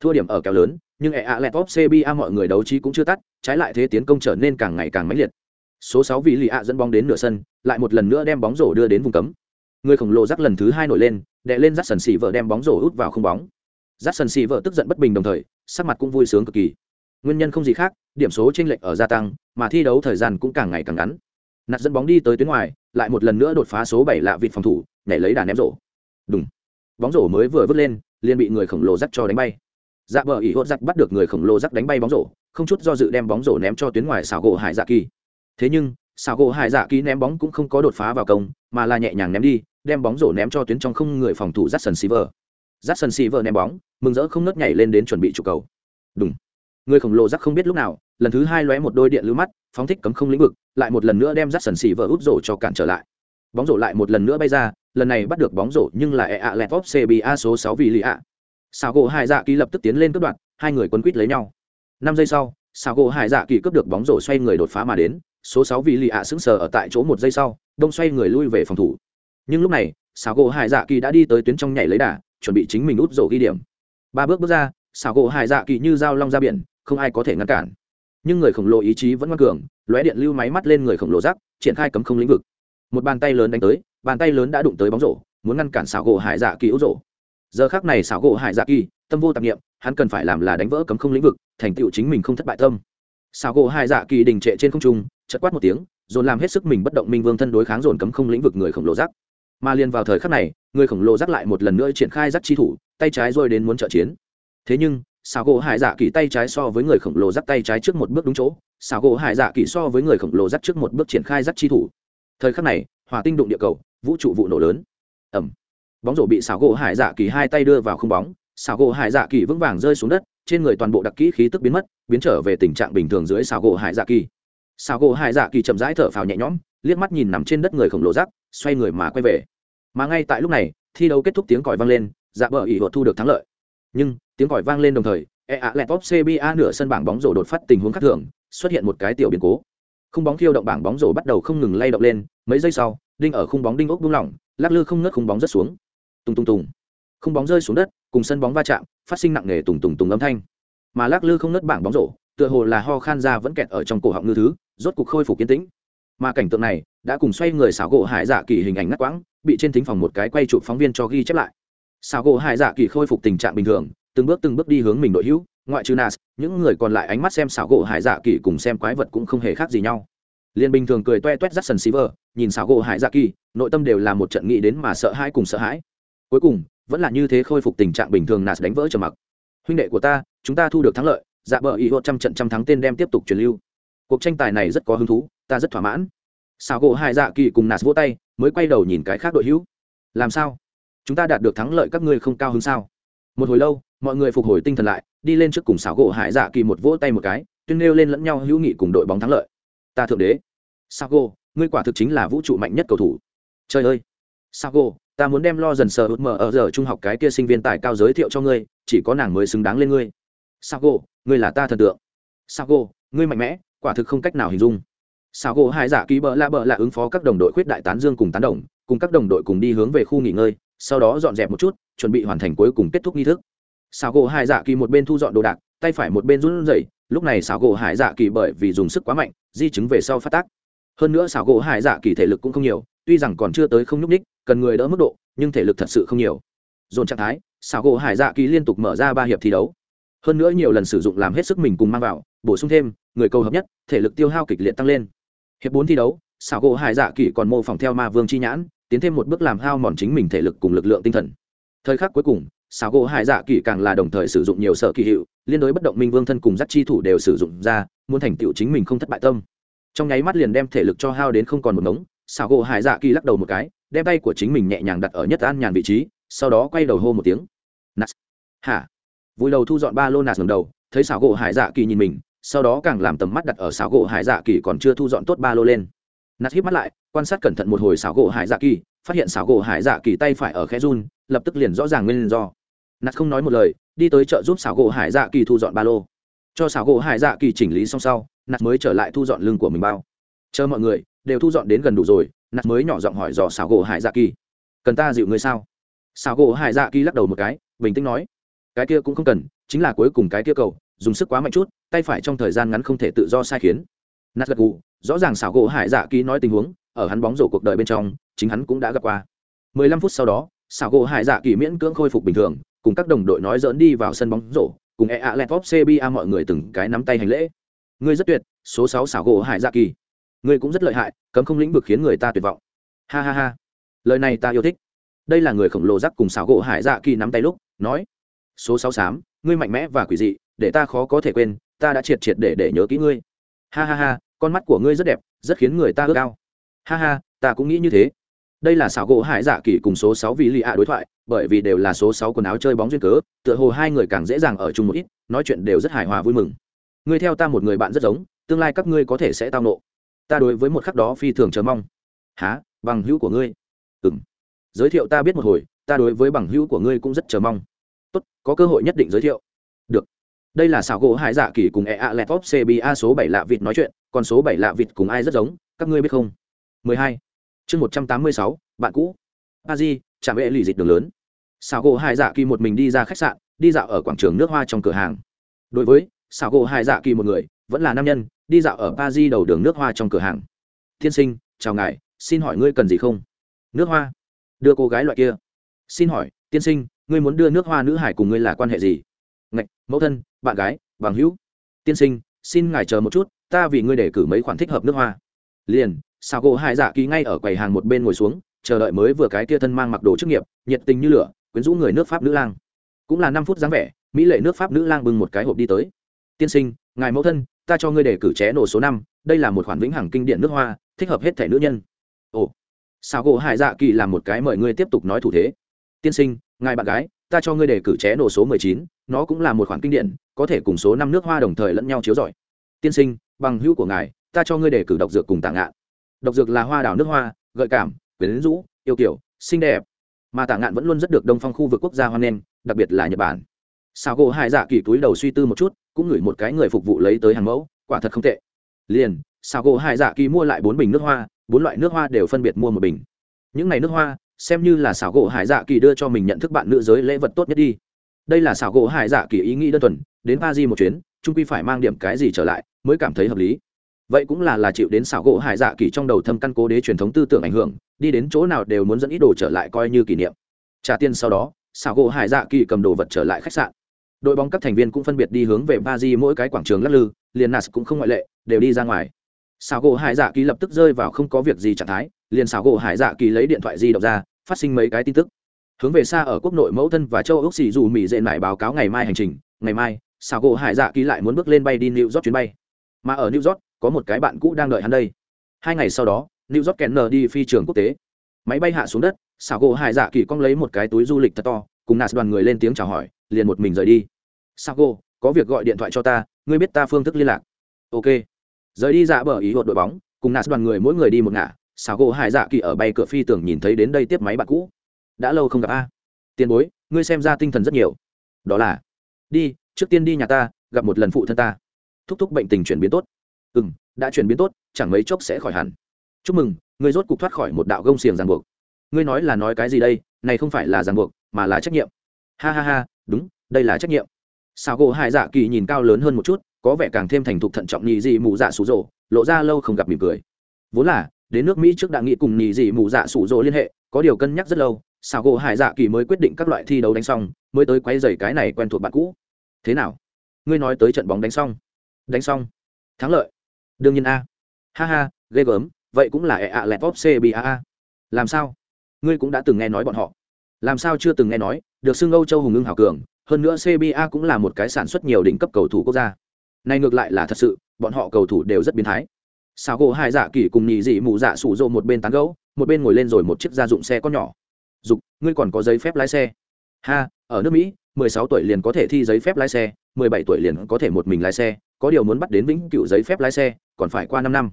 thua điểm ở kèo lớn, nhưng e a l e t top cba mọi người đấu trí cũng chưa tắt, trái lại thế tiến công trở nên càng ngày càng mãnh liệt. Số sáu vị lì ạ dẫn bóng đến nửa sân, lại một lần nữa đem bóng rổ đưa đến vùng cấm. Người khổng lồ rắc lần thứ hai nổi lên, đè lên rắc sần xì vợ đem bóng rổ út vào không bóng. Rắc sần xì vợ tức giận bất bình đồng thời, sắc mặt cũng vui sướng cực kỳ. Nguyên nhân không gì khác, điểm số chênh lệch ở gia tăng, mà thi đấu thời gian cũng càng ngày càng ngắn. Nạt dẫn bóng đi tới tuyến ngoài, lại một lần nữa đột phá số bảy lạ vịt phòng thủ, nhảy lấy đà ném rổ. Đúng bóng rổ mới vừa vứt lên, liền bị người khổng lồ dắt cho đánh bay dạ vợ ỉ hốt giặc bắt được người khổng lồ dắt đánh bay bóng rổ, không chút do dự đem bóng rổ ném cho tuyến ngoài xảo gỗ hải dạ kỳ. Thế nhưng, xảo gỗ hải dạ kỳ ném bóng cũng không có đột phá vào công, mà là nhẹ nhàng ném đi, đem bóng rổ ném cho tuyến trong không người phòng thủ dắt sần xì vờ dắt sần xì vờ ném bóng, mừng rỡ không nớt nhảy lên đến chuẩn bị trụ cầu. Đúng người khổng lồ giặc không biết lúc nào, lần thứ hai lóe một đôi điện lưu mắt, phóng thích cấm không lĩnh vực, lại một lần nữa đem rắt sần xì vờ út rổ cho cản trở lại. Bóng rổ lại một lần nữa bay ra, lần này bắt được bóng rổ nhưng là e ạ lẹt vóc cba số sáu vì lì ạ xào gỗ hải dạ kỳ lập tức tiến lên cướp đoạt, hai người quấn quýt lấy nhau. Năm giây sau xào gỗ hải dạ kỳ cướp được bóng rổ xoay người đột phá mà đến, số sáu vị lì ạ sững sờ ở tại chỗ một giây sau, đông xoay người lui về phòng thủ. Nhưng lúc này xào gỗ hải dạ kỳ đã đi tới tuyến trong nhảy lấy đà, chuẩn bị chính mình út rổ ghi điểm. Ba bước bước ra xào gỗ hải dạ kỳ như dao long ra biển, không ai có thể ngăn cản. Nhưng người khổng lồ ý chí vẫn ngoan cường, lóe điện lưu máy mắt lên người khổng lồ rắc, triển khai cấm không lĩnh vực. Một bàn tay lớn đánh tới, bàn tay lớn đã đụng tới bóng rổ, muốn ngăn cản xảo gỗ hải dạ kỳ út rổ giờ khác này xảo gỗ hải dạ kỳ, tâm vô tạp nghiệm hắn cần phải làm là đánh vỡ cấm không lĩnh vực, thành tựu chính mình không thất bại tâm. Xảo gỗ hải dạ kỳ đình trệ trên không trung chật quát một tiếng, dồn làm hết sức mình bất động minh vương thân đối kháng dồn cấm không lĩnh vực người khổng lồ rắc. Mà liền vào thời khắc này, người khổng lồ rắc lại một lần nữa triển khai rắc chi thủ, tay trái rồi đến muốn trợ chiến. Thế nhưng, xảo gỗ hải dạ kỳ tay trái so với người khổng lồ rắc tay trái trước một bước đúng chỗ, xảo gỗ hải dạ kỳ so với người khổng lồ rắc trước một bước triển khai rắc chi thủ. Thời khắc này, hỏa tinh đụng địa cầu, vũ trụ vụ nổ lớn. Ẩm bóng rổ bị xảo gỗ hải dạ kỳ hai tay đưa vào không bóng. Xảo gỗ hải dạ kỳ vững vàng rơi xuống đất, trên người toàn bộ đặc kỹ khí tức biến mất, biến trở về tình trạng bình thường dưới xảo gỗ hải dạ kỳ. Xảo gỗ hải dạ kỳ chậm rãi thở phào nhẹ nhõm, liếc mắt nhìn nằm trên đất người khổng lồ rắc xoay người mà quay về. Mà ngay tại lúc này, thi đấu kết thúc tiếng còi vang lên dạ bờ ỉ hột thu được thắng lợi. Nhưng, tiếng còi vang lên đồng thời e ạ lẹt top cba nửa sân bảng bóng rổ đột phát tình huống khác thường, xuất hiện một cái tiểu biến cố. Khung bóng khiêu động bảng bóng rổ bắt đầu không ngừng lay động lên, mấy giây sau, đinh ở khung bóng đinh ốc buông lỏng, lắc lư không ngớt khung bóng rớt xuống tùng tùng tùng. Không bóng rơi xuống đất, cùng sân bóng va chạm, phát sinh nặng nề tùng tùng tùng âm thanh. Mà lắc lư không nứt bảng bóng rổ, tựa hồ là ho khan ra vẫn kẹt ở trong cổ họng ngư thứ, rốt cục khôi phục kiến tĩnh. Mà cảnh tượng này, đã cùng xoay người xảo gỗ hải dạ kỳ hình ảnh ngắt quãng, bị trên thính phòng một cái quay chụp phóng viên cho ghi chép lại. Xảo gỗ hải dạ kỳ khôi phục tình trạng bình thường, từng bước từng bước đi hướng mình đội hữu, ngoại trừ nas, những người còn lại ánh mắt xem xảo gỗ hải dạ kỳ cùng xem quái vật cũng không hề khác gì nhau. Liên bình thường cười toe toét rắt sần xí vờ, nhìn xảo gỗ hải dạ kỳ, nội tâm đều là một trận nghĩ đến mà sợ hãi cùng sợ hãi cuối cùng vẫn là như thế khôi phục tình trạng bình thường nas đánh vỡ trầm mặc. Huynh đệ của ta chúng ta thu được thắng lợi dạ bờ ý hốt trăm trận trăm thắng tên đem tiếp tục truyền lưu. Cuộc tranh tài này rất có hứng thú ta rất thỏa mãn. Sao gỗ hai dạ kỳ cùng nas vỗ tay mới quay đầu nhìn cái khác đội hữu. Làm sao? Chúng ta đạt được thắng lợi các ngươi không cao hứng sao? Một hồi lâu mọi người phục hồi tinh thần lại đi lên trước cùng xảo gỗ hải dạ kỳ một vỗ tay một cái tuyên nêu lên lẫn nhau hữu nghị cùng đội bóng thắng lợi. Ta thượng đế. Sago, ngươi quả thực chính là vũ trụ mạnh nhất cầu thủ. Trời ơi, Sago, ta muốn đem lo dần sờ hụt mở ở giờ trung học cái kia sinh viên tài cao giới thiệu cho ngươi, chỉ có nàng mới xứng đáng lên ngươi. Sago, ngươi là ta thần tượng. Sago, ngươi mạnh mẽ, quả thực không cách nào hình dung. Sago hai giả ký bờ la bờ là ứng phó các đồng đội khuyết đại tán dương cùng tán đồng, cùng các đồng đội cùng đi hướng về khu nghỉ ngơi, sau đó dọn dẹp một chút, chuẩn bị hoàn thành cuối cùng kết thúc nghi thức sao gỗ hải dạ kỳ một bên thu dọn đồ đạc tay phải một bên run rẩy lúc này xảo gỗ hải dạ kỳ bởi vì dùng sức quá mạnh di chứng về sau phát tác hơn nữa xảo gỗ hải dạ kỳ thể lực cũng không nhiều tuy rằng còn chưa tới không nhúc ních cần người đỡ mức độ, nhưng thể lực thật sự không nhiều. Dồn trạng thái, xảo gỗ hải dạ kỳ liên tục mở ra ba hiệp thi đấu. Hơn nữa nhiều lần sử dụng làm hết sức mình cùng mang vào, bổ sung thêm, người cầu hợp nhất, thể lực tiêu hao kịch liệt tăng lên. Hiệp bốn thi đấu, xảo gỗ hải dạ kỳ còn mô phỏng theo ma vương chi nhãn, tiến thêm một bước làm hao mòn chính mình thể lực cùng lực lượng tinh thần. Thời khắc cuối cùng, xảo gỗ hải dạ kỳ càng là đồng thời sử dụng nhiều sở kỳ hiệu, liên đối bất động minh vương thân cùng dắt chi thủ đều sử dụng ra, muốn thành tựu chính mình không thất bại tâm. Trong nháy mắt liền đem thể lực cho hao đến không còn một ngống xảo gỗ hải dạ kỳ lắc đầu một cái, đem tay của chính mình nhẹ nhàng đặt ở nhất an nhàn vị trí, sau đó quay đầu hô một tiếng. Nas hả? Vui đầu thu dọn ba lô nạt ngầm đầu, thấy xảo gỗ hải dạ kỳ nhìn mình, sau đó càng làm tầm mắt đặt ở xảo gỗ hải dạ kỳ còn chưa thu dọn tốt ba lô lên. Nạt hít mắt lại, quan sát cẩn thận một hồi xảo gỗ hải dạ kỳ, phát hiện xảo gỗ hải dạ kỳ tay phải ở khe run, lập tức liền rõ ràng nguyên do. Nạt không nói một lời, đi tới chợ giúp xảo gỗ hải dạ kỳ thu dọn ba lô. Cho xảo gỗ hải dạ kỳ chỉnh lý xong sau, nạt mới trở lại thu dọn lưng của mình bao. Chờ mọi người đều thu dọn đến gần đủ rồi nạt mới nhỏ giọng hỏi dò xảo gỗ hải dạ kỳ. Cần ta dịu người sao? Xảo gỗ hải dạ kỳ lắc đầu một cái, bình tĩnh nói. Cái kia cũng không cần, chính là cuối cùng cái kia cầu, dùng sức quá mạnh chút, tay phải trong thời gian ngắn không thể tự do sai khiến. Nạt gật gù, rõ ràng xảo gỗ hải dạ kỳ nói tình huống, ở hắn bóng rổ cuộc đời bên trong, chính hắn cũng đã gặp qua. 15 phút sau đó xảo gỗ hải dạ kỳ miễn cưỡng khôi phục bình thường, cùng các đồng đội nói dỡn đi vào sân bóng rổ, cùng e a letop cba mọi người từng cái nắm tay hành lễ. Ngươi rất tuyệt, số sáu xảo gỗ hải dạ kỳ ngươi cũng rất lợi hại, cấm không lĩnh vực khiến người ta tuyệt vọng. Ha ha ha. Lời này ta yêu thích. Đây là người khổng lồ rắc cùng xảo gỗ hải dạ kỳ nắm tay lúc, nói, số sáu xám ngươi mạnh mẽ và quỷ dị, để ta khó có thể quên, ta đã triệt triệt để để nhớ kỹ ngươi. Ha ha ha, con mắt của ngươi rất đẹp, rất khiến người ta ước ao. Ha ha, ta cũng nghĩ như thế. Đây là xảo gỗ hải dạ kỳ cùng số sáu vị lì ạ đối thoại, bởi vì đều là số sáu quần áo chơi bóng duyên cớ, tựa hồ hai người càng dễ dàng ở chung một ít, nói chuyện đều rất hài hòa vui mừng. Ngươi theo ta một người bạn rất giống, tương lai các ngươi có thể sẽ tao nộ ta đối với một khắc đó phi thường chờ mong. Há bằng hữu của ngươi? Ừng giới thiệu ta biết một hồi ta đối với bằng hữu của ngươi cũng rất chờ mong. Tốt có cơ hội nhất định giới thiệu. Được. Đây là xảo gỗ hải dạ kỳ cùng e a letop cba số bảy lạ vịt nói chuyện còn số bảy lạ vịt cùng ai rất giống các ngươi biết không? 12. chương 186, bạn cũ. A di chạm vệ lì dịch đường lớn. Xảo gỗ hải dạ kỳ một mình đi ra khách sạn đi dạo ở quảng trường nước hoa trong cửa hàng. Đối với xảo gỗ hải dạ kỳ một người vẫn là nam nhân, đi dạo ở pa di đầu đường nước hoa trong cửa hàng. Tiên sinh, chào ngài, xin hỏi ngươi cần gì không? Nước hoa. Đưa cô gái loại kia. Xin hỏi, tiên sinh, ngươi muốn đưa nước hoa nữ hải cùng ngươi là quan hệ gì? Ngạch, mẫu thân, bạn gái, bằng hữu. Tiên sinh, xin ngài chờ một chút, ta vì ngươi để cử mấy khoản thích hợp nước hoa. Liền sao gỗ hai dạ ký ngay ở quầy hàng một bên ngồi xuống, chờ đợi mới vừa cái kia thân mang mặc đồ chức nghiệp, nhiệt tình như lửa, quyến rũ người nước pháp nữ lang. Cũng là năm phút dáng vẻ, mỹ lệ nước pháp nữ lang bưng một cái hộp đi tới. Tiên sinh, ngài mẫu thân ta cho ngươi để cử ché nổ số năm, đây là một khoản vĩnh hằng kinh điển nước hoa, thích hợp hết thể nữ nhân. Ồ sao gỗ hải dạ kỳ làm một cái mời ngươi tiếp tục nói thủ thế. Tiên sinh, ngài bạn gái, ta cho ngươi để cử ché nổ số mười chín, nó cũng là một khoản kinh điển, có thể cùng số năm nước hoa đồng thời lẫn nhau chiếu rọi. Tiên sinh, bằng hữu của ngài, ta cho ngươi để cử độc dược cùng tảng ngạn. Độc dược là hoa đào nước hoa, gợi cảm, quyến rũ, yêu kiểu, xinh đẹp. Mà tảng ngạn vẫn luôn rất được đông phong khu vực quốc gia hoan nghênh, đặc biệt là nhật bản sao gỗ hải dạ kỳ túi đầu suy tư một chút, cũng ngửi một cái người phục vụ lấy tới hàng mẫu, quả thật không tệ. Liền sao gỗ hải dạ kỳ mua lại bốn bình nước hoa, bốn loại nước hoa đều phân biệt mua một bình. Những n à y nước hoa, xem như là xảo gỗ hải dạ kỳ đưa cho mình nhận thức bạn nữ giới lễ vật tốt nhất đi. Đây là xảo gỗ hải dạ kỳ ý nghĩ đơn thuần, đến pa di một chuyến trung quy phải mang điểm cái gì trở lại mới cảm thấy hợp lý. Vậy cũng là là chịu đến xảo gỗ hải dạ kỳ trong đầu thâm căn cố đế truyền thống tư tưởng ảnh hưởng, đi đến chỗ nào đều muốn dẫn ít đồ trở lại coi như kỷ niệm. Trả tiền sau đó xảo gỗ hải dạ kỳ cầm đồ vật trở lại khách sạn đội bóng các thành viên cũng phân biệt đi hướng về ba di mỗi cái quảng trường lắc lư, liền nas cũng không ngoại lệ, đều đi ra ngoài. Sào gỗ hải dạ kỳ lập tức rơi vào không có việc gì trạng thái, liền Sào gỗ hải dạ kỳ lấy điện thoại di động ra, phát sinh mấy cái tin tức. Hướng về xa ở quốc nội mẫu thân và châu ước xì dù mỹ dện lại báo cáo ngày mai hành trình, ngày mai, Sào gỗ hải dạ kỳ lại muốn bước lên bay đi new york chuyến bay. Mà ở new york, có một cái bạn cũ đang đợi hắn đây. Hai ngày sau đó, new york kenner đi phi trường quốc tế. Máy bay hạ xuống đất, Sào gỗ hải dạ kỳ cong lấy một cái túi du lịch thật to, cùng nạt đoàn người lên tiếng chào hỏi liền một mình rời đi. Sao cô có việc gọi điện thoại cho ta, ngươi biết ta phương thức liên lạc. Ok. Rời đi dạ bờ ý hột đội bóng, cùng nạt đoàn người mỗi người đi một ngả. Sao cô hải dạ kỳ ở bay cửa phi tưởng nhìn thấy đến đây tiếp máy bạn cũ. Đã lâu không gặp a. Tiền bối, ngươi xem ra tinh thần rất nhiều. Đó là, đi, trước tiên đi nhà ta, gặp một lần phụ thân ta. Thúc thúc bệnh tình chuyển biến tốt. Ừ m đã chuyển biến tốt, chẳng mấy chốc sẽ khỏi hẳn. Chúc mừng, ngươi rốt cục thoát khỏi một đạo gông xiềng ràng buộc. Ngươi nói là nói cái gì đây, này không phải là ràng buộc, mà là trách nhiệm ha ha ha, đúng, đây là trách nhiệm. Sao gỗ hải dạ kỳ nhìn cao lớn hơn một chút, có vẻ càng thêm thành thục thận trọng nhị dị mù dạ sủ rộ lộ ra lâu không gặp mỉm cười. Vốn là, đến nước mỹ trước đã nghị cùng nhị dị mù dạ sủ rộ liên hệ, có điều cân nhắc rất lâu sao gỗ hải dạ kỳ mới quyết định các loại thi đấu đánh xong, mới tới quay dày cái này quen thuộc bạn cũ. Thế nào? Ngươi nói tới trận bóng đánh xong. Đánh xong. Thắng lợi. Đương nhiên a. Ha ha, ghê gớm, vậy cũng là ẹ ạ lẹt vóp cba làm sao? Ngươi cũng đã từng nghe nói bọn họ. Làm sao chưa từng nghe nói? Được xưng âu châu hùng ưng hào cường hơn nữa cba cũng là một cái sản xuất nhiều đỉnh cấp cầu thủ quốc gia. Này ngược lại là thật sự bọn họ cầu thủ đều rất biến thái. Sào gỗ Hải dạ kỳ cùng nhị dị mụ dạ sủ rộ một bên tán gẫu, một bên ngồi lên rồi một chiếc gia dụng xe có nhỏ. Dục ngươi còn có giấy phép lái xe? Ha ở nước mỹ 16 tuổi liền có thể thi giấy phép lái xe 17 tuổi liền có thể một mình lái xe có điều muốn bắt đến vĩnh cửu giấy phép lái xe còn phải qua năm năm.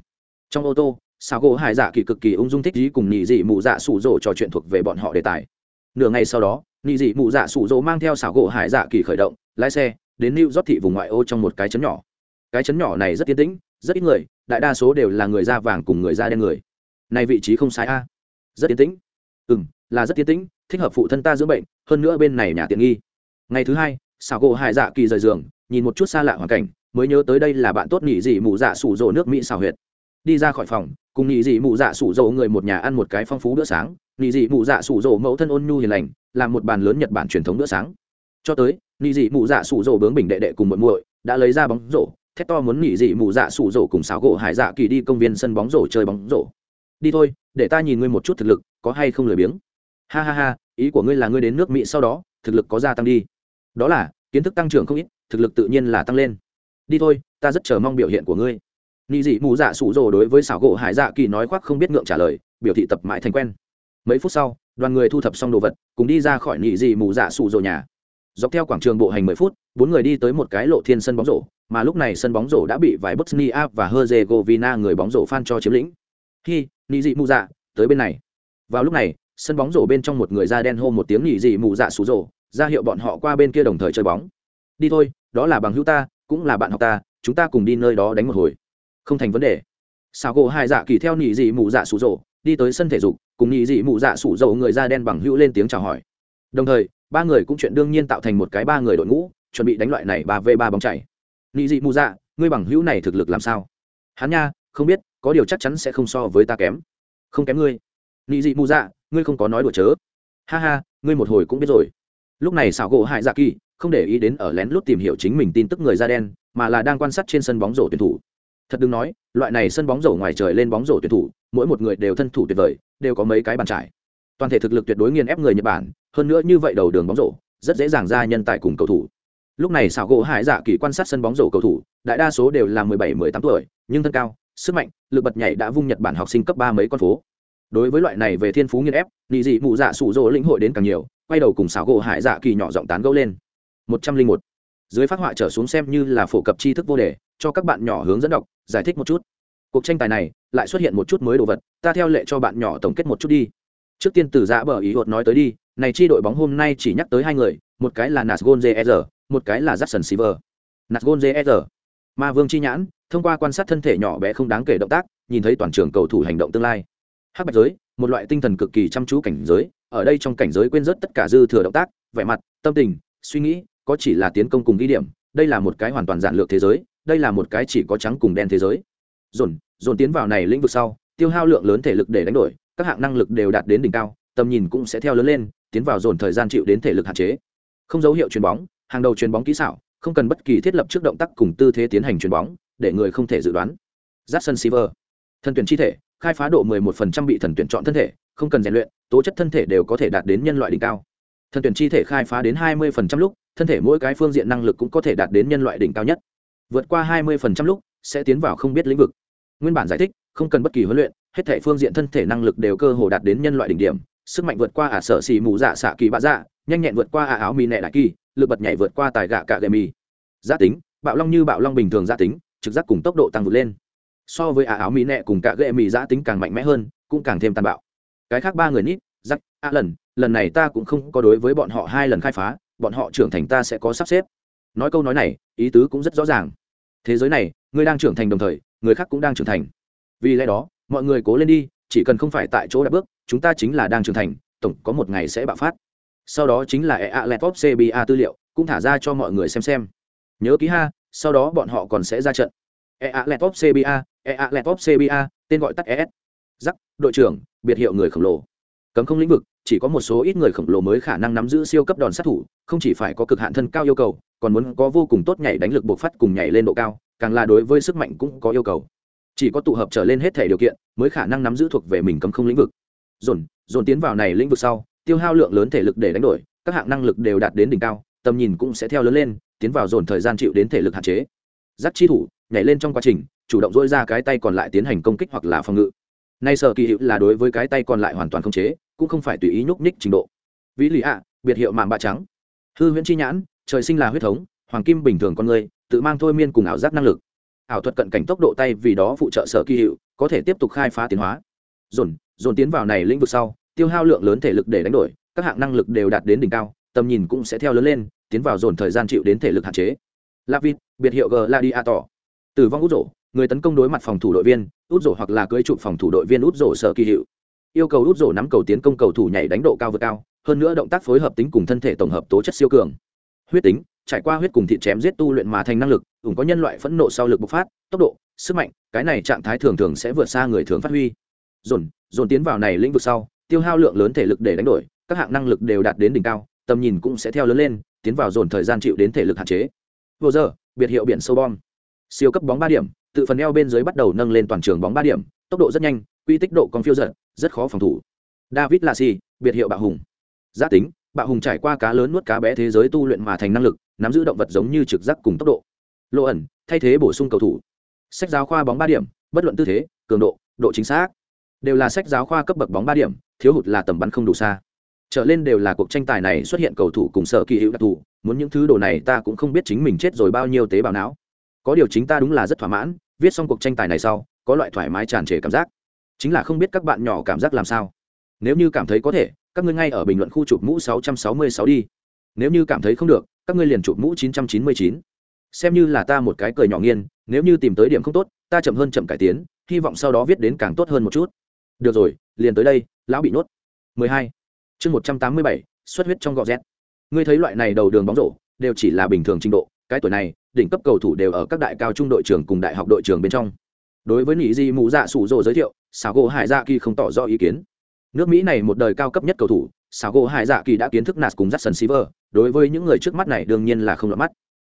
Trong ô tô Sào gỗ hải dạ kỳ cực kỳ ung dung thích ý cùng nhị dị mụ dạ sủ rộ trò chuyện thuộc về bọn họ đề tài. Nửa ngày sau đó nị dị mụ dạ sủ dỗ mang theo xảo gỗ hải dạ kỳ khởi động, lái xe, đến new york thị vùng ngoại ô trong một cái chấn nhỏ. Cái chấn nhỏ này rất tiến tĩnh, rất ít người, đại đa số đều là người da vàng cùng người da đen người. Này vị trí không sai a. Rất tiến tĩnh. Ừ m là rất tiến tĩnh, thích hợp phụ thân ta dưỡng bệnh, hơn nữa bên này nhà tiện nghi. Ngày thứ hai, xảo gỗ hải dạ kỳ rời giường, nhìn một chút xa lạ hoàn cảnh, mới nhớ tới đây là bạn tốt nị dị mụ dạ sủ rỗ nước mỹ xảo huyệt đi ra khỏi phòng, cùng nhị dị mụ dạ sủ rỗ người một nhà ăn một cái phong phú bữa sáng. Nhị dị mụ dạ sủ rỗ mẫu thân ôn nhu hiền lành, làm một bàn lớn nhật bản truyền thống bữa sáng. Cho tới, nhị dị mụ dạ sủ rỗ bướng bình đệ đệ cùng muội muội đã lấy ra bóng rổ, thét to muốn nhị dị mụ dạ sủ rỗ cùng sáo gỗ hải dạ kỳ đi công viên sân bóng rổ chơi bóng rổ. Đi thôi, để ta nhìn ngươi một chút thực lực, có hay không lười biếng? Ha ha ha, ý của ngươi là ngươi đến nước mỹ sau đó, thực lực có gia tăng đi. Đó là, kiến thức tăng trưởng không ít, thực lực tự nhiên là tăng lên. Đi thôi, ta rất chờ mong biểu hiện của ngươi nị dị mù dạ sủ rồ đối với xảo gỗ hải dạ kỳ nói khoác không biết ngượng trả lời biểu thị tập mãi thành quen. Mấy phút sau đoàn người thu thập xong đồ vật cùng đi ra khỏi nị dị mù dạ sủ rồ nhà. Dọc theo quảng trường bộ hành mười phút bốn người đi tới một cái lộ thiên sân bóng rổ mà lúc này sân bóng rổ đã bị vài bosnia và herzegovina người bóng rổ phan cho chiếm lĩnh. Hi nị dị mù dạ tới bên này. Vào lúc này sân bóng rổ bên trong một người da đen hô một tiếng nị dị mù dạ sủ rồ, ra hiệu bọn họ qua bên kia đồng thời chơi bóng. Đi thôi đó là bằng hữu ta cũng là bạn học ta chúng ta cùng đi nơi đó đánh một hồi không thành vấn đề. Xào gỗ hai dạ kỳ theo nhị dị mụ dạ sủ rỗ đi tới sân thể dục, cùng nhị dị mụ dạ sủ rỗ người da đen bằng hữu lên tiếng chào hỏi. Đồng thời, ba người cũng chuyện đương nhiên tạo thành một cái ba người đội ngũ, chuẩn bị đánh loại này ba v ba bóng chảy. Nhị dị mụ dạ ngươi bằng hữu này thực lực làm sao? Hắn nha, không biết, có điều chắc chắn sẽ không so với ta kém. Không kém ngươi. Nhị dị mụ dạ ngươi không có nói đùa chớ. Ha ha, ngươi một hồi cũng biết rồi. Lúc này xảo gỗ hại dạ kỳ không để ý đến ở lén lút tìm hiểu chính mình tin tức người da đen, mà là đang quan sát trên sân bóng rổ tuyển thủ thật đừng nói, loại này sân bóng rổ ngoài trời lên bóng rổ tuyển thủ, mỗi một người đều thân thủ tuyệt vời, đều có mấy cái bàn trải. Toàn thể thực lực tuyệt đối nghiền ép người nhật bản, hơn nữa như vậy đầu đường bóng rổ, rất dễ dàng ra nhân tài cùng cầu thủ. Lúc này xảo gỗ hải dạ kỳ quan sát sân bóng rổ cầu thủ, đại đa số đều là mười bảy, mười tám tuổi, nhưng thân cao, sức mạnh, lực bật nhảy đã vung nhật bản học sinh cấp ba mấy con phố. Đối với loại này về thiên phú nghiên ép nghị dị mụ dạ sụ rỗ lĩnh hội đến càng nhiều, quay đầu cùng xảo gỗ hải dạ kỳ nhỏ giọng tán gẫu lên. Một trăm linh một. Dưới phát họa trở xuống xem như là phổ cập tri thức vô đề, cho các bạn nhỏ hướng dẫn đọc giải thích một chút. Cuộc tranh tài này lại xuất hiện một chút mới đồ vật, ta theo lệ cho bạn nhỏ tổng kết một chút đi. Trước tiên từ giã bờ ý hột nói tới đi, này chi đội bóng hôm nay chỉ nhắc tới hai người, một cái là nasgon jr một cái là jackson silver. Nasgon jr ma vương chi nhãn, thông qua quan sát thân thể nhỏ bé không đáng kể động tác, nhìn thấy toàn trường cầu thủ hành động tương lai. Hắc bạch giới, một loại tinh thần cực kỳ chăm chú cảnh giới, ở đây trong cảnh giới quên rớt tất cả dư thừa động tác, vẻ mặt, tâm tình, suy nghĩ, có chỉ là tiến công cùng ghi điểm, đây là một cái hoàn toàn giản lược thế giới đây là một cái chỉ có trắng cùng đen thế giới. Dồn dồn tiến vào này lĩnh vực sau, tiêu hao lượng lớn thể lực để đánh đổi, các hạng năng lực đều đạt đến đỉnh cao, tầm nhìn cũng sẽ theo lớn lên, tiến vào dồn thời gian chịu đến thể lực hạn chế. Không dấu hiệu chuyền bóng, hàng đầu chuyền bóng kỹ xảo, không cần bất kỳ thiết lập trước động tác cùng tư thế tiến hành chuyền bóng, để người không thể dự đoán. Jackson Silver. Thân tuyển chi thể, khai phá độ 11% bị thần tuyển chọn thân thể, không cần rèn luyện, tố chất thân thể đều có thể đạt đến nhân loại đỉnh cao. Thần tuyển chi thể khai phá đến 20% lúc, thân thể mỗi cái phương diện năng lực cũng có thể đạt đến nhân loại đỉnh cao nhất vượt qua 20% lúc, sẽ tiến vào không biết lĩnh vực. Nguyên bản giải thích, không cần bất kỳ huấn luyện, hết thể phương diện thân thể năng lực đều cơ hồ đạt đến nhân loại đỉnh điểm, sức mạnh vượt qua ả sở xì mù dạ xạ kỳ bạ dạ nhanh nhẹn vượt qua ả áo mì nẹ đại kỳ, lực bật nhảy vượt qua tài gạ cạ gậy mì. Giá tính, bạo long như bạo long bình thường giá tính, trực giác cùng tốc độ tăng vượt lên. So với ả áo mì nẹ cùng cạ gậy mì giá tính càng mạnh mẽ hơn, cũng càng thêm tàn bạo. Cái khác ba người nít giắc a lần lần này ta cũng không có đối với bọn họ hai lần khai phá, bọn họ trưởng thành ta sẽ có sắp xếp nói câu nói này, ý tứ cũng rất rõ ràng. Thế giới này, ngươi đang trưởng thành đồng thời, người khác cũng đang trưởng thành. Vì lẽ đó, mọi người cố lên đi, chỉ cần không phải tại chỗ đã bước, chúng ta chính là đang trưởng thành, tổng có một ngày sẽ bạo phát. Sau đó chính là ea letop cba tư liệu, cũng thả ra cho mọi người xem xem. Nhớ ký ha, sau đó bọn họ còn sẽ ra trận. Ea letop cba ea letop cba tên gọi tắt es giắc đội trưởng, biệt hiệu người khổng lồ. Cấm không lĩnh vực chỉ có một số ít người khổng lồ mới khả năng nắm giữ siêu cấp đòn sát thủ, không chỉ phải có cực hạn thân cao yêu cầu, còn muốn có vô cùng tốt nhảy đánh lực bộc phát cùng nhảy lên độ cao, càng là đối với sức mạnh cũng có yêu cầu. Chỉ có tụ hợp trở lên hết thể điều kiện, mới khả năng nắm giữ thuộc về mình cấm không lĩnh vực. Dồn dồn tiến vào này lĩnh vực sau, tiêu hao lượng lớn thể lực để đánh đổi, các hạng năng lực đều đạt đến đỉnh cao, tầm nhìn cũng sẽ theo lớn lên, tiến vào dồn thời gian chịu đến thể lực hạn chế. Giáp chi thủ, nhảy lên trong quá trình, chủ động dỗi ra cái tay còn lại tiến hành công kích hoặc là phòng ngự nay sở kỳ hiệu là đối với cái tay còn lại hoàn toàn không chế, cũng không phải tùy ý nhúc nhích trình độ. Vĩ lì ạ, biệt hiệu mạng bạ trắng. Hư huyễn chi nhãn, trời sinh là huyết thống, hoàng kim bình thường con người, tự mang thôi miên cùng ảo giác năng lực. Ảo thuật cận cảnh tốc độ tay vì đó phụ trợ sở kỳ hiệu, có thể tiếp tục khai phá tiến hóa. Dồn dồn tiến vào này lĩnh vực sau, tiêu hao lượng lớn thể lực để đánh đổi, các hạng năng lực đều đạt đến đỉnh cao, tầm nhìn cũng sẽ theo lớn lên, tiến vào dồn thời gian chịu đến thể lực hạn chế. Lavit biệt hiệu g la đi a tỏ tử vong út rổ người tấn công đối mặt phòng thủ đội viên, út rổ hoặc là cưới trụ phòng thủ đội viên út rổ sở kỳ hiệu. Yêu cầu út rổ nắm cầu tiến công cầu thủ nhảy đánh độ cao vượt cao, hơn nữa động tác phối hợp tính cùng thân thể tổng hợp tố chất siêu cường. Huyết tính, trải qua huyết cùng thị chém giết tu luyện mà thành năng lực, ủng có nhân loại phẫn nộ sau lực bộc phát, tốc độ, sức mạnh, cái này trạng thái thường thường sẽ vượt xa người thường phát huy. Dồn dồn tiến vào này lĩnh vực sau, tiêu hao lượng lớn thể lực để đánh đổi, các hạng năng lực đều đạt đến đỉnh cao, tầm nhìn cũng sẽ theo lớn lên, tiến vào dồn thời gian chịu đến thể lực hạn chế. Vô giờ, biệt hiệu biển sâu bom. Siêu cấp bóng ba điểm tự phần eo bên dưới bắt đầu nâng lên toàn trường bóng ba điểm, tốc độ rất nhanh, quy tích độ còn phiêu giật, rất khó phòng thủ. David lassi, biệt hiệu bạo hùng. Giá tính, bạo hùng trải qua cá lớn nuốt cá bé thế giới tu luyện mà thành năng lực, nắm giữ động vật giống như trực giác cùng tốc độ. Lộ ẩn, thay thế bổ sung cầu thủ. Sách giáo khoa bóng ba điểm, bất luận tư thế, cường độ độ chính xác, đều là sách giáo khoa cấp bậc bóng ba điểm, thiếu hụt là tầm bắn không đủ xa. Trở lên đều là cuộc tranh tài này xuất hiện cầu thủ cùng sở kỳ hữu đặc thù, muốn những thứ đồ này ta cũng không biết chính mình chết rồi bao nhiêu tế bào não. Có điều chính ta đúng là rất thỏa mãn viết xong cuộc tranh tài này sau có loại thoải mái tràn trề cảm giác. Chính là không biết các bạn nhỏ cảm giác làm sao. Nếu như cảm thấy có thể các ngươi ngay ở bình luận khu chụp mũ 666 đi. Nếu như cảm thấy không được các ngươi liền chụp mũ 999. xem như là ta một cái cười nhỏ nghiên nếu như tìm tới điểm không tốt ta chậm hơn chậm cải tiến hy vọng sau đó viết đến càng tốt hơn một chút. Được rồi liền tới đây lão bị nốt 12. chương 187, xuất huyết trong gò rét ngươi thấy loại này đầu đường bóng rổ đều chỉ là bình thường trình độ cái tuổi này, đỉnh cấp cầu thủ đều ở các đại cao trung đội trưởng cùng đại học đội trưởng bên trong. Đối với nỉ di mù dạ sủ rồ giới thiệu xảo gỗ hải dạ kỳ không tỏ rõ ý kiến. Nước mỹ này một đời cao cấp nhất cầu thủ xảo gỗ hải dạ kỳ đã kiến thức nạt cùng dắt sần siver đối với những người trước mắt này đương nhiên là không lọt mắt.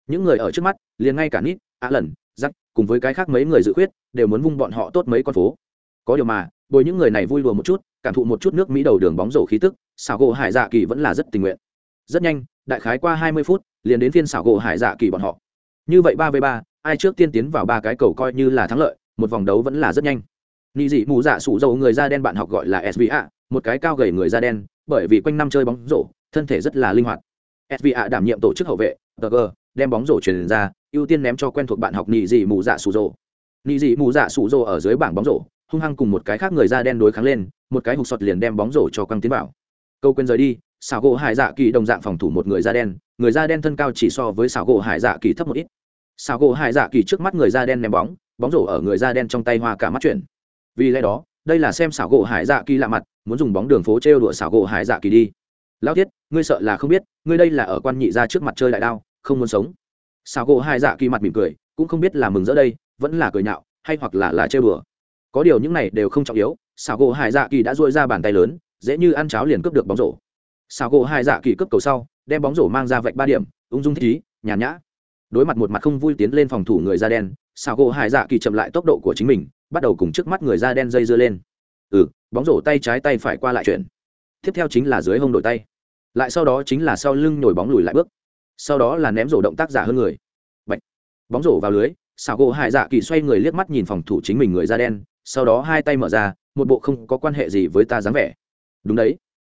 Những người ở trước mắt, liền ngay cả nít á lần dắt cùng với cái khác mấy người dự khuyết, đều muốn vung bọn họ tốt mấy con phố. Có điều mà, bồi những người này vui lùa một chút, cảm thụ một chút nước mỹ đầu đường bóng rổ khí tức xảo gỗ hải dạ kỳ vẫn là rất tình nguyện. Rất nhanh, đại khái qua hai mươi phút liền đến phiên xảo gỗ hải dạ kỳ bọn họ. Như vậy ba v ba, ai trước tiên tiến vào ba cái cầu coi như là thắng lợi, một vòng đấu vẫn là rất nhanh. Nị dị mù dạ sủ dầu người da đen bạn học gọi là sva một cái cao gầy người da đen, bởi vì quanh năm chơi bóng rổ, thân thể rất là linh hoạt. Sva đảm nhiệm tổ chức hậu vệ tg đem bóng rổ truyền ra, ưu tiên ném cho quen thuộc bạn học nị dị mù dạ sủ dầu. Nị dị mù dạ sủ dầu ở dưới bảng bóng rổ, hung hăng cùng một cái khác người da đen đối kháng lên, một cái hụt sọt liền đem bóng rổ cho quăng tiến vào. Câu quên rời đi, xảo gỗ hải dạ kỳ đồng dạng phòng thủ một người da đen người da đen thân cao chỉ so với xảo gỗ hải dạ kỳ thấp một ít. Xảo gỗ hải dạ kỳ trước mắt người da đen ném bóng bóng rổ ở người da đen trong tay hoa cả mắt chuyển. Vì lẽ đó, đây là xem xảo gỗ hải dạ kỳ lạ mặt, muốn dùng bóng đường phố trêu đùa xảo gỗ hải dạ kỳ đi. Lao thiết, ngươi sợ là không biết, ngươi đây là ở quan nhị ra trước mặt chơi đại đao, không muốn sống. Xảo gỗ hải dạ kỳ mặt mỉm cười, cũng không biết là mừng rỡ đây, vẫn là cười nhạo, hay hoặc là là trêu đùa. Có điều những này đều không trọng yếu xảo gỗ hải dạ kỳ đã dội ra bàn tay lớn, dễ như ăn cháo liền cướp được bóng rổ. Xảo gỗ hải dạ kỳ cướp cầu sau đem bóng rổ mang ra vạch ba điểm, ung dung thích ý, nhàn nhã. Đối mặt một mặt không vui tiến lên phòng thủ người da đen, xảo gỗ hải dạ kỳ chậm lại tốc độ của chính mình, bắt đầu cùng trước mắt người da đen dây dưa lên. Ừ bóng rổ tay trái tay phải qua lại chuyển. Tiếp theo chính là dưới hông đổi tay. Lại sau đó chính là sau lưng nhồi bóng lùi lại bước. Sau đó là ném rổ động tác giả hơn người. Bạch. bóng rổ vào lưới, xảo gỗ hải dạ kỳ xoay người liếc mắt nhìn phòng thủ chính mình người da đen, sau đó hai tay mở ra, một bộ không có quan hệ gì với ta dáng vẻ. Đúng đấy.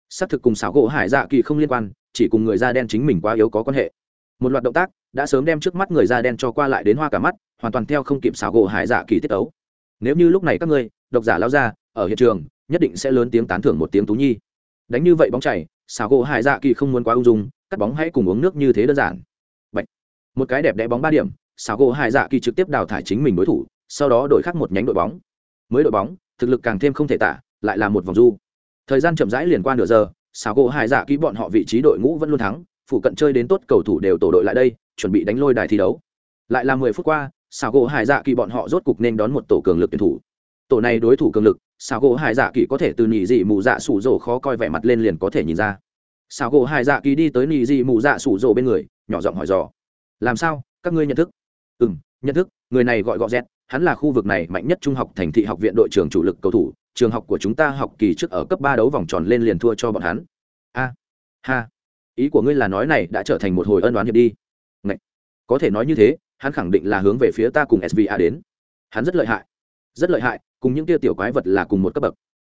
Xác thực cùng xảo gỗ hải dạ kỳ không liên quan chỉ cùng người da đen chính mình quá yếu có quan hệ. Một loạt động tác đã sớm đem trước mắt người da đen cho qua lại đến hoa cả mắt, hoàn toàn theo không kịp xảo gỗ hải dạ kỳ tiết ấu nếu như lúc này các ngươi, độc giả lao ra ở hiện trường, nhất định sẽ lớn tiếng tán thưởng một tiếng tú nhi. Đánh như vậy bóng chảy, xảo gỗ hải dạ kỳ không muốn quá ung dung, cắt bóng hãy cùng uống nước như thế đơn giản. Bạch. một cái đẹp đẽ bóng ba điểm, xảo gỗ hải dạ kỳ trực tiếp đào thải chính mình đối thủ, sau đó đổi khác một nhánh đội bóng. Mới đội bóng, thực lực càng thêm không thể tả, lại là một vòng du. Thời gian chậm rãi liền qua nửa giờ xào gỗ hải dạ kỳ bọn họ vị trí đội ngũ vẫn luôn thắng phụ cận chơi đến tốt cầu thủ đều tổ đội lại đây, chuẩn bị đánh lôi đài thi đấu. Lại là mười phút qua, xào gỗ hải dạ kỳ bọn họ rốt cục nên đón một tổ cường lực tuyển thủ. Tổ này đối thủ cường lực, xào gỗ hải dạ kỳ có thể từ nhị dị mù dạ sủ rổ khó coi vẻ mặt lên liền có thể nhìn ra. Xào gỗ hải dạ kỳ đi tới nhị dị mù dạ sủ rổ bên người, nhỏ giọng hỏi dò. Làm sao? Các ngươi nhận thức? Ừ m nhận thức. Người này gọi gọ z hắn là khu vực này mạnh nhất trung học thành thị học viện đội trưởng chủ lực cầu thủ trường học của chúng ta học kỳ trước ở cấp ba đấu vòng tròn lên liền thua cho bọn hắn. A, ha. Ý của ngươi là nói này đã trở thành một hồi ân đoán hiệp đi. Ngậy. có thể nói như thế, hắn khẳng định là hướng về phía ta cùng sva đến. Hắn rất lợi hại. Rất lợi hại, cùng những tia tiểu quái vật là cùng một cấp bậc.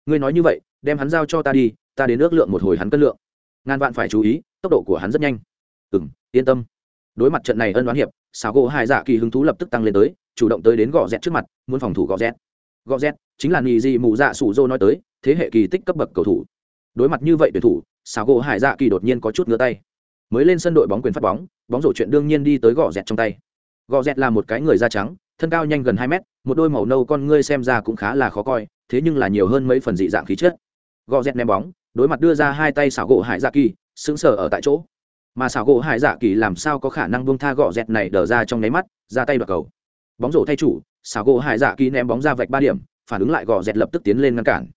Ngươi nói như vậy, đem hắn giao cho ta đi, ta đến ước lượng một hồi hắn cân lượng. Ngàn vạn phải chú ý, tốc độ của hắn rất nhanh. Ừ m yên tâm. Đối mặt trận này ân đoán hiệp xào gỗ hai dạ kỳ hứng thú lập tức tăng lên tới, chủ động tới đến gò dẹt trước mặt, muốn phòng thủ gò dẹt. Gò dẹt chính là nì gì mù dạ sủ dô nói tới, thế hệ kỳ tích cấp bậc cầu thủ. Đối mặt như vậy tuyển thủ xào gỗ hải dạ kỳ đột nhiên có chút ngứa tay. Mới lên sân đội bóng quyền phát bóng bóng rổ chuyện đương nhiên đi tới gò dẹt trong tay. Gò dẹt là một cái người da trắng, thân cao nhanh gần hai mét, một đôi màu nâu con ngươi xem ra cũng khá là khó coi, thế nhưng là nhiều hơn mấy phần dị dạng khí chất. Gò dẹt ném bóng, đối mặt đưa ra hai tay xảo gỗ hải dạ kỳ, sững sờ ở tại chỗ. Mà xảo gỗ hải dạ kỳ làm sao có khả năng buông tha gò dẹt này đờ ra trong nháy mắt, ra tay đoạt cầu. Bóng rổ thay chủ xảo gỗ hải dạ kỳ ném bóng ra vạch ba điểm phản ứng lại gò dẹt lập tức tiến lên ngăn cản.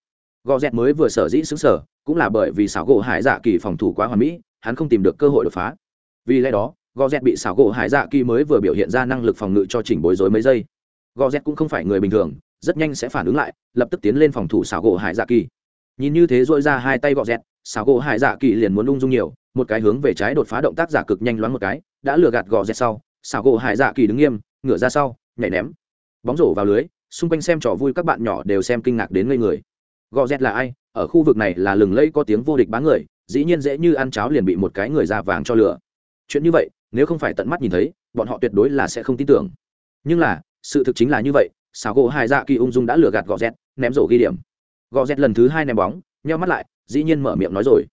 Gò dẹt mới vừa sở dĩ xứng sở, cũng là bởi vì xảo gỗ hải dạ kỳ phòng thủ quá hoàn mỹ, hắn không tìm được cơ hội đột phá. Vì lẽ đó, gò dẹt bị xảo gỗ hải dạ kỳ mới vừa biểu hiện ra năng lực phòng ngự cho chỉnh bối rối mấy giây. Gò dẹt cũng không phải người bình thường, rất nhanh sẽ phản ứng lại, lập tức tiến lên phòng thủ xảo gỗ hải dạ kỳ. Nhìn như thế dội ra hai tay gò dẹt, xảo gỗ hải dạ kỳ liền muốn lung dung nhiều, một cái hướng về trái đột phá động tác giả cực nhanh loáng một cái, đã lừa gạt gò dẹt sau, xảo gỗ hải dạ kỳ đứng nghiêm, ngửa ra sau, nhảy ném. Bóng rổ vào lưới xung quanh xem trò vui các bạn nhỏ đều xem kinh ngạc đến ngây người. Gò dẹt là ai? Ở khu vực này là lừng lẫy có tiếng vô địch bán người, dĩ nhiên dễ như ăn cháo liền bị một cái người da vàng cho lửa. Chuyện như vậy, nếu không phải tận mắt nhìn thấy, bọn họ tuyệt đối là sẽ không tin tưởng. Nhưng là, sự thực chính là như vậy xào gỗ hai dạ kỳ ung dung đã lừa gạt gò z ném rổ ghi điểm. Gò z lần thứ hai ném bóng, nheo mắt lại, dĩ nhiên mở miệng nói rồi.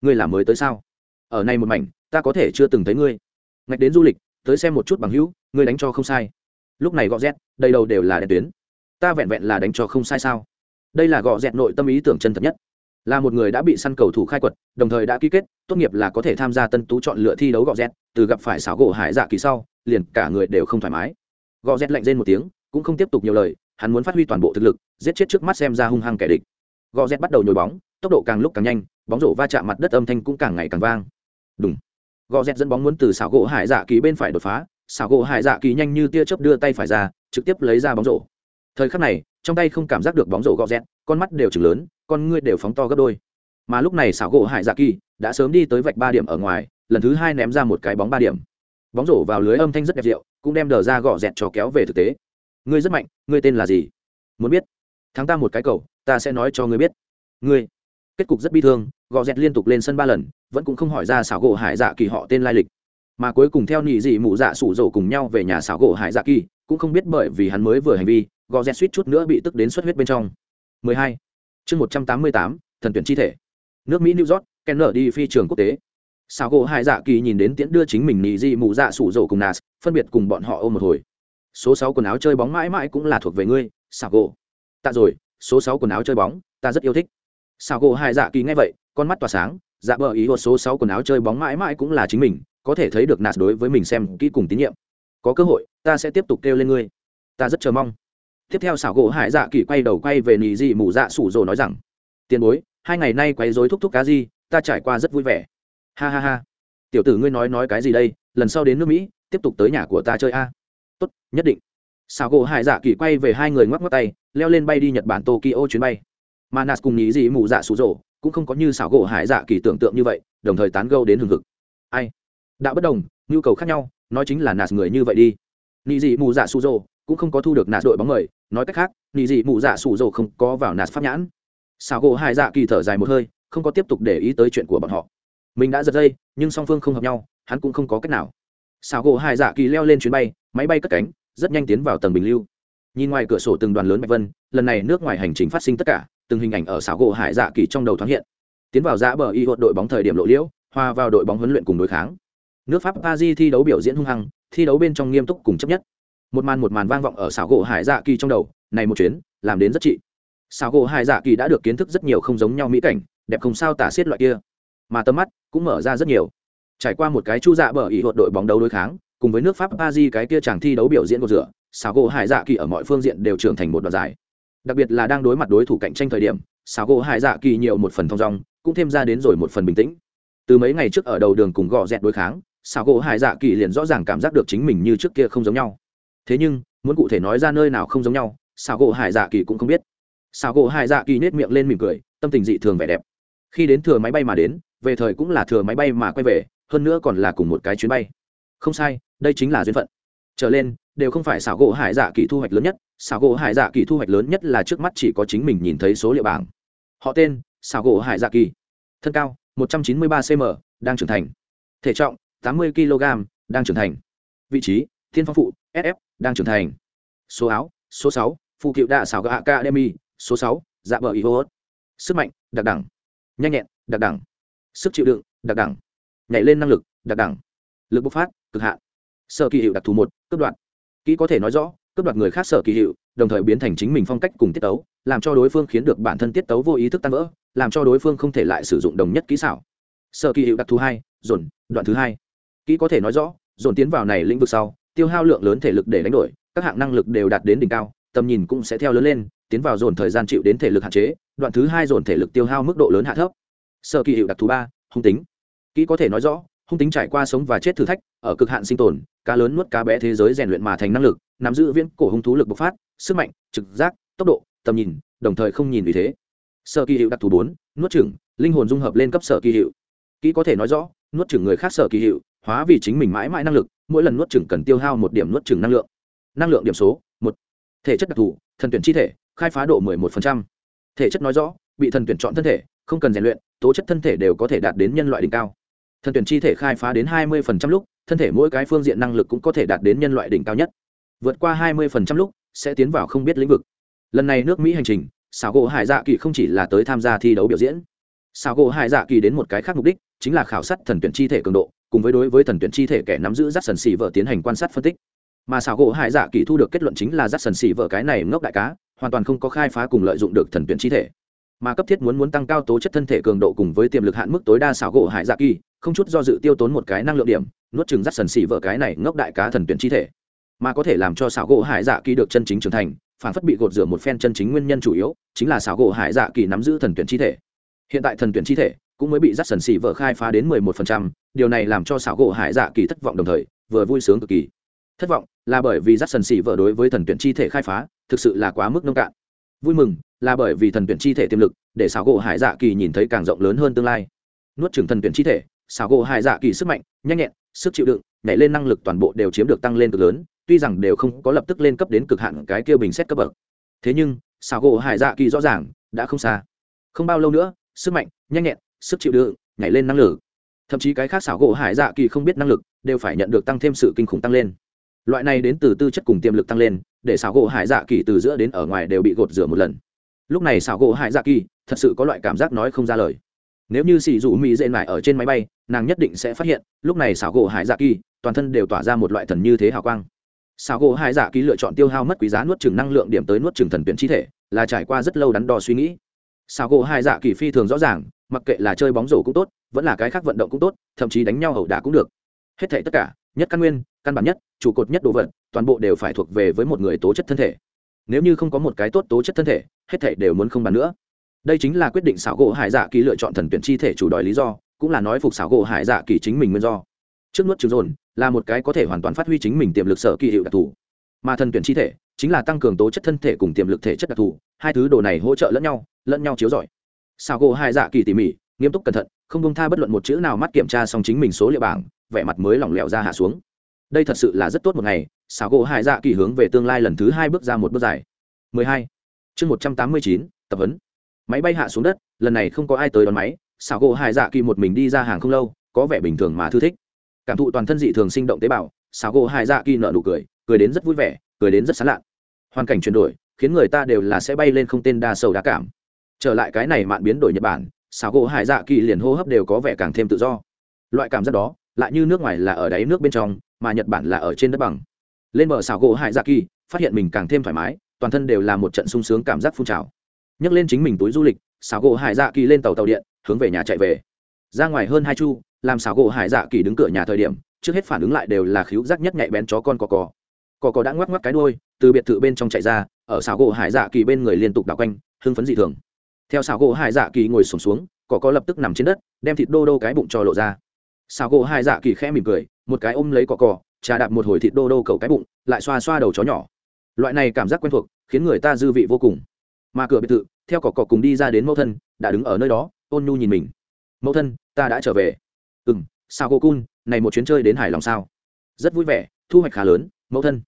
Ngươi là mới tới sao? Ở này một mảnh, ta có thể chưa từng thấy ngươi. Ngạch đến du lịch, tới xem một chút bằng hữu, ngươi đánh cho không sai. Lúc này gò z đầy đầu đều là đèn tuyến ta vẹn vẹn là đánh cho không sai sao? Đây là gọ dẹt nội tâm ý tưởng chân thật nhất. Là một người đã bị săn cầu thủ khai quật, đồng thời đã ký kết, tốt nghiệp là có thể tham gia tân tú chọn lựa thi đấu gọ dẹt, từ gặp phải xảo gỗ hải dạ kỳ sau, liền cả người đều không thoải mái. Gọ dẹt lạnh rên một tiếng, cũng không tiếp tục nhiều lời, hắn muốn phát huy toàn bộ thực lực, giết chết trước mắt xem ra hung hăng kẻ địch. Gọ dẹt bắt đầu nhồi bóng, tốc độ càng lúc càng nhanh, bóng rổ va chạm mặt đất âm thanh cũng càng ngày càng vang. Đúng gọ dẹt dẫn bóng muốn từ xảo gỗ hải dạ kỳ bên phải đột phá, xảo gỗ hải dạ kỳ nhanh như tia chớp đưa tay phải ra, trực tiếp lấy ra bóng rổ thời khắc này, trong tay không cảm giác được bóng rổ gọ rẽ con mắt đều chừng lớn, con ngươi đều phóng to gấp đôi. Mà lúc này xảo gỗ hải dạ kỳ đã sớm đi tới vạch ba điểm ở ngoài, lần thứ hai ném ra một cái bóng ba điểm. Bóng rổ vào lưới âm thanh rất đẹp rượu cũng đem đờ ra gõ dẹt cho kéo về thực tế. Ngươi rất mạnh, ngươi tên là gì? Muốn biết. Thắng ta một cái cầu, ta sẽ nói cho ngươi biết. Ngươi? Kết cục rất bi thương gõ dẹt liên tục lên sân ba lần, vẫn cũng không hỏi ra xảo gỗ hải dạ kỳ họ tên lai lịch. Mà cuối cùng theo nhị dị mụ dạ sủ rổ cùng nhau về nhà xảo gỗ hải dạ kỳ, cũng không biết bởi vì hắn mới vừa hành vi gò rẽ suýt chút nữa bị tức đến xuất huyết bên trong. 12. chương 188, thần tuyển chi thể. Nước mỹ new york kenner đi phi trường quốc tế. Sao gỗ hai dạ kỳ nhìn đến tiễn đưa chính mình nị di mụ dạ sủ rổ cùng nas phân biệt cùng bọn họ ôm một hồi. Số sáu quần áo chơi bóng mãi mãi cũng là thuộc về ngươi sao gỗ tạ rồi số sáu quần áo chơi bóng ta rất yêu thích. Sao gỗ hai dạ kỳ nghe vậy con mắt tỏa sáng dạ bờ ý một số sáu quần áo chơi bóng mãi mãi cũng là chính mình có thể thấy được nas đối với mình xem kỹ cùng tín nhiệm. Có cơ hội ta sẽ tiếp tục kêu lên ngươi. Ta rất chờ mong tiếp theo xảo gỗ hải dạ kỳ quay đầu quay về nị dị mù dạ sủ rồ nói rằng, tiền bối, hai ngày nay quấy rối thúc thúc cá gì, ta trải qua rất vui vẻ. Ha ha ha. Tiểu tử ngươi nói nói cái gì đây? Lần sau đến nước mỹ, tiếp tục tới nhà của ta chơi a. Tốt, nhất định. Xảo gỗ hải dạ kỳ quay về hai người ngoắc ngoắc tay, leo lên bay đi nhật bản tokyo chuyến bay. Manas cùng nhị dị mù dạ sủ rồ cũng không có như xảo gỗ hải dạ kỳ tưởng tượng như vậy, đồng thời tán gâu đến hừng hực. Ai? Đã bất đồng, nhu cầu khác nhau, nói chính là nạt người như vậy đi. Nị dị mù dạ sủ rồ cũng không có thu được nạt đội bóng mời. Nói cách khác, nị dị mù dạ sủ dầu không có vào nạt pháp nhãn. Xào gỗ hải dạ kỳ thở dài một hơi, không có tiếp tục để ý tới chuyện của bọn họ. Mình đã giật dây, nhưng song phương không hợp nhau, hắn cũng không có cách nào. Xào gỗ hải dạ kỳ leo lên chuyến bay, máy bay cất cánh, rất nhanh tiến vào tầng bình lưu. Nhìn ngoài cửa sổ từng đoàn lớn bạch vân, lần này nước ngoài hành trình phát sinh tất cả, từng hình ảnh ở xảo gỗ hải dạ kỳ trong đầu thoáng hiện. Tiến vào giã bờ y hột đội bóng thời điểm lộ liễu, hòa vào đội bóng huấn luyện cùng đối kháng. Nước pháp paris thi đấu biểu diễn hung hăng, thi đấu bên trong nghiêm túc cùng chấp nhất một màn một màn vang vọng ở xảo gỗ hải dạ kỳ trong đầu, này một chuyến, làm đến rất trị. Xảo gỗ hải dạ kỳ đã được kiến thức rất nhiều không giống nhau mỹ cảnh, đẹp không sao tả xiết loại kia. Mà tầm mắt cũng mở ra rất nhiều. Trải qua một cái chu dạ bờ ỉ hột đội bóng đấu đối kháng, cùng với nước pháp ba di cái kia chẳng thi đấu biểu diễn của rửa, xảo gỗ hải dạ kỳ ở mọi phương diện đều trưởng thành một đoạn giải đặc biệt là đang đối mặt đối thủ cạnh tranh thời điểm, xảo gỗ hải dạ kỳ nhiều một phần thong dong, cũng thêm ra đến rồi một phần bình tĩnh. Từ mấy ngày trước ở đầu đường cùng gò dẹt đối kháng, xảo gỗ hải dạ kỳ liền rõ ràng cảm giác được chính mình như trước kia không giống nhau thế nhưng, muốn cụ thể nói ra nơi nào không giống nhau xảo gỗ hải dạ kỳ cũng không biết. Xảo gỗ hải dạ kỳ nết miệng lên mỉm cười, tâm tình dị thường vẻ đẹp. Khi đến thừa máy bay mà đến, về thời cũng là thừa máy bay mà quay về, hơn nữa còn là cùng một cái chuyến bay. Không sai, đây chính là duyên phận. Trở lên, đều không phải xảo gỗ hải dạ kỳ thu hoạch lớn nhất xảo gỗ hải dạ kỳ thu hoạch lớn nhất là trước mắt chỉ có chính mình nhìn thấy số liệu bảng. Họ tên xảo gỗ hải dạ kỳ. Thân cao 193 cm đang trưởng thành. Thể trọng 80 kg đang trưởng thành. Vị trí, thiên phong phụ sf đang trưởng thành. Số áo số sáu phụ cựu đạ xảo gạ academy số sáu, dạ bờ ý hô sức mạnh đặc đẳng. Nhanh nhẹn đặc đẳng. Sức chịu đựng đặc đẳng. Nhảy lên năng lực đặc đẳng. Lực bộc phát cực hạn. Sở kỳ hiệu đặc thù một cấp đoạn kỹ có thể nói rõ cấp đoạt người khác sở kỳ hiệu đồng thời biến thành chính mình phong cách cùng tiết tấu làm cho đối phương khiến được bản thân tiết tấu vô ý thức tan vỡ làm cho đối phương không thể lại sử dụng đồng nhất kỹ xảo. Sở kỳ hiệu đặc thù hai dồn đoạn thứ hai. Kỹ có thể nói rõ dồn tiến vào này lĩnh vực sau tiêu hao lượng lớn thể lực để đánh đổi, các hạng năng lực đều đạt đến đỉnh cao, tầm nhìn cũng sẽ theo lớn lên, tiến vào dồn thời gian chịu đến thể lực hạn chế, đoạn thứ hai dồn thể lực tiêu hao mức độ lớn hạ thấp. Sở kỳ hiệu đặc thù ba, hung tính. Kỹ có thể nói rõ, hung tính trải qua sống và chết thử thách, ở cực hạn sinh tồn, cá lớn nuốt cá bé thế giới rèn luyện mà thành năng lực, nắm giữ viễn cổ hung thú lực bộc phát, sức mạnh, trực giác, tốc độ, tầm nhìn, đồng thời không nhìn vì thế. Sở kỳ hiệu đặc thù bốn, nuốt chửng, linh hồn dung hợp lên cấp sở kỳ hiệu. Kỹ có thể nói rõ, nuốt chửng người khác sở kỳ hiệu hóa vì chính mình mãi mãi năng lực, mỗi lần nuốt chửng cần tiêu hao một điểm nuốt chửng năng lượng. Năng lượng điểm số, một. Thể chất đặc thù, thần tuyển chi thể, khai phá độ 11%. thể chất nói rõ, bị thần tuyển chọn thân thể, không cần rèn luyện, tố chất thân thể đều có thể đạt đến nhân loại đỉnh cao. Thần tuyển chi thể khai phá đến 20% lúc, thân thể mỗi cái phương diện năng lực cũng có thể đạt đến nhân loại đỉnh cao nhất. Vượt qua 20% lúc, sẽ tiến vào không biết lĩnh vực. Lần này nước mỹ hành trình xảo gỗ hải dạ kỳ không chỉ là tới tham gia thi đấu biểu diễn. Xảo gỗ hải dạ kỳ đến một cái khác mục đích, chính là khảo sát thần tuyển chi thể cường độ cùng với đối với thần tuyển chi thể kẻ nắm giữ rắt sần xì vợ tiến hành quan sát phân tích. Mà xảo gỗ hải dạ kỳ thu được kết luận chính là rắt sần xì vợ cái này ngốc đại cá, hoàn toàn không có khai phá cùng lợi dụng được thần tuyển chi thể. Mà cấp thiết muốn muốn tăng cao tố chất thân thể cường độ cùng với tiềm lực hạn mức tối đa xảo gỗ hải dạ kỳ, không chút do dự tiêu tốn một cái năng lượng điểm, nuốt chừng rắt sần xì vợ cái này ngốc đại cá thần tuyển chi thể. Mà có thể làm cho xảo gỗ hải dạ kỳ được chân chính trưởng thành, phản phất bị gột rửa một phen chân chính nguyên nhân chủ yếu, chính là xảo gỗ hải dạ kỳ nắm giữ thần tuyển chi thể. Hiện tại thần tuyển chi thể cũng mới bị dắt sần xì vợ khai phá đến mười một phần trăm. Điều này làm cho xảo gỗ hải dạ kỳ thất vọng đồng thời, vừa vui sướng cực kỳ. Thất vọng là bởi vì dắt sần xì vợ đối với thần tuyển chi thể khai phá, thực sự là quá mức nông cạn. Vui mừng là bởi vì thần tuyển chi thể tiềm lực, để xảo gỗ hải dạ kỳ nhìn thấy càng rộng lớn hơn tương lai. Nuốt trừng thần tuyển chi thể, xảo gỗ hải dạ kỳ sức mạnh, nhanh nhẹn, sức chịu đựng, nhảy lên năng lực toàn bộ đều chiếm được tăng lên cực lớn, tuy rằng đều không có lập tức lên cấp đến cực hạn cái kia bình xét cấp bậc. Thế nhưng, xảo gỗ hải dạ kỳ rõ ràng đã không xa. Không bao lâu nữa, sức mạnh, nhanh nhẹn sức chịu đựng, nhảy lên năng lực. Thậm chí cái khác xảo gỗ hải dạ kỳ không biết năng lực, đều phải nhận được tăng thêm sự kinh khủng tăng lên. Loại này đến từ tư chất cùng tiềm lực tăng lên, để xảo gỗ hải dạ kỳ từ giữa đến ở ngoài đều bị gột rửa một lần. Lúc này xảo gỗ hải dạ kỳ, thật sự có loại cảm giác nói không ra lời. Nếu như xì dụ mỹ dễ mải ở trên máy bay, nàng nhất định sẽ phát hiện, lúc này xảo gỗ hải dạ kỳ, toàn thân đều tỏa ra một loại thần như thế hào quang. Xảo gỗ hải dạ kỳ lựa chọn tiêu hao mất quý giá nuốt chừng năng lượng điểm tới nuốt chừng thần tuyển chi thể, là trải qua rất lâu đắn đo suy nghĩ xảo gỗ hải dạ kỳ phi thường rõ ràng, mặc kệ là chơi bóng rổ cũng tốt, vẫn là cái khác vận động cũng tốt, thậm chí đánh nhau hầu đả cũng được. Hết thể tất cả, nhất căn nguyên, căn bản nhất, trụ cột nhất đồ vật, toàn bộ đều phải thuộc về với một người tố chất thân thể. Nếu như không có một cái tốt tố chất thân thể, hết thể đều muốn không bàn nữa. Đây chính là quyết định xảo gỗ hải dạ kỳ lựa chọn thần tuyển chi thể chủ đòi lý do, cũng là nói phục xảo gỗ hải dạ kỳ chính mình nguyên do. Trước nuốt trừ dồn, là một cái có thể hoàn toàn phát huy chính mình tiềm lực sở kỳ hiệu đặc thù. Mà thần tuyển chi thể, chính là tăng cường tố chất thân thể cùng tiềm lực thể chất đặc thù, hai thứ đồ này hỗ trợ lẫn nhau lẫn nhau chiếu giỏi. Xảo gỗ hai dạ kỳ tỉ mỉ nghiêm túc cẩn thận không bông tha bất luận một chữ nào mắt kiểm tra xong chính mình số liệu bảng vẻ mặt mới lỏng lẻo ra hạ xuống. Đây thật sự là rất tốt một ngày xảo gỗ hai dạ kỳ hướng về tương lai lần thứ hai bước ra một bước dài. 12. chương 189, tập huấn. Máy bay hạ xuống đất lần này không có ai tới đón máy xảo gỗ hai dạ kỳ một mình đi ra hàng không lâu có vẻ bình thường mà thư thích. Cảm thụ toàn thân dị thường sinh động tế bào xảo gỗ hai dạ kỳ nở nụ cười cười đến rất vui vẻ cười đến rất sán lạ hoàn cảnh chuyển đổi khiến người ta đều là sẽ bay lên không tên đa sầu đá cảm trở lại cái này mạn biến đổi nhật bản xào gỗ hải dạ kỳ liền hô hấp đều có vẻ càng thêm tự do. Loại cảm giác đó, lại như nước ngoài là ở đáy nước bên trong, mà nhật bản là ở trên đất bằng. Lên bờ xào gỗ hải dạ kỳ, phát hiện mình càng thêm thoải mái, toàn thân đều là một trận sung sướng cảm giác phun trào. Nhấc lên chính mình túi du lịch xào gỗ hải dạ kỳ lên tàu tàu điện, hướng về nhà chạy về. Ra ngoài hơn hai chu, làm xào gỗ hải dạ kỳ đứng cửa nhà thời điểm, trước hết phản ứng lại đều là khíu giác nhất nhạy bén chó con cò cò. Cò cò đã ngoắc ngoắc cái đuôi, từ biệt thự bên trong chạy ra, ở xào gỗ hải dạ kỳ bên người liên tục đảo quanh, hưng phấn dị thường theo xảo gỗ hải dạ kỳ ngồi sùng xuống, xuống cỏ có lập tức nằm trên đất đem thịt đô đô cái bụng cho lộ ra. Xảo gỗ hải dạ kỳ khẽ mỉm cười một cái ôm lấy cỏ cỏ trà đạp một hồi thịt đô đô cầu cái bụng lại xoa xoa đầu chó nhỏ. Loại này cảm giác quen thuộc khiến người ta dư vị vô cùng. Mà cửa biệt thự theo cỏ cỏ cùng đi ra đến mẫu thân đã đứng ở nơi đó ôn nhu nhìn mình. Mẫu thân ta đã trở về. Ừ m sao cô cun này một chuyến chơi đến hài lòng sao? Rất vui vẻ thu hoạch khá lớn mẫu thân.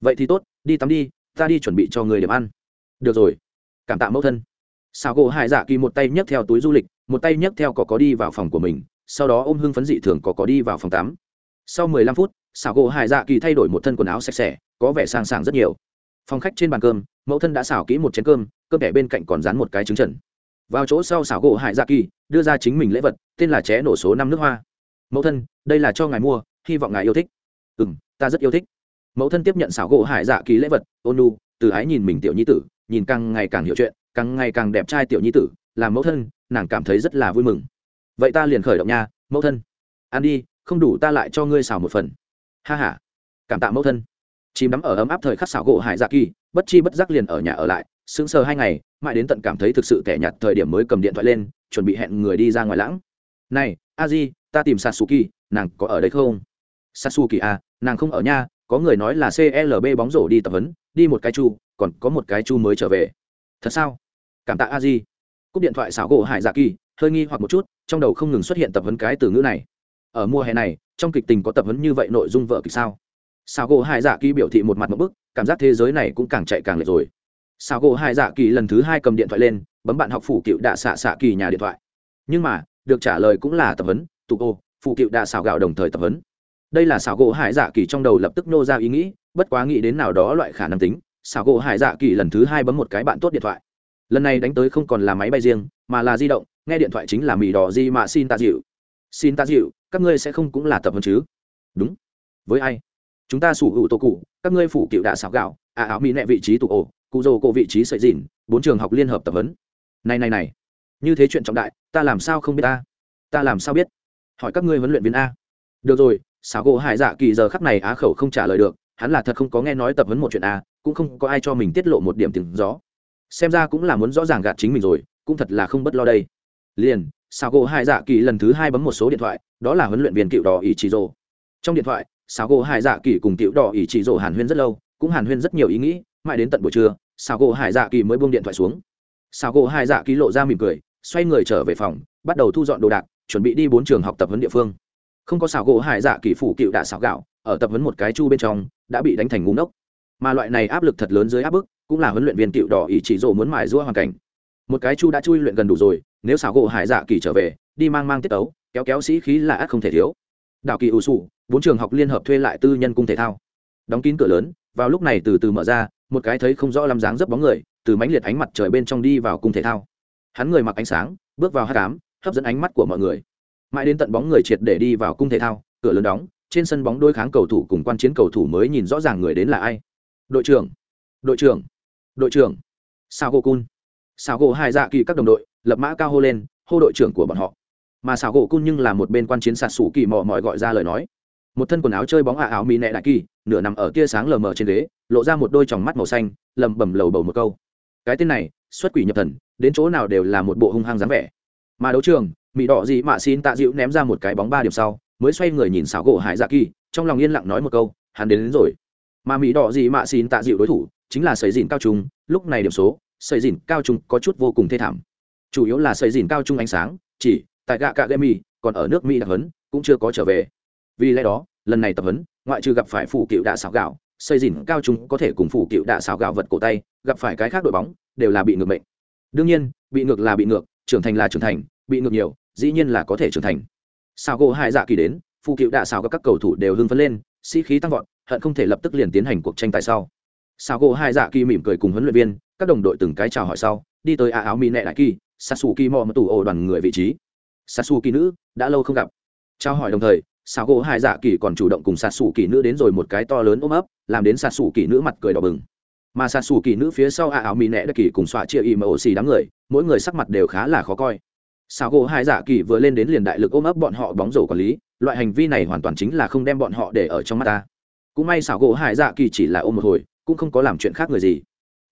Vậy thì tốt đi tắm đi ta đi chuẩn bị cho người điểm ăn. Được rồi. Cảm tạ mẫu thân sao gỗ hải dạ kỳ một tay nhấc theo túi du lịch, một tay nhấc theo cỏ có đi vào phòng của mình, sau đó ôm hưng phấn dị thường cỏ có đi vào phòng tắm. Sau mười lăm phút xảo gỗ hải dạ kỳ thay đổi một thân quần áo sạch sẽ, có vẻ sang sảng rất nhiều. Phòng khách trên bàn cơm, mẫu thân đã xào kỹ một chén cơm cơm kẻ bên cạnh còn dán một cái trứng trần. Vào chỗ sau xảo gỗ hải dạ kỳ, đưa ra chính mình lễ vật, tên là ché nổ số năm nước hoa. Mẫu thân, đây là cho ngài mua, hy vọng ngài yêu thích. Ừ m ta rất yêu thích. Mẫu thân tiếp nhận xảo gỗ hải dạ kỳ lễ vật, ôn nu, từ ái nhìn mình tiểu nhi tử, nhìn càng ngày càng hiểu chuyện càng ngày càng đẹp trai tiểu nhi tử làm mẫu thân, nàng cảm thấy rất là vui mừng. Vậy ta liền khởi động nha, mẫu thân. Ăn đi, không đủ ta lại cho ngươi xào một phần. Ha h a cảm tạ mẫu thân. Chìm đắm ở ấm áp thời khắc xảo gỗ hải dạ kỳ, bất chi bất giác liền ở nhà ở lại, sững sờ hai ngày, mãi đến tận cảm thấy thực sự tẻ nhạt thời điểm mới cầm điện thoại lên, chuẩn bị hẹn người đi ra ngoài lãng. Này, a di, ta tìm sasuki nàng có ở đây không? Sasuki à nàng không ở nha, có người nói là clb bóng rổ đi tập huấn, đi một cái chu, còn có một cái chu mới trở về. Thật sao? Cảm tạ a di cúp điện thoại xảo gỗ hải dạ kỳ hơi nghi hoặc một chút trong đầu không ngừng xuất hiện tập huấn cái từ ngữ này ở mùa hè này trong kịch tình có tập huấn như vậy nội dung vợ kịch sao xảo gỗ hải dạ kỳ biểu thị một mặt một bức cảm giác thế giới này cũng càng chạy càng lệch rồi xảo gỗ hải dạ kỳ lần thứ hai cầm điện thoại lên bấm bạn học phủ cựu đạ xạ xạ kỳ nhà điện thoại nhưng mà được trả lời cũng là tập huấn tụ ô phụ cựu đạ xảo gạo đồng thời tập huấn đây là xảo gỗ hải dạ kỳ trong đầu lập tức nô ra ý nghĩ bất quá nghĩ đến nào đó loại khả năng tính xảo gỗ hải dạ kỳ lần thứ hai bấm một cái bạn tốt điện thoại lần này đánh tới không còn là máy bay riêng, mà là di động, nghe điện thoại chính là mì đỏ di mà xin ta dịu. Xin ta dịu, các ngươi sẽ không cũng là tập huấn chứ? Đúng. Với ai? Chúng ta sủ hữu tô cụ, các ngươi phủ cựu đạ xảo gạo à áo mỹ nẹ vị trí tụ ổ, cụ dô cổ vị trí sợi dìn bốn trường học liên hợp tập huấn. Này này này. Như thế chuyện trọng đại, ta làm sao không biết ta ta làm sao biết? Hỏi các ngươi huấn luyện viên a. Được rồi, xảo gỗ hải dạ kỳ giờ khắc này á khẩu không trả lời được, hắn là thật không có nghe nói tập huấn một chuyện a, cũng không có ai cho mình tiết lộ một điểm tiếng gió xem ra cũng là muốn rõ ràng gạt chính mình rồi, cũng thật là không bất lo đây. Liền sao gỗ hải dạ kỳ lần thứ hai bấm một số điện thoại, đó là huấn luyện viên cựu đỏ ỷ chỉ rồ trong điện thoại sao gỗ hải dạ kỳ cùng cựu đỏ ỷ chỉ rồ hàn huyên rất lâu, cũng hàn huyên rất nhiều ý nghĩ, mãi đến tận buổi trưa sao gỗ hải dạ kỳ mới buông điện thoại xuống. Sao gỗ hải dạ kỳ lộ ra mỉm cười, xoay người trở về phòng, bắt đầu thu dọn đồ đạc, chuẩn bị đi bốn trường học tập huấn địa phương. Không có xảo gỗ hải dạ kỳ phủ cựu đạ xảo gạo, ở tập huấn một cái chu bên trong, đã bị đánh thành ngúng ốc mà loại này áp lực thật lớn dưới áp bức, cũng là huấn luyện viên cựu đỏ ý chỉ rồ muốn mài giũa hoàn cảnh. Một cái chu đã chui luyện gần đủ rồi, nếu xảo gỗ hải dạ kỳ trở về, đi mang mang tiết tấu, kéo kéo sĩ khí là ác không thể thiếu. Đảo kỳ ủ sụ bốn trường học liên hợp thuê lại tư nhân cung thể thao. Đóng kín cửa lớn, vào lúc này từ từ mở ra, một cái thấy không rõ làm dáng dấp bóng người, từ mánh liệt ánh mặt trời bên trong đi vào cung thể thao. Hắn người mặc ánh sáng, bước vào hát cám hấp dẫn ánh mắt của mọi người. Mãi đến tận bóng người triệt để đi vào cung thể thao, cửa lớn đóng, trên sân bóng đôi kháng cầu thủ cùng quan chiến cầu thủ mới nhìn rõ ràng người đến là ai đội trưởng đội trưởng đội trưởng. Sao gỗ cun. Sao gỗ hai dạ kỳ các đồng đội lập mã cao hô lên hô đội trưởng của bọn họ. Mà sao gỗ cun nhưng là một bên quan chiến sạt sủ kỳ mò mỏi gọi ra lời nói. Một thân quần áo chơi bóng ả áo mì nẹ đại kỳ nửa nằm ở tia sáng lờ mờ trên ghế lộ ra một đôi tròng mắt màu xanh lầm bầm lầu bầu một câu. Cái tên này xuất quỷ nhập thần đến chỗ nào đều là một bộ hung hăng dáng vẻ. Mà đấu trường mỹ đỏ dị mạ xin tạ dịu ném ra một cái bóng ba điểm sau mới xoay người nhìn xảo gỗ hải dạ kỳ trong lòng yên lặng nói một câu hắn đến, đến rồi mà mỹ đỏ gì mạ xin tạ dịu đối thủ, chính là sấy dìn cao trung, lúc này điểm số sấy dìn cao trung có chút vô cùng thê thảm. Chủ yếu là sấy dìn cao trung ánh sáng, chỉ, tại gạ cạ gây mỹ còn ở nước mỹ đặc hấn cũng chưa có trở về. Vì lẽ đó, lần này tập huấn, ngoại trừ gặp phải phủ cựu đạ xảo gạo xây dìn cao trung có thể cùng phủ cựu đạ xảo gạo vật cổ tay, gặp phải cái khác đội bóng, đều là bị ngược mệnh. Đương nhiên, bị ngược là bị ngược, trưởng thành là trưởng thành, bị ngược nhiều, dĩ nhiên là có thể trưởng thành. Sao gỗ hai dạ kỳ đến phụ cựu đạ xảo các cầu thủ đều hưng phấn lên, sĩ、si、khí tăng vọt hận không thể lập tức liền tiến hành cuộc tranh tài sau. Sao gỗ hai dạ kỳ mỉm cười cùng huấn luyện viên, các đồng đội từng cái chào hỏi sau, đi tới a áo mỹ nệ đại kỳ sasu kỳ mò mà tủ ổ đoàn người vị trí. Sasu kỳ nữ, đã lâu không gặp. Trao hỏi đồng thời, sao gỗ hai dạ kỳ còn chủ động cùng sasu kỳ nữ đến rồi một cái to lớn ôm ấp, làm đến sasu kỳ nữ mặt cười đỏ bừng. Mà sasu kỳ nữ phía sau a áo mỹ nệ đại kỳ cùng xoa chia im ổ xì đám người, mỗi người sắc mặt đều khá là khó coi. Sao gỗ hai dạ kỳ vừa lên đến liền đại lực ôm ấp bọn họ bóng rổ quản lý, loại hành vi này hoàn toàn chính là không đem bọn họ để ở trong mắt ta cũng may xảo gỗ hải dạ kỳ chỉ là ôm một hồi cũng không có làm chuyện khác người gì.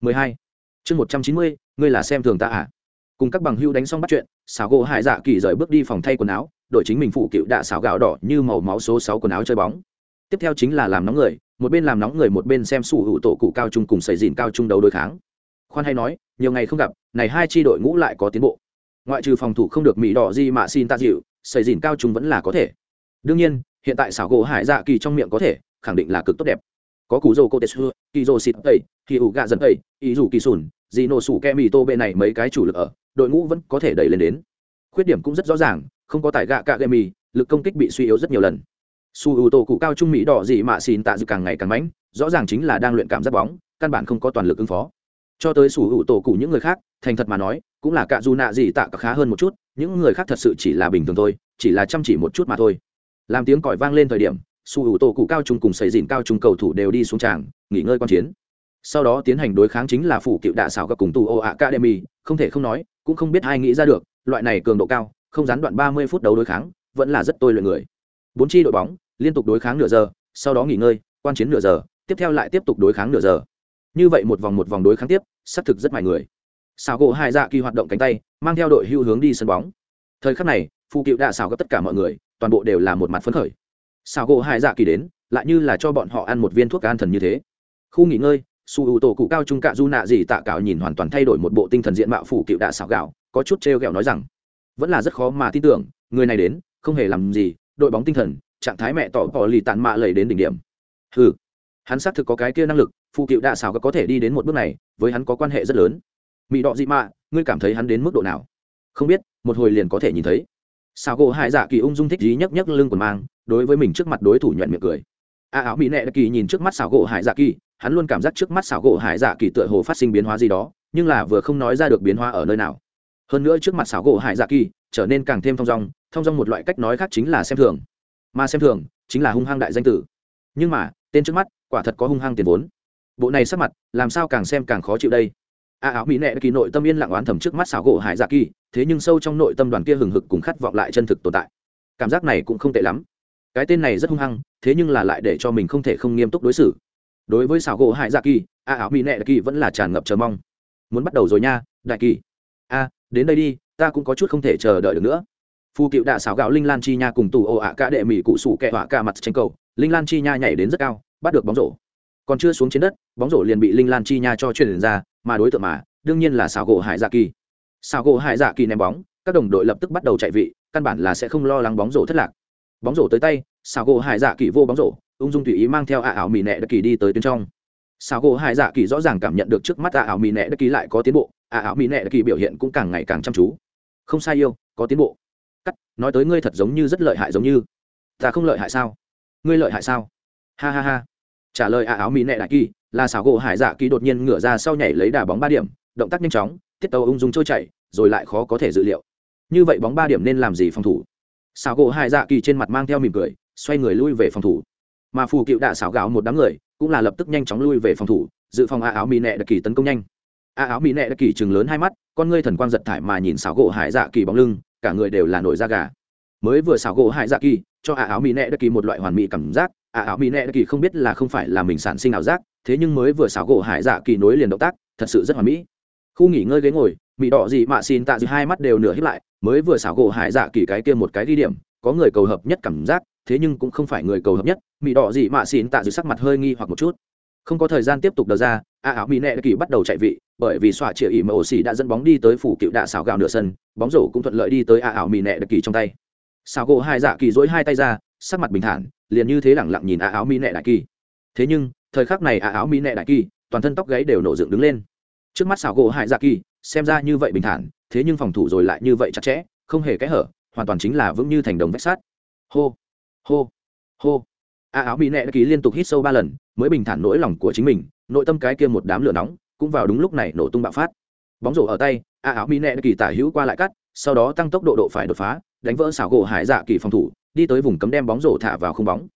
12. chương 190, ngươi là xem thường ta à? Cùng các bằng hưu đánh xong bắt chuyện xảo gỗ hải dạ kỳ rời bước đi phòng thay quần áo đội chính mình phụ cựu đạ xảo gạo đỏ như màu máu số 6 quần áo chơi bóng. Tiếp theo chính là làm nóng người một bên làm nóng người một bên xem sủ hữu tổ cụ cao trung cùng xây dìn cao trung đấu đối kháng. Khoan hay nói nhiều ngày không gặp này hai chi đội ngũ lại có tiến bộ. Ngoại trừ phòng thủ không được mỹ đỏ gì mà xin ta dịu xây dìn cao trung vẫn là có thể. Đương nhiên hiện tại xảo gỗ hải dạ kỳ trong miệng có thể khẳng định là cực tốt đẹp. Có cú dô cô tê xưa kỳ dô xịt tây kỳ ủ gạ dần tây ý dù kỳ sùn, dì nổ sủ ke mì tô bê này mấy cái chủ lực ở, đội ngũ vẫn có thể đẩy lên đến. Khuyết điểm cũng rất rõ ràng, không có tải gạ cạ gây mì, lực công kích bị suy yếu rất nhiều lần. Su ưu tô cụ cao trung mỹ đỏ gì mà xin tạ dự càng ngày càng mãnh rõ ràng chính là đang luyện cảm giác bóng, căn bản không có toàn lực ứng phó. Cho tới sủ hữu tổ cụ những người khác, thành thật mà nói, cũng là cạ dù nạ gì tạ khá hơn một chút, những người khác thật sự chỉ là bình thường thôi, chỉ là chăm chỉ một chút mà thôi. Làm tiếng còi vang lên thời điểm su hữu tổ cụ cao trung cùng xây dìn cao trung cầu thủ đều đi xuống tràng, nghỉ ngơi quan chiến. Sau đó tiến hành đối kháng chính là phủ cựu đạ xảo các cùng tù ô academy, không thể không nói, cũng không biết ai nghĩ ra được, loại này cường độ cao, không gián đoạn ba mươi phút đấu đối kháng, vẫn là rất tôi luyện người. Bốn chi đội bóng, liên tục đối kháng nửa giờ, sau đó nghỉ ngơi, quan chiến nửa giờ, tiếp theo lại tiếp tục đối kháng nửa giờ. Như vậy một vòng một vòng đối kháng tiếp, xác thực rất mài người. Xảo gỗ hai dạ kỳ hoạt động cánh tay, mang theo đội hưu hướng đi sân bóng. Thời khắc này phụ cựu đạ xảo gấp tất cả mọi người, toàn bộ đều là một mặt phấn khởi xào gỗ hai dạ kỳ đến, lại như là cho bọn họ ăn một viên thuốc an thần như thế. Khu nghỉ ngơi, su ưu tổ cụ cao trung cạ du nạ gì tạ cạo nhìn hoàn toàn thay đổi một bộ tinh thần diện mạo phủ cựu đạ xào gạo, có chút t r ghẹo nói rằng, vẫn là rất khó mà tin tưởng, người này đến, không hề làm gì, đội bóng tinh thần, trạng thái mẹ tỏ bỏ lì tàn mạ lầy đến đỉnh điểm. Ừ hắn xác thực có cái kia năng lực, phụ cựu đạ xào có thể đi đến một bước này, với hắn có quan hệ rất lớn. Mỹ đọ dị mạ, ngươi cảm thấy hắn đến mức độ nào? Không biết, một hồi liền có thể nhìn thấy. Xào gỗ hại dạ kỳ ung dung thích dí nhấc nhấc lưng quần mang đối với mình trước mặt đối thủ nhuận miệng cười. A áo mỹ nệ kỳ nhìn trước mắt xảo gỗ hải dạ kỳ, hắn luôn cảm giác trước mắt xảo gỗ hải dạ kỳ tựa hồ phát sinh biến hóa gì đó, nhưng là vừa không nói ra được biến hóa ở nơi nào. Hơn nữa trước mặt xảo gỗ hải dạ kỳ trở nên càng thêm thong dong thong dong một loại cách nói khác chính là xem thường. Mà xem thường chính là hung hăng đại danh tử. Nhưng mà, tên trước mắt, quả thật có hung hăng tiền vốn. Bộ này sắc mặt, làm sao càng xem càng khó chịu đây? A áo mỹ nệ kỳ nội tâm yên lặng oán thầm trước mắt xảo gỗ hải dạ kỳ, thế nhưng sâu trong nội tâm đoàn kia hừng hực cùng khát vọng lại chân thực tồn tại. Cảm giác này cũng không tệ lắm cái tên này rất hung hăng, thế nhưng là lại để cho mình không thể không nghiêm túc đối xử. Đối với xảo gỗ hải dạ kỳ, a áo mỹ nệ kỳ vẫn là tràn ngập chờ mong. Muốn bắt đầu rồi nha, đại kỳ. A, đến đây đi, ta cũng có chút không thể chờ đợi được nữa. Phu cựu đạ xảo gạo linh lan chi nha cùng tù ồ ạ cả đệ mỹ cụ sủ kẹ họa cả mặt tranh cầu, linh lan chi nha nhảy đến rất cao, bắt được bóng rổ. Còn chưa xuống trên đất, bóng rổ liền bị linh lan chi nha cho truyền ra, mà đối tượng mà, đương nhiên là xảo gỗ hải dạ kỳ. Xảo gỗ hải dạ kỳ ném bóng, các đồng đội lập tức bắt đầu chạy vị, căn bản là sẽ không lo lắng bóng rổ thất lạc bóng rổ tới tay xảo gỗ hải dạ kỳ vô bóng rổ, ung dung tùy ý mang theo ạ ảo mì nẹ đất kỳ đi tới tuyến trong. Xảo gỗ hải dạ kỳ rõ ràng cảm nhận được trước mắt ạ ảo mì nẹ đất kỳ lại có tiến bộ, ạ ảo mì nẹ đất kỳ biểu hiện cũng càng ngày càng chăm chú. Không sai yêu, có tiến bộ. Cắt, nói tới ngươi thật giống như rất lợi hại giống như. Ta không lợi hại sao? Ngươi lợi hại sao? Ha ha ha. Trả lời ạ áo mỹ nệ đại kỳ, là xảo gỗ hải dạ kỳ đột nhiên ngửa ra sau nhảy lấy đà bóng ba điểm, động tác nhanh chóng, tiết tàu ung dung trôi chạy rồi lại khó có thể dự liệu. Như vậy bóng ba điểm nên làm gì phòng thủ? Xảo gỗ hải dạ kỳ trên mặt mang theo mỉm cười, xoay người lui về phòng thủ. Mà phù cựu đạ xảo gạo một đám người, cũng là lập tức nhanh chóng lui về phòng thủ, dự phòng a áo mỹ nệ đặc kỳ tấn công nhanh. A áo mỹ nệ đặc kỳ chừng lớn hai mắt, con ngươi thần quang giật thải mà nhìn xảo gỗ hải dạ kỳ bóng lưng, cả người đều là nổi da gà. Mới vừa xảo gỗ hải dạ kỳ, cho a áo mỹ nệ đặc kỳ một loại hoàn mỹ cảm giác, a áo mỹ nệ đặc kỳ không biết là không phải là mình sản sinh ảo giác, thế nhưng mới vừa xảo gỗ hải dạ kỳ nối liền động tác, thật sự rất hoàn mỹ. Khu nghỉ ngơi ghế ngồi mỹ đỏ gì mạ xin tạ dư hai mắt đều nửa hiếp lại mới vừa xảo gỗ hải dạ kỳ cái kia một cái đi điểm, có người cầu hợp nhất cảm giác, thế nhưng cũng không phải người cầu hợp nhất mỹ đỏ gì mạ xin tạ dư sắc mặt hơi nghi hoặc một chút. Không có thời gian tiếp tục đờ ra, a áo mỹ nệ kỳ bắt đầu chạy vị, bởi vì xoa chĩa ỉ mà ổ xỉ đã dẫn bóng đi tới phủ cựu đạ xảo gạo nửa sân, bóng rổ cũng thuận lợi đi tới a áo mỹ nệ kỳ trong tay. Xảo gỗ hai dạ kỳ dỗi hai tay ra, sắc mặt bình thản, liền như thế lẳng lặng nhìn a áo mỹ nệ đại kỳ. Thế nhưng, thời khắc này a áo mỹ nệ đại kỳ, toàn thân tóc gáy đều nổ dựng đứng lên. Trước mắt xảo gỗ hai dạ kỳ xem ra như vậy bình thản, thế nhưng phòng thủ rồi lại như vậy chặt chẽ, không hề kẽ hở, hoàn toàn chính là vững như thành đồng vách sát hô hô hô. A áo mỹ nệ kỳ liên tục hít sâu ba lần, mới bình thản nỗi lòng của chính mình, nội tâm cái kia một đám lửa nóng, cũng vào đúng lúc này nổ tung bạo phát. Bóng rổ ở tay, a áo mỹ nệ kỳ tả hữu qua lại cắt, sau đó tăng tốc độ độ phải đột phá, đánh vỡ xảo gỗ hải dạ kỳ phòng thủ, đi tới vùng cấm đem bóng rổ thả vào không bóng.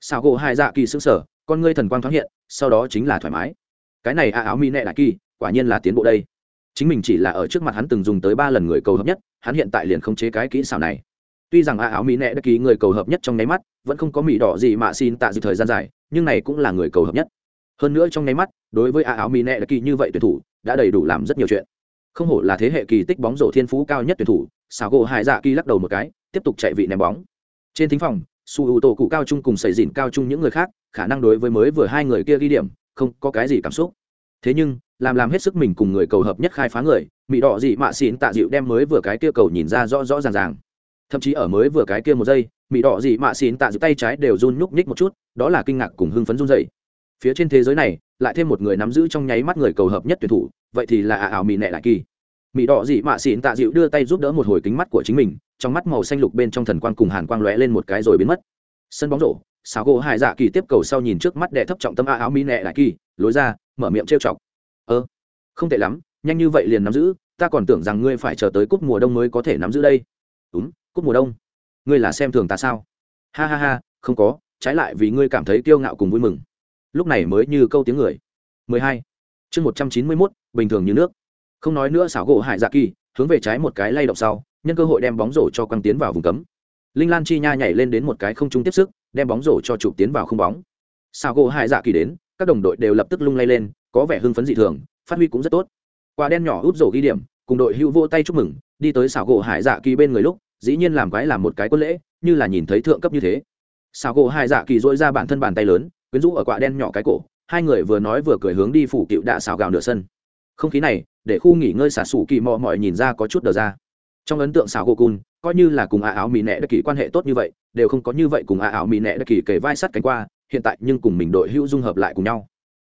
Xảo gỗ hải dạ kỳ xứng sở con ngươi thần quang thoáng hiện, sau đó chính là thoải mái. Cái này a áo mỹ nệ đại kỳ, quả nhiên là tiến bộ đây chính mình chỉ là ở trước mặt hắn từng dùng tới ba lần người cầu hợp nhất, hắn hiện tại liền không chế cái kỹ xảo này. Tuy rằng a áo mỹ nệ đã ký người cầu hợp nhất trong nháy mắt, vẫn không có mỹ đỏ gì mà xin tạ dịp thời gian dài, nhưng này cũng là người cầu hợp nhất. Hơn nữa trong nháy mắt, đối với a áo mỹ nệ đã kỳ như vậy tuyển thủ, đã đầy đủ làm rất nhiều chuyện. Không hổ là thế hệ kỳ tích bóng rổ thiên phú cao nhất tuyển thủ xào gỗ hải dạ kỳ lắc đầu một cái, tiếp tục chạy vị ném bóng. Trên thính phòng, su ưu tổ cụ cao trung cùng xảy dìn cao trung những người khác, khả năng đối với mới vừa hai người kia ghi điểm, không có cái gì cảm xúc. Thế nhưng làm làm hết sức mình cùng người cầu hợp nhất khai phá người mỹ đỏ dị mạ xỉn tạ dịu đem mới vừa cái kia cầu nhìn ra rõ rõ ràng ràng. Thậm chí ở mới vừa cái kia một giây mỹ đỏ dị mạ xỉn tạ dịu tay trái đều run nhúc nhích một chút, đó là kinh ngạc cùng hưng phấn run dậy phía trên thế giới này, lại thêm một người nắm giữ trong nháy mắt người cầu hợp nhất tuyển thủ, vậy thì là ả ảo mỹ nệ đại kỳ. Mỹ đỏ dị mạ xỉn tạ dịu đưa tay giúp đỡ một hồi kính mắt của chính mình, trong mắt màu xanh lục bên trong thần quang cùng hàn quang lóe lên một cái rồi biến mất. Sân bóng rổ xào gỗ hải dạ kỳ tiếp cầu sau nhìn trước mắt đệ thấp trọng tâm ả áo mỹ nệ đại kỳ, lối ra, mở miệng trêu chọc ơ không tệ lắm nhanh như vậy liền nắm giữ ta còn tưởng rằng ngươi phải chờ tới cúp mùa đông mới có thể nắm giữ đây. Đúng cúp mùa đông. Ngươi là xem thường ta sao? Ha ha ha không có trái lại vì ngươi cảm thấy kiêu ngạo cùng vui mừng. Lúc này mới như câu tiếng người. 12. chương 191, bình thường như nước. Không nói nữa xảo gỗ hải dạ kỳ hướng về trái một cái lay động sau nhân cơ hội đem bóng rổ cho quăng tiến vào vùng cấm. Linh lan chi nha nhảy lên đến một cái không trung tiếp sức đem bóng rổ cho chụp tiến vào không bóng. Xảo gỗ hại dạ kỳ đến các đồng đội đều lập tức lung lay lên, có vẻ hưng phấn dị thường, phát huy cũng rất tốt. Quả đen nhỏ út rổ ghi điểm, cùng đội hữu vô tay chúc mừng, đi tới xảo gỗ hải dạ kỳ bên người lúc, dĩ nhiên làm quái làm một cái quân lễ, như là nhìn thấy thượng cấp như thế. Xảo gỗ hải dạ kỳ dỗi ra bản thân bàn tay lớn, quyến rũ ở quả đen nhỏ cái cổ, hai người vừa nói vừa cười hướng đi phủ cựu đạ xảo gạo nửa sân. Không khí này, để khu nghỉ ngơi xả sủ kỳ mò mọi nhìn ra có chút đờ ra. Trong ấn tượng xảo gỗ cun, coi như là cùng a áo mỹ nẹ đất kỳ quan hệ tốt như vậy, đều không có như vậy cùng a áo mỹ nẹ đất kỳ kể vai sắt cánh qua hiện tại nhưng cùng mình đội hữu dung hợp lại cùng nhau.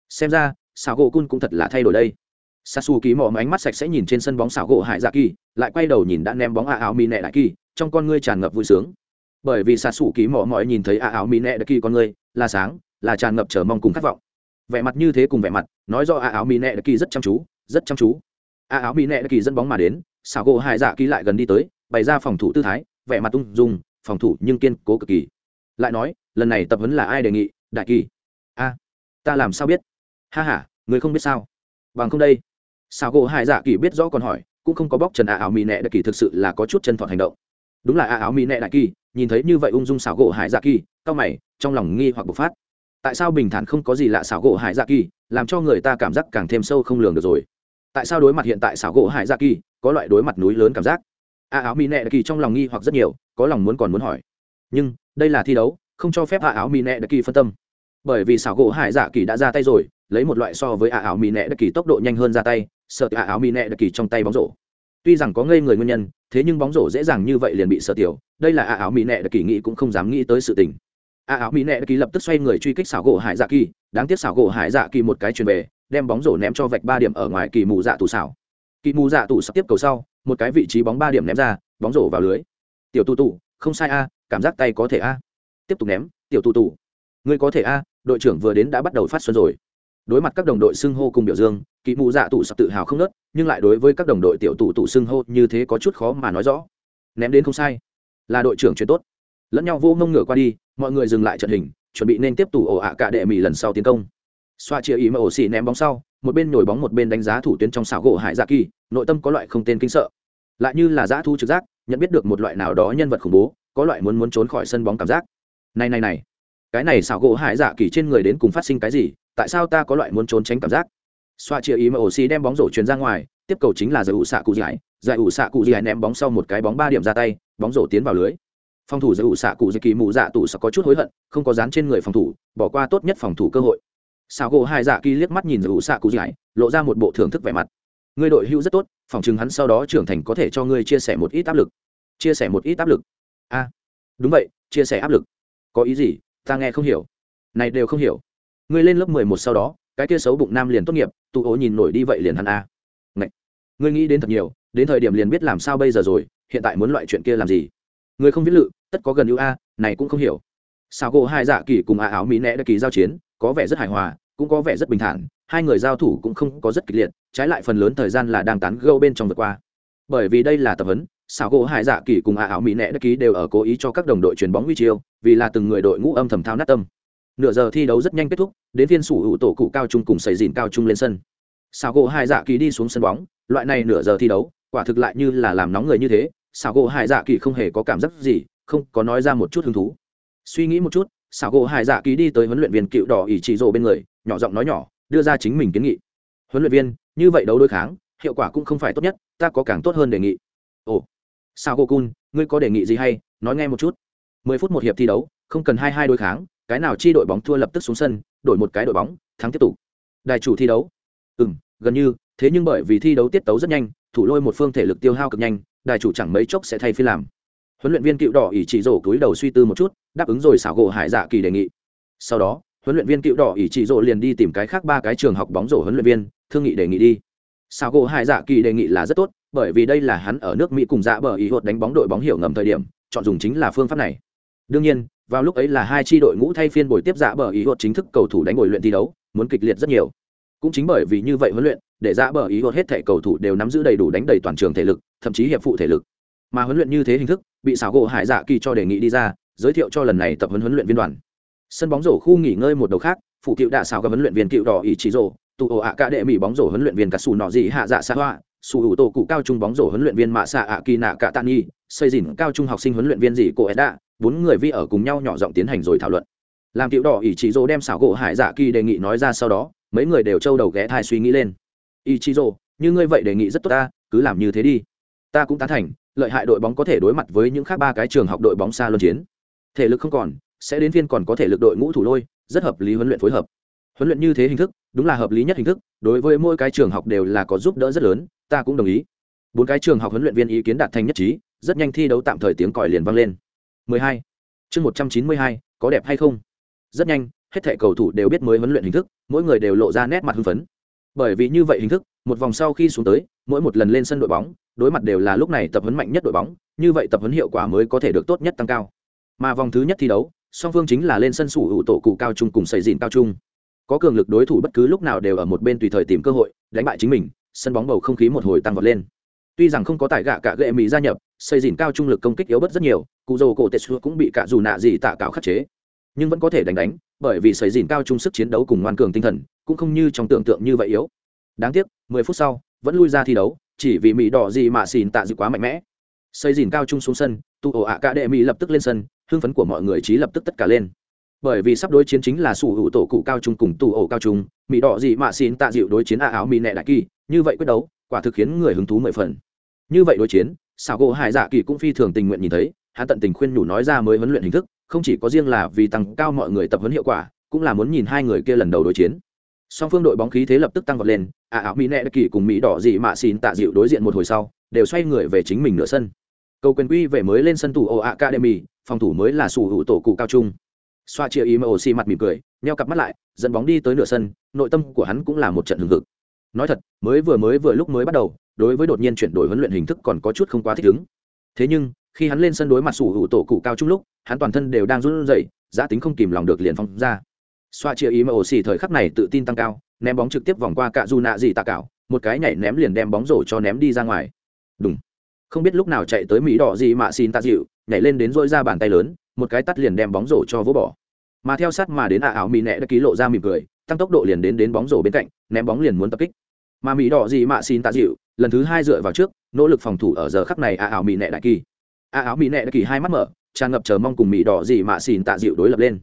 Xem ra xảo gỗ cun cũng thật là thay đổi đây. Sasu ký mò ánh mắt sạch sẽ nhìn trên sân bóng xảo gỗ hải dạ kỳ lại quay đầu nhìn đã ném bóng a áo mỹ nẹ đại kỳ, trong con ngươi tràn ngập vui sướng. Bởi vì sasu ký mò mọi nhìn thấy a áo mỹ nẹ đại kỳ con ngươi, là sáng, là tràn ngập chờ mong cùng khát vọng. Vẻ mặt như thế cùng vẻ mặt, nói do a áo mỹ nẹ đại kỳ rất chăm chú, rất chăm chú. A áo mỹ nẹ đại kỳ dẫn bóng mà đến xảo gỗ hải dạ kỳ lại gần đi tới, bày ra phòng thủ tư thái, vẻ mặt tung dung, phòng thủ nhưng kiên cố cực kỳ. Lại nói, lần này tập huấn là ai đề nghị? Đại kỳ. A, ta làm sao biết? Ha h a người không biết sao? Bằng không đây. Sao gỗ hải dạ kỳ biết rõ còn hỏi, cũng không có bóc trần a áo mỹ nệ đại kỳ thực sự là có chút chân thọn hành động. Đúng là a áo mỹ nệ đại kỳ, nhìn thấy như vậy ung dung xảo gỗ hải dạ kỳ, cao mày, trong lòng nghi hoặc bộc phát. Tại sao bình thản không có gì lạ xảo gỗ hải dạ kỳ, làm cho người ta cảm giác càng thêm sâu không lường được rồi? Tại sao đối mặt hiện tại xảo gỗ hải dạ kỳ, có loại đối mặt núi lớn cảm giác? A áo mỹ nệ đại kỳ trong lòng nghi hoặc rất nhiều, có lòng muốn còn muốn hỏi. Nhưng, đây là thi đấu không cho phép hạ áo mỹ nệ đặc kỳ phân tâm. Bởi vì xảo gỗ hải dạ kỳ đã ra tay rồi lấy một loại so với hạ áo mỹ nẹ đặc kỳ tốc độ nhanh hơn ra tay sợ hạ áo mỹ nẹ đặc kỳ trong tay bóng rổ. Tuy rằng có ngây người nguyên nhân thế nhưng bóng rổ dễ dàng như vậy liền bị sợ tiểu đây là hạ áo mỹ nẹ đặc kỳ nghĩ cũng không dám nghĩ tới sự tình. Hạ áo mỹ nẹ đặc kỳ lập tức xoay người truy kích xảo gỗ hải dạ kỳ đáng tiếc xảo gỗ hải dạ kỳ một cái chuyền về đem bóng rổ ném cho vạch ba điểm ở ngoài kỳ mù dạ tù xảo. Kỳ mù dạ tù sắp tiếp cầu sau một cái vị trí bóng ba điểm ném ra bóng rổ vào lưới. Tiểu tu tụ, không sai a cảm giác tay có thể a tiếp tục ném, tiểu tù tù. Ngươi có thể a, đội trưởng vừa đến đã bắt đầu phát xuân rồi. Đối mặt các đồng đội xưng hô cùng biểu dương kỳ mù dạ tụ sập tự hào không nớt, nhưng lại đối với các đồng đội tiểu tụ tụ xưng hô như thế có chút khó mà nói rõ. Ném đến không sai. Là đội trưởng chuyện tốt. Lẫn nhau vô mông ngựa qua đi, mọi người dừng lại trận hình, chuẩn bị nên tiếp tủ ổ ạ cả đệ mỹ lần sau tiến công. Xoa chia ý mà ổ xì ném bóng sau, một bên nhồi bóng một bên đánh giá thủ tuyến trong xảo gỗ hải dạ kỳ, nội tâm có loại không tên kinh sợ. Lại như là giã thu trực giác, nhận biết được một loại nào đó nhân vật khủng bố, có loại muốn muốn trốn khỏi sân bóng cảm giác này này này, cái này xảo gỗ hải dạ kỳ trên người đến cùng phát sinh cái gì, tại sao ta có loại muốn trốn tránh cảm giác? Xoa chia ý mà ổ xì đem bóng rổ truyền ra ngoài, tiếp cầu chính là giải ủ xạ cụ giải giải ủ xạ cụ giải ném bóng sau một cái bóng ba điểm ra tay, bóng rổ tiến vào lưới. Phòng thủ giải ủ xạ cụ giải kỳ mụ dạ tủ sẽ có chút hối hận, không có dán trên người phòng thủ, bỏ qua tốt nhất phòng thủ cơ hội. Xảo gỗ hải dạ kỳ liếc mắt nhìn giải ủ xạ cụ giải, lộ ra một bộ thưởng thức vẻ mặt. Người đội hữu rất tốt, phòng chừng hắn sau đó trưởng thành có thể cho ngươi chia sẻ một ít áp lực. Chia sẻ một ít áp lực. A đúng vậy, chia sẻ áp lực có ý gì, ta nghe không hiểu. Này đều không hiểu. Ngươi lên lớp mười một sau đó, cái kia xấu bụng nam liền tốt nghiệp, tụ ố nhìn nổi đi vậy liền hắn a. Ngậy. ngươi nghĩ đến thật nhiều, đến thời điểm liền biết làm sao bây giờ rồi, hiện tại muốn loại chuyện kia làm gì? Ngươi không biết lự, tất có gần ưu a, này cũng không hiểu. Sao gỗ hai dạ kỳ cùng a áo mỹ nẹ đã kỳ giao chiến, có vẻ rất hài hòa, cũng có vẻ rất bình thản, hai người giao thủ cũng không có rất kịch liệt, trái lại phần lớn thời gian là đang tán gâu bên trong vượt qua. Bởi vì đây là tập huấn xảo gỗ hải dạ kỳ cùng Hạ áo mỹ nẹ đất ký đều ở cố ý cho các đồng đội chuyền bóng huy chiêu, vì là từng người đội ngũ âm thầm thao nát tâm. Nửa giờ thi đấu rất nhanh kết thúc, đến phiên sủ hữu tổ cụ cao trung cùng xây dìn cao trung lên sân. Xảo gỗ hải dạ kỳ đi xuống sân bóng, loại này nửa giờ thi đấu, quả thực lại như là làm nóng người như thế xảo gỗ hải dạ kỳ không hề có cảm giác gì, không có nói ra một chút hứng thú. Suy nghĩ một chút xảo gỗ hải dạ kỳ đi tới huấn luyện viên cựu đỏ ỷ chỉ rộ bên người, nhỏ giọng nói nhỏ, đưa ra chính mình kiến nghị. Huấn luyện viên, như vậy đấu đối kháng, hiệu quả cũng không phải tốt nhất, ta có càng tốt hơn đề nghị. Ồ sao cô cun ngươi có đề nghị gì hay? Nói nghe một chút. Mười phút một hiệp thi đấu, không cần hai hai đối kháng, cái nào chi đội bóng thua lập tức xuống sân, đổi một cái đội bóng, thắng tiếp tục. Đài chủ thi đấu. Ừ m gần như, thế nhưng bởi vì thi đấu tiết tấu rất nhanh, thủ lôi một phương thể lực tiêu hao cực nhanh, đài chủ chẳng mấy chốc sẽ thay phi làm. Huấn luyện viên cựu đỏ ỷ chỉ rổ cúi đầu suy tư một chút, đáp ứng rồi xảo gỗ hải dạ kỳ đề nghị. Sau đó, huấn luyện viên cựu đỏ ỷ chỉ rổ liền đi tìm cái khác ba cái trường học bóng rổ huấn luyện viên, thương nghị đề nghị đi. Sao gỗ hải dạ kỳ đề nghị là rất tốt, bởi vì đây là hắn ở nước mỹ cùng dạ bờ ý hột đánh bóng đội bóng hiểu ngầm thời điểm, chọn dùng chính là phương pháp này. Đương nhiên, vào lúc ấy là hai tri đội ngũ thay phiên buổi tiếp dạ bờ ý hột chính thức cầu thủ đánh ngồi luyện thi đấu, muốn kịch liệt rất nhiều. Cũng chính bởi vì như vậy huấn luyện, để dạ bờ ý hột hết thể cầu thủ đều nắm giữ đầy đủ đánh đầy toàn trường thể lực, thậm chí hiệp phụ thể lực. Mà huấn luyện như thế hình thức, bị xảo gỗ hải dạ kỳ cho đề nghị đi ra, giới thiệu cho lần này tập huấn huấn luyện viên đoàn. Sân bóng rổ khu nghỉ ngơi một đầu khác, phụ cựu đạ xảo gặp huấn luyện viên cựu đỏ ý chí rổ tụ ổ ạ cả đệ mỹ bóng rổ huấn luyện viên cả xù nọ dị hạ dạ xa hoa, su hữu tổ cụ cao trung bóng rổ huấn luyện viên mạ xạ ạ kỳ nạ cả tạ nghi xây dìn cao trung học sinh huấn luyện viên gì cô edda bốn người vi ở cùng nhau nhỏ giọng tiến hành rồi thảo luận. Làm tiểu đỏ ỷ chí rô đem xảo gỗ hải dạ kỳ đề nghị nói ra sau đó, mấy người đều trâu đầu ghé thai suy nghĩ lên. Ỷ chí rô như ngươi vậy đề nghị rất tốt ta, cứ làm như thế đi. Ta cũng tán thành, lợi hại đội bóng có thể đối mặt với những khác ba cái trường học đội bóng xa luân chiến. Thể lực không còn, sẽ đến phiên còn có thể lực đội ngũ thủ lôi, rất hợp lý huấn luyện phối hợp huấn luyện như thế hình thức đúng là hợp lý nhất hình thức đối với mỗi cái trường học đều là có giúp đỡ rất lớn ta cũng đồng ý. Bốn cái trường học huấn luyện viên ý kiến đạt thành nhất trí rất nhanh thi đấu tạm thời tiếng còi liền vang lên. 12. chương 192, có đẹp hay không? Rất nhanh hết thảy cầu thủ đều biết mới huấn luyện hình thức mỗi người đều lộ ra nét mặt hưng phấn. Bởi vì như vậy hình thức một vòng sau khi xuống tới mỗi một lần lên sân đội bóng đối mặt đều là lúc này tập huấn mạnh nhất đội bóng như vậy tập huấn hiệu quả mới có thể được tốt nhất tăng cao. Mà vòng thứ nhất thi đấu song phương chính là lên sân sủ hữu tổ cụ cao trung cùng xây dìn cao trung có cường lực đối thủ bất cứ lúc nào đều ở một bên tùy thời tìm cơ hội, đánh bại chính mình, sân bóng bầu không khí một hồi tăng vọt lên. Tuy rằng không có tài gạ cả gệ mỹ gia nhập, xây dìn cao trung lực công kích yếu bớt rất nhiều, cụ dầu cổ tetsu cũng bị cả dù nạ gì tạ cạo khắc chế. Nhưng vẫn có thể đánh đánh, bởi vì xây dìn cao trung sức chiến đấu cùng ngoan cường tinh thần, cũng không như trong tưởng tượng như vậy yếu. Đáng tiếc 10 phút sau, vẫn lui ra thi đấu, chỉ vì mỹ đỏ gì mà xìn tạ dự quá mạnh mẽ. Xây dìn cao trung xuống sân, tu ổ ạ cả đệ mỹ lập tức lên sân, hưng phấn của mọi người trí lập tức tất cả lên bởi vì sắp đối chiến chính là sủ hữu tổ cụ cao trung cùng tù ổ cao trung mỹ đỏ gì mạ xin tạ dịu đối chiến a áo mỹ nẹ đại kỳ, như vậy quyết đấu, quả thực khiến người hứng thú mười phần. Như vậy đối chiến, xảo gỗ hải dạ kỳ cũng phi thường tình nguyện nhìn thấy, hắn tận tình khuyên nhủ nói ra mới huấn luyện hình thức, không chỉ có riêng là vì tăng cao mọi người tập huấn hiệu quả, cũng là muốn nhìn hai người kia lần đầu đối chiến. Song phương đội bóng khí thế lập tức tăng vọt lên, a áo mỹ nẹ đại kỳ cùng mỹ đỏ gì mạ xin tạ dịu đối diện một hồi sau, đều xoay người về chính mình nửa sân. Cầu quyền quy về mới lên sân tù ổ academy, phòng thủ mới là sủ hữu tổ cụ cao trung xoa chia ý mà ổ xi mặt mỉm cười neo cặp mắt lại, dẫn bóng đi tới nửa sân, nội tâm của hắn cũng là một trận hừng hực. Nói thật, mới vừa mới vừa lúc mới bắt đầu, đối với đột nhiên chuyển đổi huấn luyện hình thức còn có chút không quá thích ứng. Thế nhưng, khi hắn lên sân đối mặt sủ hữu tổ cụ cao trung lúc, hắn toàn thân đều đang run rẩy, giá tính không kìm lòng được liền phong ra. Xoa chia ý mà ổ xì thời khắc này tự tin tăng cao, ném bóng trực tiếp vòng qua cạ du nạ gì tạ cảo, một cái nhảy ném liền đem bóng rổ cho ném đi ra ngoài. Đúng không biết lúc nào chạy tới mỹ đỏ gì mà xin tạ dịu, nhảy lên đến dỗi ra bàn tay lớn một cái tắt liền đem bóng rổ cho vỗ bỏ. Mà theo sát mà đến ả ảo mỹ nẹ đã ký lộ ra mỉm cười, tăng tốc độ liền đến đến bóng rổ bên cạnh, ném bóng liền muốn tập kích. Mà mỹ đỏ gì mà xin tạ dịu, lần thứ hai dựa vào trước, nỗ lực phòng thủ ở giờ khắc này ả ảo mỹ nẹ đại kỳ. Ả ảo mỹ nẹ đại kỳ hai mắt mở, tràn ngập chờ mong cùng mỹ đỏ gì mà xin tạ dịu đối lập lên.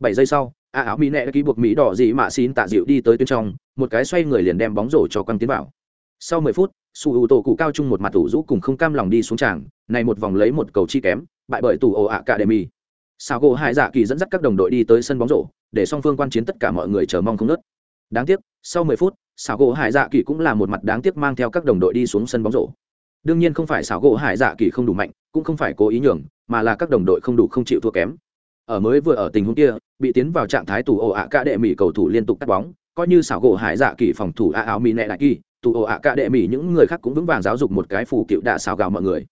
Bảy giây sau, ả ảo mỹ nẹ đại kỳ buộc mỹ đỏ gì mà xin tạ dịu đi tới tuyến trong, một cái xoay người liền đem bóng rổ cho quăng tiến vào. Sau mười phút, su ưu tổ cụ cao chung một mặt tủ rũ cùng không cam lòng đi xuống tràng, này một vòng lấy một cầu chi kém bại bởi tủ ồ ạ cả đệ mì sao gỗ hải dạ kỳ dẫn dắt các đồng đội đi tới sân bóng rổ, để song phương quan chiến tất cả mọi người chờ mong không nớt đáng tiếc, sau 10 phút xảo gỗ hải dạ kỳ cũng là một mặt đáng tiếc mang theo các đồng đội đi xuống sân bóng rổ. Đương nhiên không phải xảo gỗ hải dạ kỳ không đủ mạnh, cũng không phải cố ý nhường, mà là các đồng đội không đủ không chịu thua kém. Ở mới vừa ở tình huống kia, bị tiến vào trạng thái tù ồ ạ cả đệ mỹ cầu thủ liên tục cắt bóng, coi như xảo gỗ hải dạ kỳ phòng thủ a áo mỹ nẹ đại kỳ, tù ồ ạ cả đệ mỹ những người khác cũng vững vàng giáo dục một cái phù cựu đạ xào gào mọi người.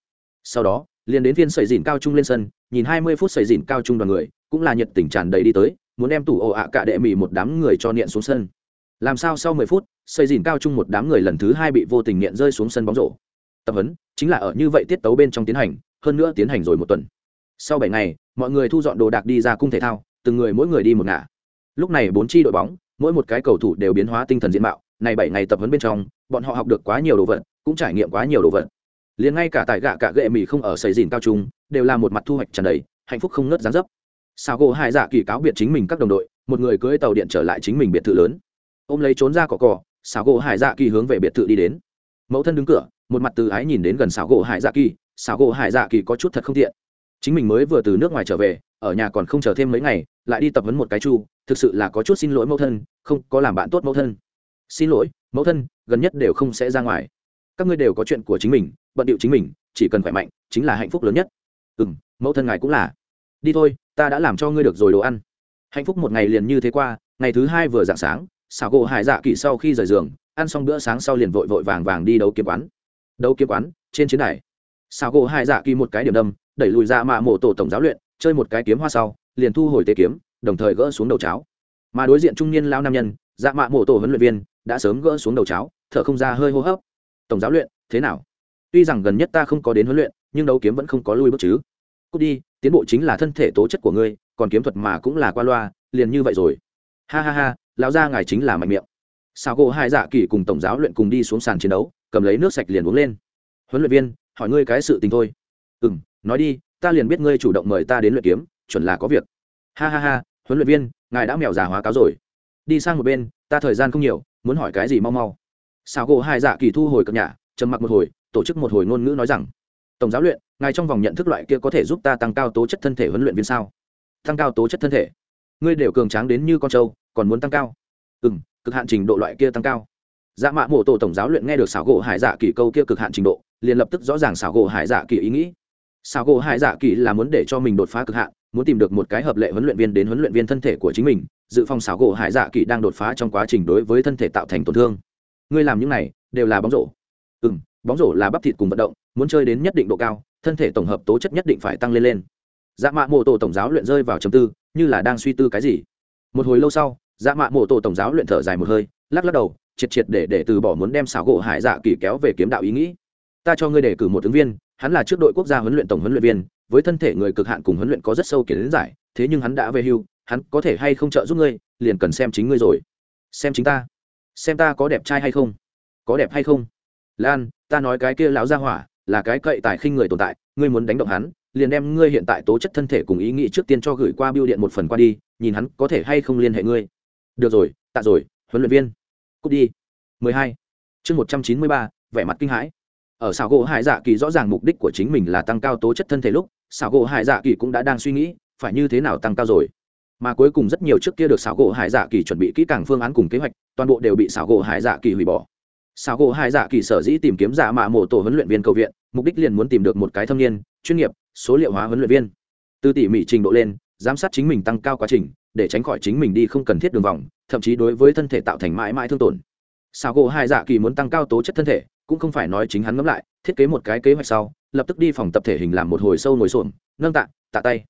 Sau đó liền đến phiên sẩy dìn cao trung lên sân, nhìn hai mươi phút sẩy dìn cao trung đoàn người, cũng là nhiệt tình tràn đầy đi tới, muốn đem tủ ồ ạ cả đệ mỹ một đám người cho niệm xuống sân. Làm sao sau mười phút sẩy dìn cao trung một đám người lần thứ hai bị vô tình niệm rơi xuống sân bóng rổ. Tập huấn chính là ở như vậy tiết tấu bên trong tiến hành, hơn nữa tiến hành rồi một tuần. Sau bảy ngày, mọi người thu dọn đồ đạc đi ra cung thể thao, từng người mỗi người đi một ngả. Lúc này bốn chi đội bóng, mỗi một cái cầu thủ đều biến hóa tinh thần diện mạo. Này bảy ngày tập huấn bên trong, bọn họ học được quá nhiều đồ vật, cũng trải nghiệm quá nhiều đồ vật liền ngay cả tại gạ cả gệ mì không ở xây dìn cao trung, đều là một mặt thu hoạch tràn đầy, hạnh phúc không ngớt gián dấp. Sao gỗ hai dạ kỳ cáo biệt chính mình các đồng đội, một người cưỡi tàu điện trở lại chính mình biệt thự lớn. Ôm lấy trốn ra cỏ cỏ xảo gỗ hải dạ kỳ hướng về biệt thự đi đến. Mẫu thân đứng cửa, một mặt từ ái nhìn đến gần xảo gỗ hải dạ kỳ xảo gỗ hải dạ kỳ có chút thật không tiện. Chính mình mới vừa từ nước ngoài trở về, ở nhà còn không chờ thêm mấy ngày, lại đi tập huấn một cái chu, thực sự là có chút xin lỗi mẫu thân, không có làm bạn tốt mẫu thân. Xin lỗi, mẫu thân, gần nhất đều không sẽ ra ngoài các ngươi đều có chuyện của chính mình, bận điệu chính mình, chỉ cần khỏe mạnh, chính là hạnh phúc lớn nhất. Ừ m mẫu thân ngài cũng là. Đi thôi, ta đã làm cho ngươi được rồi đồ ăn. Hạnh phúc một ngày liền như thế qua, ngày thứ hai vừa d ạ n g sáng, xảo gỗ hải dạ kỳ sau khi rời giường, ăn xong bữa sáng sau liền vội vội vàng vàng đi đấu kiếm quán. Đấu kiếm quán, trên chiến đài. Xảo gỗ hải dạ kỳ một cái điểm đâm, đẩy lùi ra mạ mộ tổ tổng giáo luyện, chơi một cái kiếm hoa sau, liền thu hồi tế kiếm, đồng thời gỡ xuống đầu cháo. Mà đối diện trung niên lao nam nhân dạ mạ mộ tổ huấn luyện viên, đã sớm gỡ xuống đầu cháo, thở không ra hơi hô hấp tổng giáo luyện, thế nào? Tuy rằng gần nhất ta không có đến huấn luyện, nhưng đấu kiếm vẫn không có lui bước chứ. Cúc đi, tiến bộ chính là thân thể tố chất của ngươi, còn kiếm thuật mà cũng là qua loa, liền như vậy rồi. Ha ha ha, lão gia ngài chính là mạnh miệng. Sao gỗ hai dạ kỳ cùng tổng giáo luyện cùng đi xuống sàn chiến đấu, cầm lấy nước sạch liền uống lên. Huấn luyện viên, hỏi ngươi cái sự tình thôi. Ừ m nói đi, ta liền biết ngươi chủ động mời ta đến luyện kiếm, chuẩn là có việc. Ha ha ha, huấn luyện viên, ngài đã mèo già hóa cáo rồi. Đi sang một bên, ta thời gian không nhiều, muốn hỏi cái gì mau mau sao gỗ hai dạ kỳ thu hồi cập nhà, trầm mặc một hồi, tổ chức một hồi ngôn ngữ nói rằng, tổng giáo luyện, ngài trong vòng nhận thức loại kia có thể giúp ta tăng cao tố chất thân thể huấn luyện viên sao? Tăng cao tố chất thân thể? Ngươi đều cường tráng đến như con trâu, còn muốn tăng cao? Ừ m cực hạn trình độ loại kia tăng cao. Dạ mạ mộ tổ tổng giáo luyện nghe được xảo gỗ hải dạ kỳ câu kia cực hạn trình độ, liền lập tức rõ ràng xảo gỗ hải dạ kỳ ý nghĩ. Xảo gỗ hải dạ kỳ là muốn để cho mình đột phá cực hạn, muốn tìm được một cái hợp lệ huấn luyện viên đến huấn luyện viên thân thể của chính mình, dự phòng xảo gỗ hải dạ kỳ đang đột phá trong quá trình đối với thân thể tạo thành tổn thương ngươi làm những này đều là bóng rổ. Ừ m bóng rổ là bắp thịt cùng vận động, muốn chơi đến nhất định độ cao, thân thể tổng hợp tố chất nhất định phải tăng lên lên. Dạ mạ mộ tổ tổng giáo luyện rơi vào chầm tư, như là đang suy tư cái gì. Một hồi lâu sau dạ mạ mộ tổ tổng giáo luyện thở dài một hơi, lắc lắc đầu, triệt triệt để để từ bỏ muốn đem xảo gỗ hải dạ kỳ kéo về kiếm đạo ý nghĩ. Ta cho ngươi đề cử một ứng viên, hắn là trước đội quốc gia huấn luyện tổng huấn luyện viên, với thân thể người cực hạn cùng huấn luyện có rất sâu kiến giải, thế nhưng hắn đã về hưu, hắn có thể hay không trợ giúp ngươi, liền cần xem chính ngươi rồi. Xem chính ta xem ta có đẹp trai hay không. Có đẹp hay không? Lan ta nói cái kia lão gia hỏa là cái cậy tài khinh người tồn tại ngươi muốn đánh động hắn liền đem ngươi hiện tại tố chất thân thể cùng ý nghĩ trước tiên cho gửi qua biêu điện một phần qua đi nhìn hắn có thể hay không liên hệ ngươi. Được rồi tạ rồi huấn luyện viên. Cút đi. 12. chương 193, vẻ mặt kinh hãi. Ở xảo gỗ hải dạ kỳ rõ ràng mục đích của chính mình là tăng cao tố chất thân thể lúc xảo gỗ hải dạ kỳ cũng đã đang suy nghĩ phải như thế nào tăng cao rồi. Mà cuối cùng rất nhiều trước kia được xảo gỗ hải dạ kỳ chuẩn bị kỹ càng phương án cùng kế hoạch toàn bộ đều bị xảo gỗ hải dạ kỳ hủy bỏ. Xảo gỗ hải dạ kỳ sở dĩ tìm kiếm giả mạ mộ tổ huấn luyện viên cầu viện, mục đích liền muốn tìm được một cái thâm niên, chuyên nghiệp, số liệu hóa huấn luyện viên. Từ tỉ mỉ trình độ lên, giám sát chính mình tăng cao quá trình, để tránh khỏi chính mình đi không cần thiết đường vòng, thậm chí đối với thân thể tạo thành mãi mãi thương tổn. Xảo gỗ hải dạ kỳ muốn tăng cao tố chất thân thể, cũng không phải nói chính hắn ngẫm lại, thiết kế một cái kế hoạch sau, lập tức đi phòng tập thể hình làm một hồi sâu ngồi xổm, nâng tạ tạ tay.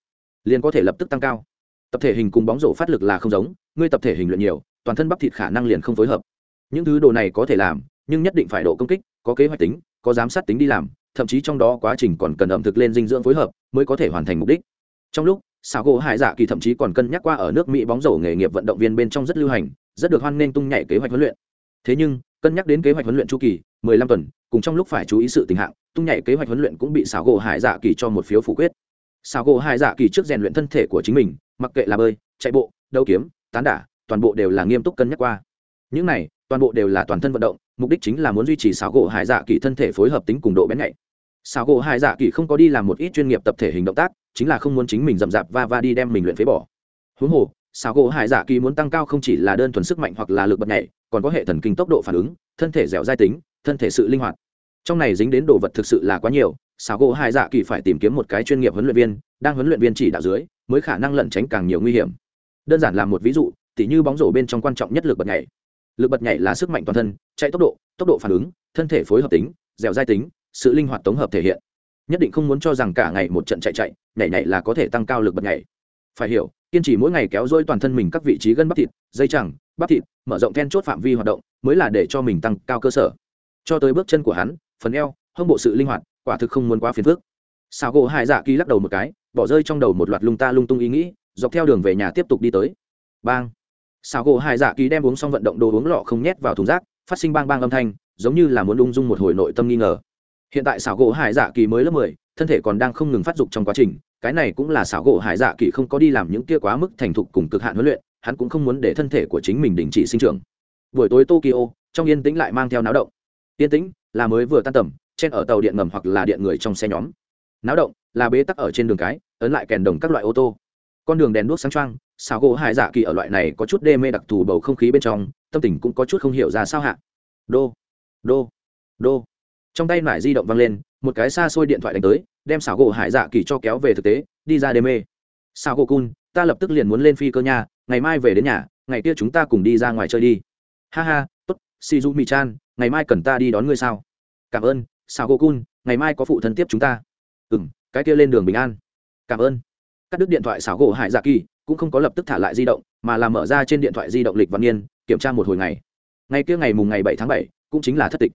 Liền có thể lập tức tăng cao. Tập thể hình cùng bóng rổ phát lực là không giống, ngươi tập thể hình luyện nhiều toàn thân bắp thịt khả năng liền không phối hợp. Những thứ đồ này có thể làm, nhưng nhất định phải độ công kích, có kế hoạch tính, có giám sát tính đi làm, thậm chí trong đó quá trình còn cần ẩm thực lên dinh dưỡng phối hợp mới có thể hoàn thành mục đích. Trong lúc xảo gỗ hải dạ kỳ thậm chí còn cân nhắc qua ở nước mỹ bóng rổ nghề nghiệp vận động viên bên trong rất lưu hành, rất được hoan nghênh tung nhảy kế hoạch huấn luyện. Thế nhưng, cân nhắc đến kế hoạch huấn luyện chu kỳ 15 tuần, cùng trong lúc phải chú ý sự tình hạng, tung nhảy kế hoạch huấn luyện cũng bị xảo gỗ hải dạ kỳ cho một phiếu phủ quyết. Xảo gỗ hải dạ kỳ trước rèn luyện thân thể của chính mình, mặc kệ là bơi, chạy bộ, đấu kiếm, tán đả toàn bộ đều là nghiêm túc cân nhắc qua. Những này, toàn bộ đều là toàn thân vận động, mục đích chính là muốn duy trì xảo gỗ hải dạ kỳ thân thể phối hợp tính cùng độ bén nhạy. Xảo gỗ hải dạ kỳ không có đi làm một ít chuyên nghiệp tập thể hình động tác, chính là không muốn chính mình rậm rạp va va đi đem mình luyện phế bỏ. Huống hồ, xảo gỗ hải dạ kỳ muốn tăng cao không chỉ là đơn thuần sức mạnh hoặc là lực bật nhảy, còn có hệ thần kinh tốc độ phản ứng, thân thể dẻo dai tính, thân thể sự linh hoạt. Trong này dính đến đồ vật thực sự là quá nhiều, xảo gỗ hải dạ kỳ phải tìm kiếm một cái chuyên nghiệp huấn luyện viên, đang huấn luyện viên chỉ đạo dưới, mới khả năng lẩn tránh càng nhiều nguy hiểm. Đơn giản làm một ví dụ tỉ như bóng rổ bên trong quan trọng nhất lực bật nhảy. Lực bật nhảy là sức mạnh toàn thân, chạy tốc độ tốc độ phản ứng, thân thể phối hợp tính, dẻo dai tính, sự linh hoạt tổng hợp thể hiện. Nhất định không muốn cho rằng cả ngày một trận chạy chạy, nhảy nhảy là có thể tăng cao lực bật nhảy. Phải hiểu, kiên trì mỗi ngày kéo dôi toàn thân mình các vị trí gân bắp thịt, dây chẳng, bắp thịt, mở rộng then chốt phạm vi hoạt động, mới là để cho mình tăng cao cơ sở. Cho tới bước chân của hắn, phần eo, hông bộ sự linh hoạt, quả thực không muốn quá phiền phức. Sao gỗ hai dạ kỳ lắc đầu một cái, bỏ rơi trong đầu một loạt lung ta lung tung ý nghĩ, dọc theo đường về nhà tiếp tục đi tới. Bang! Sao gỗ hải dạ kỳ đem uống xong vận động đồ uống lọ không nhét vào thùng rác, phát sinh bang bang âm thanh, giống như là muốn ung dung một hồi nội tâm nghi ngờ. Hiện tại xảo gỗ hải dạ kỳ mới lớp mười, thân thể còn đang không ngừng phát dục trong quá trình, cái này cũng là xảo gỗ hải dạ kỳ không có đi làm những kia quá mức thành thục cùng cực hạn huấn luyện, hắn cũng không muốn để thân thể của chính mình đình chỉ sinh trưởng. Buổi tối tokyo, trong yên tĩnh lại mang theo náo động. Yên tĩnh là mới vừa tan tầm trên ở tàu điện ngầm hoặc là điện người trong xe nhóm. Náo động là bế tắc ở trên đường cái, ấn lại kèn đồng các loại ô tô con đường đèn đuốc sáng trăng xào gỗ hải dạ kỳ ở loại này có chút đê mê đặc thù bầu không khí bên trong, tâm tình cũng có chút không hiểu ra sao hạ. Đô đô đô. Trong tay nải di động văng lên, một cái xa xôi điện thoại đánh tới, đem xảo gỗ hải dạ kỳ cho kéo về thực tế, đi ra đê mê. Xào gỗ cun, ta lập tức liền muốn lên phi cơ nhà ngày mai về đến nhà, ngày kia chúng ta cùng đi ra ngoài chơi đi. Ha ha, tốt shizu mi chan ngày mai cần ta đi đón ngươi sao? Cảm ơn xào gỗ cun, ngày mai có phụ thân tiếp chúng ta. Ừ m cái kia lên đường bình an. Cảm ơn cắt đứt điện thoại xảo gỗ hải dạ kỳ, cũng không có lập tức thả lại di động, mà là mở ra trên điện thoại di động lịch văn niên, kiểm tra một hồi ngày. Ngày kia ngày mùng ngày bảy tháng bảy, cũng chính là thất tịch.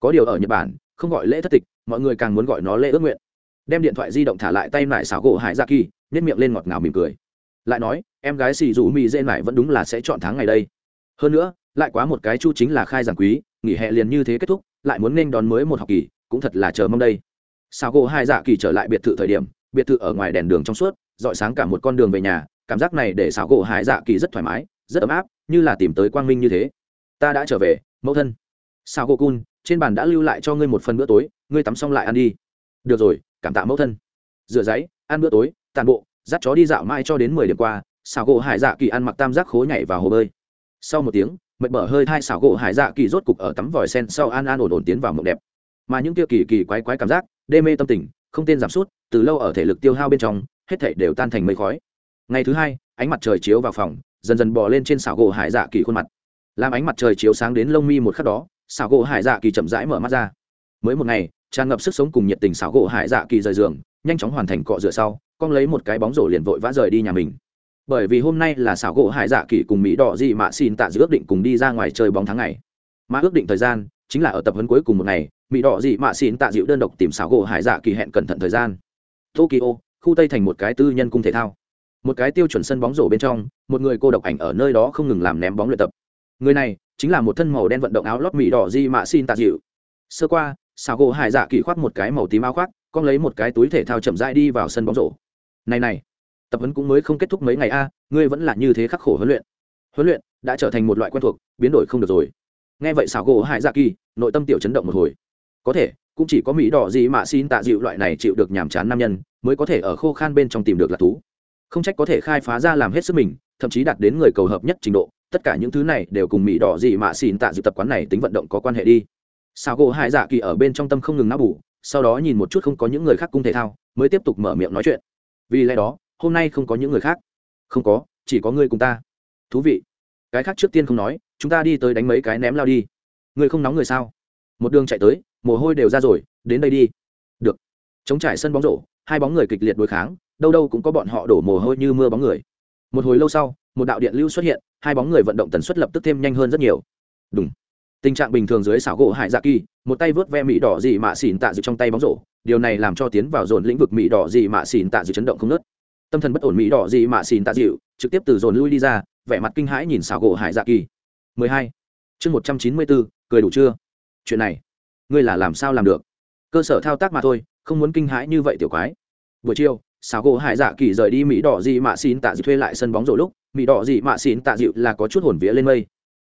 Có điều ở nhật bản, không gọi lễ thất tịch, mọi người càng muốn gọi nó lễ ước nguyện. Đem điện thoại di động thả lại tay lại xảo gỗ hải dạ kỳ nhét miệng lên ngọt ngào mỉm cười. Lại nói, em gái xì rủ mì dê lại vẫn đúng là sẽ chọn tháng ngày đây. Hơn nữa, lại quá một cái chu chính là khai giảng quý, nghỉ hè liền như thế kết thúc, lại muốn nên đón mới một học kỳ, cũng thật là chờ mong đây. Sao gỗ hai dạ kỳ trở lại biệt thự thời điểm, biệt thự ở ngoài đèn đường trong suốt dọi sáng cả một con đường về nhà, cảm giác này để xảo gỗ hải dạ kỳ rất thoải mái, rất ấm áp, như là tìm tới quang minh như thế. Ta đã trở về, mẫu thân. Xảo gỗ cun, trên bàn đã lưu lại cho ngươi một phần bữa tối, ngươi tắm xong lại ăn đi. Được rồi, cảm tạ mẫu thân. Rửa giấy, ăn bữa tối, tàn bộ, dắt chó đi dạo mai cho đến mười điểm qua, xảo gỗ hải dạ kỳ ăn mặc tam giác khối nhảy vào hồ bơi. Sau một tiếng, mệt mở hơi hai xảo gỗ hải dạ kỳ rốt cục ở tắm vòi sen sau an an ổn ổn tiến vào mộng đẹp. Mà những kia kỳ kỳ quái quái cảm giác, đê mê tâm tình, không tên giảm sút, từ lâu ở thể lực tiêu hao bên trong hết thảy đều tan thành mây khói. Ngày thứ hai, ánh mặt trời chiếu vào phòng, dần dần bò lên trên xảo gỗ hải dạ kỳ khuôn mặt. Làm ánh mặt trời chiếu sáng đến lông mi một khắc đó, xảo gỗ hải dạ kỳ chậm rãi mở mắt ra. Mới một ngày, tràn ngập sức sống cùng nhiệt tình xảo gỗ hải dạ kỳ rời giường, nhanh chóng hoàn thành cọ rửa sau, con lấy một cái bóng rổ liền vội vã rời đi nhà mình. Bởi vì hôm nay là xảo gỗ hải dạ kỳ cùng mỹ đỏ dị mạ xin tạ dự ước định cùng đi ra ngoài chơi bóng tháng ngày. Mà ước định thời gian, chính là ở tập huấn cuối cùng một ngày, mỹ đỏ dị mạ xin tạ dịu đơn độc tìm xảo gỗ hải dạ kỳ hẹn cẩn thận thời gian. Tokyo khu tây thành một cái tư nhân cung thể thao một cái tiêu chuẩn sân bóng rổ bên trong một người cô độc ảnh ở nơi đó không ngừng làm ném bóng luyện tập người này chính là một thân màu đen vận động áo lót mỹ đỏ di mạ xin tạ dịu sơ qua xảo gỗ hải dạ kỳ khoác một cái màu tím áo khoác con lấy một cái túi thể thao chậm rãi đi vào sân bóng rổ này này tập huấn cũng mới không kết thúc mấy ngày a ngươi vẫn là như thế khắc khổ huấn luyện huấn luyện đã trở thành một loại quen thuộc biến đổi không được rồi nghe vậy xảo gỗ hải dạ kỳ nội tâm tiểu chấn động một hồi có thể cũng chỉ có mỹ đỏ gì mà xin tạ dịu loại này chịu được nhàm chán nam nhân mới có thể ở khô khan bên trong tìm được lạc thú. Không trách có thể khai phá ra làm hết sức mình, thậm chí đạt đến người cầu hợp nhất trình độ, tất cả những thứ này đều cùng mỹ đỏ gì mà xin tạ dự tập quán này tính vận động có quan hệ đi. Sao gỗ hai dạ kỳ ở bên trong tâm không ngừng náo bủ sau đó nhìn một chút không có những người khác cung thể thao, mới tiếp tục mở miệng nói chuyện. Vì lẽ đó, hôm nay không có những người khác. Không có, chỉ có ngươi cùng ta. Thú vị. Cái khác trước tiên không nói, chúng ta đi tới đánh mấy cái ném lao đi. Ngươi không nóng người sao? Một đường chạy tới, mồ hôi đều ra rồi, đến đây đi. Được. Chống trải sân bóng rổ hai bóng người kịch liệt đối kháng đâu đâu cũng có bọn họ đổ mồ hôi như mưa bóng người. Một hồi lâu sau một đạo điện lưu xuất hiện hai bóng người vận động tần suất lập tức thêm nhanh hơn rất nhiều. Đúng tình trạng bình thường dưới xảo gỗ hải dạ kỳ một tay vớt ve mỹ đỏ dị mạ xỉn tạ dự trong tay bóng rổ điều này làm cho tiến vào dồn lĩnh vực mỹ đỏ dị mạ xỉn tạ dự chấn động không nớt tâm thần bất ổn mỹ đỏ dị mạ xỉn tạ dịu trực tiếp từ dồn lui đi ra vẻ mặt kinh hãi nhìn xảo gỗ hải dạ kỳ. 12. chương 194, cười đủ chưa? Chuyện này ngươi là làm sao làm được? Cơ sở thao tác mà thôi không muốn kinh hãi như vậy tiểu quái buổi chiều xảo gỗ hải dạ kỳ rời đi mỹ đỏ dị mạ xin tạ dịu thuê lại sân bóng rổ lúc, mỹ đỏ dị mạ xin tạ dịu là có chút hồn vía lên mây.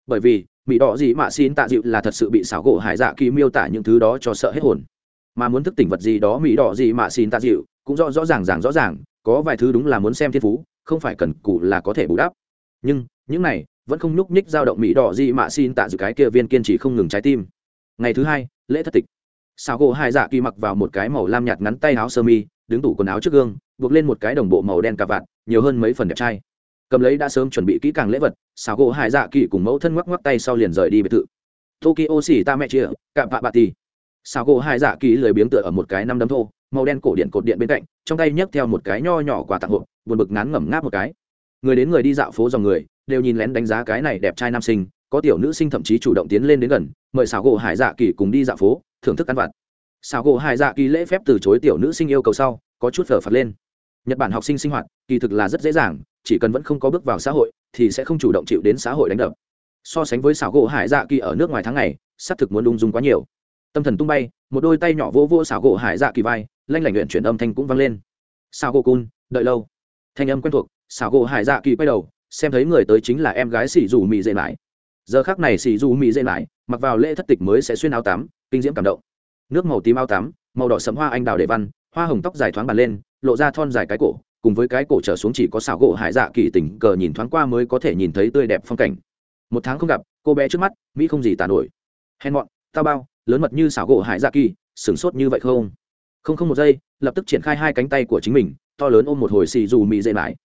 Bởi vì, mỹ đỏ gì mạ xin tạ dịu là thật sự bị xảo gỗ hải dạ kỳ miêu tả những thứ đó cho sợ hết hồn. Mà muốn thức tỉnh vật gì đó mỹ đỏ gì mạ xin tạ dịu cũng rõ rõ ràng ràng rõ ràng, có vài thứ đúng là muốn xem thiên phú, không phải cần cụ là có thể bù đắp. Nhưng, những này vẫn không nhúc nhích dao động mỹ đỏ gì mạ xin tạ dịu cái kia viên kiên trì không ngừng trái tim. Ngày thứ hai, lễ thất tịch. Xảo gỗ hải dạ kỳ mặc vào một cái màu lam nhạt ngắn tay áo sơ mi đứng tủ quần áo trước gương, buộc lên một cái đồng bộ màu đen cà vạt, nhiều hơn mấy phần đẹp trai. Cầm lấy đã sớm chuẩn bị kỹ càng lễ vật, xào gỗ hải dạ kỳ cùng mẫu thân ngoắc ngoắc tay sau liền rời đi biệt thự. Tokyo xỉ ta mẹ chia cạm vạ bà tì. Xào gỗ hải dạ kỳ lười biếng tựa ở một cái năm đấm thô, màu đen cổ điện cột điện bên cạnh, trong tay nhấc theo một cái nho nhỏ quà tặng hộp, buồn bực ngán ngẩm ngáp một cái. Người đến người đi dạo phố dòng người, đều nhìn lén đánh giá cái này đẹp trai nam sinh, có tiểu nữ sinh thậm chí chủ động tiến lên đến gần, mời xào gỗ hải dạ kỳ cùng đi dạo phố, thưởng thức ăn vặt xào gỗ hải dạ kỳ lễ phép từ chối tiểu nữ sinh yêu cầu sau, có chút phở phật lên. Nhật bản học sinh sinh hoạt, kỳ thực là rất dễ dàng, chỉ cần vẫn không có bước vào xã hội, thì sẽ không chủ động chịu đến xã hội đánh đập. So sánh với xảo gỗ hải dạ kỳ ở nước ngoài tháng này xác thực muốn ung dung quá nhiều. Tâm thần tung bay, một đôi tay nhỏ vô vô xảo gỗ hải dạ kỳ vai, lanh lảnh luyện chuyển âm thanh cũng vang lên. Sao gỗ cun, đợi lâu. Thanh âm quen thuộc xảo gỗ hải dạ kỳ quay đầu, xem thấy người tới chính là em gái xỉ dù mị dễ lại giờ khác này xỉ dù mị dễ lại mặc vào lễ thất tịch mới sẽ xuyên áo tắm, kinh diễm cảm động nước màu tím ao tắm, màu đỏ sẫm hoa anh đào để văn, hoa hồng tóc dài thoáng bàn lên, lộ ra thon dài cái cổ, cùng với cái cổ trở xuống chỉ có xảo gỗ hải dạ kỳ tình cờ nhìn thoáng qua mới có thể nhìn thấy tươi đẹp phong cảnh. Một tháng không gặp, cô bé trước mắt, mỹ không gì tàn nổi. Hèn mọn, tao bao, lớn mật như xảo gỗ hải dạ kỳ, sửng sốt như vậy không? Không không một giây, lập tức triển khai hai cánh tay của chính mình, to lớn ôm một hồi xì dù mị dễ mãi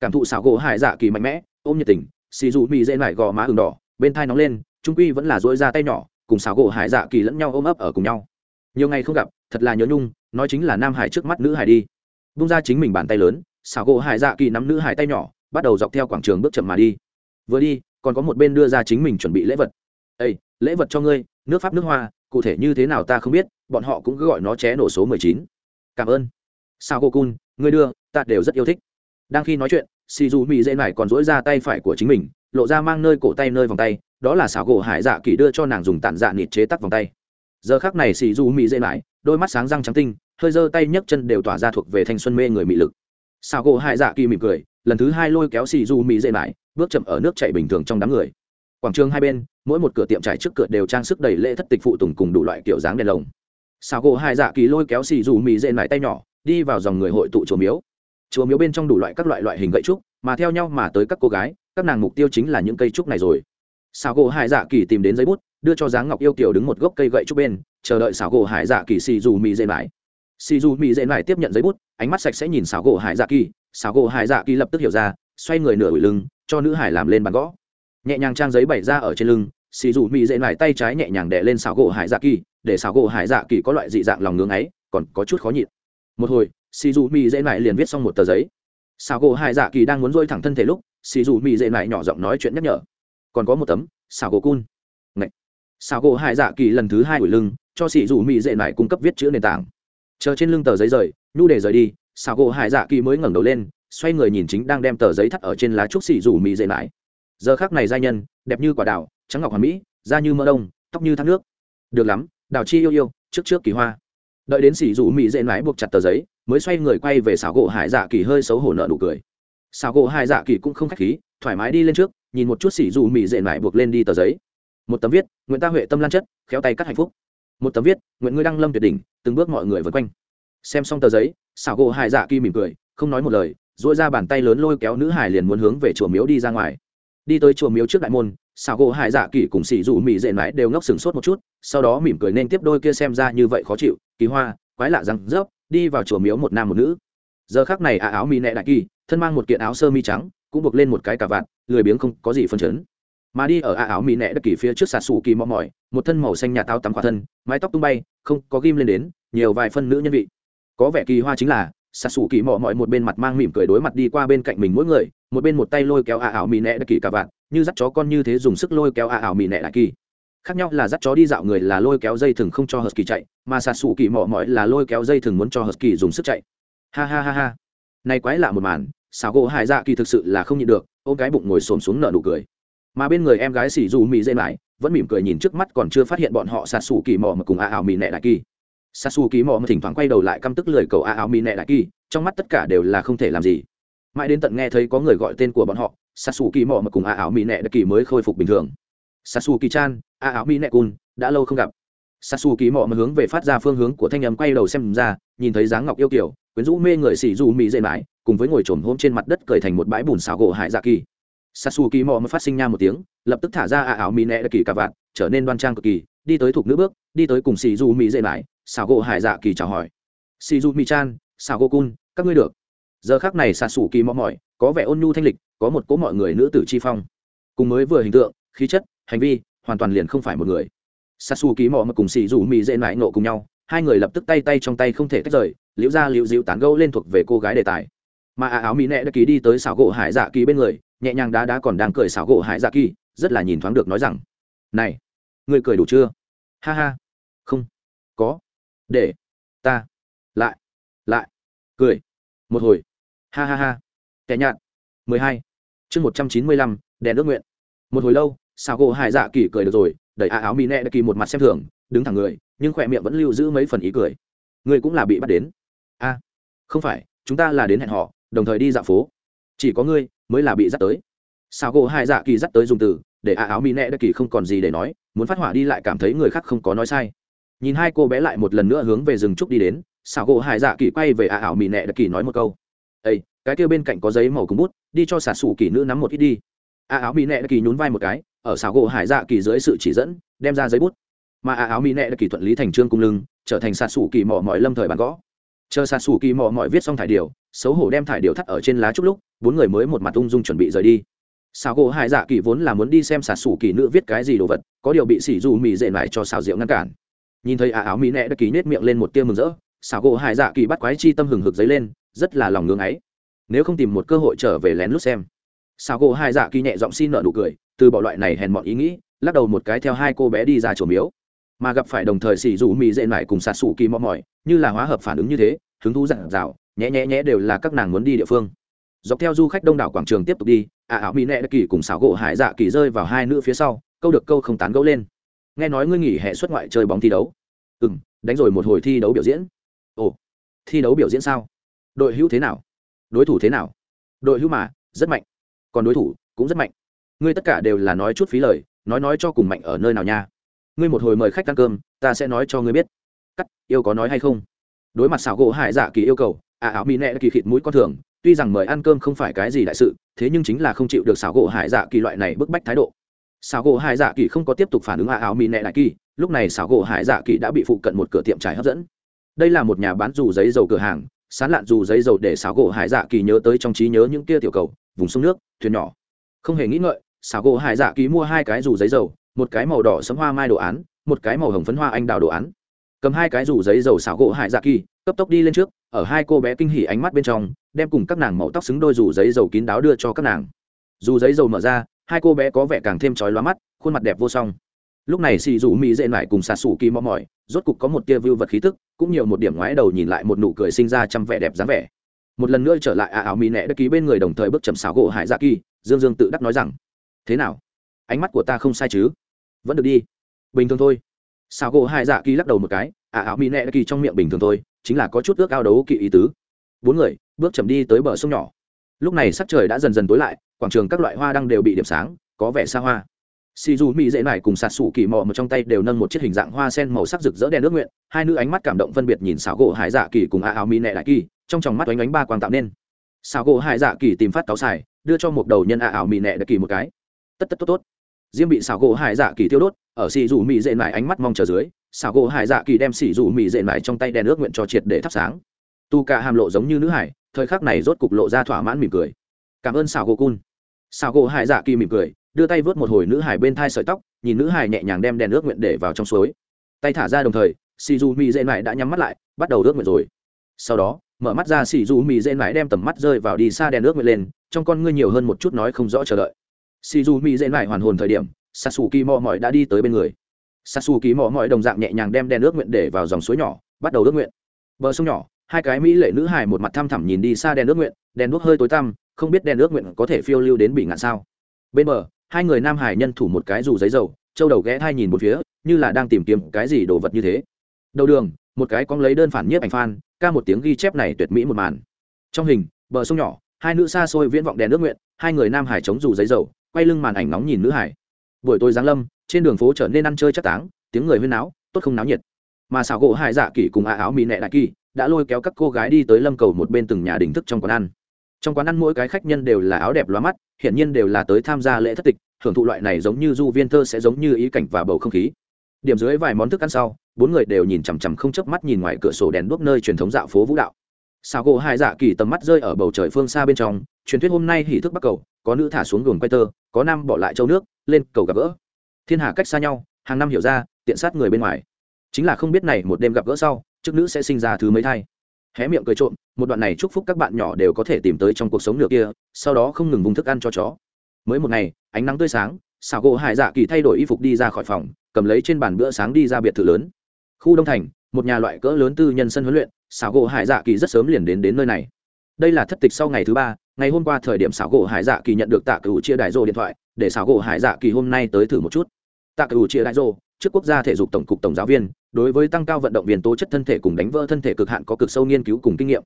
cảm thụ xảo gỗ hải dạ kỳ mạnh mẽ, ôm nhiệt tình, xì dù mị dễ mãi gò má ừng đỏ, bên thai nóng lên, trung quy vẫn là dỗi ra tay nhỏ, cùng xảo gỗ hải dạ kỳ lẫn nhau ôm ấp ở cùng nhau nhiều ngày không gặp, thật là nhớ nhung, nói chính là nam hải trước mắt nữ hải đi. Bung ra chính mình bàn tay lớn, xảo gỗ hải dạ kỳ nắm nữ hải tay nhỏ, bắt đầu dọc theo quảng trường bước chậm mà đi. Vừa đi, còn có một bên đưa ra chính mình chuẩn bị lễ vật. Ây lễ vật cho ngươi, nước pháp nước hoa, cụ thể như thế nào ta không biết, bọn họ cũng cứ gọi nó ché nổ số mười chín. Cảm ơn. Sao cô cun, ngươi đưa, ta đều rất yêu thích. Đang khi nói chuyện xì dù mỹ dễ này còn dỗi ra tay phải của chính mình, lộ ra mang nơi cổ tay nơi vòng tay, đó là xảo gỗ hải dạ kỳ đưa cho nàng dùng tản dạ nịt chế tắc vòng tay giờ khác này xì dù mỹ dễ lại đôi mắt sáng răng trắng tinh, hơi giơ tay nhấc chân đều tỏa ra thuộc về thanh xuân mê người mị lực. Xào gỗ hai dạ kỳ mỉm cười, lần thứ hai lôi kéo xì du mỹ dễ lại bước chậm ở nước chạy bình thường trong đám người. Quảng trường hai bên, mỗi một cửa tiệm trải trước cửa đều trang sức đầy lễ thất tịch phụ tùng cùng đủ loại kiểu dáng đèn lồng. Xào gỗ hai dạ kỳ lôi kéo xì dù mì dễ lại tay nhỏ, đi vào dòng người hội tụ chùa miếu. Chùa miếu bên trong đủ loại các loại loại hình gậy trúc, mà theo nhau mà tới các cô gái, các nàng mục tiêu chính là những cây trúc này rồi xảo gỗ hải dạ kỳ tìm đến giấy bút, đưa cho dáng ngọc yêu kiều đứng một gốc cây gậy trúc bên, chờ đợi xảo gỗ hải dạ kỳ xì dù mỹ dễ mãi. Xì dù mỹ dễ mãi tiếp nhận giấy bút, ánh mắt sạch sẽ nhìn xảo gỗ hải dạ kỳ. Xảo gỗ hải dạ kỳ lập tức hiểu ra, xoay người nửa ủi lưng, cho nữ hải làm lên bàn gõ. Nhẹ nhàng trang giấy bày ra ở trên lưng, xì dù mỹ dễ mãi tay trái nhẹ nhàng đè lên xảo gỗ hải dạ kỳ, để xảo gỗ hải dạ kỳ có loại dị dạng lòng ngưng ấy, còn có chút khó nhịn. Một hồi, xì dù mỹ dễ mãi liền viết xong một tờ giấy. Xảo gỗ hải dạ kỳ đang muốn dôi thẳng thân thể lúc, xì dù mỹ dễ mãi nhỏ giọng nói chuyện nhắc nhở còn có một tấm xào gỗ cun. Ngậy. xào gỗ hải dạ kỳ lần thứ hai ủi lưng, cho xì dù mỹ dệ mãi cung cấp viết chữ nền tảng. Chờ trên lưng tờ giấy rời, nhu để rời đi xào gỗ hải dạ kỳ mới ngẩng đầu lên, xoay người nhìn chính đang đem tờ giấy thắt ở trên lá trúc xì dù mỹ dệ mãi giờ khác này giai nhân, đẹp như quả đào, trắng ngọc hoàn mỹ, da như mỡ đông, tóc như thác nước. Được lắm, đào chi yêu yêu, trước trước kỳ hoa. Đợi đến xì dù mỹ dệ mãi buộc chặt tờ giấy, mới xoay người quay về xảo gỗ hải dạ kỳ hơi xấu hổ nợ nụ cười. Xảo gỗ hải dạ kỳ cũng không khách khí thoải mái đi lên trước, nhìn một chút xỉ dù mỹ dệ mải buộc lên đi tờ giấy. Một tấm viết nguyễn ta huệ tâm lan chất, khéo tay cắt hạnh phúc. Một tấm viết, nguyện ngươi đăng lâm tuyệt đỉnh, từng bước mọi người vượt quanh. Xem xong tờ giấy, xảo gỗ hải dạ kỳ mỉm cười, không nói một lời dỗi ra bàn tay lớn lôi kéo nữ hải liền muốn hướng về chùa miếu đi ra ngoài. Đi tới chùa miếu trước đại môn, xảo gỗ hải dạ kỳ cùng xỉ dù mỹ dệ mải đều ngốc sừng sốt một chút, sau đó mỉm cười nên tiếp đôi kia xem ra như vậy khó chịu, kỳ hoa, quái lạ răng rớp, đi vào chùa miếu một nam một nữ. Giờ khác này à áo mi nẹ đại kỳ, thân mang một kiện áo sơ mi trắng cũng buộc lên một cái cà vạt, lười biếng không có gì phân chấn. Mà đi ở ả áo mỹ nẹ đất kỳ phía trước sạt sủ kỳ mò mỏi, một thân màu xanh nhà táo tắm khỏa thân, mái tóc tung bay, không có ghim lên đến, nhiều vài phân nữ nhân vị. Có vẻ kỳ hoa chính là sạt sủ kỳ mò mỏi một bên mặt mang mỉm cười đối mặt đi qua bên cạnh mình mỗi người, một bên một tay lôi kéo ả áo mỹ nẹ đất kỳ cà vạt, như dắt chó con như thế dùng sức lôi kéo ả áo mỹ nẹ đại kỳ. Khác nhau là dắt chó đi dạo người là lôi kéo dây thừng không cho hờ kỳ chạy, mà sạt sủ kỳ mò mỏi là lôi kéo dây thừng muốn cho hờ kỳ dùng sức chạy. Ha ha ha ha. Này quái lạ một màn xào gỗ hải dạ kỳ thực sự là không nhịn được ôm cái bụng ngồi xổm xuống nở nụ cười. Mà bên người em gái xỉ dù mì dây lại, vẫn mỉm cười nhìn trước mắt còn chưa phát hiện bọn họ sạt sủ kỳ mò mà cùng a ảo mì nẹ đại kỳ. Sạt sủ kỳ mò mà thỉnh thoảng quay đầu lại căm tức lời cầu a ảo mì nẹ đại kỳ, trong mắt tất cả đều là không thể làm gì. Mãi đến tận nghe thấy có người gọi tên của bọn họ, sạt sủ kỳ mò mà cùng a ảo mì nẹ đại kỳ mới khôi phục bình thường. Sasuki chan, a áo mi nẹ cun đã lâu không gặp. Sasuki mò mà hướng về phát ra phương hướng của thanh âm quay đầu xem ra, nhìn thấy dáng ngọc yêu kiểu quyến rũ mê người xỉ dù mỹ dễ mãi cùng với ngồi trồm hôm trên mặt đất cởi thành một bãi bùn xào gỗ hải dạ kỳ. Sasuki mò mới phát sinh nha một tiếng, lập tức thả ra a áo mi nẹ kỳ cả vạn trở nên đoan trang cực kỳ, đi tới thuộc nữ bước, đi tới cùng xì dù mỹ dễ mãi, xào gỗ hải dạ kỳ chào hỏi. Xì dù mỹ chan xào gỗ cun, các ngươi được. Giờ khác này sasuki mò mỏi, có vẻ ôn nhu thanh lịch, có một cố mọi người nữ tử chi phong. Cùng mới vừa hình tượng, khí chất, hành vi, hoàn toàn liền không phải một người. Sasu kỳ mò mà cùng xì dù mỹ dễ mãi nộ cùng nhau, hai người lập tức tay tay trong tay không thể tách rời, liễu ra liễu dịu tán gẫu lên thuộc về cô gái đề tài mà áo mỹ nệ đã ký đi tới xảo gỗ hải dạ kỳ bên người, nhẹ nhàng đá đá còn đang cười xảo gỗ hải dạ kỳ, rất là nhìn thoáng được nói rằng, này người cười đủ chưa? Ha ha. Không. Có. Để ta lại lại cười một hồi. Ha ha ha. Kẻ nhạt. Mười hai. Chương một trăm chín mươi lăm, đèn nước nguyện. Một hồi lâu, xảo gỗ hải dạ kỳ cười được rồi, đẩy à áo mỹ nệ đã kỳ một mặt xem thường, đứng thẳng người, nhưng khỏe miệng vẫn lưu giữ mấy phần ý cười. Người cũng là bị bắt đến. A, không phải, chúng ta là đến hẹn họ đồng thời đi dạo phố. Chỉ có ngươi mới là bị dắt tới. Sao gỗ hải dạ kỳ dắt tới dùng từ, để à áo mỹ nẹ đã kỳ không còn gì để nói, muốn phát hỏa đi lại cảm thấy người khác không có nói sai. Nhìn hai cô bé lại một lần nữa hướng về rừng trúc đi đến sao gỗ hải dạ kỳ quay về à áo mỹ nẹ đã kỳ nói một câu. Ây cái kia bên cạnh có giấy màu cùng bút, đi cho xả sủ kỳ nữ nắm một ít đi. à áo mỹ nẹ đã kỳ nhún vai một cái, ở xảo gỗ hải dạ kỳ dưới sự chỉ dẫn, đem ra giấy bút. Mà ạ áo mỹ nẹ đã kỳ thuận lý thành trương cung lưng, trở thành sạt sủ kỳ mỏ mọi lâm thời bàn gõ chờ xa sủ kỳ mò mọi viết xong thải điều, xấu hổ đem thải điều thắt ở trên lá trúc lúc, bốn người mới một mặt ung dung chuẩn bị rời đi. Xào gỗ hải dạ kỳ vốn là muốn đi xem xà sủ kỳ nữ viết cái gì đồ vật, có điều bị xỉ dù mì dệ lại cho xào rượu ngăn cản. Nhìn thấy à áo mỹ nẹ đã ký nết miệng lên một tia mừng rỡ xào gỗ hải dạ kỳ bắt quái chi tâm hừng hực dấy lên, rất là lòng ngưng ấy. Nếu không tìm một cơ hội trở về lén lút xem. Xào gỗ hải dạ kỳ nhẹ giọng xin nợ nụ cười, từ bỏ loại này hèn mọn ý nghĩ, lắc đầu một cái theo hai cô bé đi ra chùa miếu mà gặp phải đồng thời xì dụ mì dễ lại cùng sạt sủ kỳ mò mỏi, như là hóa hợp phản ứng như thế, hứng thú dặn dạo nhé nhé nhé đều là các nàng muốn đi địa phương. Dọc theo du khách đông đảo quảng trường tiếp tục đi ả ảo mỹ nẹ đã kỳ cùng xảo gỗ hải dạ kỳ rơi vào hai nữ phía sau, câu được câu không tán gẫu lên. Nghe nói ngươi nghỉ hè xuất ngoại chơi bóng thi đấu. Ừ m đánh rồi một hồi thi đấu biểu diễn. Ồ, thi đấu biểu diễn sao? Đội hữu thế nào? Đối thủ thế nào? Đội hữu mà, rất mạnh. Còn đối thủ cũng rất mạnh. Ngươi tất cả đều là nói chút phí lời, nói nói cho cùng mạnh ở nơi nào nha ngươi một hồi mời khách ăn cơm, ta sẽ nói cho ngươi biết. Cắt, yêu có nói hay không? Đối mặt xảo gỗ hải dạ kỳ yêu cầu à áo mỹ nẹ kỳ khịt mũi con thường, tuy rằng mời ăn cơm không phải cái gì đại sự, thế nhưng chính là không chịu được xảo gỗ hải dạ kỳ loại này bức bách thái độ. Xảo gỗ hải dạ kỳ không có tiếp tục phản ứng à áo mỹ nẹ đại kỳ, lúc này xảo gỗ hải dạ kỳ đã bị phụ cận một cửa tiệm trải hấp dẫn. Đây là một nhà bán dù giấy dầu cửa hàng, sán lạn dù giấy dầu để xảo gỗ hải dạ kỳ nhớ tới trong trí nhớ những kia tiểu cầu, vùng sông nước, thuyền nhỏ. Không hề nghĩ ngợi xảo gỗ hải dạ kỳ mua hai cái dù giấy dầu, một cái màu đỏ sấm hoa mai đồ án, một cái màu hồng phấn hoa anh đào đồ án. Cầm hai cái dù giấy dầu xảo gỗ hải dạ kỳ cấp tốc đi lên trước, ở hai cô bé kinh hỉ ánh mắt bên trong, đem cùng các nàng màu tóc xứng đôi dù giấy dầu kín đáo đưa cho các nàng. Dù giấy dầu mở ra, hai cô bé có vẻ càng thêm trói lóa mắt, khuôn mặt đẹp vô song. Lúc này xì rủ mỹ dễ lại cùng xà xù kỳ mò mỏi, rốt cục có một tia vưu vật khí tức, cũng nhiều một điểm ngoái đầu nhìn lại một nụ cười sinh ra trăm vẻ đẹp dáng vẻ. Một lần nữa trở lại à áo mỹ nẹ đất ký bên người đồng thời bước chậm xảo gỗ hải dạ kỳ dương dương tự đắc nói rằng thế nào? Ánh mắt của ta không sai chứ? Vẫn được đi. Bình thường thôi. Sao gỗ hải dạ kỳ lắc đầu một cái. À áo mỹ nẹ kỳ trong miệng bình thường thôi, chính là có chút ước ao đấu kỵ ý tứ. Bốn người, bước chậm đi tới bờ sông nhỏ. Lúc này sắc trời đã dần dần tối lại, quảng trường các loại hoa đang đều bị điểm sáng, có vẻ xa hoa. Si dù mỹ dễ nải cùng sạt sủ kỳ mò một trong tay đều nâng một chiếc hình dạng hoa sen màu sắc rực rỡ đèn nước nguyện, hai nữ ánh mắt cảm động phân biệt nhìn xảo gỗ hải dạ kỳ cùng a áo mỹ nẹ đại kỳ, trong tròng mắt oánh oánh ba quang tạo nên. Xảo gỗ hải dạ kỳ tìm phát cáo xài, đưa cho một đầu nhân a áo mỹ nẹ đại kỳ một cái tất tất tốt tốt. Diêm bị xảo gỗ hải dạ kỳ tiêu đốt, ở xì dù mị dệ mải ánh mắt mong chờ dưới, xảo gỗ hải dạ kỳ đem xì dù mị dệ mải trong tay đèn nước nguyện cho triệt để thắp sáng. Tu cả hàm lộ giống như nữ hải, thời khắc này rốt cục lộ ra thỏa mãn mỉm cười. Cảm ơn xảo gỗ cun. Xảo gỗ hải dạ kỳ mỉm cười, đưa tay vớt một hồi nữ hải bên thai sợi tóc, nhìn nữ hải nhẹ nhàng đem đèn ước nguyện để vào trong suối. Tay thả ra đồng thời xì dù mị dệ mải đã nhắm mắt lại, bắt đầu ước nguyện rồi. Sau đó, mở mắt ra xì dù mị dễ mãi đem tầm mắt rơi vào đi xa đèn ước nguyện lên, trong con ngươi nhiều hơn một chút nói không rõ chờ đợi xì dù mỹ dễ lại hoàn hồn thời điểm, Sasuke a s kỳ mò mỏi đã đi tới bên người. Sasuke a s kỳ mò mỏi đồng dạng nhẹ nhàng đem đèn ước nguyện để vào dòng suối nhỏ, bắt đầu ước nguyện. Bờ sông nhỏ, hai cái mỹ lệ nữ hài một mặt thăm thẳm nhìn đi xa đèn ước nguyện, đèn đuốc hơi tối tăm, không biết đèn ước nguyện có thể phiêu lưu đến bị ngạn sao. Bên bờ, hai người nam hải nhân thủ một cái dù giấy dầu, châu đầu ghé thai nhìn một phía, như là đang tìm kiếm cái gì đồ vật như thế. Đầu đường, một cái con lấy đơn phản nhiếp ảnh phan ca một tiếng ghi chép này tuyệt mỹ một màn. Trong hình, bờ sông nhỏ, hai nữ xa xôi viễn vọng đèn nước nguyện, hai người nam hải chống dù giấy dầu quay lưng màn ảnh nóng nhìn nữ hải. Buổi tối giáng lâm, trên đường phố trở nên ăn chơi chắc táng, tiếng người huyên náo, tốt không náo nhiệt. Mà xảo gỗ hải dạ kỷ cùng a áo mì nẹ đại kỳ đã lôi kéo các cô gái đi tới lâm cầu một bên từng nhà đình thức trong quán ăn. Trong quán ăn mỗi cái khách nhân đều là áo đẹp lóa mắt, hiển nhiên đều là tới tham gia lễ thất tịch hưởng thụ loại này giống như du viên thơ sẽ giống như ý cảnh và bầu không khí. Điểm dưới vài món thức ăn sau, bốn người đều nhìn chằm chằm không chớp mắt nhìn ngoài cửa sổ đèn đuốc nơi truyền thống dạo phố vũ đạo. Xào gỗ hai dạ kỳ tầm mắt rơi ở bầu trời phương xa bên trong, truyền thuyết hôm nay hỉ thức bắc cầu có nữ thả xuống gồm quay tơ, có nam bỏ lại châu nước, lên cầu gặp gỡ. Thiên hà cách xa nhau, hàng năm hiểu ra, tiện sát người bên ngoài. Chính là không biết này một đêm gặp gỡ sau chức nữ sẽ sinh ra thứ mấy thai. Hé miệng cười trộm, một đoạn này chúc phúc các bạn nhỏ đều có thể tìm tới trong cuộc sống nửa kia, sau đó không ngừng vùng thức ăn cho chó. Mới một ngày, ánh nắng tươi sáng xào gỗ hải dạ kỳ thay đổi y phục đi ra khỏi phòng, cầm lấy trên bàn bữa sáng đi ra biệt thự lớn. Khu đông thành, một nhà loại cỡ lớn tư nhân sân huấn luyện xào gỗ hải dạ kỳ rất sớm liền đến đến nơi này. Đây là thất tịch sau ngày thứ ba ngày hôm qua thời điểm xảo gỗ hải dạ kỳ nhận được tạ cửu chia đại rô điện thoại, để xảo gỗ hải dạ kỳ hôm nay tới thử một chút. Tạ cửu chia đại rô, trước quốc gia thể dục tổng cục tổng giáo viên, đối với tăng cao vận động viên tố chất thân thể cùng đánh vỡ thân thể cực hạn có cực sâu nghiên cứu cùng kinh nghiệm.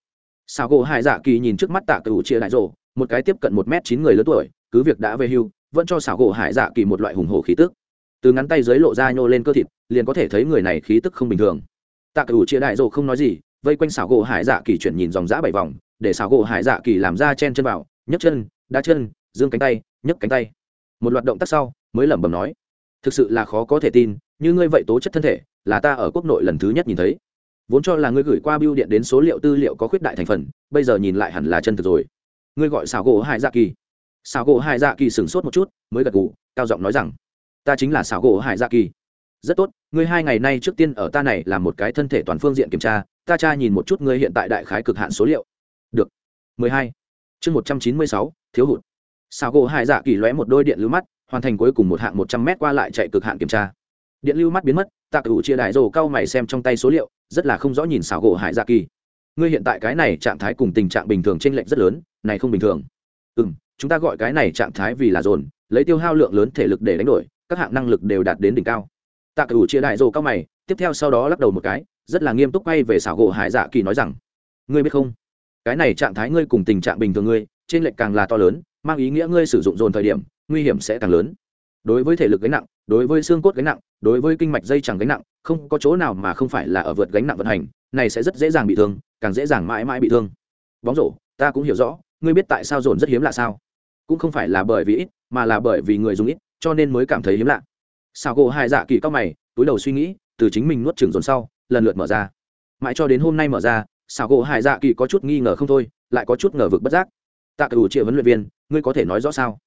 Xảo gỗ hải dạ kỳ nhìn trước mắt tạ cửu chia đại rô, một cái tiếp cận một m chín người lớn tuổi, cứ việc đã về hưu, vẫn cho xảo gỗ hải dạ kỳ một loại hùng hồ khí tức. Từ ngắn tay dưới lộ ra nhô lên cơ thịt, liền có thể thấy người này khí tức không bình thường. Tạ cửu chia đại rô không nói gì, vây quanh xảo gỗ hải dạ kỳ chuyển nhìn dòng giã bảy vòng để xảo gỗ hải dạ kỳ làm ra chen chân vào, nhấc chân, đá chân, dương cánh tay, nhấc cánh tay. Một loạt động tác sau, mới lẩm bẩm nói, thực sự là khó có thể tin, như ngươi vậy tố chất thân thể, là ta ở quốc nội lần thứ nhất nhìn thấy. Vốn cho là ngươi gửi qua biêu điện đến số liệu tư liệu có khuyết đại thành phần, bây giờ nhìn lại hẳn là chân thực rồi. Ngươi gọi xảo gỗ hải dạ kỳ. Xảo gỗ hải dạ kỳ sửng sốt một chút, mới gật gù, cao giọng nói rằng, ta chính là xảo gỗ hải dạ kỳ. Rất tốt, ngươi hai ngày nay trước tiên ở ta này là một cái thân thể toàn phương diện kiểm tra, ta tra nhìn một chút ngươi hiện tại đại khái cực hạn số liệu được. 12. chương 196, thiếu hụt. Sao gỗ hải dạ kỳ lóe một đôi điện lưu mắt hoàn thành cuối cùng một hạng 100 mét qua lại chạy cực hạn kiểm tra. Điện lưu mắt biến mất tạ cửu chia đại rồ cao mày xem trong tay số liệu rất là không rõ nhìn xảo gỗ hải dạ kỳ. Ngươi hiện tại cái này trạng thái cùng tình trạng bình thường trên lệch rất lớn này không bình thường. Ừ chúng ta gọi cái này trạng thái vì là dồn lấy tiêu hao lượng lớn thể lực để đánh đổi các hạng năng lực đều đạt đến đỉnh cao. Tạ cửu chia đại rồ cao mày tiếp theo sau đó lắc đầu một cái rất là nghiêm túc quay về xảo gỗ hải dạ kỳ nói rằng ngươi biết không? Cái này trạng thái ngươi cùng tình trạng bình thường ngươi, trên lệch càng là to lớn, mang ý nghĩa ngươi sử dụng dồn thời điểm, nguy hiểm sẽ càng lớn. Đối với thể lực gánh nặng, đối với xương cốt gánh nặng, đối với kinh mạch dây chẳng gánh nặng, không có chỗ nào mà không phải là ở vượt gánh nặng vận hành, này sẽ rất dễ dàng bị thương, càng dễ dàng mãi mãi bị thương. Bóng rổ, ta cũng hiểu rõ, ngươi biết tại sao dồn rất hiếm lạ sao? Cũng không phải là bởi vì ít, mà là bởi vì người dùng ít, cho nên mới cảm thấy hiếm lạ. Sao gỗ hai dạ kỳ cao mày, túi đầu suy nghĩ, từ chính mình nuốt trường dồn sau, lần lượt mở ra. Mãi cho đến hôm nay mở ra sao gỗ hải dạ kỳ có chút nghi ngờ không thôi, lại có chút ngờ vực bất giác. Tạ cựu triệu vấn luyện viên, ngươi có thể nói rõ sao?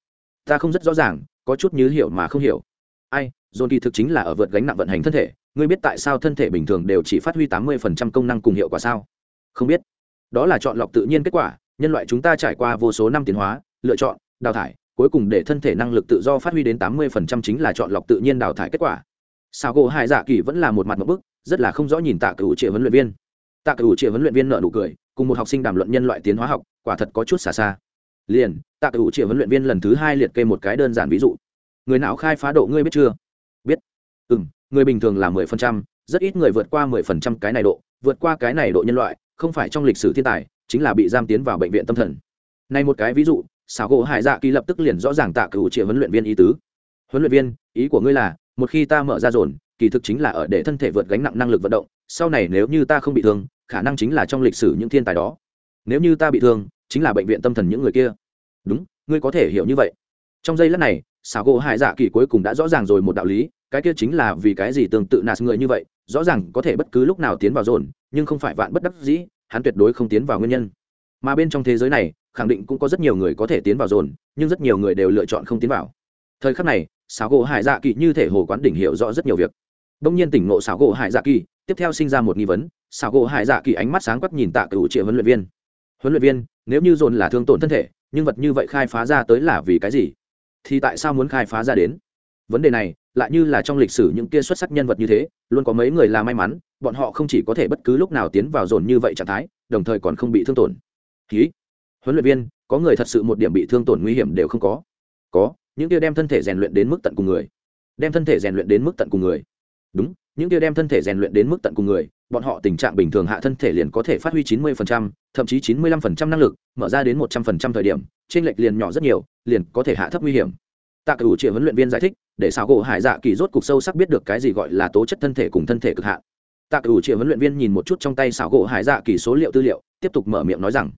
Ta không rất rõ ràng, có chút như hiểu mà không hiểu. Ai, dồn kỳ thực chính là ở vượt gánh nặng vận hành thân thể, ngươi biết tại sao thân thể bình thường đều chỉ phát huy tám mươi phần trăm công năng cùng hiệu quả sao? Không biết. Đó là chọn lọc tự nhiên kết quả, nhân loại chúng ta trải qua vô số năm tiến hóa, lựa chọn, đào thải, cuối cùng để thân thể năng lực tự do phát huy đến tám mươi phần trăm chính là chọn lọc tự nhiên đào thải kết quả. Sao gỗ hai dạ kỳ vẫn là một mặt một bức, rất là không rõ nhìn tạ cửu triệu huấn luyện viên tạ cửu triệu huấn luyện viên nợ nụ cười, cùng một học sinh đàm luận nhân loại tiến hóa học, quả thật có chút xa xa. Liền, tạ cửu triệu huấn luyện viên lần thứ hai liệt kê một cái đơn giản ví dụ. Người não khai phá độ ngươi biết chưa? Biết. Ừ m người bình thường là mười phần trăm, rất ít người vượt qua mười phần trăm cái này độ, vượt qua cái này độ nhân loại, không phải trong lịch sử thiên tài, chính là bị giam tiến vào bệnh viện tâm thần. Này một cái ví dụ, xảo gỗ hải dạ kỳ lập tức liền rõ ràng tạ cửu triệu huấn luyện viên ý tứ. Huấn luyện viên, ý của ngươi là, một khi ta mở ra dồn, kỳ thực chính là ở để thân thể vượt gánh nặng năng lực vận động, sau này nếu như ta không bị thương khả năng chính là trong lịch sử những thiên tài đó. Nếu như ta bị thương, chính là bệnh viện tâm thần những người kia. Đúng, ngươi có thể hiểu như vậy. Trong giây lát này xảo gỗ hải dạ kỳ cuối cùng đã rõ ràng rồi một đạo lý, cái kia chính là vì cái gì tương tự nạt người như vậy, rõ ràng có thể bất cứ lúc nào tiến vào dồn, nhưng không phải vạn bất đắc dĩ, hắn tuyệt đối không tiến vào nguyên nhân. Mà bên trong thế giới này, khẳng định cũng có rất nhiều người có thể tiến vào dồn, nhưng rất nhiều người đều lựa chọn không tiến vào. Thời khắc này xảo gỗ hải dạ kỳ như thể hồ quán đỉnh hiểu rõ rất nhiều việc. Đông nhiên tỉnh ngộ xảo gỗ hải dạ kỳ tiếp theo sinh ra một nghi vấn, xảo gỗ hải dạ kỳ ánh mắt sáng quắc nhìn tạ cựu triệu huấn luyện viên. Huấn luyện viên, nếu như dồn là thương tổn thân thể, nhưng vật như vậy khai phá ra tới là vì cái gì? Thì tại sao muốn khai phá ra đến? Vấn đề này, lại như là trong lịch sử những kia xuất sắc nhân vật như thế, luôn có mấy người là may mắn, bọn họ không chỉ có thể bất cứ lúc nào tiến vào dồn như vậy trạng thái, đồng thời còn không bị thương tổn. Ký huấn luyện viên, có người thật sự một điểm bị thương tổn nguy hiểm đều không có. Có, những kia đem thân thể rèn luyện đến mức tận cùng người. Đem thân thể rèn luyện đến mức tận cùng người. Đúng những kia đem thân thể rèn luyện đến mức tận cùng người bọn họ tình trạng bình thường hạ thân thể liền có thể phát huy 90%, thậm chí 95% năng lực mở ra đến 100% thời điểm trên lệch liền nhỏ rất nhiều liền có thể hạ thấp nguy hiểm. Tạ cửu triệu huấn luyện viên giải thích để xảo gỗ hải dạ kỳ rốt cục sâu sắc biết được cái gì gọi là tố chất thân thể cùng thân thể cực hạn. Tạ cửu triệu huấn luyện viên nhìn một chút trong tay xảo gỗ hải dạ kỳ số liệu tư liệu tiếp tục mở miệng nói rằng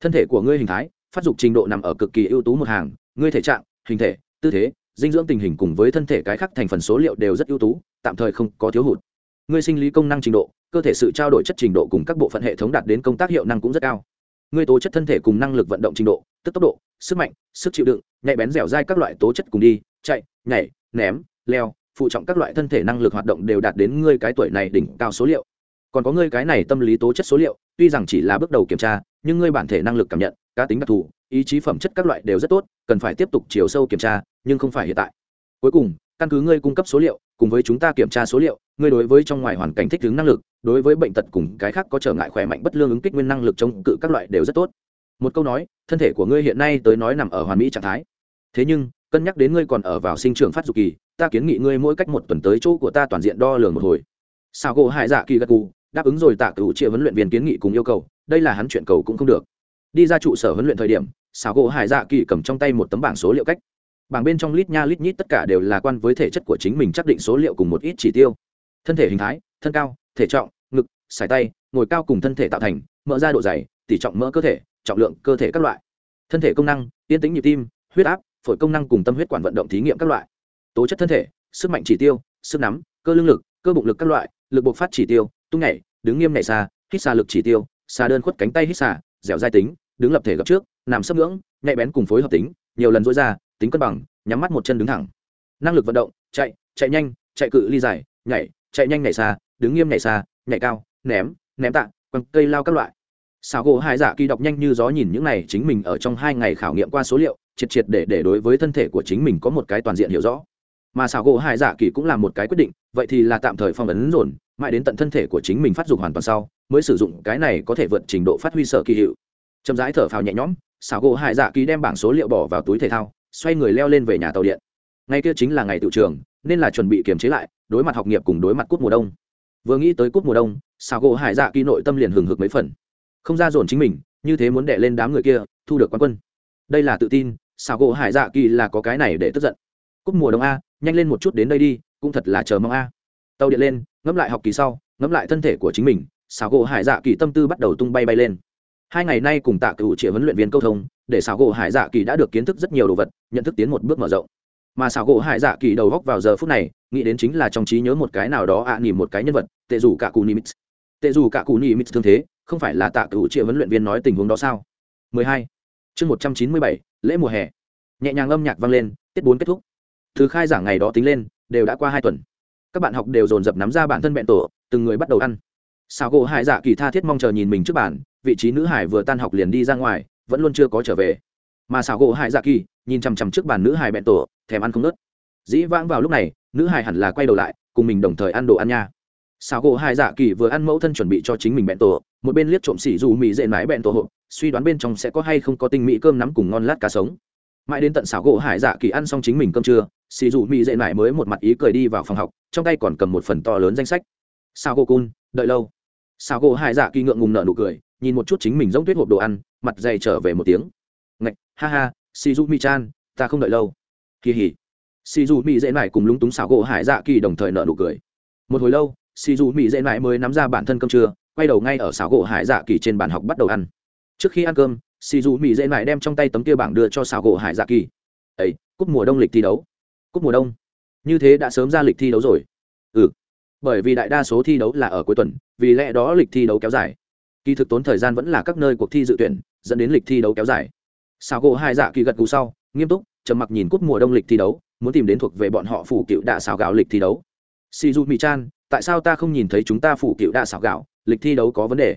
thân thể của ngươi hình thái phát dục trình độ nằm ở cực kỳ ưu tú một hàng ngươi thể trạng hình thể tư thế dinh dưỡng tình hình cùng với thân thể cái khác thành phần số liệu đều rất ưu tú, tạm thời không có thiếu hụt. Ngươi sinh lý công năng trình độ, cơ thể sự trao đổi chất trình độ cùng các bộ phận hệ thống đạt đến công tác hiệu năng cũng rất cao. Ngươi tố chất thân thể cùng năng lực vận động trình độ, tức tốc độ, sức mạnh, sức chịu đựng, nhạy bén dẻo dai các loại tố chất cùng đi, chạy, nhảy, ném, leo, phụ trọng các loại thân thể năng lực hoạt động đều đạt đến ngươi cái tuổi này đỉnh cao số liệu. Còn có ngươi cái này tâm lý tố chất số liệu, tuy rằng chỉ là bước đầu kiểm tra, nhưng ngươi bản thể năng lực cảm nhận, cá tính đặc thù, ý chí phẩm chất các loại đều rất tốt, cần phải tiếp tục chiều sâu kiểm tra nhưng không phải hiện tại. Cuối cùng, căn cứ ngươi cung cấp số liệu, cùng với chúng ta kiểm tra số liệu, ngươi đối với trong ngoài hoàn cảnh thích ứng năng lực, đối với bệnh tật cùng cái khác có trở ngại khỏe mạnh bất lương ứng kích nguyên năng lực chống cự các loại đều rất tốt. Một câu nói, thân thể của ngươi hiện nay tới nói nằm ở hoàn mỹ trạng thái. Thế nhưng, cân nhắc đến ngươi còn ở vào sinh trưởng phát dục kỳ, ta kiến nghị ngươi mỗi cách một tuần tới chỗ của ta toàn diện đo lường một hồi. Sao gỗ hải dạ kỳ gật cù đáp ứng rồi tạ cựu chia huấn luyện viên kiến nghị cùng yêu cầu, đây là hắn chuyện cầu cũng không được. Đi ra trụ sở huấn luyện thời điểm sao gỗ hải dạ kỳ cầm trong tay một tấm bảng số liệu cách bảng bên trong lít nha lít nhít tất cả đều là quan với thể chất của chính mình xác định số liệu cùng một ít chỉ tiêu. Thân thể hình thái, thân cao, thể trọng, ngực, sải tay, ngồi cao cùng thân thể tạo thành mỡ da độ dày, tỉ trọng mỡ cơ thể, trọng lượng cơ thể các loại. Thân thể công năng, yên tĩnh nhịp tim, huyết áp, phổi công năng cùng tâm huyết quản vận động thí nghiệm các loại. Tố chất thân thể, sức mạnh chỉ tiêu, sức nắm, cơ lương lực, cơ bụng lực các loại, lực bộc phát chỉ tiêu, tung nhảy, đứng nghiêm nhảy xa, hít xa lực chỉ tiêu xa đơn khuất cánh tay hít xả dẻo dai tính, đứng lập thể gấp trước, nằm sấp ngưỡng, nhạy bén cùng phối hợp tính, nhiều lần dối ra tính cân bằng, nhắm mắt một chân đứng thẳng. Năng lực vận động, chạy chạy nhanh, chạy cự ly dài, nhảy, chạy nhanh nhảy xa, đứng nghiêm nhảy xa, nhảy cao, ném ném tạ, quăng cây lao các loại. Xào gỗ hai dạ kỳ đọc nhanh như gió nhìn những này, chính mình ở trong hai ngày khảo nghiệm qua số liệu, triệt triệt để để đối với thân thể của chính mình có một cái toàn diện hiểu rõ. Mà xào gỗ hai dạ kỳ cũng là một cái quyết định, vậy thì là tạm thời phong ấn dồn, mãi đến tận thân thể của chính mình phát dục hoàn toàn sau, mới sử dụng cái này có thể vượt trình độ phát huy sở kỳ hiệu. Chậm rãi thở phào nhẹ nhõm xào gỗ hai dạ kỳ đem bảng số liệu bỏ vào túi thể thao xoay người leo lên về nhà tàu điện. Ngay kia chính là ngày tự trường, nên là chuẩn bị kiềm chế lại, đối mặt học nghiệp cùng đối mặt cút mùa đông. Vừa nghĩ tới cúp mùa đông xảo gỗ hải dạ kỳ nội tâm liền hừng hực mấy phần. Không ra dồn chính mình, như thế muốn đệ lên đám người kia, thu được quán quân. Đây là tự tin xảo gỗ hải dạ kỳ là có cái này để tức giận. Cúp mùa đông a, nhanh lên một chút đến đây đi, cũng thật là chờ mong a. Tàu điện lên, ngẫm lại học kỳ sau, ngẫm lại thân thể của chính mình xảo gỗ hải dạ kỳ tâm tư bắt đầu tung bay bay lên. Hai ngày nay cùng tạ cựu triệu huấn luyện viên câu thông để xảo gỗ hải dạ kỳ đã được kiến thức rất nhiều đồ vật nhận thức tiến một bước mở rộng. Mà xảo gỗ hải dạ kỳ đầu góc vào giờ phút này nghĩ đến chính là trong trí nhớ một cái nào đó ạ à, nỉ một cái nhân vật tệ dù cả cù nimitz tệ dù cả cù nimitz thương thế không phải là tạ cựu triệu huấn luyện viên nói tình huống đó sao? 12. chương 197, lễ mùa hè. Nhẹ nhàng âm nhạc vang lên tiết bốn kết thúc. Thứ khai giảng ngày đó tính lên đều đã qua hai tuần. Các bạn học đều dồn dập nắm ra bản thân bẹn tổ từng người bắt đầu ăn. Xảo gỗ hải dạ kỳ tha thiết mong chờ nhìn mình trước bản vị trí nữ hải vừa tan học liền đi ra ngoài vẫn luôn chưa có trở về. Mà xảo gỗ hải dạ kỳ nhìn chằm chằm trước bàn nữ hải bẹn tổ, thèm ăn không nớt dĩ vãng vào lúc này, nữ hải hẳn là quay đầu lại, cùng mình đồng thời ăn đồ ăn nha. Xảo gỗ hải dạ kỳ vừa ăn mẫu thân chuẩn bị cho chính mình bẹn tổ, một bên liếc trộm xỉ dù mỹ dễ mãi bẹn tổ hộp, suy đoán bên trong sẽ có hay không có tinh mỹ cơm nắm cùng ngon lát cá sống. Mãi đến tận xảo gỗ hải dạ kỳ ăn xong chính mình cơm trưa xì dù mỹ dễ mãi mới một mặt ý cười đi vào phòng học, trong tay còn cầm một phần to lớn danh sách. Sao gỗ cun, đợi lâu. Sao gỗ hải dạ kỳ ngượng ngùng nợ nụ cười nhìn một chút chính mình giống tuyết hộp đồ ăn, mặt dày trở về một tiếng. Ngạch, ha ha si du mi chan ta không đợi lâu. Kỳ hỉ. Si du mi dễ mải cùng lúng túng xảo gỗ hải dạ kỳ đồng thời nợ nụ cười. Một hồi lâu si du mi dễ mải mới nắm ra bản thân cơm trưa, quay đầu ngay ở xảo gỗ hải dạ kỳ trên bàn học bắt đầu ăn. Trước khi ăn cơm si du mi dễ mải đem trong tay tấm kia bảng đưa cho xảo gỗ hải dạ kỳ. Ấy, cúp mùa đông lịch thi đấu. Cúp mùa đông. Như thế đã sớm ra lịch thi đấu rồi. Ừ. Bởi vì đại đa số thi đấu là ở cuối tuần, vì lẽ đó lịch thi đấu kéo dài kỳ thực tốn thời gian vẫn là các nơi cuộc thi dự tuyển, dẫn đến lịch thi đấu kéo dài. Sao gỗ hai dạ kỳ gật gù sau, nghiêm túc, trầm mặc nhìn cúp mùa đông lịch thi đấu, muốn tìm đến thuộc về bọn họ phủ cựu đạ xào gạo lịch thi đấu. Si du mỹ chan, tại sao ta không nhìn thấy chúng ta phủ cựu đạ xào gạo, lịch thi đấu có vấn đề?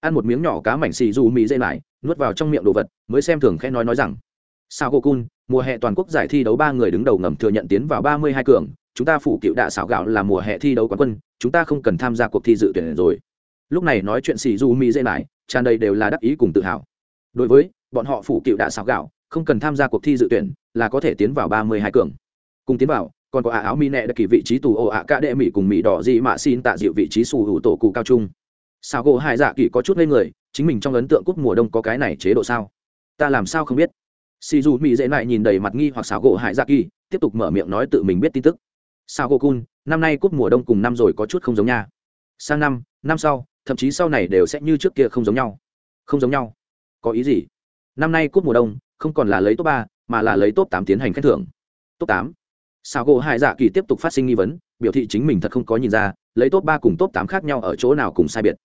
Ăn một miếng nhỏ cá mảnh xì du mỹ dây lại, nuốt vào trong miệng đồ vật, mới xem thường khẽ nói nói rằng sao gỗ cun, mùa hè toàn quốc giải thi đấu ba người đứng đầu ngầm thừa nhận tiến vào ba mươi hai cường, chúng ta phủ cựu đạ xảo gạo là mùa hè thi đấu quán quân, chúng ta không cần tham gia cuộc thi dự tuyển rồi lúc này nói chuyện xì du mỹ dễ lại tràn đầy đều là đắc ý cùng tự hào. Đối với, bọn họ phủ cựu đạ xào gạo, không cần tham gia cuộc thi dự tuyển, là có thể tiến vào ba mươi hai cường. Cùng tiến vào, còn có ả áo mi nẹ đặc kỳ vị trí tù ồ ạ ca đệ mỹ cùng mỹ đỏ dị mạ xin tạ dịu vị trí sù hữu tổ cụ cao trung. Sao gỗ hai dạ kỳ có chút lên người, chính mình trong ấn tượng cúp mùa đông có cái này chế độ sao? Ta làm sao không biết? Si dù mỹ dễ lại nhìn đầy mặt nghi hoặc sao gỗ hải dạ kỳ, tiếp tục mở miệng nói tự mình biết tin tức. Sao gỗ cun, năm nay cúp mùa đông cùng năm rồi có chút không giống nha. Sang năm năm sau thậm chí sau này đều sẽ như trước kia không giống nhau. Không giống nhau. Có ý gì? Năm nay cúp mùa đông, không còn là lấy top ba, mà là lấy top tám tiến hành khen thưởng. Top tám. Sao gỗ hải dạ kỳ tiếp tục phát sinh nghi vấn, biểu thị chính mình thật không có nhìn ra, lấy top ba cùng top tám khác nhau ở chỗ nào cùng sai biệt.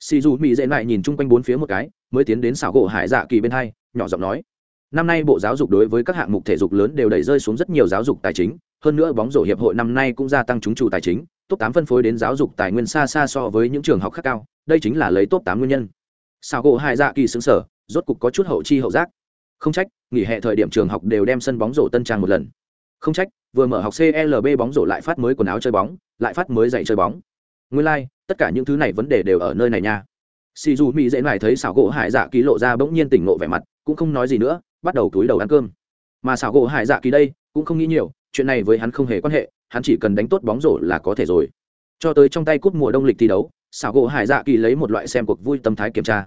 Xì dù mỹ dễ lại nhìn chung quanh bốn phía một cái, mới tiến đến xảo gỗ hải dạ kỳ bên hai, nhỏ giọng nói. Năm nay bộ giáo dục đối với các hạng mục thể dục lớn đều đẩy rơi xuống rất nhiều giáo dục tài chính, hơn nữa bóng rổ hiệp hội năm nay cũng gia tăng chúng chủ tài chính top tám phân phối đến giáo dục tài nguyên xa xa so với những trường học khác cao đây chính là lấy top tám nguyên nhân. Sao gỗ hai dạ kỳ xứng sở rốt cục có chút hậu chi hậu giác. Không trách nghỉ hè thời điểm trường học đều đem sân bóng rổ tân trang một lần. Không trách vừa mở học clb bóng rổ lại phát mới quần áo chơi bóng lại phát mới dạy chơi bóng. Nguyên lai、like, tất cả những thứ này vấn đề đều ở nơi này nha. Xì dù mỹ dễ lại thấy xảo gỗ hải dạ kỳ lộ ra bỗng nhiên tỉnh ngộ vẻ mặt cũng không nói gì nữa bắt đầu túi đầu ăn cơm. Mà xảo gỗ hải dạ kỳ đây cũng không nghĩ nhiều chuyện này với hắn không hề quan hệ hắn chỉ cần đánh tốt bóng rổ là có thể rồi. Cho tới trong tay cúp mùa đông lịch thi đấu, xảo gỗ hải dạ kỳ lấy một loại xem cuộc vui tâm thái kiểm tra.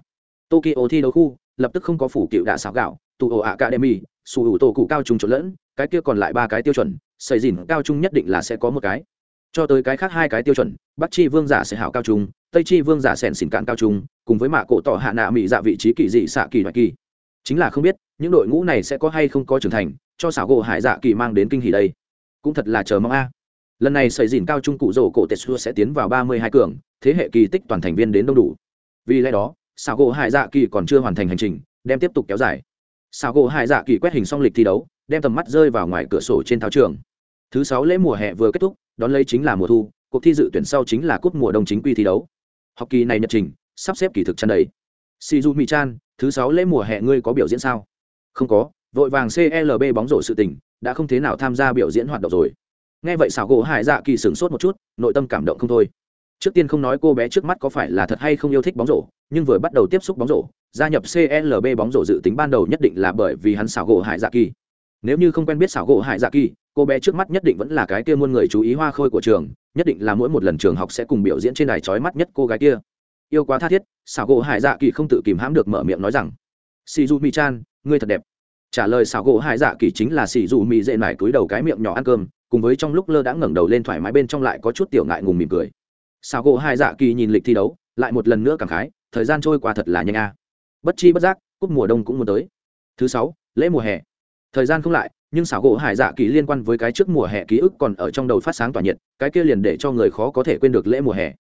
Tokyo thi đấu khu, lập tức không có phủ cựu đạ xảo gạo, tụ ổ academy sủ hữu tổ cụ cao trung trộn lẫn, cái kia còn lại ba cái tiêu chuẩn, xây dìn cao trung nhất định là sẽ có một cái. Cho tới cái khác hai cái tiêu chuẩn, bắc chi vương giả sẽ hảo cao trung, tây chi vương giả sẻn xỉn cạn cao trung, cùng với mạ cổ tỏ hạ nạ mỹ dạ vị trí kỳ dị xạ kỳ đoạt kỳ. Chính là không biết, những đội ngũ này sẽ có hay không có trưởng thành, cho xảo gỗ hải dạ kỳ mang đến kinh hỉ đây cũng thật là chờ mong a. Lần này xây dìn cao trung cụ rổ cổ tetsu sẽ tiến vào ba mươi hai cường, thế hệ kỳ tích toàn thành viên đến đông đủ. Vì lẽ đó xảo gỗ hải dạ kỳ còn chưa hoàn thành hành trình, đem tiếp tục kéo dài. Xảo gỗ hải dạ kỳ quét hình xong lịch thi đấu, đem tầm mắt rơi vào ngoài cửa sổ trên thao trường. Thứ sáu lễ mùa hè vừa kết thúc, đón lấy chính là mùa thu, cuộc thi dự tuyển sau chính là cúp mùa đông chính quy thi đấu. Học kỳ này nhật trình, sắp xếp kỳ thực chăn đầy. Shizu mi chan thứ sáu lễ mùa hè ngươi có biểu diễn sao? Không có, vội vàng clb bóng rổ sự tình đã không thế nào tham gia biểu diễn hoạt động rồi. Nghe vậy xảo gỗ hải dạ kỳ sửng sốt một chút, nội tâm cảm động không thôi. Trước tiên không nói cô bé trước mắt có phải là thật hay không yêu thích bóng rổ, nhưng vừa bắt đầu tiếp xúc bóng rổ, gia nhập clb bóng rổ dự tính ban đầu nhất định là bởi vì hắn xảo gỗ hải dạ kỳ. Nếu như không quen biết xảo gỗ hải dạ kỳ, cô bé trước mắt nhất định vẫn là cái kia muôn người chú ý hoa khôi của trường, nhất định là mỗi một lần trường học sẽ cùng biểu diễn trên đài trói mắt nhất cô gái kia. Yêu quá tha thiết, xảo gỗ hải dạ kỳ không tự kìm hãm được mở miệng nói rằng si du mi chan ngươi thật đẹp trả lời xảo gỗ hải dạ kỳ chính là xì dù mi dễ nải túi đầu cái miệng nhỏ ăn cơm, cùng với trong lúc lơ đã ngẩng đầu lên thoải mái bên trong lại có chút tiểu ngại ngùng mỉm cười. Xảo gỗ hải dạ kỳ nhìn lịch thi đấu, lại một lần nữa cảm khái, thời gian trôi qua thật là nhanh a. Bất chi bất giác, cúp mùa đông cũng muốn tới. Thứ sáu, lễ mùa hè. Thời gian không lại, nhưng xảo gỗ hải dạ kỳ liên quan với cái trước mùa hè ký ức còn ở trong đầu phát sáng tỏa nhiệt, cái kia liền để cho người khó có thể quên được lễ mùa hè.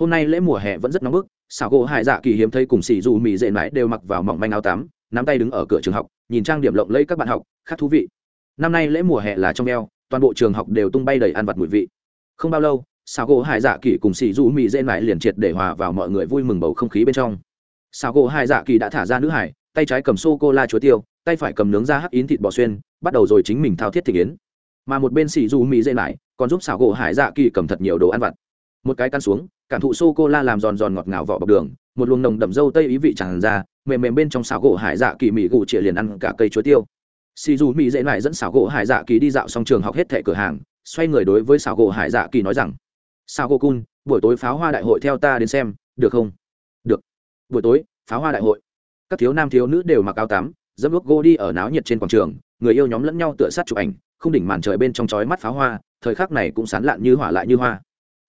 Hôm nay lễ mùa hè vẫn rất nóng bức, xảo gỗ hải dạ kỳ hiếm thấy cùng xì dù mì dệ mãi đều mặc vào mỏng manh áo tắm nắm tay đứng ở cửa trường học, nhìn trang điểm lộng lẫy các bạn học, khá thú vị. Năm nay lễ mùa hè là trong eo, toàn bộ trường học đều tung bay đầy ăn vặt mùi vị. Không bao lâu xảo gỗ hải dạ kỳ cùng xì dù mì dệ mãi liền triệt để hòa vào mọi người vui mừng bầu không khí bên trong. Xảo gỗ hải dạ kỳ đã thả ra nữ hải, tay trái cầm sô cô la chúa tiêu, tay phải cầm nướng ra hắc yến thịt bò xuyên, bắt đầu rồi chính mình thao thiết thị yến. Mà một bên xì dù mì dây lại còn giúp xảo gỗ hải dạ kỳ cầm thật nhiều đồ ăn vặt. Một cái căn xuống, cảm thụ sô cô la làm giòn giòn ngọt ngào vỏ bọc đường một luồng nồng đậm dâu tây ý vị tràn ra, mềm mềm bên trong xảo gỗ hải dạ kỳ mỹ gụ chĩa liền ăn cả cây chuối tiêu. Xì dù mỹ dễ lại dẫn xảo gỗ hải dạ kỳ đi dạo xong trường học hết thẻ cửa hàng, xoay người đối với xảo gỗ hải dạ kỳ nói rằng sao gỗ cun, buổi tối pháo hoa đại hội theo ta đến xem, được không? Được. Buổi tối, pháo hoa đại hội. Các thiếu nam thiếu nữ đều mặc áo tắm dẫm lúc gô đi ở náo nhiệt trên quảng trường, người yêu nhóm lẫn nhau tựa sát chụp ảnh, không đỉnh màn trời bên trong chói mắt pháo hoa, thời khắc này cũng sán lạn như hỏa lại như hoa.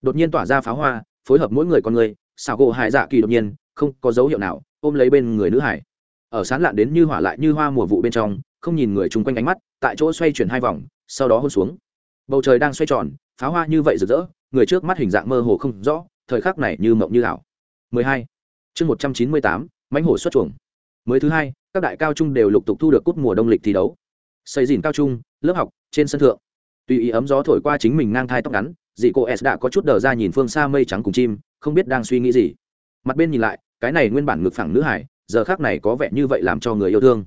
Đột nhiên tỏa ra pháo hoa, phối hợp mỗi người con người xào gỗ hải dạ kỳ đột nhiên không có dấu hiệu nào ôm lấy bên người nữ hải. Ở sán lạn đến như hỏa lại như hoa mùa vụ bên trong không nhìn người chung quanh ánh mắt tại chỗ xoay chuyển hai vòng sau đó hôn xuống. Bầu trời đang xoay tròn pháo hoa như vậy rực rỡ người trước mắt hình dạng mơ hồ không rõ thời khắc này như mộng như ảo. 12. chương 198, mãnh hổ xuất chuồng. Mới thứ hai các đại cao trung đều lục tục thu được cúp mùa đông lịch thi đấu. Xây dìn cao trung lớp học trên sân thượng. Tùy ý ấm gió thổi qua chính mình ngang thai tóc ngắn dị cô s đã có chút đờ ra nhìn phương xa mây trắng cùng chim không biết đang suy nghĩ gì. Mặt bên nhìn lại, cái này nguyên bản ngực phẳng nữ hải, giờ khác này có vẻ như vậy làm cho người yêu thương.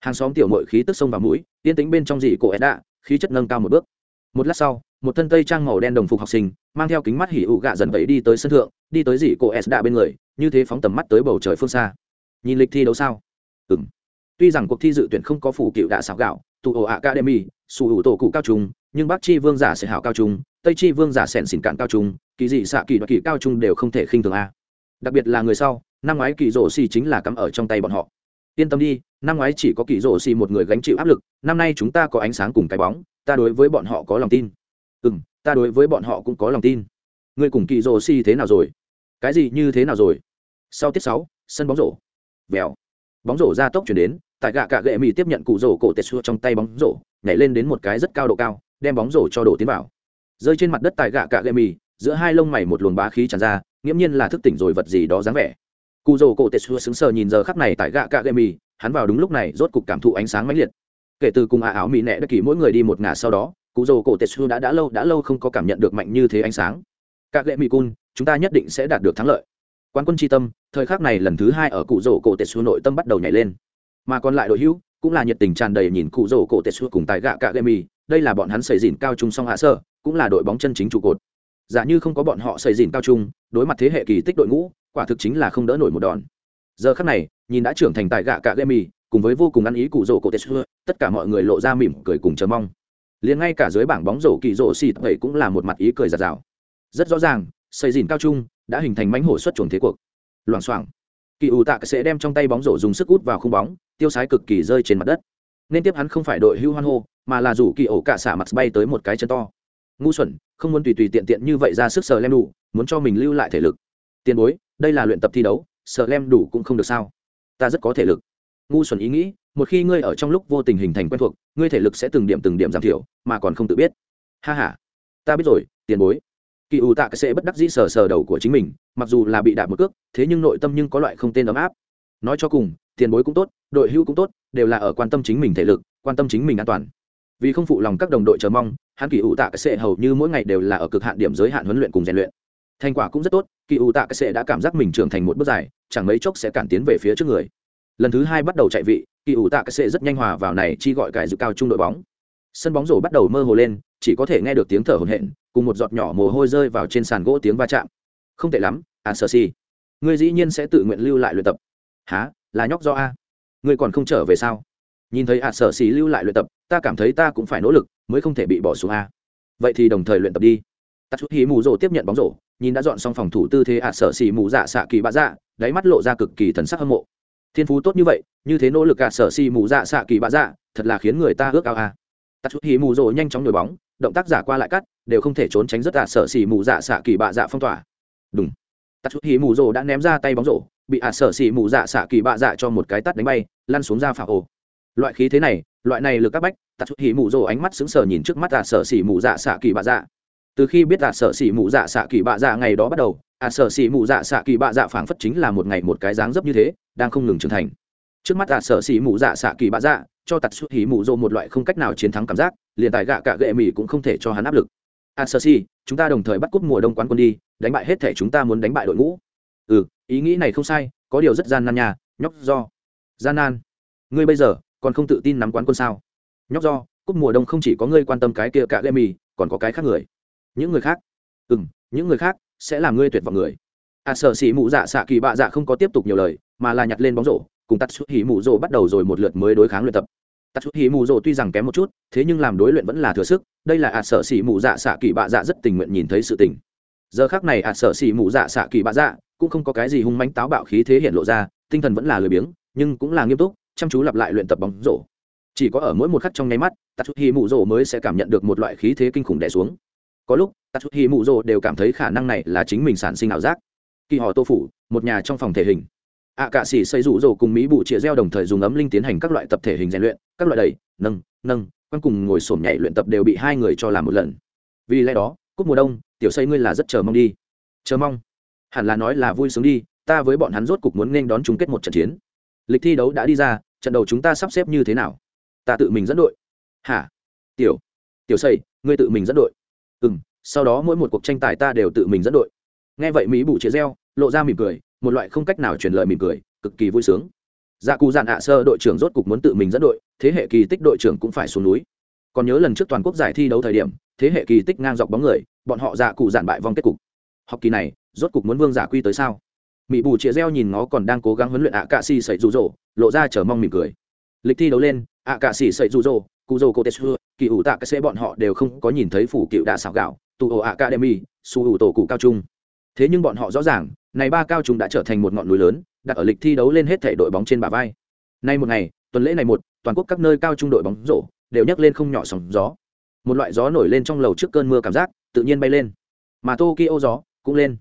Hàng xóm tiểu mội khí tức sông vào mũi, yên tính bên trong dị cổ s đã khí chất nâng cao một bước. Một lát sau, một thân tây trang màu đen đồng phục học sinh, mang theo kính mắt hỉ ụ gạ dần vậy đi tới sân thượng, đi tới dị cổ s đã bên người, như thế phóng tầm mắt tới bầu trời phương xa. Nhìn lịch thi đấu sao? Ừng tuy rằng cuộc thi dự tuyển không có phủ cựu đạ xảo gạo, tụ ổ academy sù hữu tổ cụ cao trùng nhưng bắc chi vương giả sẽ hảo cao trung, tây chi vương giả sẻn xỉn cạn cao trung, kỳ dị xạ kỳ đoạt kỳ cao trung đều không thể khinh thường a. Đặc biệt là người sau, năm ngoái kỳ rổ xì chính là cắm ở trong tay bọn họ. Yên tâm đi, năm ngoái chỉ có kỳ rổ xì một người gánh chịu áp lực, năm nay chúng ta có ánh sáng cùng cái bóng, ta đối với bọn họ có lòng tin. Ừ m ta đối với bọn họ cũng có lòng tin. Người cùng kỳ rổ xì thế nào rồi? Cái gì như thế nào rồi? Sau tiết sáu, sân bóng rổ. Vèo. Bóng rổ ra tốc chuyển đến, tại gạ cạ gệ mỹ tiếp nhận cụ rổ cổ tệ xua trong tay bóng rổ, nhảy lên đến một cái rất cao độ cao đem bóng rổ cho đổ tiến vào. Rơi trên mặt đất tại gạ cạ gậy mì giữa hai lông mày một luồng bá khí tràn ra, nghiễm nhiên là thức tỉnh rồi vật gì đó dáng vẻ. Cụ rổ cổ tệ xua sững sờ nhìn giờ khắc này tại gạ cạ gậy mì hắn vào đúng lúc này rốt cục cảm thụ ánh sáng mãnh liệt. Kể từ cùng ả áo mỹ nẹ đất kỳ mỗi người đi một ngả sau đó cụ rổ cổ tệ xua đã đã lâu đã lâu không có cảm nhận được mạnh như thế ánh sáng. Cạ lệ mỹ cun, chúng ta nhất định sẽ đạt được thắng lợi. Quan quân tri tâm, thời khắc này lần thứ hai ở cụ rổ cổ tệ xua nội tâm bắt đầu nhảy lên. Mà còn lại đội hữu, cũng là nhiệt tình tràn đầy nhìn cụ rổ cổ tệ xua cùng tài gạ cạ gậy mì đây là bọn hắn xây dìn cao trung song hạ sơ cũng là đội bóng chân chính trụ cột. Giả như không có bọn họ xây dìn cao trung, đối mặt thế hệ kỳ tích đội ngũ, quả thực chính là không đỡ nổi một đòn. Giờ khắc này, nhìn đã trưởng thành tại gạ cạ gậy mì cùng với vô cùng ăn ý cụ rổ cổ tệ xưa, tất cả mọi người lộ ra mỉm cười cùng chờ mong. Liền ngay cả dưới bảng bóng rổ kỳ rổ xì vậy cũng là một mặt ý cười giạt rào. Rất rõ ràng, xây dìn cao trung đã hình thành mánh hổ xuất chuồng thế cuộc. Loảng xoảng. Kỳ ủ tạ sẽ đem trong tay bóng rổ dùng sức út vào khung bóng, tiêu sái cực kỳ rơi trên mặt đất nên tiếp hắn không phải đội hưu hoan hô, mà là rủ kỳ ổ cả xả mặt bay tới một cái chân to. Ngu xuẩn, không muốn tùy tùy tiện tiện như vậy ra sức sờ lem đủ, muốn cho mình lưu lại thể lực. Tiền bối, đây là luyện tập thi đấu, sờ lem đủ cũng không được sao? Ta rất có thể lực. Ngu xuẩn ý nghĩ, một khi ngươi ở trong lúc vô tình hình thành quen thuộc, ngươi thể lực sẽ từng điểm từng điểm giảm thiểu, mà còn không tự biết. Ha h a ta biết rồi, tiền bối. Kỳ ủ tạ sẽ bất đắc dĩ sờ sờ đầu của chính mình, mặc dù là bị đạp một cước, thế nhưng nội tâm nhưng có loại không tên ấm áp. Nói cho cùng tiền bối cũng tốt, đội hữu cũng tốt, đều là ở quan tâm chính mình thể lực, quan tâm chính mình an toàn. Vì không phụ lòng các đồng đội chờ mong, hắn kỳ ủ tạ cái sệ hầu như mỗi ngày đều là ở cực hạn điểm giới hạn huấn luyện cùng rèn luyện. Thành quả cũng rất tốt, kỳ ủ tạ cái sệ đã cảm giác mình trưởng thành một bước dài, chẳng mấy chốc sẽ cản tiến về phía trước người. Lần thứ hai bắt đầu chạy vị, kỳ ủ tạ cái sệ rất nhanh hòa vào này chi gọi cải dự cao trung đội bóng. Sân bóng rổ bắt đầu mơ hồ lên, chỉ có thể nghe được tiếng thở hổn hển, cùng một giọt nhỏ mồ hôi rơi vào trên sàn gỗ tiếng va chạm. Không tệ lắm à sơ si ngươi dĩ nhiên sẽ tự nguyện lưu lại luyện tập. Há là nhóc do a. Ngươi còn không trở về sao? Nhìn thấy ạ à sở xì lưu lại luyện tập, ta cảm thấy ta cũng phải nỗ lực, mới không thể bị bỏ xuống a. Vậy thì đồng thời luyện tập đi. Tắt chút hí mù rồ tiếp nhận bóng rổ, nhìn đã dọn xong phòng thủ tư thế ạ, sở xì mù dạ xạ kỳ bạ dạ đáy mắt lộ ra cực kỳ thần sắc hâm mộ. Thiên phú tốt như vậy, như thế nỗ lực ạ, sở xì mù dạ xạ kỳ bạ dạ thật là khiến người ta ước ao a. Tắt chút hí mù rồ nhanh chóng nhồi bóng, động tác giả qua lại cắt, đều không thể trốn tránh rất ạ, sở xì mù dạ xạ kỳ bạ dạ phong tỏa. Đúng tắt chút hí mù rồ đã ném ra tay bóng rổ bị à sở xỉ mù dạ xạ kỳ bạ dạ cho một cái tắt đánh bay, lăn xuống ra phả ổ. Loại khí thế này, loại này lực các bách, tạt chút hỉ mù rồ ánh mắt sững sờ nhìn trước mắt à sở xỉ mù dạ xạ kỳ bạ dạ. Từ khi biết à sở xỉ mù dạ xạ kỳ bạ dạ ngày đó bắt đầu, ạ sở xỉ mù dạ xạ kỳ bạ dạ phảng phất chính là một ngày một cái dáng dấp như thế, đang không ngừng trưởng thành. Trước mắt ạ sở xỉ mù dạ xạ kỳ bạ dạ cho tạt chút hỉ mù rồ một loại không cách nào chiến thắng cảm giác, liền tài gạ cả gệ mì cũng không thể cho hắn áp lực. Ạ sở xỉ chúng ta đồng thời bắt cúp mùa đông quán quân đi, đánh bại hết thể chúng ta muốn đánh bại đội ngũ. Ừ ý nghĩ này không sai, có điều rất gian nan nhà nhóc do. Gian nan. Ngươi bây giờ, còn không tự tin nắm quán quân sao? Nhóc do, cúp mùa đông không chỉ có ngươi quan tâm cái kia cả lê mì, còn có cái khác người. Những người khác? Ừ m những người khác sẽ làm ngươi tuyệt vọng người. À sợ xỉ mụ dạ xạ kỳ bạ dạ không có tiếp tục nhiều lời, mà là nhặt lên bóng rổ, cùng tắt xuất hỉ mụ rổ bắt đầu rồi một lượt mới đối kháng luyện tập. Tắt xuất hỉ mụ rổ tuy rằng kém một chút, thế nhưng làm đối luyện vẫn là thừa sức, đây là à sợ xỉ mụ dạ xạ kỳ bạ dạ rất tình nguyện nhìn thấy sự tình. Giờ khác này à sợ xỉ mụ dạ xạ kỳ bạ dạ cũng không có cái gì hung mãnh táo bạo khí thế hiện lộ ra, tinh thần vẫn là lười biếng, nhưng cũng là nghiêm túc, chăm chú lặp lại luyện tập bóng rổ. Chỉ có ở mỗi một khắc trong nháy mắt tatsuhi mụ rổ mới sẽ cảm nhận được một loại khí thế kinh khủng đè xuống. Có lúc tatsuhi mụ rổ đều cảm thấy khả năng này là chính mình sản sinh ảo giác. Kỳ họ tô phủ, một nhà trong phòng thể hình. Ạ cạ sĩ xây rủ rổ cùng mỹ bụ chĩa reo đồng thời dùng ấm linh tiến hành các loại tập thể hình rèn luyện, các loại đẩy, nâng nâng quan cùng ngồi sổm nhảy luyện tập đều bị hai người cho làm một lần. Vì lẽ đó cúc mùa đông, tiểu xây ngươi là rất chờ mong đi. Chờ mong hẳn là nói là vui sướng đi, ta với bọn hắn rốt cục muốn nên đón chung kết một trận chiến. Lịch thi đấu đã đi ra, trận đầu chúng ta sắp xếp như thế nào? Ta tự mình dẫn đội. Hả? Tiểu. Tiểu xây ngươi tự mình dẫn đội. Ừ m sau đó mỗi một cuộc tranh tài ta đều tự mình dẫn đội. Nghe vậy mỹ bù chế reo, lộ ra mỉm cười, một loại không cách nào truyền lời mỉm cười, cực kỳ vui sướng. Dạ cụ dạn ạ sơ đội trưởng rốt cục muốn tự mình dẫn đội, thế hệ kỳ tích đội trưởng cũng phải xuống núi. Còn nhớ lần trước toàn quốc giải thi đấu thời điểm, thế hệ kỳ tích ngang dọc bóng người, bọn họ dạ cụ dạn bại vong kết cục. Học kỳ này rốt cục muốn vương giả quy tới sao? Mỹ bù chĩa reo nhìn nó còn đang cố gắng huấn luyện ạ cạ xì sậy rụ rỗ lộ ra chờ mong mỉm cười. Lịch thi đấu lên ạ cạ xì sậy rụ rỗ cụ rỗ cô tê xưa kỳ ủ tạ cái xe bọn họ đều không có nhìn thấy phủ cựu đạ xào gạo tụ ổ academy, su ủ tổ cụ cao trung. Thế nhưng bọn họ rõ ràng, này ba cao trung đã trở thành một ngọn núi lớn, đặt ở lịch thi đấu lên hết thể đội bóng trên bả vai. Nay một ngày, tuần lễ này một, toàn quốc các nơi cao trung đội bóng rổ đều nhấc lên không nhỏ sóng gió. Một loại gió nổi lên trong lầu trước cơn mưa cảm giác, tự nhiên bay lên. Mà tokyo gió cũng lên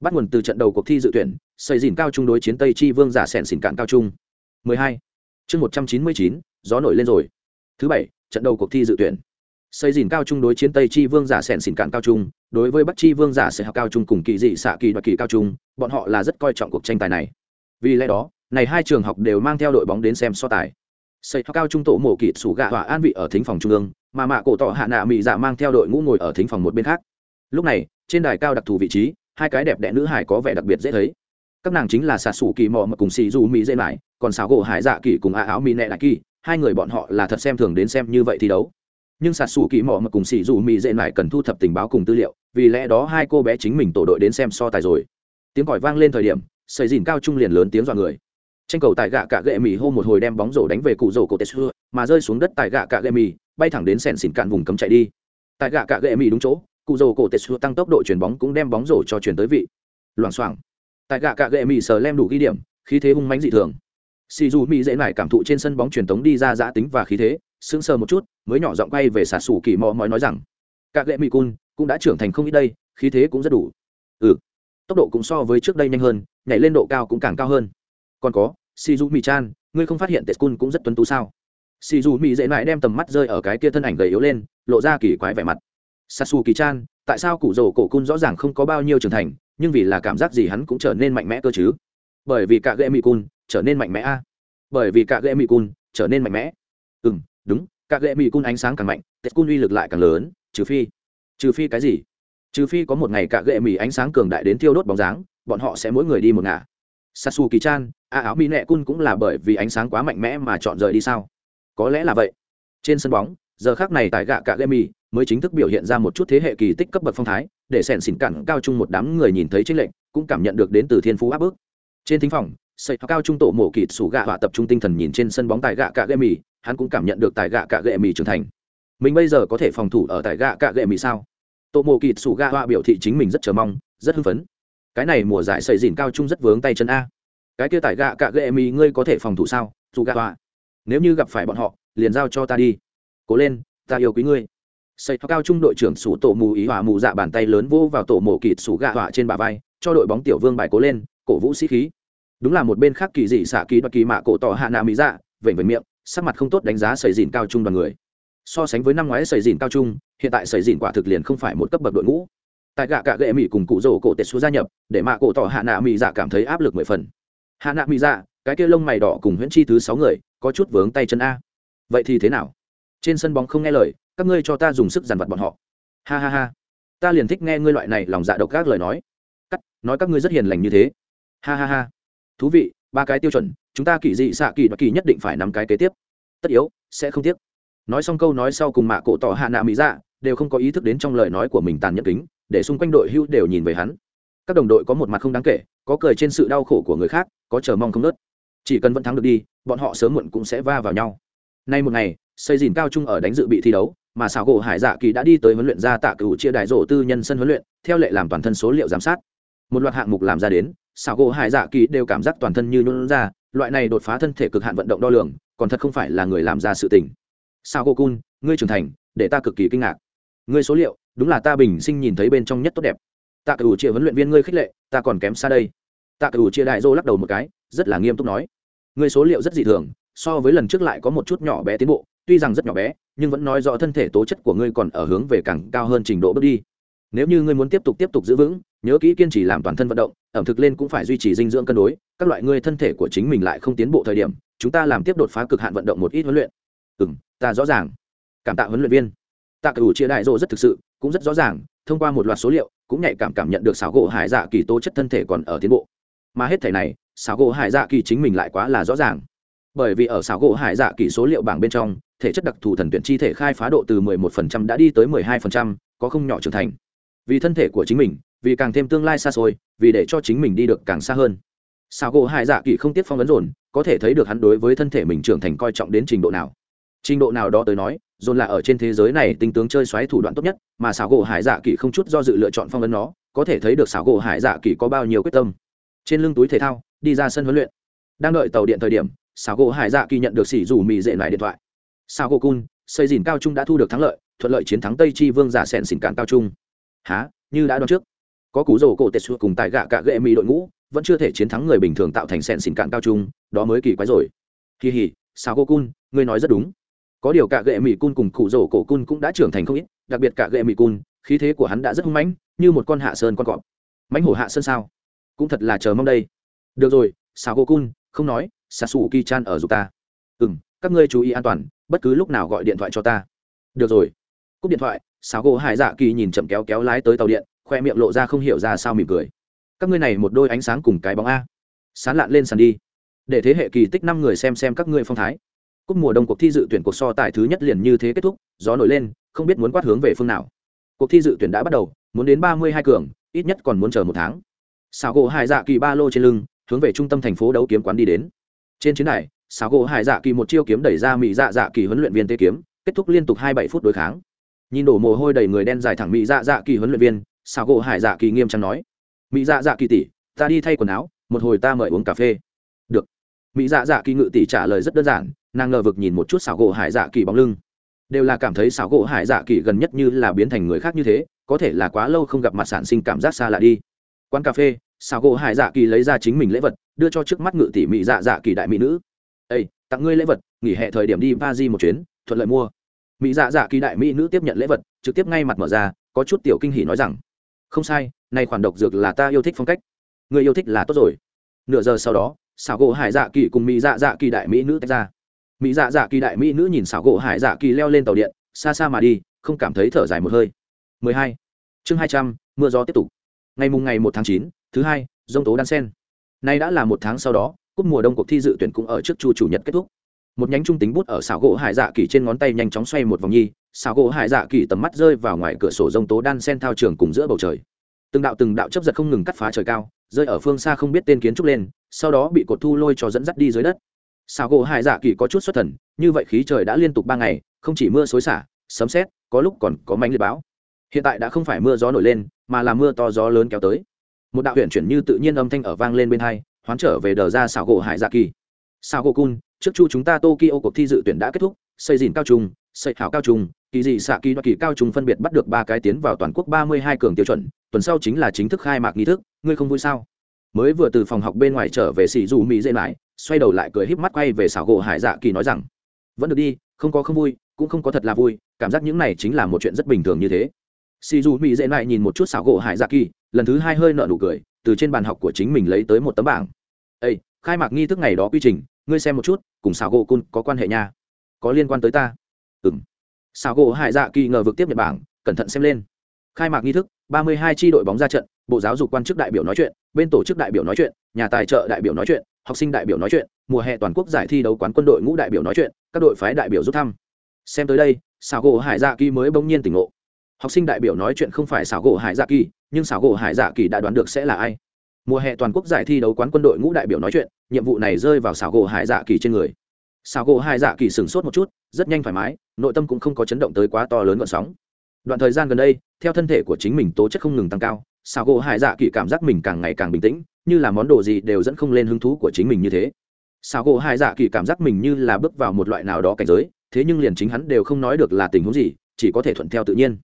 bắt nguồn từ trận đầu cuộc thi dự tuyển xây dìn cao trung đối chiến tây chi vương giả sẹn xỉn cạn cao trung. 12. chương 199, gió nổi lên rồi. Thứ bảy trận đầu cuộc thi dự tuyển. Xây dìn cao trung đối chiến tây chi vương giả sẹn xỉn cạn cao trung đối với bắc chi vương giả sẽ học cao trung cùng kỳ dị xạ kỳ đoạt kỳ cao trung bọn họ là rất coi trọng cuộc tranh tài này. Vì lẽ đó này hai trường học đều mang theo đội bóng đến xem so tài. Xây học cao trung tổ mổ kỵ sủ gạ hỏa an vị ở thính phòng trung ương mà mạ cổ tỏ hạ nạ mỹ dạ mang theo đội ngũ ngồi ở thính phòng một bên khác. Lúc này trên đài cao đặc thù vị trí hai cái đẹp đẽ nữ hải có vẻ đặc biệt dễ thấy. Các nàng chính là xà xù kỳ mò mà cùng xì dù mỹ dễ lại còn xào gỗ hải dạ kỳ cùng a áo mỹ nẹ đại kỳ, hai người bọn họ là thật xem thường đến xem như vậy thi đấu. Nhưng sạt xù kỳ mò mà cùng xì dù mỹ dễ lại cần thu thập tình báo cùng tư liệu, vì lẽ đó hai cô bé chính mình tổ đội đến xem so tài rồi. Tiếng còi vang lên thời điểm xây dìn cao trung liền lớn tiếng dọa người. Tranh cầu tại gạ cạ gệ mì hô một hồi đem bóng rổ đánh về cụ rổ cổ tết xưa, mà rơi xuống đất tại gạ cạ gệ mì, bay thẳng đến sèn xỉn cạn vùng cấm chạy đi. Tại gạ cạ gệ mì đúng chỗ cụ rổ cổ tết xưa tăng tốc độ chuyển bóng cũng đem bóng rổ cho chuyển tới vị. Loảng xoảng. Tại gạ cạ gệ mỹ sờ lem đủ ghi điểm, khí thế hung mánh dị thường. Xì dù mỹ dễ nải cảm thụ trên sân bóng truyền tống đi ra giã tính và khí thế, sững sờ một chút, mới nhỏ giọng quay về xả sủ kỳ mò mói nói rằng, cạ gệ mỹ cun, cũng đã trưởng thành không ít đây, khí thế cũng rất đủ. Ừ. Tốc độ cũng so với trước đây nhanh hơn, nhảy lên độ cao cũng càng cao hơn. Còn có, xì dù mỹ chan, ngươi không phát hiện tệ cun cũng rất tuấn tú sao? Xì dù mỹ dễ nải đem tầm mắt rơi ở cái kia thân ảnh gầy yếu lên, lộ ra kỳ quái vẻ mặt sasu kỳ chan tại sao cụ rổ cổ cun rõ ràng không có bao nhiêu trưởng thành, nhưng vì là cảm giác gì hắn cũng trở nên mạnh mẽ cơ chứ? Bởi vì cả gệ Mị cun trở nên mạnh mẽ a. Bởi vì cả gệ Mị cun trở nên mạnh mẽ. Ừ đúng cả gệ Mị cun ánh sáng càng mạnh tết cun uy lực lại càng lớn, trừ phi trừ phi cái gì? Trừ phi có một ngày cả gệ Mị ánh sáng cường đại đến thiêu đốt bóng dáng, bọn họ sẽ mỗi người đi một ngả. Sasu kỳ chan a áo mỹ nệ cun cũng là bởi vì ánh sáng quá mạnh mẽ mà chọn rời đi sao? Có lẽ là vậy. Trên sân bóng giờ khác này tại gạ cả gệ mỹ mới chính thức biểu hiện ra một chút thế hệ kỳ tích cấp bậc phong thái, để sẻn xỉn cản cao chung một đám người nhìn thấy trích lệnh cũng cảm nhận được đến từ thiên phú áp bức. Trên thính phòng, sầy cao trung tổ mổ kịt sủ gạ họa tập trung tinh thần nhìn trên sân bóng tại gạ cả gây mì hắn cũng cảm nhận được tại gạ cạ gệ mì trưởng thành. Mình bây giờ có thể phòng thủ ở tại gạ cạ gệ mì sao? Tô mộ kịt sủ gạ họa biểu thị chính mình rất chờ mong, rất hưng phấn. Cái này mùa giải sầy dìn cao trung rất vướng tay chân a. Cái kia tại gạ cạ gệ mì ngươi có thể phòng thủ sao, sủ gạ họa? Nếu như gặp phải bọn họ, liền giao cho ta đi cố lên, ta yêu quý ngươi. Xây cao trung đội trưởng sủ tổ mù ý hỏa mù dạ bàn tay lớn vô vào tổ mộ kịt sủ gạ hỏa trên bà vai, cho đội bóng tiểu vương bài cố lên, cổ vũ sĩ khí. Đúng là một bên khác kỳ dị xạ kỳ đoạt kỳ mạ cổ tỏ hạ nạ mỹ dạ vểnh vểnh miệng, sắc mặt không tốt đánh giá sầy dìn cao trung đoàn người. So sánh với năm ngoái sầy dìn cao trung, hiện tại sầy dìn quả thực liền không phải một cấp bậc đội ngũ. Tại gạ cạ gệ mỹ cùng cụ rổ cổ tệ xu gia nhập, để mạ cổ tỏ hạ nạ mỹ dạ cảm thấy áp lực mười phần. Hạ nạ mỹ dạ cái kia lông mày đỏ cùng huyễn chi thứ sáu người, có chút vướng tay chân a. Vậy thì thế nào? Trên sân bóng không nghe lời, các ngươi cho ta dùng sức dằn vặt bọn họ. Ha ha ha. Ta liền thích nghe ngươi loại này lòng dạ độc các lời nói. Cắt, nói các ngươi rất hiền lành như thế. Ha ha ha. Thú vị, ba cái tiêu chuẩn, chúng ta kỳ dị xạ kỳ và kỳ nhất định phải nắm cái kế tiếp. Tất yếu, sẽ không tiếc. Nói xong câu nói sau cùng mạ cổ tỏ hạ nạ mỹ dạ đều không có ý thức đến trong lời nói của mình tàn nhẫn kính, để xung quanh đội hưu đều nhìn về hắn. Các đồng đội có một mặt không đáng kể, có cười trên sự đau khổ của người khác, có chờ mong không nớt chỉ cần vẫn thắng được đi, bọn họ sớm muộn cũng sẽ va vào nhau. Nay một ngày xây dìn cao trung ở đánh dự bị thi đấu, mà xảo gỗ hải dạ kỳ đã đi tới huấn luyện ra tạ cựu chia đại rổ tư nhân sân huấn luyện, theo lệ làm toàn thân số liệu giám sát. Một loạt hạng mục làm ra đến, xảo gỗ hải dạ kỳ đều cảm giác toàn thân như nôn ra, loại này đột phá thân thể cực hạn vận động đo lường, còn thật không phải là người làm ra sự tình. Sao cô cun, ngươi trưởng thành, để ta cực kỳ kinh ngạc. Ngươi số liệu, đúng là ta bình sinh nhìn thấy bên trong nhất tốt đẹp. Tạ cựu chia huấn luyện viên ngươi khích lệ, ta còn kém xa đây. Tạ cựu chia đại dô lắc đầu một cái, rất là nghiêm túc nói. Ngươi số liệu rất dị thường, so với lần trước lại có một chút nhỏ bé tiến bộ tuy rằng rất nhỏ bé, nhưng vẫn nói rõ thân thể tố chất của ngươi còn ở hướng về càng cao hơn trình độ bước đi. Nếu như ngươi muốn tiếp tục tiếp tục giữ vững, nhớ kỹ kiên trì làm toàn thân vận động, ẩm thực lên cũng phải duy trì dinh dưỡng cân đối, các loại ngươi thân thể của chính mình lại không tiến bộ thời điểm, chúng ta làm tiếp đột phá cực hạn vận động một ít huấn luyện. Ừ m ta rõ ràng. Cảm tạ huấn luyện viên. Tạ cử chia đại rộ rất thực sự, cũng rất rõ ràng, thông qua một loạt số liệu, cũng nhạy cảm cảm nhận được xảo gỗ hải dạ kỳ tố chất thân thể còn ở tiến bộ. Mà hết thể này, xảo gỗ hải dạ kỳ chính mình lại quá là rõ ràng bởi vì ở xảo gỗ hải dạ kỳ số liệu bảng bên trong thể chất đặc thù thần tuyển chi thể khai phá độ từ 11% đã đi tới 12%, có không nhỏ trưởng thành. Vì thân thể của chính mình vì càng thêm tương lai xa xôi vì để cho chính mình đi được càng xa hơn. Xảo gỗ hải dạ kỳ không tiếp phong vấn dồn có thể thấy được hắn đối với thân thể mình trưởng thành coi trọng đến trình độ nào. Trình độ nào đó tới nói dồn là ở trên thế giới này tinh tướng chơi xoáy thủ đoạn tốt nhất mà xảo gỗ hải dạ kỳ không chút do dự lựa chọn phong vấn nó có thể thấy được xảo gỗ hải dạ kỳ có bao nhiêu quyết tâm. Trên lưng túi thể thao đi ra sân huấn luyện. Đang đợi tàu điện thời điểm Sao gỗ hải dạ kỳ nhận được xỉ rủ mì dệ lại điện thoại. Sao gỗ cun, xây dìn cao trung đã thu được thắng lợi, thuận lợi chiến thắng tây chi vương giả sẻn xỉn cạn cao trung. Há, như đã đoán trước. Có cú rổ cổ tệ xua cùng tại gạ cạ gệ mỹ đội ngũ, vẫn chưa thể chiến thắng người bình thường tạo thành sẻn xỉn cạn cao trung, đó mới kỳ quái rồi. Kỳ hỉ sao gỗ cun, ngươi nói rất đúng. Có điều cạ gệ mỹ cun cùng cụ rổ cổ cun cũng đã trưởng thành không ít, đặc biệt cạ gệ mỹ cun, khí thế của hắn đã rất hung mãnh, như một con hạ sơn con cọp. Mãnh hổ hạ sơn sao? Cũng thật là chờ mong đây. Được rồi sao gỗ cun, không nói xà xù kỳ chan ở giúp ta. Ừ m các ngươi chú ý an toàn, bất cứ lúc nào gọi điện thoại cho ta. Được rồi. Cúp điện thoại sáo gỗ hải dạ kỳ nhìn chậm kéo kéo lái tới tàu điện, khoe miệng lộ ra không hiểu ra sao mỉm cười. Các ngươi này một đôi ánh sáng cùng cái bóng a. Sán lạn lên sàn đi. Để thế hệ kỳ tích năm người xem xem các ngươi phong thái. Cúp mùa đông cuộc thi dự tuyển cuộc so tài thứ nhất liền như thế kết thúc, gió nổi lên, không biết muốn quát hướng về phương nào. Cuộc thi dự tuyển đã bắt đầu, muốn đến ba mươi hai cường, ít nhất còn muốn chờ một tháng. Xào gỗ hải dạ kỳ ba lô trên lưng, hướng về trung tâm thành phố đấu kiếm quán đi đến trên chiến đài xáo gỗ hải dạ kỳ một chiêu kiếm đẩy ra mỹ dạ dạ kỳ huấn luyện viên tê kiếm, kết thúc liên tục hai bảy phút đối kháng. Nhìn đổ mồ hôi đầy người đen dài thẳng mỹ dạ dạ kỳ huấn luyện viên xáo gỗ hải dạ kỳ nghiêm trang nói mỹ dạ dạ kỳ tỷ, ta đi thay quần áo, một hồi ta mời uống cà phê. Được. Mỹ dạ dạ kỳ ngự tỷ trả lời rất đơn giản, nàng ngờ vực nhìn một chút xảo gỗ hải dạ kỳ bóng lưng. Đều là cảm thấy xảo gỗ hải dạ kỳ gần nhất như là biến thành người khác như thế, có thể là quá lâu không gặp mặt sản sinh cảm giác xa lạ đi. Quán cà phê xảo gỗ hải dạ kỳ lấy ra chính mình lễ vật đưa cho trước mắt ngự tỷ mỹ dạ dạ kỳ đại mỹ nữ. Ây tặng ngươi lễ vật nghỉ hè thời điểm đi ba di một chuyến thuận lợi mua. Mỹ dạ dạ kỳ đại mỹ nữ tiếp nhận lễ vật trực tiếp ngay mặt mở ra có chút tiểu kinh hỉ nói rằng không sai nay khoản độc dược là ta yêu thích phong cách. Người yêu thích là tốt rồi. Nửa giờ sau đó xảo gỗ hải dạ kỳ cùng mỹ dạ dạ kỳ đại mỹ nữ tách ra. Mỹ dạ dạ kỳ đại mỹ nữ nhìn xảo gỗ hải dạ kỳ leo lên tàu điện xa xa mà đi không cảm thấy thở dài một hơi. 12. chương 200, mưa gió tiếp tục. Ngày mùng ngày 1 tháng 9, thứ hai dông tố đan sen nay đã là một tháng sau đó cúp mùa đông cuộc thi dự tuyển cũng ở trước chu chủ nhật kết thúc. Một nhánh trung tính bút ở xảo gỗ hải dạ kỳ trên ngón tay nhanh chóng xoay một vòng nhi xảo gỗ hải dạ kỳ tầm mắt rơi vào ngoài cửa sổ rông tố đan sen thao trường cùng giữa bầu trời. Từng đạo từng đạo chớp giật không ngừng cắt phá trời cao rơi ở phương xa không biết tên kiến trúc lên sau đó bị cột thu lôi cho dẫn dắt đi dưới đất. Xảo gỗ hải dạ kỳ có chút xuất thần như vậy khí trời đã liên tục ba ngày không chỉ mưa xối xả sấm sét, có lúc còn có mánh liệt bão. Hiện tại đã không phải mưa gió nổi lên mà là mưa to gió lớn kéo tới một đạo huyện chuyển như tự nhiên âm thanh ở vang lên bên hai, hoán trở về đờ ra xảo gỗ hải dạ kỳ. Xảo gỗ cun, trước chu chúng ta tokyo cuộc thi dự tuyển đã kết thúc, xây dìn cao trung, xây hảo cao trung, kỳ dị xạ kỳ đoạt kỳ cao trung phân biệt bắt được ba cái tiến vào toàn quốc ba mươi hai cường tiêu chuẩn, tuần sau chính là chính thức khai mạc nghi thức, ngươi không vui sao? Mới vừa từ phòng học bên ngoài trở về xì dù mỹ dễ lại xoay đầu lại cười híp mắt quay về xảo gỗ hải dạ kỳ nói rằng, vẫn được đi, không có không vui, cũng không có thật là vui, cảm giác những này chính là một chuyện rất bình thường như thế xì dù mỹ dễ lại nhìn một chút xảo gỗ hải dạ kỳ, lần thứ hai hơi nợ nụ cười, từ trên bàn học của chính mình lấy tới một tấm bảng. Ây khai mạc nghi thức ngày đó quy trình, ngươi xem một chút, cùng xảo gỗ cun có quan hệ nha. Có liên quan tới ta. Ừ m xảo gỗ hải dạ kỳ ngờ vực tiếp nhật bảng, cẩn thận xem lên. Khai mạc nghi thức, ba mươi hai tri đội bóng ra trận, bộ giáo dục quan chức đại biểu nói chuyện, bên tổ chức đại biểu nói chuyện, nhà tài trợ đại biểu nói chuyện, học sinh đại biểu nói chuyện, mùa hè toàn quốc giải thi đấu quán quân đội ngũ đại biểu nói chuyện, các đội phái đại biểu rút thăm. Xem tới đây, xảo gỗ hải dạ kỳ mới bỗng nhiên tỉnh ngộ học sinh đại biểu nói chuyện không phải xảo gỗ hải dạ kỳ, nhưng xảo gỗ hải dạ kỳ đã đoán được sẽ là ai. Mùa hè toàn quốc giải thi đấu quán quân đội ngũ đại biểu nói chuyện, nhiệm vụ này rơi vào xảo gỗ hải dạ kỳ trên người. Xảo gỗ hải dạ kỳ sửng sốt một chút, rất nhanh thoải mái, nội tâm cũng không có chấn động tới quá to lớn gọn sóng. Đoạn thời gian gần đây, theo thân thể của chính mình tố chất không ngừng tăng cao, xảo gỗ hải dạ kỳ cảm giác mình càng ngày càng bình tĩnh, như là món đồ gì đều dẫn không lên hứng thú của chính mình như thế. Xảo gỗ hải dạ kỳ cảm giác mình như là bước vào một loại nào đó cảnh giới, thế nhưng liền chính hắn đều không nói được là tình huống gì, chỉ có thể thuận theo tự nhiên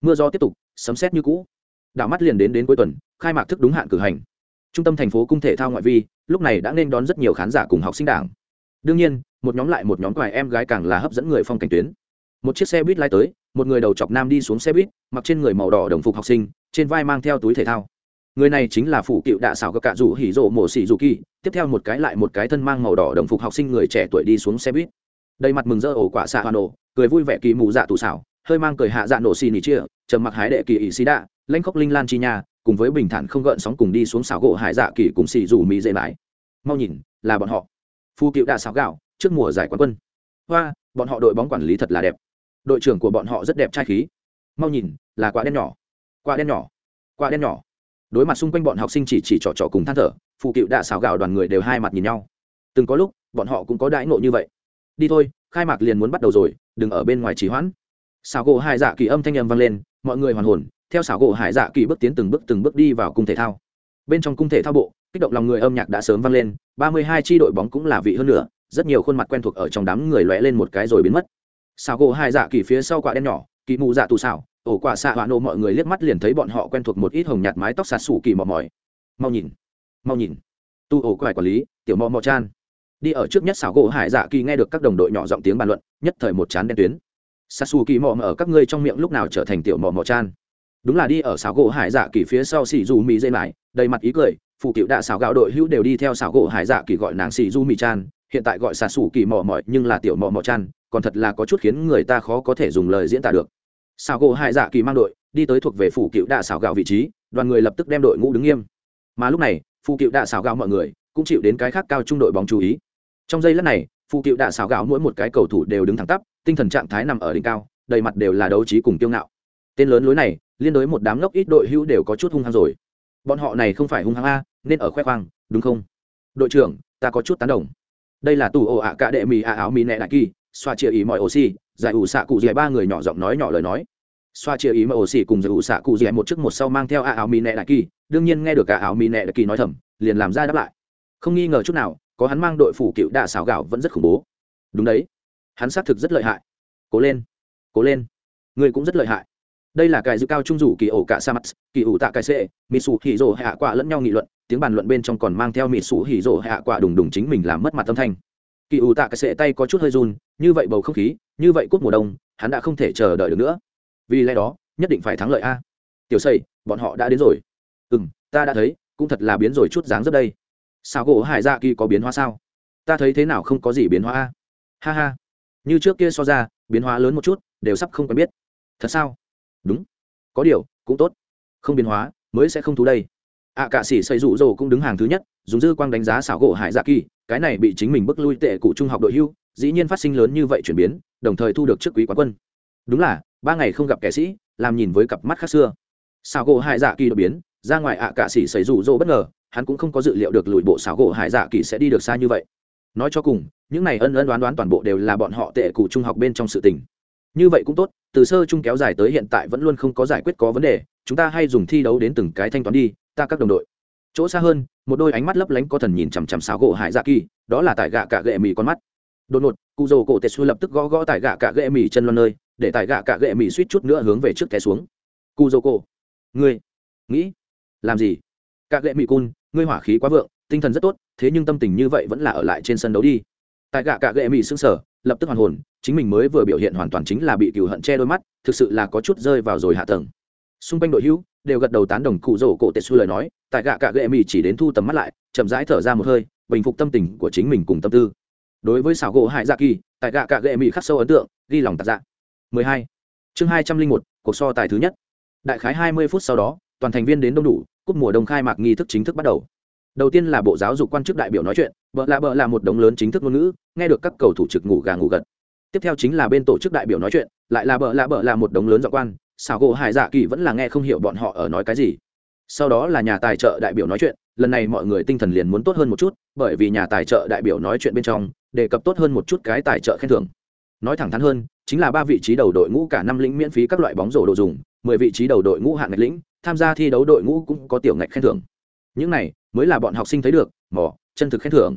mưa gió tiếp tục, sấm xét như cũ. Đảo mắt liền đến đến cuối tuần, khai mạc thức đúng hạn cử hành. Trung tâm thành phố cung thể thao ngoại vi, lúc này đã nên đón rất nhiều khán giả cùng học sinh đảng. Đương nhiên, một nhóm lại một nhóm quài em gái càng là hấp dẫn người phong cảnh tuyến. Một chiếc xe buýt lai tới, một người đầu chọc nam đi xuống xe buýt, mặc trên người màu đỏ đồng phục học sinh, trên vai mang theo túi thể thao. Người này chính là phủ cựu đạ xảo các cạ rủ hỉ rộ mổ xỉ dù kỳ, tiếp theo một cái lại một cái thân mang màu đỏ đồng phục học sinh người trẻ tuổi đi xuống xe buýt. Đầy mặt mừng rỡ ổ quả xạ hoa nổ cười vui vẻ kỳ mù dạ tù xảo hơi mang cười hạ dạ nổ xì nỉ chia, trầm mặc hái đệ kỳ ỷ xì đạ lanh khóc linh lan chi nha, cùng với bình thản không gợn sóng cùng đi xuống xảo gỗ hải dạ kỳ cùng xì rủ mỹ dễ mãi. Mau nhìn, là bọn họ. Phu cựu đạ xáo gạo, trước mùa giải quán quân. Hoa, bọn họ đội bóng quản lý thật là đẹp. Đội trưởng của bọn họ rất đẹp trai khí. Mau nhìn, là quả đen nhỏ. Quả đen nhỏ. Quả đen nhỏ. Đối mặt xung quanh bọn học sinh chỉ chỉ trò trò cùng than thở phụ cựu đạ xảo gạo đoàn người đều hai mặt nhìn nhau. Từng có lúc, bọn họ cũng có đãi ngộ như vậy. Đi thôi, khai mạc liền muốn bắt đầu rồi, đừng ở bên ngoài trì hoãn xảo gỗ hải dạ kỳ âm thanh âm vang lên, mọi người hoàn hồn, theo xảo gỗ hải dạ kỳ bước tiến từng bước từng bước đi vào cung thể thao. Bên trong cung thể thao bộ, kích động lòng người âm nhạc đã sớm vang lên, ba mươi hai tri đội bóng cũng là vị hơn nữa, rất nhiều khuôn mặt quen thuộc ở trong đám người lóe lên một cái rồi biến mất. Xảo gỗ hải dạ kỳ phía sau quả đen nhỏ, kỳ mù dạ tù xảo, ổ quả xạ hoạ nổ mọi người liếc mắt liền thấy bọn họ quen thuộc một ít hồng nhạt mái tóc sạt sủ kỳ mò mỏi mau nhìn mau nhìn. Tu ổ quải quản lý, tiểu mò mò chan. Đi ở trước nhất xảo gỗ hải dạ kỳ nghe được các đồng đội nhỏ giọng tiếng bàn luận, nhất thời một chán đen tuyến sasu kỳ mò ở các ngươi trong miệng lúc nào trở thành tiểu mò mò chan? Đúng là đi ở xảo gỗ hải dạ kỳ phía sau xì du mỹ dây mải đầy mặt ý cười, phụ cựu đạ xảo gạo đội hữu đều đi theo xảo gỗ hải dạ kỳ gọi nàng xì du mỹ chan, hiện tại gọi xà xù kỳ mò mỏi nhưng là tiểu mò mò chan, còn thật là có chút khiến người ta khó có thể dùng lời diễn tả được. Xảo gỗ hải dạ kỳ mang đội, đi tới thuộc về phụ cựu đạ xảo gạo vị trí, đoàn người lập tức đem đội ngũ đứng nghiêm. Mà lúc này, phụ cựu đạ xảo gạo mọi người cũng chịu đến cái khác cao trung đội bóng chú ý. Trong giây lát này, phụ cựu đạ xảo gạo mỗi một cái cầu thủ đều đứng thẳng tắp tinh thần trạng thái nằm ở đỉnh cao, đầy mặt đều là đấu trí cùng kiêu ngạo. Tên lớn lối này, liên đối một đám ngốc ít đội hữu đều có chút hung hăng rồi. Bọn họ này không phải hung hăng a, nên ở khoe khoang, đúng không? Đội trưởng, ta có chút tán đồng. Đây là tù ồ ạ cả đệ mì ạ áo mì nẹ đại kỳ, xoa chia ý mọi oxy giải ủ xạ cụ dẻ ba người nhỏ giọng nói nhỏ lời nói. Xoa chia ý mọi oxy cùng giải ủ xạ cụ dẻ một chiếc một sau mang theo ạ áo mì nẹ đại kỳ, đương nhiên nghe được cả áo mì nẹ đại kỳ nói thầm, liền làm ra đáp lại. Không nghi ngờ chút nào, có hắn mang đội phủ cựu đạ xào gạo vẫn rất khủng bố. Đúng đấy hắn xác thực rất lợi hại. Cố lên cố lên. Người cũng rất lợi hại. Đây là cài dự cao trung rủ kỳ ổ cả sa mắt kỳ ủ tạ cài sệ mỹ sủ hỉ rồ hạ quả lẫn nhau nghị luận, tiếng bàn luận bên trong còn mang theo mỹ sủ hỉ rồ hạ quả đùng đùng chính mình làm mất mặt tâm thanh. Kỳ ủ tạ cài sệ tay có chút hơi run, như vậy bầu không khí, như vậy cút mùa đông, hắn đã không thể chờ đợi được nữa. Vì lẽ đó, nhất định phải thắng lợi a. Tiểu xây bọn họ đã đến rồi. Ừ m ta đã thấy, cũng thật là biến rồi chút dáng rất đây. Sao gỗ hải dạ kỳ có biến hóa sao? Ta thấy thế nào không có gì biến hóa a? Ha ha như trước kia so ra biến hóa lớn một chút đều sắp không quen biết. Thật sao? Đúng. Có điều cũng tốt. Không biến hóa mới sẽ không thú đây. Ạ à, cả sĩ xây rủ rồ cũng đứng hàng thứ nhất dùng dư quang đánh giá xảo gỗ hải dạ kỳ cái này bị chính mình bức lui tệ cụ trung học đội hưu dĩ nhiên phát sinh lớn như vậy chuyển biến đồng thời thu được chức quý quán quân. Đúng là ba ngày không gặp kẻ sĩ làm nhìn với cặp mắt khác xưa. Xảo gỗ hải dạ kỳ đột biến ra ngoài ạ à, cả sĩ xây rủ rồ bất ngờ hắn cũng không có dự liệu được lùi bộ xảo gỗ hải dạ kỳ sẽ đi được xa như vậy nói cho cùng, những này ân ân đoán đoán toàn bộ đều là bọn họ tệ cụ trung học bên trong sự tình. Như vậy cũng tốt, từ sơ chung kéo dài tới hiện tại vẫn luôn không có giải quyết có vấn đề, chúng ta hay dùng thi đấu đến từng cái thanh toán đi, ta các đồng đội. Chỗ xa hơn, một đôi ánh mắt lấp lánh có thần nhìn chằm chằm sáo gỗ hải dạ kỳ, đó là tại gạ cạ gệ mì con mắt. Đột ngột, cụ rồ cổ tetsu lập tức gõ gõ tại gạ cạ gệ mì chân loan nơi, để tại gạ cạ gệ mì suýt chút nữa hướng về trước té xuống. Cụ rồ cổ, ngươi, nghĩ, làm gì? Cạ gệ mì cun, ngươi hỏa khí quá vượng tinh thần rất tốt thế nhưng tâm tình như vậy vẫn là ở lại trên sân đấu đi. Tại gạ cạ gệ mỹ xương sở lập tức hoàn hồn chính mình mới vừa biểu hiện hoàn toàn chính là bị cựu hận che đôi mắt thực sự là có chút rơi vào rồi hạ tầng. Xung quanh đội hữu đều gật đầu tán đồng cụ rổ cổ tệ xu lời nói tại gạ cạ gệ mỹ chỉ đến thu tầm mắt lại chậm rãi thở ra một hơi bình phục tâm tình của chính mình cùng tâm tư. Đối với xảo gỗ hại dạ kỳ tại gạ cạ gệ mỹ khắc sâu ấn tượng ghi lòng tạc dạ. 12. chương 201, cuộc so tài thứ nhất. Đại khái 20 phút sau đó toàn thành viên đến đông đủ cúp mùa đông khai mạc nghi thức chính thức bắt đầu đầu tiên là bộ giáo dục quan chức đại biểu nói chuyện, bợ lạ bợ là một đống lớn chính thức ngôn ngữ, nghe được các cầu thủ trực ngủ gà ngủ gật. Tiếp theo chính là bên tổ chức đại biểu nói chuyện, lại là bợ lạ bợ là một đống lớn dọn quan, xảo gỗ hải dạ kỳ vẫn là nghe không hiểu bọn họ ở nói cái gì. Sau đó là nhà tài trợ đại biểu nói chuyện, lần này mọi người tinh thần liền muốn tốt hơn một chút, bởi vì nhà tài trợ đại biểu nói chuyện bên trong, đề cập tốt hơn một chút cái tài trợ khen thưởng. Nói thẳng thắn hơn, chính là ba vị trí đầu đội ngũ cả năm lĩnh miễn phí các loại bóng rổ đồ dùng, mười vị trí đầu đội ngũ hạng ngạch lĩnh, tham gia thi đấu đội ngũ cũng có tiểu ngạch khen thưởng những này mới là bọn học sinh thấy được mỏ chân thực khen thưởng.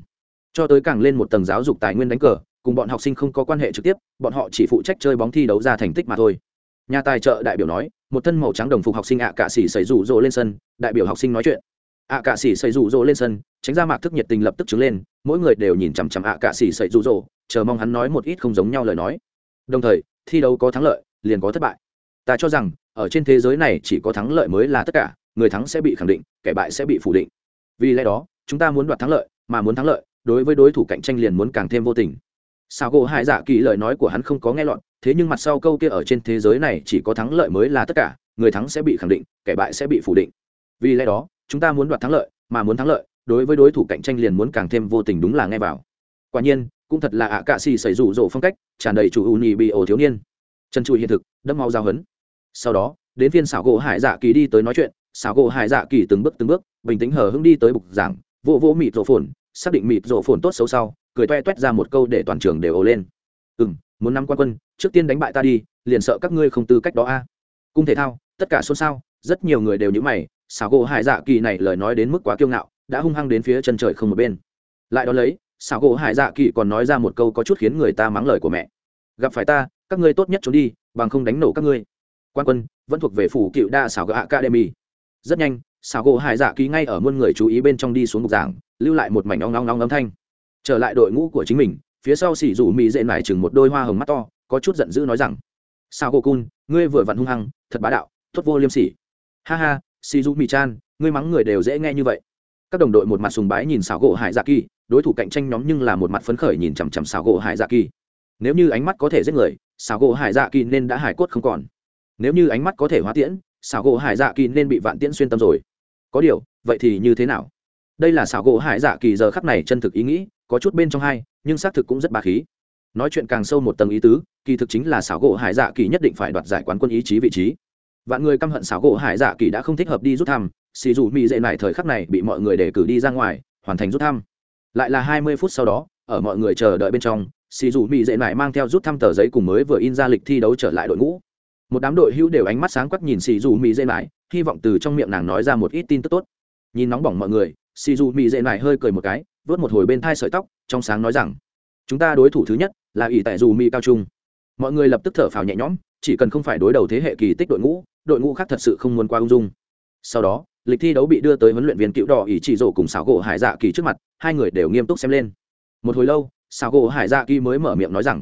Cho tới càng lên một tầng giáo dục tài nguyên đánh cờ, cùng bọn học sinh không có quan hệ trực tiếp, bọn họ chỉ phụ trách chơi bóng thi đấu ra thành tích mà thôi. Nhà tài trợ đại biểu nói, một thân màu trắng đồng phục học sinh ạ à cạ sĩ xảy rủ rỗ lên sân, đại biểu học sinh nói chuyện. ạ à cạ sĩ xảy rủ rỗ lên sân, tránh ra mạc thức nhiệt tình lập tức trứng lên, mỗi người đều nhìn chằm chằm ạ à cạ sĩ xảy rủ rỗ, chờ mong hắn nói một ít không giống nhau lời nói. Đồng thời, thi đấu có thắng lợi, liền có thất bại. Ta cho rằng, ở trên thế giới này chỉ có thắng lợi mới là tất cả người thắng sẽ bị khẳng định, kẻ bại sẽ bị phủ định. Vì lẽ đó, chúng ta muốn đoạt thắng lợi, mà muốn thắng lợi, đối với đối thủ cạnh tranh liền muốn càng thêm vô tình. Sao gỗ hải dạ kỳ lời nói của hắn không có nghe lọt, thế nhưng mặt sau câu kia ở trên thế giới này chỉ có thắng lợi mới là tất cả, người thắng sẽ bị khẳng định, kẻ bại sẽ bị phủ định. Vì lẽ đó, chúng ta muốn đoạt thắng lợi, mà muốn thắng lợi, đối với đối thủ cạnh tranh liền muốn càng thêm vô tình đúng là nghe vào. Quả nhiên, cũng thật là ạ cạ xì xảy rủ rộ phong cách, tràn đầy chủ ưu nhì bị ổ thiếu niên. Chân trụi hiện thực đâm mau giao hấn. Sau đó, đến phiên xảo gỗ hải dạ kỳ đi tới nói chuyện xảo gỗ hải dạ kỳ từng bước từng bước, bình tĩnh hờ hững đi tới bục giảng, vỗ vỗ mịt rộ phồn, xác định mịt rộ phồn tốt xấu sau, cười toe toét ra một câu để toàn trường đều ồ lên. Ừ m muốn nắm quan quân, trước tiên đánh bại ta đi, liền sợ các ngươi không tư cách đó a. Cung thể thao, tất cả xôn xao, rất nhiều người đều nhữ mày, xảo gỗ hải dạ kỳ này lời nói đến mức quá kiêu ngạo, đã hung hăng đến phía chân trời không một bên. Lại đó lấy, xảo gỗ hải dạ kỳ còn nói ra một câu có chút khiến người ta mắng lời của mẹ. Gặp phải ta, các ngươi tốt nhất trốn đi, bằng không đánh nổ các ngươi. Quan quân, vẫn thuộc về phủ cựu đa xảo gạ academy rất nhanh xào gỗ hải dạ kỳ ngay ở muôn người chú ý bên trong đi xuống bục giảng, lưu lại một mảnh ong ong ong âm thanh. Trở lại đội ngũ của chính mình, phía sau xỉ rủ mỹ dễ nải chừng một đôi hoa hồng mắt to, có chút giận dữ nói rằng sao cô cun, ngươi vừa vặn hung hăng, thật bá đạo thốt vô liêm sỉ. Ha ha, xỉ rủ mỹ chan, ngươi mắng người đều dễ nghe như vậy. Các đồng đội một mặt sùng bái nhìn xảo gỗ hải dạ kỳ đối thủ cạnh tranh nhóm nhưng là một mặt phấn khởi nhìn chằm chằm xảo gỗ hải dạ kỳ nếu như ánh mắt có thể giết người, xảo gỗ hải dạ kỳ nên đã hải cốt không còn. Nếu như ánh mắt có thể hóa tiễn xảo gỗ hải dạ kỳ nên bị vạn tiễn xuyên tâm rồi. Có điều, vậy thì như thế nào? Đây là xảo gỗ hải dạ kỳ giờ khắc này chân thực ý nghĩ, có chút bên trong hai, nhưng xác thực cũng rất bà khí. Nói chuyện càng sâu một tầng ý tứ, kỳ thực chính là xảo gỗ hải dạ kỳ nhất định phải đoạt giải quán quân ý chí vị trí. Vạn người căm hận xảo gỗ hải dạ kỳ đã không thích hợp đi rút thăm, xì dù mỹ dễ này thời khắc này bị mọi người đề cử đi ra ngoài, hoàn thành rút thăm. Lại là hai mươi phút sau đó, ở mọi người chờ đợi bên trong, xì dù mỹ dễ này mang theo rút thăm tờ giấy cùng mới vừa in ra lịch thi đấu trở lại đội ngũ một đám đội hữu đều ánh mắt sáng quắc nhìn xì dù mỹ dễ này hy vọng từ trong miệng nàng nói ra một ít tin tức tốt. Nhìn nóng bỏng mọi người, xì dù mỹ dễ này hơi cười một cái, vớt một hồi bên thai sợi tóc, trong sáng nói rằng, chúng ta đối thủ thứ nhất là ỷ tại dù mỹ cao trung. Mọi người lập tức thở phào nhẹ nhõm, chỉ cần không phải đối đầu thế hệ kỳ tích đội ngũ đội ngũ khác thật sự không muốn qua ung dung. Sau đó, lịch thi đấu bị đưa tới huấn luyện viên cựu đỏ ỷ chỉ rổ cùng xảo gỗ hải dạ kỳ trước mặt, hai người đều nghiêm túc xem lên. Một hồi lâu xảo gỗ hải dạ kỳ mới mở miệng nói rằng,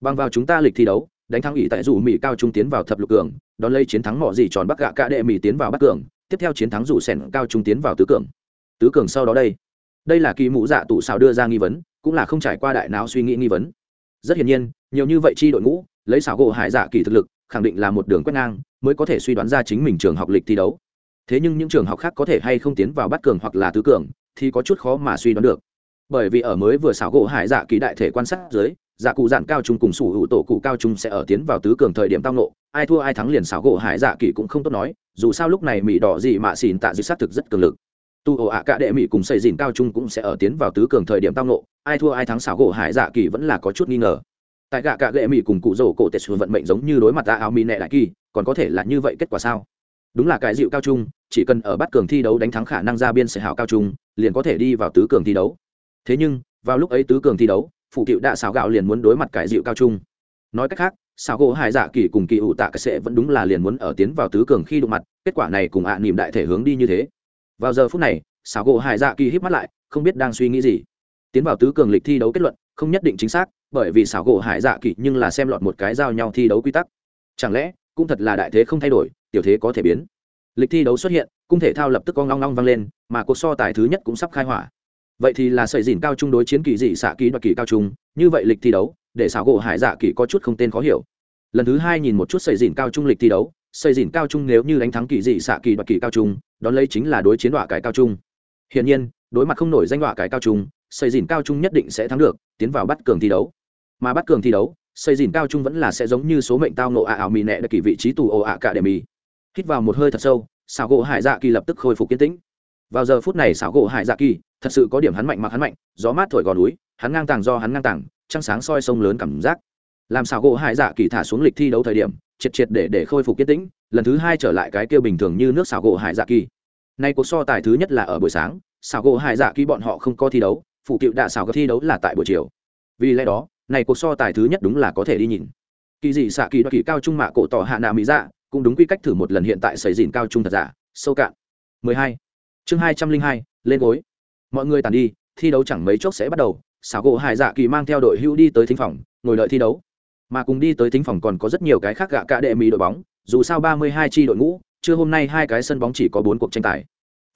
bằng vào chúng ta lịch thi đấu đánh thắng ỷ tại dù mỹ cao trung tiến vào thập lục cường, đón lấy chiến thắng mỏ gì tròn bắc gạ cả đệ mỹ tiến vào bắc cường, tiếp theo chiến thắng rủ sẻn cao trung tiến vào tứ cường. Tứ cường sau đó đây. Đây là kỳ mũ dạ tụ xào đưa ra nghi vấn, cũng là không trải qua đại não suy nghĩ nghi vấn. Rất hiển nhiên, nhiều như vậy chi đội ngũ, lấy xảo gỗ hải dạ kỳ thực lực, khẳng định là một đường quét ngang, mới có thể suy đoán ra chính mình trường học lịch thi đấu. Thế nhưng những trường học khác có thể hay không tiến vào bắt cường hoặc là tứ cường, thì có chút khó mà suy đoán được. Bởi vì ở mới vừa xảo gỗ hải dạ kỳ đại thể quan sát dưới dạ cụ dạn cao trung cùng sủ hữu tổ cụ cao trung sẽ ở tiến vào tứ cường thời điểm tao nộ ai thua ai thắng liền xảo gỗ hải dạ kỳ cũng không tốt nói, dù sao lúc này mỹ đỏ gì mà xỉn tạ dịch sát thực rất cường lực. Tu ổ ạ cả đệ mỹ cùng xây dìn cao trung cũng sẽ ở tiến vào tứ cường thời điểm tao nộ ai thua ai thắng xảo gỗ hải dạ kỳ vẫn là có chút nghi ngờ. Tại gạ cả đệ mỹ cùng cụ rổ cổ tệ xu vận mệnh giống như đối mặt ta áo mỹ nệ đại kỳ, còn có thể là như vậy kết quả sao? Đúng là cái dịu cao trung, chỉ cần ở bắt cường thi đấu đánh thắng khả năng ra biên sẽ hảo cao trung, liền có thể đi vào tứ cường thi đấu. Thế nhưng, vào lúc ấy tứ cường thi đấu phụ cựu đạ xào gạo liền muốn đối mặt cải dịu cao trung. Nói cách khác xào gỗ hải dạ kỳ cùng kỳ ủ tạ cái sẽ vẫn đúng là liền muốn ở tiến vào tứ cường khi đụng mặt, kết quả này cùng ạ à nỉm đại thể hướng đi như thế. Vào giờ phút này xào gỗ hải dạ kỳ hít mắt lại, không biết đang suy nghĩ gì. Tiến vào tứ cường lịch thi đấu kết luận, không nhất định chính xác, bởi vì xảo gỗ hải dạ kỳ nhưng là xem lọt một cái giao nhau thi đấu quy tắc. Chẳng lẽ, cũng thật là đại thế không thay đổi, tiểu thế có thể biến. Lịch thi đấu xuất hiện, cung thể thao lập tức con long long vang lên, mà cuộc so tài thứ nhất cũng sắp khai hỏa vậy thì là sợi dìn cao trung đối chiến kỳ dị xạ kỳ đoạt kỳ cao trung, như vậy lịch thi đấu, để xảo gỗ hải dạ kỳ có chút không tên khó hiểu. Lần thứ hai nhìn một chút sợi dìn cao trung lịch thi đấu, sợi dìn cao trung nếu như đánh thắng kỳ dị xạ kỳ đoạt kỳ cao trung, đón lấy chính là đối chiến đọa cải cao trung. Hiển nhiên, đối mặt không nổi danh đọa cải cao trung, sợi dìn cao trung nhất định sẽ thắng được, tiến vào bắt cường thi đấu. Mà bắt cường thi đấu, sợi dìn cao trung vẫn là sẽ giống như số mệnh tao nộ ạ ảo mì nẹ đặc kỳ vị trí tù ồ ạ cả để mì. Hít vào một hơi thật sâu, xảo gỗ hải dạ kỳ lập tức khôi phục kiến tĩnh vào giờ phút này xảo gỗ hải dạ kỳ, thật sự có điểm hắn mạnh mặc hắn mạnh, gió mát thổi gò núi, hắn ngang tàng do hắn ngang tàng, trăng sáng soi sông lớn cảm giác. Làm xảo gỗ hải dạ kỳ thả xuống lịch thi đấu thời điểm, triệt triệt để để khôi phục kiến tĩnh, lần thứ hai trở lại cái kia bình thường như nước xảo gỗ hải dạ kỳ. Nay cuộc so tài thứ nhất là ở buổi sáng, xảo gỗ hải dạ kỳ bọn họ không có thi đấu, phụ cựu đạ xảo gỗ thi đấu là tại buổi chiều. Vì lẽ đó, này cuộc so tài thứ nhất đúng là có thể đi nhìn. Kỳ dị xạ kỳ đoạt kỳ cao trung mạ cổ tỏ hạ nạ mỹ dạ cũng đúng quy cách thử một lần hiện tại xảy dìn cao trung thật giả, sâu cạn. 12 chương 202, lên gối. Mọi người tàn đi thi đấu chẳng mấy chốc sẽ bắt đầu. Xảo gỗ hải dạ kỳ mang theo đội hưu đi tới thính phòng ngồi đợi thi đấu. Mà cùng đi tới thính phòng còn có rất nhiều cái khác gạ cả đệ mỹ đội bóng dù sao 32 chi đội ngũ chưa hôm nay hai cái sân bóng chỉ có bốn cuộc tranh tài.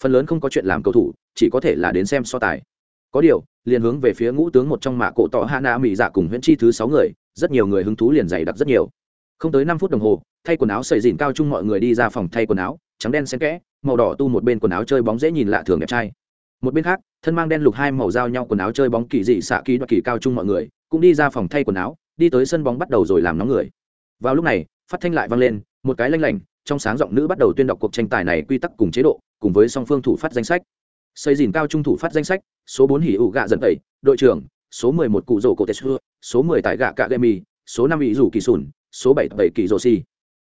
Phần lớn không có chuyện làm cầu thủ chỉ có thể là đến xem so tài. Có điều liền hướng về phía ngũ tướng một trong mạ cổ tỏ hạ nạ mỹ dạ cùng huyễn chi thứ sáu người rất nhiều người hứng thú liền dày đặc rất nhiều. Không tới năm phút đồng hồ thay quần áo sợi dìn cao chung mọi người đi ra phòng thay quần áo trắng đen xen kẽ, màu đỏ tu một bên quần áo chơi bóng dễ nhìn lạ thường đẹp trai. Một bên khác, thân mang đen lục hai màu giao nhau quần áo chơi bóng kỳ dị xạ kỳ đoạt kỳ cao chung mọi người, cũng đi ra phòng thay quần áo, đi tới sân bóng bắt đầu rồi làm nóng người. Vào lúc này, phát thanh lại vang lên, một cái lanh lảnh, trong sáng giọng nữ bắt đầu tuyên đọc cuộc tranh tài này quy tắc cùng chế độ, cùng với song phương thủ phát danh sách. Xây dìn cao trung thủ phát danh sách, số bốn hỉ ủ gạ dần tẩy, đội trưởng, số mười một cụ rổ cổ tetsu số mười tại gạ cạ gemi số năm ý rủ kỳ sùn, số bảy bảy kỳ rổ xì.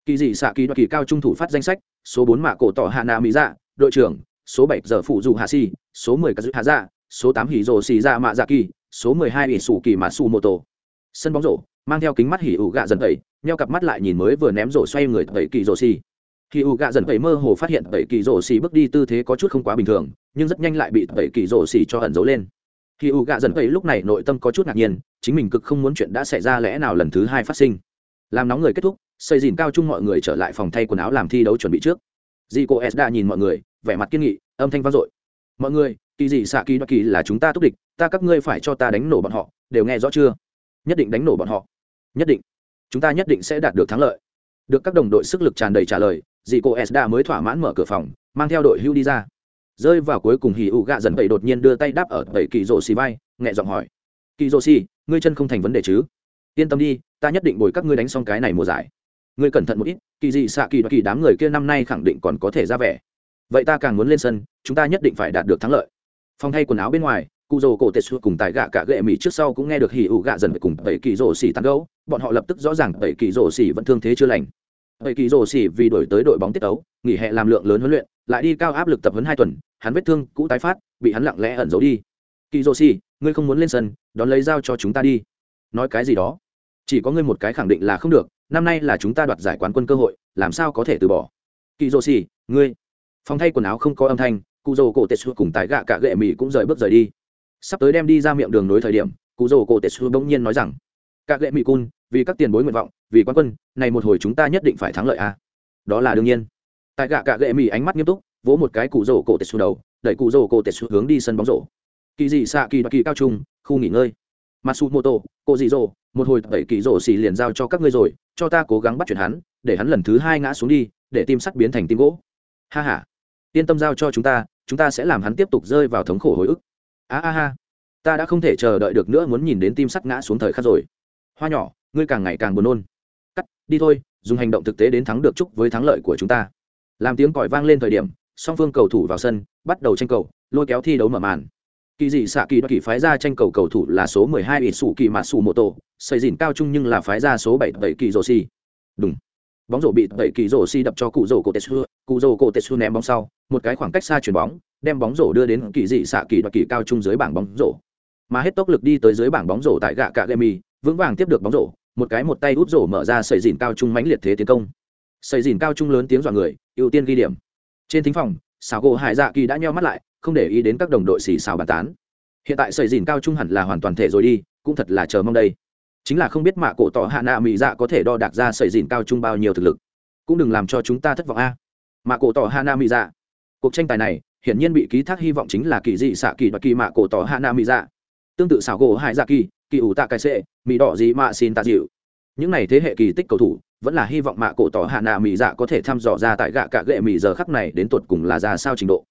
Kỳ dị xạ kỳ đoạt kỳ cao trung thủ phát danh sách số bốn mạ cổ tỏ hạ nạ mỹ dạ đội trưởng, số bảy giờ phụ dù hạ si, số mười kazu hạ dạ số tám hỉ rổ xì dạ mạ dạ kỳ, số mười hai ỷ sủ kỳ mạ su mô tô. Sân bóng rổ, mang theo kính mắt hỉ ủ gạ dần tẩy, nheo cặp mắt lại nhìn mới vừa ném rổ xoay người tẩy kỳ rổ xì. Khi u gạ dần tẩy mơ hồ phát hiện tẩy kỳ rổ xì bước đi tư thế có chút không quá bình thường, nhưng rất nhanh lại bị tẩy kỳ rổ xì cho ẩn giấu lên. Khi u gạ dần tẩy lúc này nội tâm có chút ngạc nhiên, chính mình cực không muốn chuyện đã xảy ra lẽ nào lần thứ hai phát sinh. Làm nóng người kết thúc xây dìn cao chung mọi người trở lại phòng thay quần áo làm thi đấu chuẩn bị trước. Dì cô s đã nhìn mọi người, vẻ mặt kiên nghị, âm thanh vang dội. Mọi người, kỳ dị xạ kỳ đoạt kỳ là chúng ta túc địch, ta các ngươi phải cho ta đánh nổ bọn họ, đều nghe rõ chưa? Nhất định đánh nổ bọn họ. Nhất định. Chúng ta nhất định sẽ đạt được thắng lợi. Được các đồng đội sức lực tràn đầy trả lời dì cô s đã mới thỏa mãn mở cửa phòng, mang theo đội hưu đi ra. Rơi vào cuối cùng hì ụ gạ dần vậy đột nhiên đưa tay đáp ở bảy kỳ rổ xì vai, nhẹ giọng hỏi. Kỳ rổ xì, ngươi chân không thành vấn đề chứ? Yên tâm đi, ta nhất định bồi các ngươi đánh xong cái này mùa giải ngươi cẩn thận một ít kỳ dị xạ kỳ và kỳ đám người kia năm nay khẳng định còn có thể ra vẻ. Vậy ta càng muốn lên sân chúng ta nhất định phải đạt được thắng lợi. Phong thay quần áo bên ngoài cụ rồ cổ tệ cùng tài gạ cả gệ mỹ trước sau cũng nghe được hỉ ủ gạ dần cùng bảy kỳ rồ xỉ tán gấu bọn họ lập tức rõ ràng bảy kỳ rồ xỉ vẫn thương thế chưa lành. Bảy kỳ rồ xỉ vì đổi tới đội bóng tiết tấu nghỉ hè làm lượng lớn huấn luyện lại đi cao áp lực tập huấn hai tuần hắn vết thương cũ tái phát bị hắn lặng lẽ ẩn giấu đi. Kỳ rồ xỉ, ngươi không muốn lên sân đón lấy dao cho chúng ta đi. Nói cái gì đó? Chỉ có ngươi một cái khẳng định là không được năm nay là chúng ta đoạt giải quán quân cơ hội, làm sao có thể từ bỏ? Kỳ dô xì, ngươi. Phòng thay quần áo không có âm thanh, cụ dô cổ tệ xua cùng tái gạ cả gệ mỹ cũng rời bước rời đi. Sắp tới đem đi ra miệng đường nối thời điểm, cụ dô cổ tệ xua bỗng nhiên nói rằng các gệ mỹ cun, vì các tiền bối nguyện vọng, vì quan quân, này một hồi chúng ta nhất định phải thắng lợi a. À? đó là đương nhiên. Tại gạ cả gệ mỹ ánh mắt nghiêm túc, vỗ một cái cụ rồ cổ tệ đầu, đẩy cụ rồ cổ tệ hướng đi sân bóng rổ. Kỳ dị xạ kỳ đoạt kỳ cao trung, khu nghỉ ngơi. Matsumoto cô dị rồ một hồi tẩy kỳ rồ xì liền giao cho các ngươi rồi, cho ta cố gắng bắt chuyển hắn, để hắn lần thứ hai ngã xuống đi, để tim sắt biến thành tim gỗ. Ha h a yên tâm giao cho chúng ta chúng ta sẽ làm hắn tiếp tục rơi vào thống khổ hồi ức. A a ha. Ta đã không thể chờ đợi được nữa muốn nhìn đến tim sắt ngã xuống thời khắc rồi. Hoa nhỏ, ngươi càng ngày càng buồn nôn. Cắt, đi thôi, dùng hành động thực tế đến thắng được chúc với thắng lợi của chúng ta. Làm tiếng còi vang lên thời điểm, song phương cầu thủ vào sân, bắt đầu tranh cầu, lôi kéo thi đấu mở màn kỳ dị xạ kỳ đoạt kỳ phái ra tranh cầu cầu thủ là số 12 ỷ sủ kỳ mà sủ mô tô xây dìn cao trung nhưng là phái ra số 7 bảy kỳ rồ xì đúng. Bóng rổ bị bảy kỳ rổ xì đập cho cụ rổ cổ tetsu cụ rổ cổ tetsu ném bóng sau, một cái khoảng cách xa chuyền bóng, đem bóng rổ đưa đến kỳ dị xạ kỳ đoạt kỳ cao trung dưới bảng bóng rổ. Mà hết tốc lực đi tới dưới bảng bóng rổ tại gạ cạ gemi vững vàng tiếp được bóng rổ, một cái một tay út rổ mở ra sợi dìn cao trung mãnh liệt thế tiến công. Sợi dìn cao trung lớn tiếng dọa người, ưu tiên ghi điểm. Trên thính phòng xào gỗ hải dạ kỳ đã nheo mắt lại không để ý đến các đồng đội xì xào bàn tán. Hiện tại sầy dìn cao trung hẳn là hoàn toàn thể rồi đi, cũng thật là chờ mong đây. Chính là không biết mạ cổ tỏ hạ nạ mỹ dạ có thể đo đạc ra sầy dìn cao trung bao nhiêu thực lực. Cũng đừng làm cho chúng ta thất vọng a. Mạ cổ tỏ hạ nạ mỹ dạ. Cuộc tranh tài này, hiển nhiên bị ký thác hy vọng chính là kỳ dị xạ kỳ và kỳ mạ cổ tỏ hạ nạ mỹ dạ. Tương tự xảo gỗ hải dạ kỳ kỳ ủ tạ cái sệ mỹ đỏ gì mạ xin tạ dịu. Những n à y thế hệ kỳ tích cầu thủ, vẫn là hy vọng mạ cổ tỏ hạ nạ mỹ dạ có thể thăm dò ra tại gạ cạ gệ mỹ giờ khắc này đến tột cùng là ra sao trình độ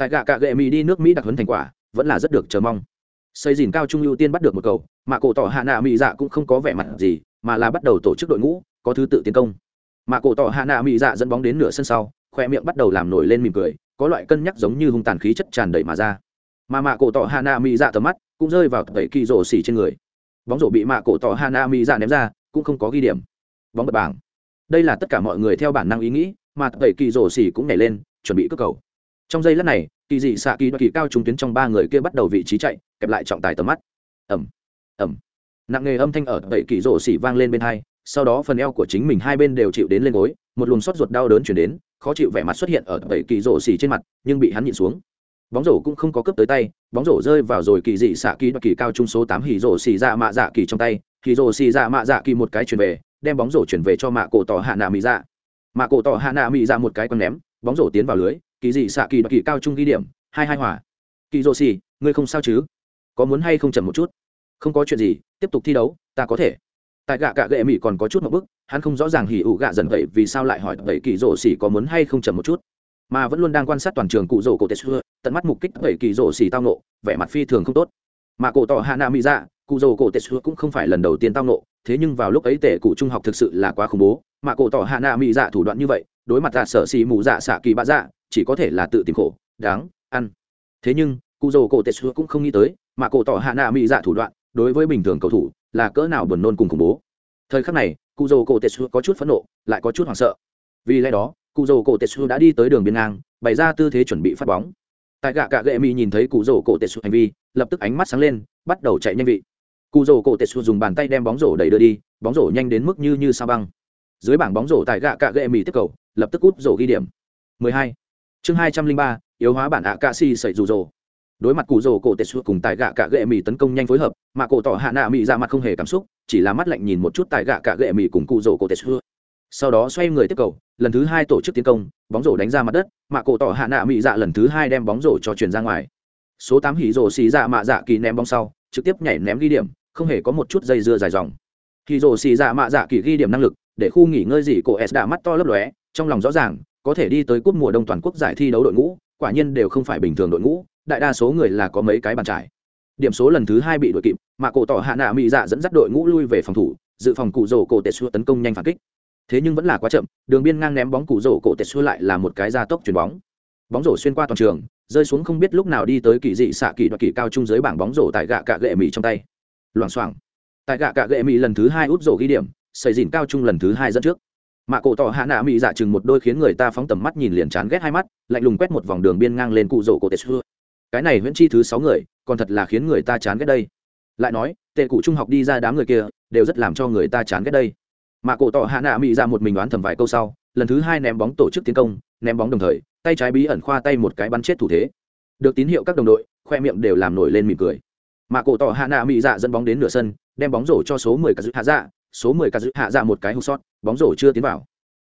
tại gạ cạ gệ mỹ đi nước mỹ đặc hấn thành quả, vẫn là rất được chờ mong. Xây dìn cao trung ưu tiên bắt được một cầu, mà cổ tỏ hạ nạ mỹ dạ cũng không có vẻ mặt gì, mà là bắt đầu tổ chức đội ngũ, có thứ tự tiến công. Mà cổ tỏ hạ nạ mỹ dạ dẫn bóng đến nửa sân sau, khoe miệng bắt đầu làm nổi lên mỉm cười, có loại cân nhắc giống như hung tàn khí chất tràn đầy mà ra. Mà mạ cổ tỏ hạ nạ mỹ dạ tầm mắt cũng rơi vào tẩy kỳ rổ xỉ trên người. Bóng rổ bị mạ cổ tỏ hạ nạ mỹ dạ ném ra, cũng không có ghi điểm. Bóng bật bảng đây là tất cả mọi người theo bản năng ý nghĩ, mà tẩy kỳ rổ xỉ cũng nhảy lên, chuẩn bị cướp cầu trong giây lát này, kỳ dị xạ kỳ kỳ cao trung tuyến trong ba người kia bắt đầu vị trí chạy, kẹp lại trọng tài tầm mắt. Ẩm ẩm nặng nghề âm thanh ở tẩy kỳ rổ xỉ vang lên bên hai, sau đó phần eo của chính mình hai bên đều chịu đến lên gối, một luồng xót ruột đau đớn chuyển đến, khó chịu vẻ mặt xuất hiện ở tẩy kỳ rổ xỉ trên mặt, nhưng bị hắn nhịn xuống. Bóng rổ cũng không có cướp tới tay, bóng rổ rơi vào rồi kỳ dị xạ kỳ kỳ cao trung số tám hỉ rổ xỉ dạ mạ dạ kỳ trong tay, hỉ rổ xỉ dạ mạ dạ kỳ một cái chuyển về, đem bóng rổ chuyển về cho mạ cổ tỏ hạ nạ mỹ dạ. Mạ cổ tỏ hạ nạ mỹ dạ một cái quăng ném, bóng rổ tiến vào lưới kỳ dị xạ kỳ kỳ cao trung ghi điểm, hai hai hòa. Kỳ rổ xì, ngươi không sao chứ? Có muốn hay không chậm một chút? Không có chuyện gì, tiếp tục thi đấu, ta có thể. Tại gạ gạ gệ mỹ còn có chút một bức hắn không rõ ràng hỉ ủ gạ dần vậy vì sao lại hỏi vậy kỳ rổ xỉ có muốn hay không chậm một chút. Mà vẫn luôn đang quan sát toàn trường cụ rổ cổ tết xưa, tận mắt mục kích vậy kỳ rổ xỉ tao nộ, vẻ mặt phi thường không tốt. Mà cổ tỏ hạ nạ mỹ dạ cụ rổ cổ tết xưa cũng không phải lần đầu tiên tao nộ, thế nhưng vào lúc ấy tệ cụ trung học thực sự là quá khủng bố. Mà cổ tỏ hạ nạ mỹ dạ thủ đoạn như vậy, đối mặt tạ sở xì mù dạ xạ kỳ bạ dạ chỉ có thể là tự tìm khổ, đáng, ăn. Thế nhưng cụ dầu cổ tết xưa cũng không nghĩ tới, mà cổ tỏ hạ nạ mỹ dạ thủ đoạn, đối với bình thường cầu thủ, là cỡ nào buồn nôn cùng khủng bố. Thời khắc này cụ dầu cổ tết xưa có chút phẫn nộ, lại có chút hoảng sợ. Vì lẽ đó cụ dầu cổ tetsu đã đi tới đường biên ngang, bày ra tư thế chuẩn bị phát bóng. Tại gạ cạ gệ mỹ nhìn thấy cụ rổ cổ tetsu hành vi, lập tức ánh mắt sáng lên, bắt đầu chạy nhanh vị. Cụ rổ cổ tetsu dùng bàn tay đem bóng rổ đẩy đưa đi, bóng rổ nhanh đến mức như như sao băng. Dưới bảng bóng rổ tại gạ cạ gệ mỹ tiếp cầu, lập tức cút rổ ghi điểm. 12 chương 203, yếu hóa bản ạ cạ si sẩy rủ rổ đối mặt cụ rồ cổ tetsu cùng tài gạ cả gệ mì tấn công nhanh phối hợp mà cổ tỏ hạ nạ mì ra mặt không hề cảm xúc chỉ là mắt lạnh nhìn một chút tài gạ cả gệ mì cùng cụ rồ cổ tetsu sau đó xoay người tiếp cầu lần thứ hai tổ chức tiến công bóng rổ đánh ra mặt đất mà cổ tỏ hạ nạ mỹ dạ lần thứ hai đem bóng rổ cho truyền ra ngoài. Số tám hỉ rổ xì dạ mạ dạ kỳ ném bóng sau trực tiếp nhảy ném ghi điểm không hề có một chút dây dưa dài dòng. Hỉ rổ xì dạ mạ dạ kỳ ghi điểm năng lực để khu nghỉ ngơi gì cổ s đã mắt to lấp lóe trong lòng rõ ràng có thể đi tới cúp mùa đông toàn quốc giải thi đấu đội ngũ, quả nhiên đều không phải bình thường đội ngũ, đại đa số người là có mấy cái bàn trải. Điểm số lần thứ hai bị đội kịp, mà cổ tỏ hạ nạ mỹ dạ dẫn dắt đội ngũ lui về phòng thủ, dự phòng cụ rổ cổ tệ xua tấn công nhanh phản kích. Thế nhưng vẫn là quá chậm, đường biên ngang ném bóng cụ rổ cổ tệ xua lại là một cái gia tốc chuyền bóng. Bóng rổ xuyên qua toàn trường, rơi xuống không biết lúc nào đi tới kỳ dị xạ kỳ đoạt kỳ cao trung dưới bảng bóng rổ tại gạ cạ gệ mỹ trong tay. Loảng xoảng. Tại gạ cạ gệ mỹ lần thứ hai út rổ ghi điểm, xây dìn cao trung lần thứ hai dẫn trước mạ cổ tỏ hạ nạ mỹ dạ chừng một đôi khiến người ta phóng tầm mắt nhìn liền chán ghét hai mắt, lạnh lùng quét một vòng đường biên ngang lên cụ rổ cổ tệ xưa. Cái này huyễn chi thứ sáu người, còn thật là khiến người ta chán ghét đây. Lại nói, tệ cụ trung học đi ra đám người kia, đều rất làm cho người ta chán ghét đây. Mạ cổ tỏ hạ nạ mỹ ra dạ một mình đoán thầm vài câu sau, lần thứ hai ném bóng tổ chức tiến công, ném bóng đồng thời, tay trái bí ẩn khoa tay một cái bắn chết thủ thế. Được tín hiệu các đồng đội, khoe miệng đều làm nổi lên mỉm cười. Mạ cổ tỏ hạ nạ mỹ dạ dẫn bóng đến nửa sân, đem bóng rổ cho số mười cả giữ hạ dạ số mười cả giữ hạ dạ một cái hụt sót bóng rổ chưa tiến vào.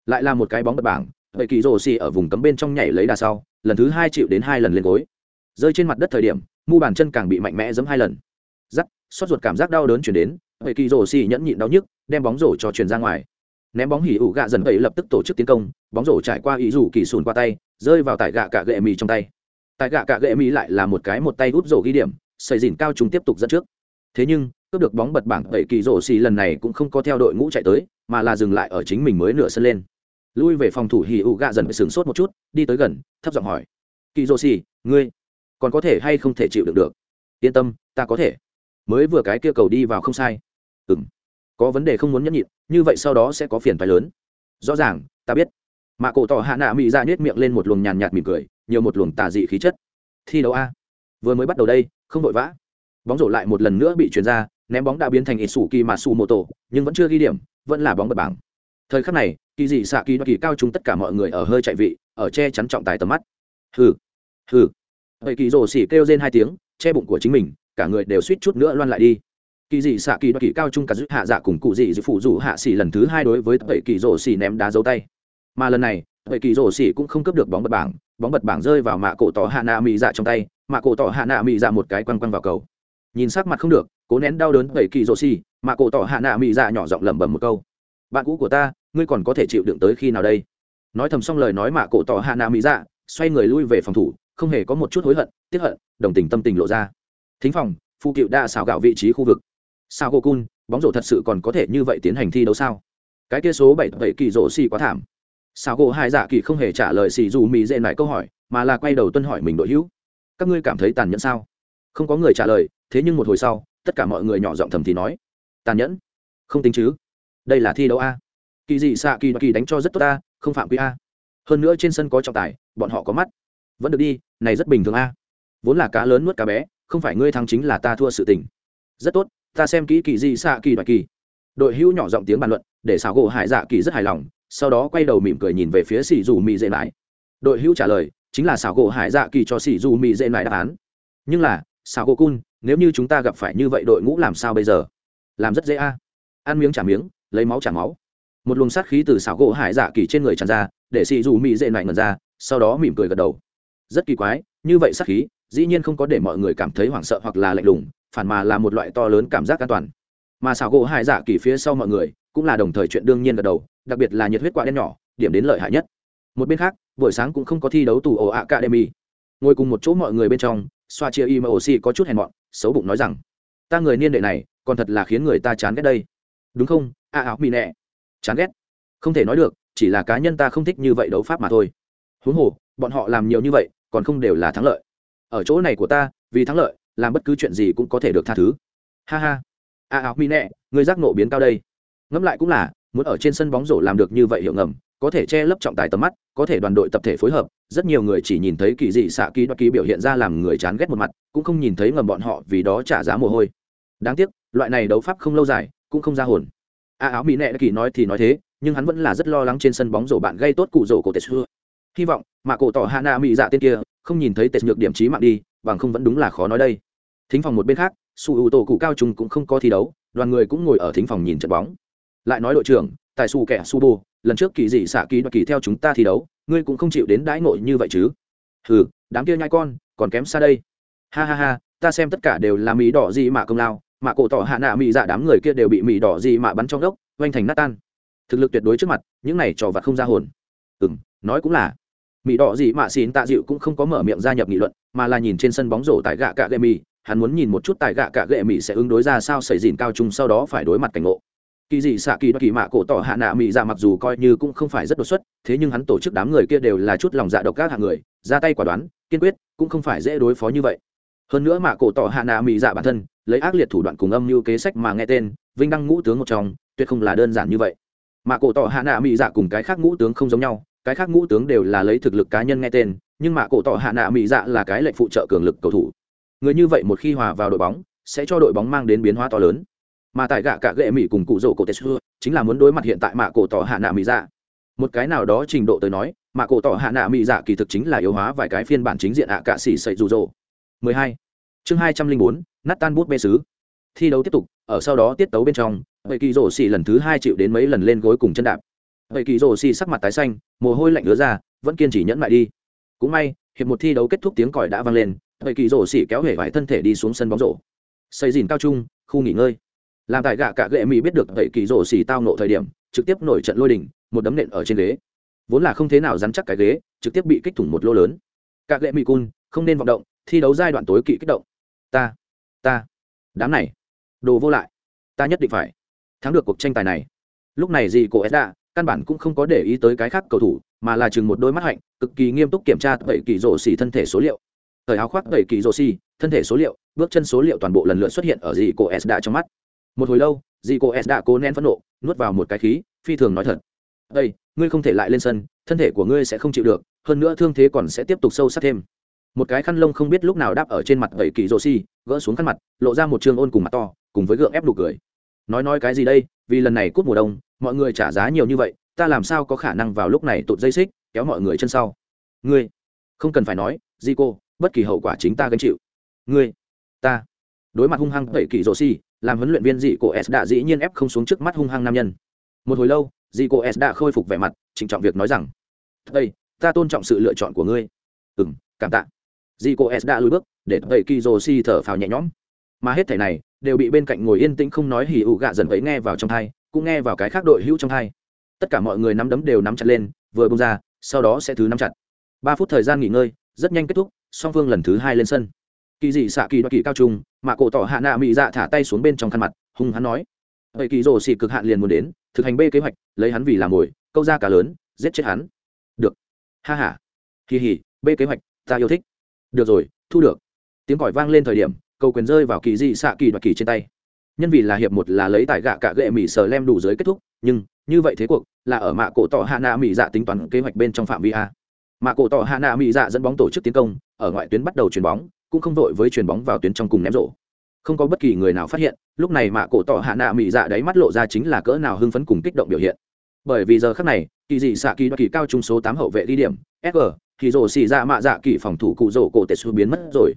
Lại là một cái bóng bật bảng vậy kỳ rổ xì ở vùng cấm bên trong nhảy lấy đà sau lần thứ hai chịu đến hai lần lên gối. Rơi trên mặt đất thời điểm mu bàn chân càng bị mạnh mẽ giấm hai lần. Rắc, sốt ruột cảm giác đau đớn truyền đến vậy kỳ rổ xì nhẫn nhịn đau nhức đem bóng rổ cho truyền ra ngoài. Ném bóng hỉ ủ gạ dần vậy lập tức tổ chức tiến công bóng rổ trải qua ý rủ kỳ sùn qua tay rơi vào tại gạ cạ gệ mì trong tay. Tại gạ cạ gệ mì lại là một cái một tay út rổ ghi điểm sợi dỉn cao chúng tiếp tục dẫn trước. Thế nhưng cướp được bóng bật bảng tẩy kỳ rổ xì lần này cũng không có theo đội ngũ chạy tới, mà là dừng lại ở chính mình mới nửa sân lên. Lui về phòng thủ hì ụ gạ dần phải sửng sốt một chút, đi tới gần, thấp giọng hỏi. Kỳ rổ xì, ngươi còn có thể hay không thể chịu được được? Yên tâm, ta có thể. Mới vừa cái kia cầu đi vào không sai. Ừ m có vấn đề không muốn nhẫn nhịn, như vậy sau đó sẽ có phiền phái lớn. Rõ ràng, ta biết. Mạ cổ tỏ hạ nạ mị dạ ra nhét miệng lên một luồng nhàn nhạt mỉm cười, nhiều một luồng tà dị khí chất. Thi đấu a, vừa mới bắt đầu đây, không vội vã. Bóng rổ lại một lần nữa bị chuyển ra ném bóng đã biến thành ít sủ kỳ mà sủ mô tổ nhưng vẫn chưa ghi điểm, vẫn là bóng bật bảng. Thời khắc này kỳ dị xạ kỳ đoạt kỳ cao chúng tất cả mọi người ở hơi chạy vị, ở che chắn trọng tài tầm mắt. Hừ hừ. Vậy kỳ rồ xỉ kêu trên hai tiếng, che bụng của chính mình, cả người đều suýt chút nữa loan lại đi. Kỳ dị xạ kỳ đoạt kỳ cao trung cả giữ hạ dạ cùng cụ dị giữ phụ rủ hạ xỉ lần thứ hai đối với vậy kỳ rồ xỉ ném đá dấu tay. Mà lần này, vậy kỳ rồ xỉ cũng không cướp được bóng bật bảng, bóng bật bảng rơi vào mạ cổ tỏ hạ nạ mỹ dạ trong tay, mạ cổ tỏ hạ nạ mỹ dạ một cái quăng quăng vào cầu. Nhìn sắc mặt không được cố nén đau đớn bảy kỳ rô xì, mà cổ tỏ hạ nạ mỹ dạ nhỏ giọng lẩm bẩm một câu. Bạn cũ của ta, ngươi còn có thể chịu đựng tới khi nào đây? Nói thầm xong lời nói mà cổ tỏ hạ nạ mỹ dạ xoay người lui về phòng thủ, không hề có một chút hối hận, tiếc hận, đồng tình tâm tình lộ ra. Thính phòng phụ cựu đã xào gạo vị trí khu vực. Sao cô cun, bóng rổ thật sự còn có thể như vậy tiến hành thi đấu sao? Cái kia số bảy bảy kỳ rổ xì quá thảm. Sao cô hai dạ kỳ không hề trả lời xì dù mỹ dễ lại câu hỏi, mà là quay đầu tuân hỏi mình đội hữu. Các ngươi cảm thấy tàn nhẫn sao? Không có người trả lời, thế nhưng một hồi sau tất cả mọi người nhỏ giọng thầm thì nói, tàn nhẫn, không tính chứ. Đây là thi đấu a. Kỳ dị xạ kỳ kỳ đánh cho rất tốt a, không phạm quy a. Hơn nữa trên sân có trọng tài, bọn họ có mắt. Vẫn được đi, này rất bình thường a. Vốn là cá lớn nuốt cá bé, không phải ngươi thắng chính là ta thua sự tình. Rất tốt, ta xem kỹ kỳ dị xạ kỳ đoạt kỳ. Đội hữu nhỏ giọng tiếng bàn luận, để xảo gỗ hải dạ kỳ rất hài lòng, sau đó quay đầu mỉm cười nhìn về phía xì dù mì dễ lại đội hữu trả lời, chính là xảo gỗ hải dạ kỳ cho xì dù mì dễ lại đáp án. Nhưng là, xảo gỗ cun nếu như chúng ta gặp phải như vậy đội ngũ làm sao bây giờ? Làm rất dễ a. Ăn miếng trả miếng, lấy máu trả máu. Một luồng sát khí từ xảo gỗ hải dạ kỳ trên người tràn ra, để xì dù mỹ dễ nại ngần ra, sau đó mỉm cười gật đầu. Rất kỳ quái, như vậy sát khí, dĩ nhiên không có để mọi người cảm thấy hoảng sợ hoặc là lạnh lùng, phản mà là một loại to lớn cảm giác an toàn. Mà xảo gỗ hải dạ kỳ phía sau mọi người, cũng là đồng thời chuyện đương nhiên gật đầu, đặc biệt là nhiệt huyết quả đen nhỏ, điểm đến lợi hại nhất. Một bên khác, buổi sáng cũng không có thi đấu tù ổ academy. Ngồi cùng một chỗ mọi người bên trong xoa chia imoc có chút hèn mọn, xấu bụng nói rằng, ta người niên đệ này, còn thật là khiến người ta chán ghét đây. Đúng không? A áo mì nẹ chán ghét? Không thể nói được, chỉ là cá nhân ta không thích như vậy đấu pháp mà thôi. Huống hồ, bọn họ làm nhiều như vậy, còn không đều là thắng lợi. Ở chỗ này của ta, vì thắng lợi, làm bất cứ chuyện gì cũng có thể được tha thứ. Ha ha. A áo mì nẹ người giác nộ biến cao đây. Ngẫm lại cũng là, muốn ở trên sân bóng rổ làm được như vậy hiệu ngầm, có thể che lấp trọng tài tầm mắt, có thể đoàn đội tập thể phối hợp rất nhiều người chỉ nhìn thấy kỳ dị xạ ký đoạt ký biểu hiện ra làm người chán ghét một mặt, cũng không nhìn thấy ngầm bọn họ vì đó trả giá mồ hôi. Đáng tiếc, loại này đấu pháp không lâu dài, cũng không ra hồn. A áo mỹ nệ kỳ nói thì nói thế, nhưng hắn vẫn là rất lo lắng trên sân bóng rổ bạn gây tốt cụ rổ cổ tết xưa hy vọng, mà cổ tỏ hạ na mỹ dạ tên kia, không nhìn thấy tết nhược điểm trí mạng đi, bằng không vẫn đúng là khó nói đây. Thính phòng một bên khác, su ưu tổ cụ cao trung cũng không có thi đấu, đoàn người cũng ngồi ở thính phòng nhìn trận bóng. Lại nói đội trưởng, tại su kẻ su bô lần trước kỳ dị xạ kỳ đoạt kỳ theo chúng ta thi đấu ngươi cũng không chịu đến đãi ngộ như vậy chứ. Hừ, đám kia nhai con, còn kém xa đây. Ha ha ha, ta xem tất cả đều là mỹ đỏ gì mà công lao, mà cổ tỏ hạ nạ mỹ dạ đám người kia đều bị mỹ đỏ gì mà bắn trong đốc oanh thành nát tan. Thực lực tuyệt đối trước mặt, những này trò vặt không ra hồn. Ừ m nói cũng là. Mỹ đỏ gì mà xin tạ dịu cũng không có mở miệng gia nhập nghị luận, mà là nhìn trên sân bóng rổ tại gạ cạ gệ mì, hắn muốn nhìn một chút tại gạ cạ gệ mỹ sẽ ứng đối ra sao xảy dìn cao trung sau đó phải đối mặt cảnh ngộ kỳ dị xạ kỳ kỳ mạ cổ tỏ hạ nạ mỹ dạ mặc dù coi như cũng không phải rất đột xuất, thế nhưng hắn tổ chức đám người kia đều là chút lòng dạ độc các hạng người, ra tay quả đoán, kiên quyết, cũng không phải dễ đối phó như vậy. Hơn nữa mạ cổ tỏ hạ nạ mỹ dạ bản thân, lấy ác liệt thủ đoạn cùng âm mưu kế sách mà nghe tên, vinh đăng ngũ tướng một trong, tuyệt không là đơn giản như vậy. Mạ cổ tỏ hạ nạ mỹ dạ cùng cái khác ngũ tướng không giống nhau, cái khác ngũ tướng đều là lấy thực lực cá nhân nghe tên, nhưng mạ cổ tỏ hạ nạ mỹ dạ là cái lệnh phụ trợ cường lực cầu thủ. Người như vậy một khi hòa vào đội bóng, sẽ cho đội bóng mang đến biến hóa to lớn mà tại gạ cả gệ mỹ cùng cụ rỗ cổ tết xưa chính là muốn đối mặt hiện tại mạ cổ tỏ hạ nạ mỹ dạ. Một cái nào đó trình độ tới nói mạ cổ tỏ hạ nạ mỹ dạ kỳ thực chính là yếu hóa vài cái phiên bản chính diện ạ cạ xỉ sậy rụ rỗ. 12. chương 204, nát tan bút bê sứ. Thi đấu tiếp tục ở sau đó tiết tấu bên trong vậy kỳ rổ xỉ lần thứ hai chịu đến mấy lần lên gối cùng chân đạp. Vậy kỳ rổ xỉ sắc mặt tái xanh mồ hôi lạnh ứa ra vẫn kiên trì nhẫn lại đi. Cũng may hiệp một thi đấu kết thúc tiếng còi đã vang lên vậy kỳ rổ xỉ kéo hể vải thân thể đi xuống sân bóng rổ. Xây dìn cao trung khu nghỉ ngơi làm tại gạ cả gệ mỹ biết được tẩy kỳ rổ xì tao nộ thời điểm, trực tiếp nổi trận lôi đình, một đấm nện ở trên ghế. Vốn là không thế nào dám chắc cái ghế, trực tiếp bị kích thủng một lô lớn. Cả gệ mỹ cun, không nên vọng động, thi đấu giai đoạn tối kỵ kích động. Ta ta, đám này, đồ vô lại. Ta nhất định phải thắng được cuộc tranh tài này. Lúc này gì cổ edda, căn bản cũng không có để ý tới cái khác cầu thủ, mà là chừng một đôi mắt hạnh, cực kỳ nghiêm túc kiểm tra vậy kỳ rổ xì thân thể số liệu. Thời áo khoác đầy kỳ rổ xì, thân thể số liệu, bước chân số liệu toàn bộ lần lượt xuất hiện ở gì cô s đã trong mắt một hồi lâu, dì cô s đã cố nén phẫn nộ, nuốt vào một cái khí, phi thường nói thật. Đây, ngươi không thể lại lên sân, thân thể của ngươi sẽ không chịu được, hơn nữa thương thế còn sẽ tiếp tục sâu sắc thêm. Một cái khăn lông không biết lúc nào đáp ở trên mặt gậy kỳ rô si, gỡ xuống khăn mặt, lộ ra một trường ôn cùng mặt to, cùng với gượng ép đủ cười. Nói nói cái gì đây, vì lần này cút mùa đông, mọi người trả giá nhiều như vậy, ta làm sao có khả năng vào lúc này tụt dây xích, kéo mọi người chân sau? Ngươi, không cần phải nói di cô, bất kỳ hậu quả chính ta gánh chịu. Ngươi, ta. Đối mặt hung hăng tẩy kỳ rồ si làm huấn luyện viên dị cô s đã dĩ nhiên ép không xuống trước mắt hung hăng nam nhân. Một hồi lâu, dị cô s đã khôi phục vẻ mặt, trịnh trọng việc nói rằng đây ta tôn trọng sự lựa chọn của ngươi. Ừ m cảm tạ. Dị cô s đã lùi bước, để tây kỳ rồ thở phào nhẹ nhõm. Mà hết thể này, đều bị bên cạnh ngồi yên tĩnh không nói hì ụ gạ dần ấy nghe vào trong thai, cũng nghe vào cái khác đội hữu trong thai. Tất cả mọi người nắm đấm đều nắm chặt lên, vừa bông ra, sau đó sẽ thứ nắm chặt. Ba phút thời gian nghỉ ngơi, rất nhanh kết thúc, song phương lần thứ hai lên sân kỳ dị xạ kỳ đoạt kỳ cao trung, mà cổ tỏ hạ nạ mỹ dạ thả tay xuống bên trong khăn mặt, hung hắn nói. Vậy kỳ rồ xị cực hạn liền muốn đến, thực hành bê kế hoạch, lấy hắn vì làm mồi, câu ra cá lớn, giết chết hắn. Được. Ha ha. Kỳ hỉ, bê kế hoạch, ta yêu thích. Được rồi, thu được. Tiếng còi vang lên thời điểm, cầu quyền rơi vào kỳ dị xạ kỳ đoạt kỳ trên tay. Nhân vì là hiệp một là lấy tải gạ cả gệ mỹ sờ lem đủ giới kết thúc, nhưng, như vậy thế cuộc, là ở mạ cổ tỏ hạ nạ mỹ dạ tính toán kế hoạch bên trong phạm vi a. Mạ cổ tỏ hạ nạ mỹ dạ dẫn bóng tổ chức tiến công, ở ngoại tuyến bắt đầu chuyền bóng cũng không vội với chuyền bóng vào tuyến trong cùng ném rổ. Không có bất kỳ người nào phát hiện, lúc này mạ cổ tỏ hạ nạ mị dạ đáy mắt lộ ra chính là cỡ nào hưng phấn cùng kích động biểu hiện. Bởi vì giờ khác này, kỳ dị xạ kỳ đoạt kỳ cao trung số tám hậu vệ đi điểm sg kỳ rổ xì ra mạ dạ kỳ phòng thủ cụ rổ cổ tệ xu biến mất rồi.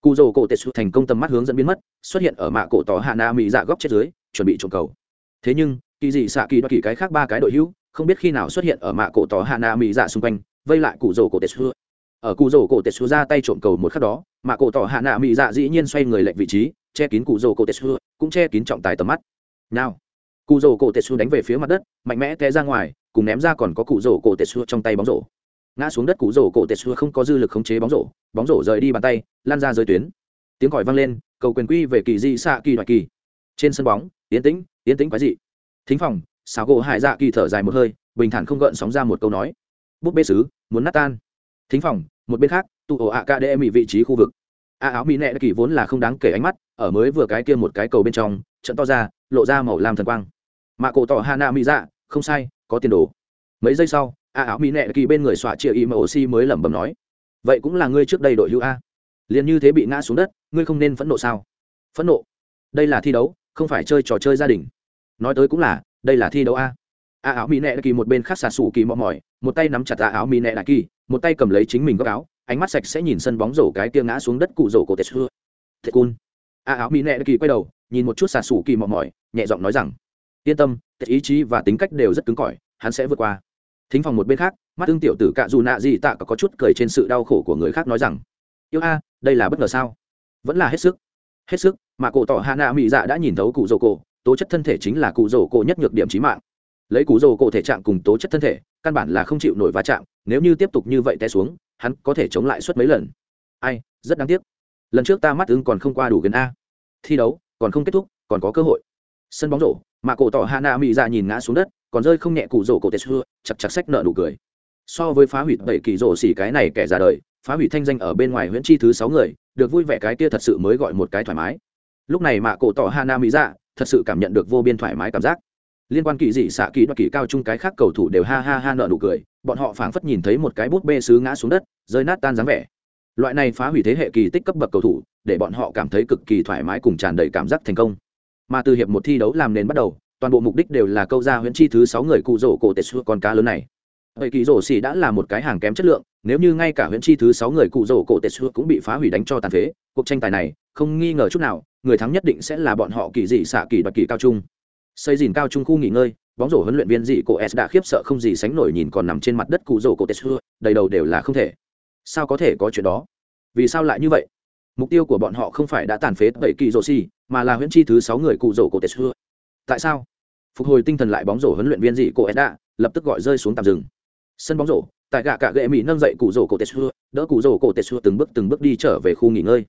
Cụ rổ cổ tệ xu thành công tầm mắt hướng dẫn biến mất, xuất hiện ở mạ cổ tỏ hạ nạ mị dạ góc chết dưới, chuẩn bị trộm cầu. Thế nhưng, kỳ dị xạ kỳ đoạt kỳ cái khác ba cái đội hữu, không biết khi nào xuất hiện ở mạ cổ tỏ hạ nạ mị dạ xung quanh, vây lại cụ rổ cổ tệ xu ở cụ rổ cổ tệ xu ra tay trộm cầu một khắc đó, mà cổ tỏ hạ nạ mỹ dạ dĩ nhiên xoay người lệnh vị trí, che kín cụ rổ cổ tệ xu cũng che kín trọng tài tầm mắt. Nào, cụ rổ cổ tệ xu đánh về phía mặt đất, mạnh mẽ té ra ngoài, cùng ném ra còn có cụ rổ cổ tệ xu trong tay bóng rổ. Ngã xuống đất cụ rổ cổ tệ xu không có dư lực khống chế bóng rổ bóng rổ rời đi bàn tay lan ra dưới tuyến. Tiếng còi vang lên, cầu quyền quy về kỳ di xạ kỳ đoại kỳ. Trên sân bóng tiến tĩnh tiến tĩnh quái dị. Thính phòng xáo gỗ hải dạ kỳ thở dài một hơi, bình thản không gợn sóng ra một câu nói. Búp bê sứ, muốn nát tan thính phòng, một bên khác, tụ ổ ạ ca đê mỹ vị trí khu vực. A áo mỹ nẹ kỳ vốn là không đáng kể ánh mắt, ở mới vừa cái kia một cái cầu bên trong, trận to ra, lộ ra màu lam thần quang. Mà cổ tỏ hà na mỹ dạ không sai, có tiền đồ. Mấy giây sau, a áo mỹ nẹ kỳ bên người xỏa chia imoc mới lẩm bẩm nói, vậy cũng là ngươi trước đây đội hữu a? Liền như thế bị ngã xuống đất, ngươi không nên phẫn nộ sao? Phẫn nộ? Đây là thi đấu, không phải chơi trò chơi gia đình. Nói tới cũng là, đây là thi đấu a? A áo mỹ nẹ kỳ một bên khác xà xù kỳ mò mỏi, một tay nắm chặt a áo mỹ nệ đại kỳ, một tay cầm lấy chính mình góc áo, ánh mắt sạch sẽ nhìn sân bóng rổ cái tia ngã xuống đất cụ rổ cổ tết xưa thế cun. A áo mỹ nẹ kỳ quay đầu, nhìn một chút xà xù kỳ mò mỏi, nhẹ giọng nói rằng, yên tâm ý chí và tính cách đều rất cứng cỏi, hắn sẽ vượt qua. Thính phòng một bên khác, mắt tương tiểu tử cạ dù nạ gì tạ có chút cười trên sự đau khổ của người khác nói rằng, yêu a, đây là bất ngờ sao? Vẫn là hết sức. Hết sức, mà cổ tỏ hạ nạ mỹ dạ đã nhìn thấu cụ rổ cổ, tố chất thân thể chính là cụ rổ cổ nhất nhược điểm trí mạng lấy cú rổ cổ thể trạng cùng tố chất thân thể, căn bản là không chịu nổi va chạm, nếu như tiếp tục như vậy té xuống, hắn có thể chống lại suốt mấy lần. Ai, rất đáng tiếc. Lần trước ta mắt ứng còn không qua đủ gần a. Thi đấu, còn không kết thúc, còn có cơ hội. Sân bóng rổ, mà cổ tỏ hạ nạ mỹ ra nhìn ngã xuống đất, còn rơi không nhẹ cụ rổ cổ tê xưa, chặt chặt sách nợ nụ cười. So với phá hủy bảy kỳ rổ xỉ cái này kẻ ra đời, phá hủy thanh danh ở bên ngoài huyễn chi thứ sáu người, được vui vẻ cái kia thật sự mới gọi một cái thoải mái. Lúc này mạ cổ tỏ hana mỹ ra dạ thật sự cảm nhận được vô biên thoải mái cảm giác liên quan kỳ dị xạ kỳ đoạt kỳ cao chung cái khác cầu thủ đều ha ha ha nợ nụ cười, bọn họ phảng phất nhìn thấy một cái bút bê sứ ngã xuống đất, rơi nát tan dáng vẻ. Loại này phá hủy thế hệ kỳ tích cấp bậc cầu thủ, để bọn họ cảm thấy cực kỳ thoải mái cùng tràn đầy cảm giác thành công. Mà từ hiệp một thi đấu làm nền bắt đầu, toàn bộ mục đích đều là câu ra huyễn chi thứ sáu người cụ rổ cổ tệ xua con cá lớn này. Vậy kỳ rổ xỉ đã là một cái hàng kém chất lượng, nếu như ngay cả huyễn chi thứ sáu người cụ rổ cổ tệ xưa cũng bị phá hủy đánh cho tàn phế, cuộc tranh tài này, không nghi ngờ chút nào, người thắng nhất định sẽ là bọn họ kỳ dị xạ kỳ đoạt kỳ cao trung xây dìn cao trung khu nghỉ ngơi, bóng rổ huấn luyện viên dị cổ s đã khiếp sợ không gì sánh nổi nhìn còn nằm trên mặt đất cụ rổ cổ tes xưa đầy đầu đều là không thể. Sao có thể có chuyện đó? Vì sao lại như vậy? Mục tiêu của bọn họ không phải đã tàn phế bảy kỳ rổ xì, mà là huyễn chi thứ sáu người cụ rổ cổ tes tại sao? Phục hồi tinh thần lại bóng rổ huấn luyện viên dị cổ s đã lập tức gọi rơi xuống tạm dừng. Sân bóng rổ, tại gạ cả gệ mỹ nâng dậy cụ rổ cổ tes đỡ cụ rổ cổ tes từng bước từng bước đi trở về khu nghỉ ngơi.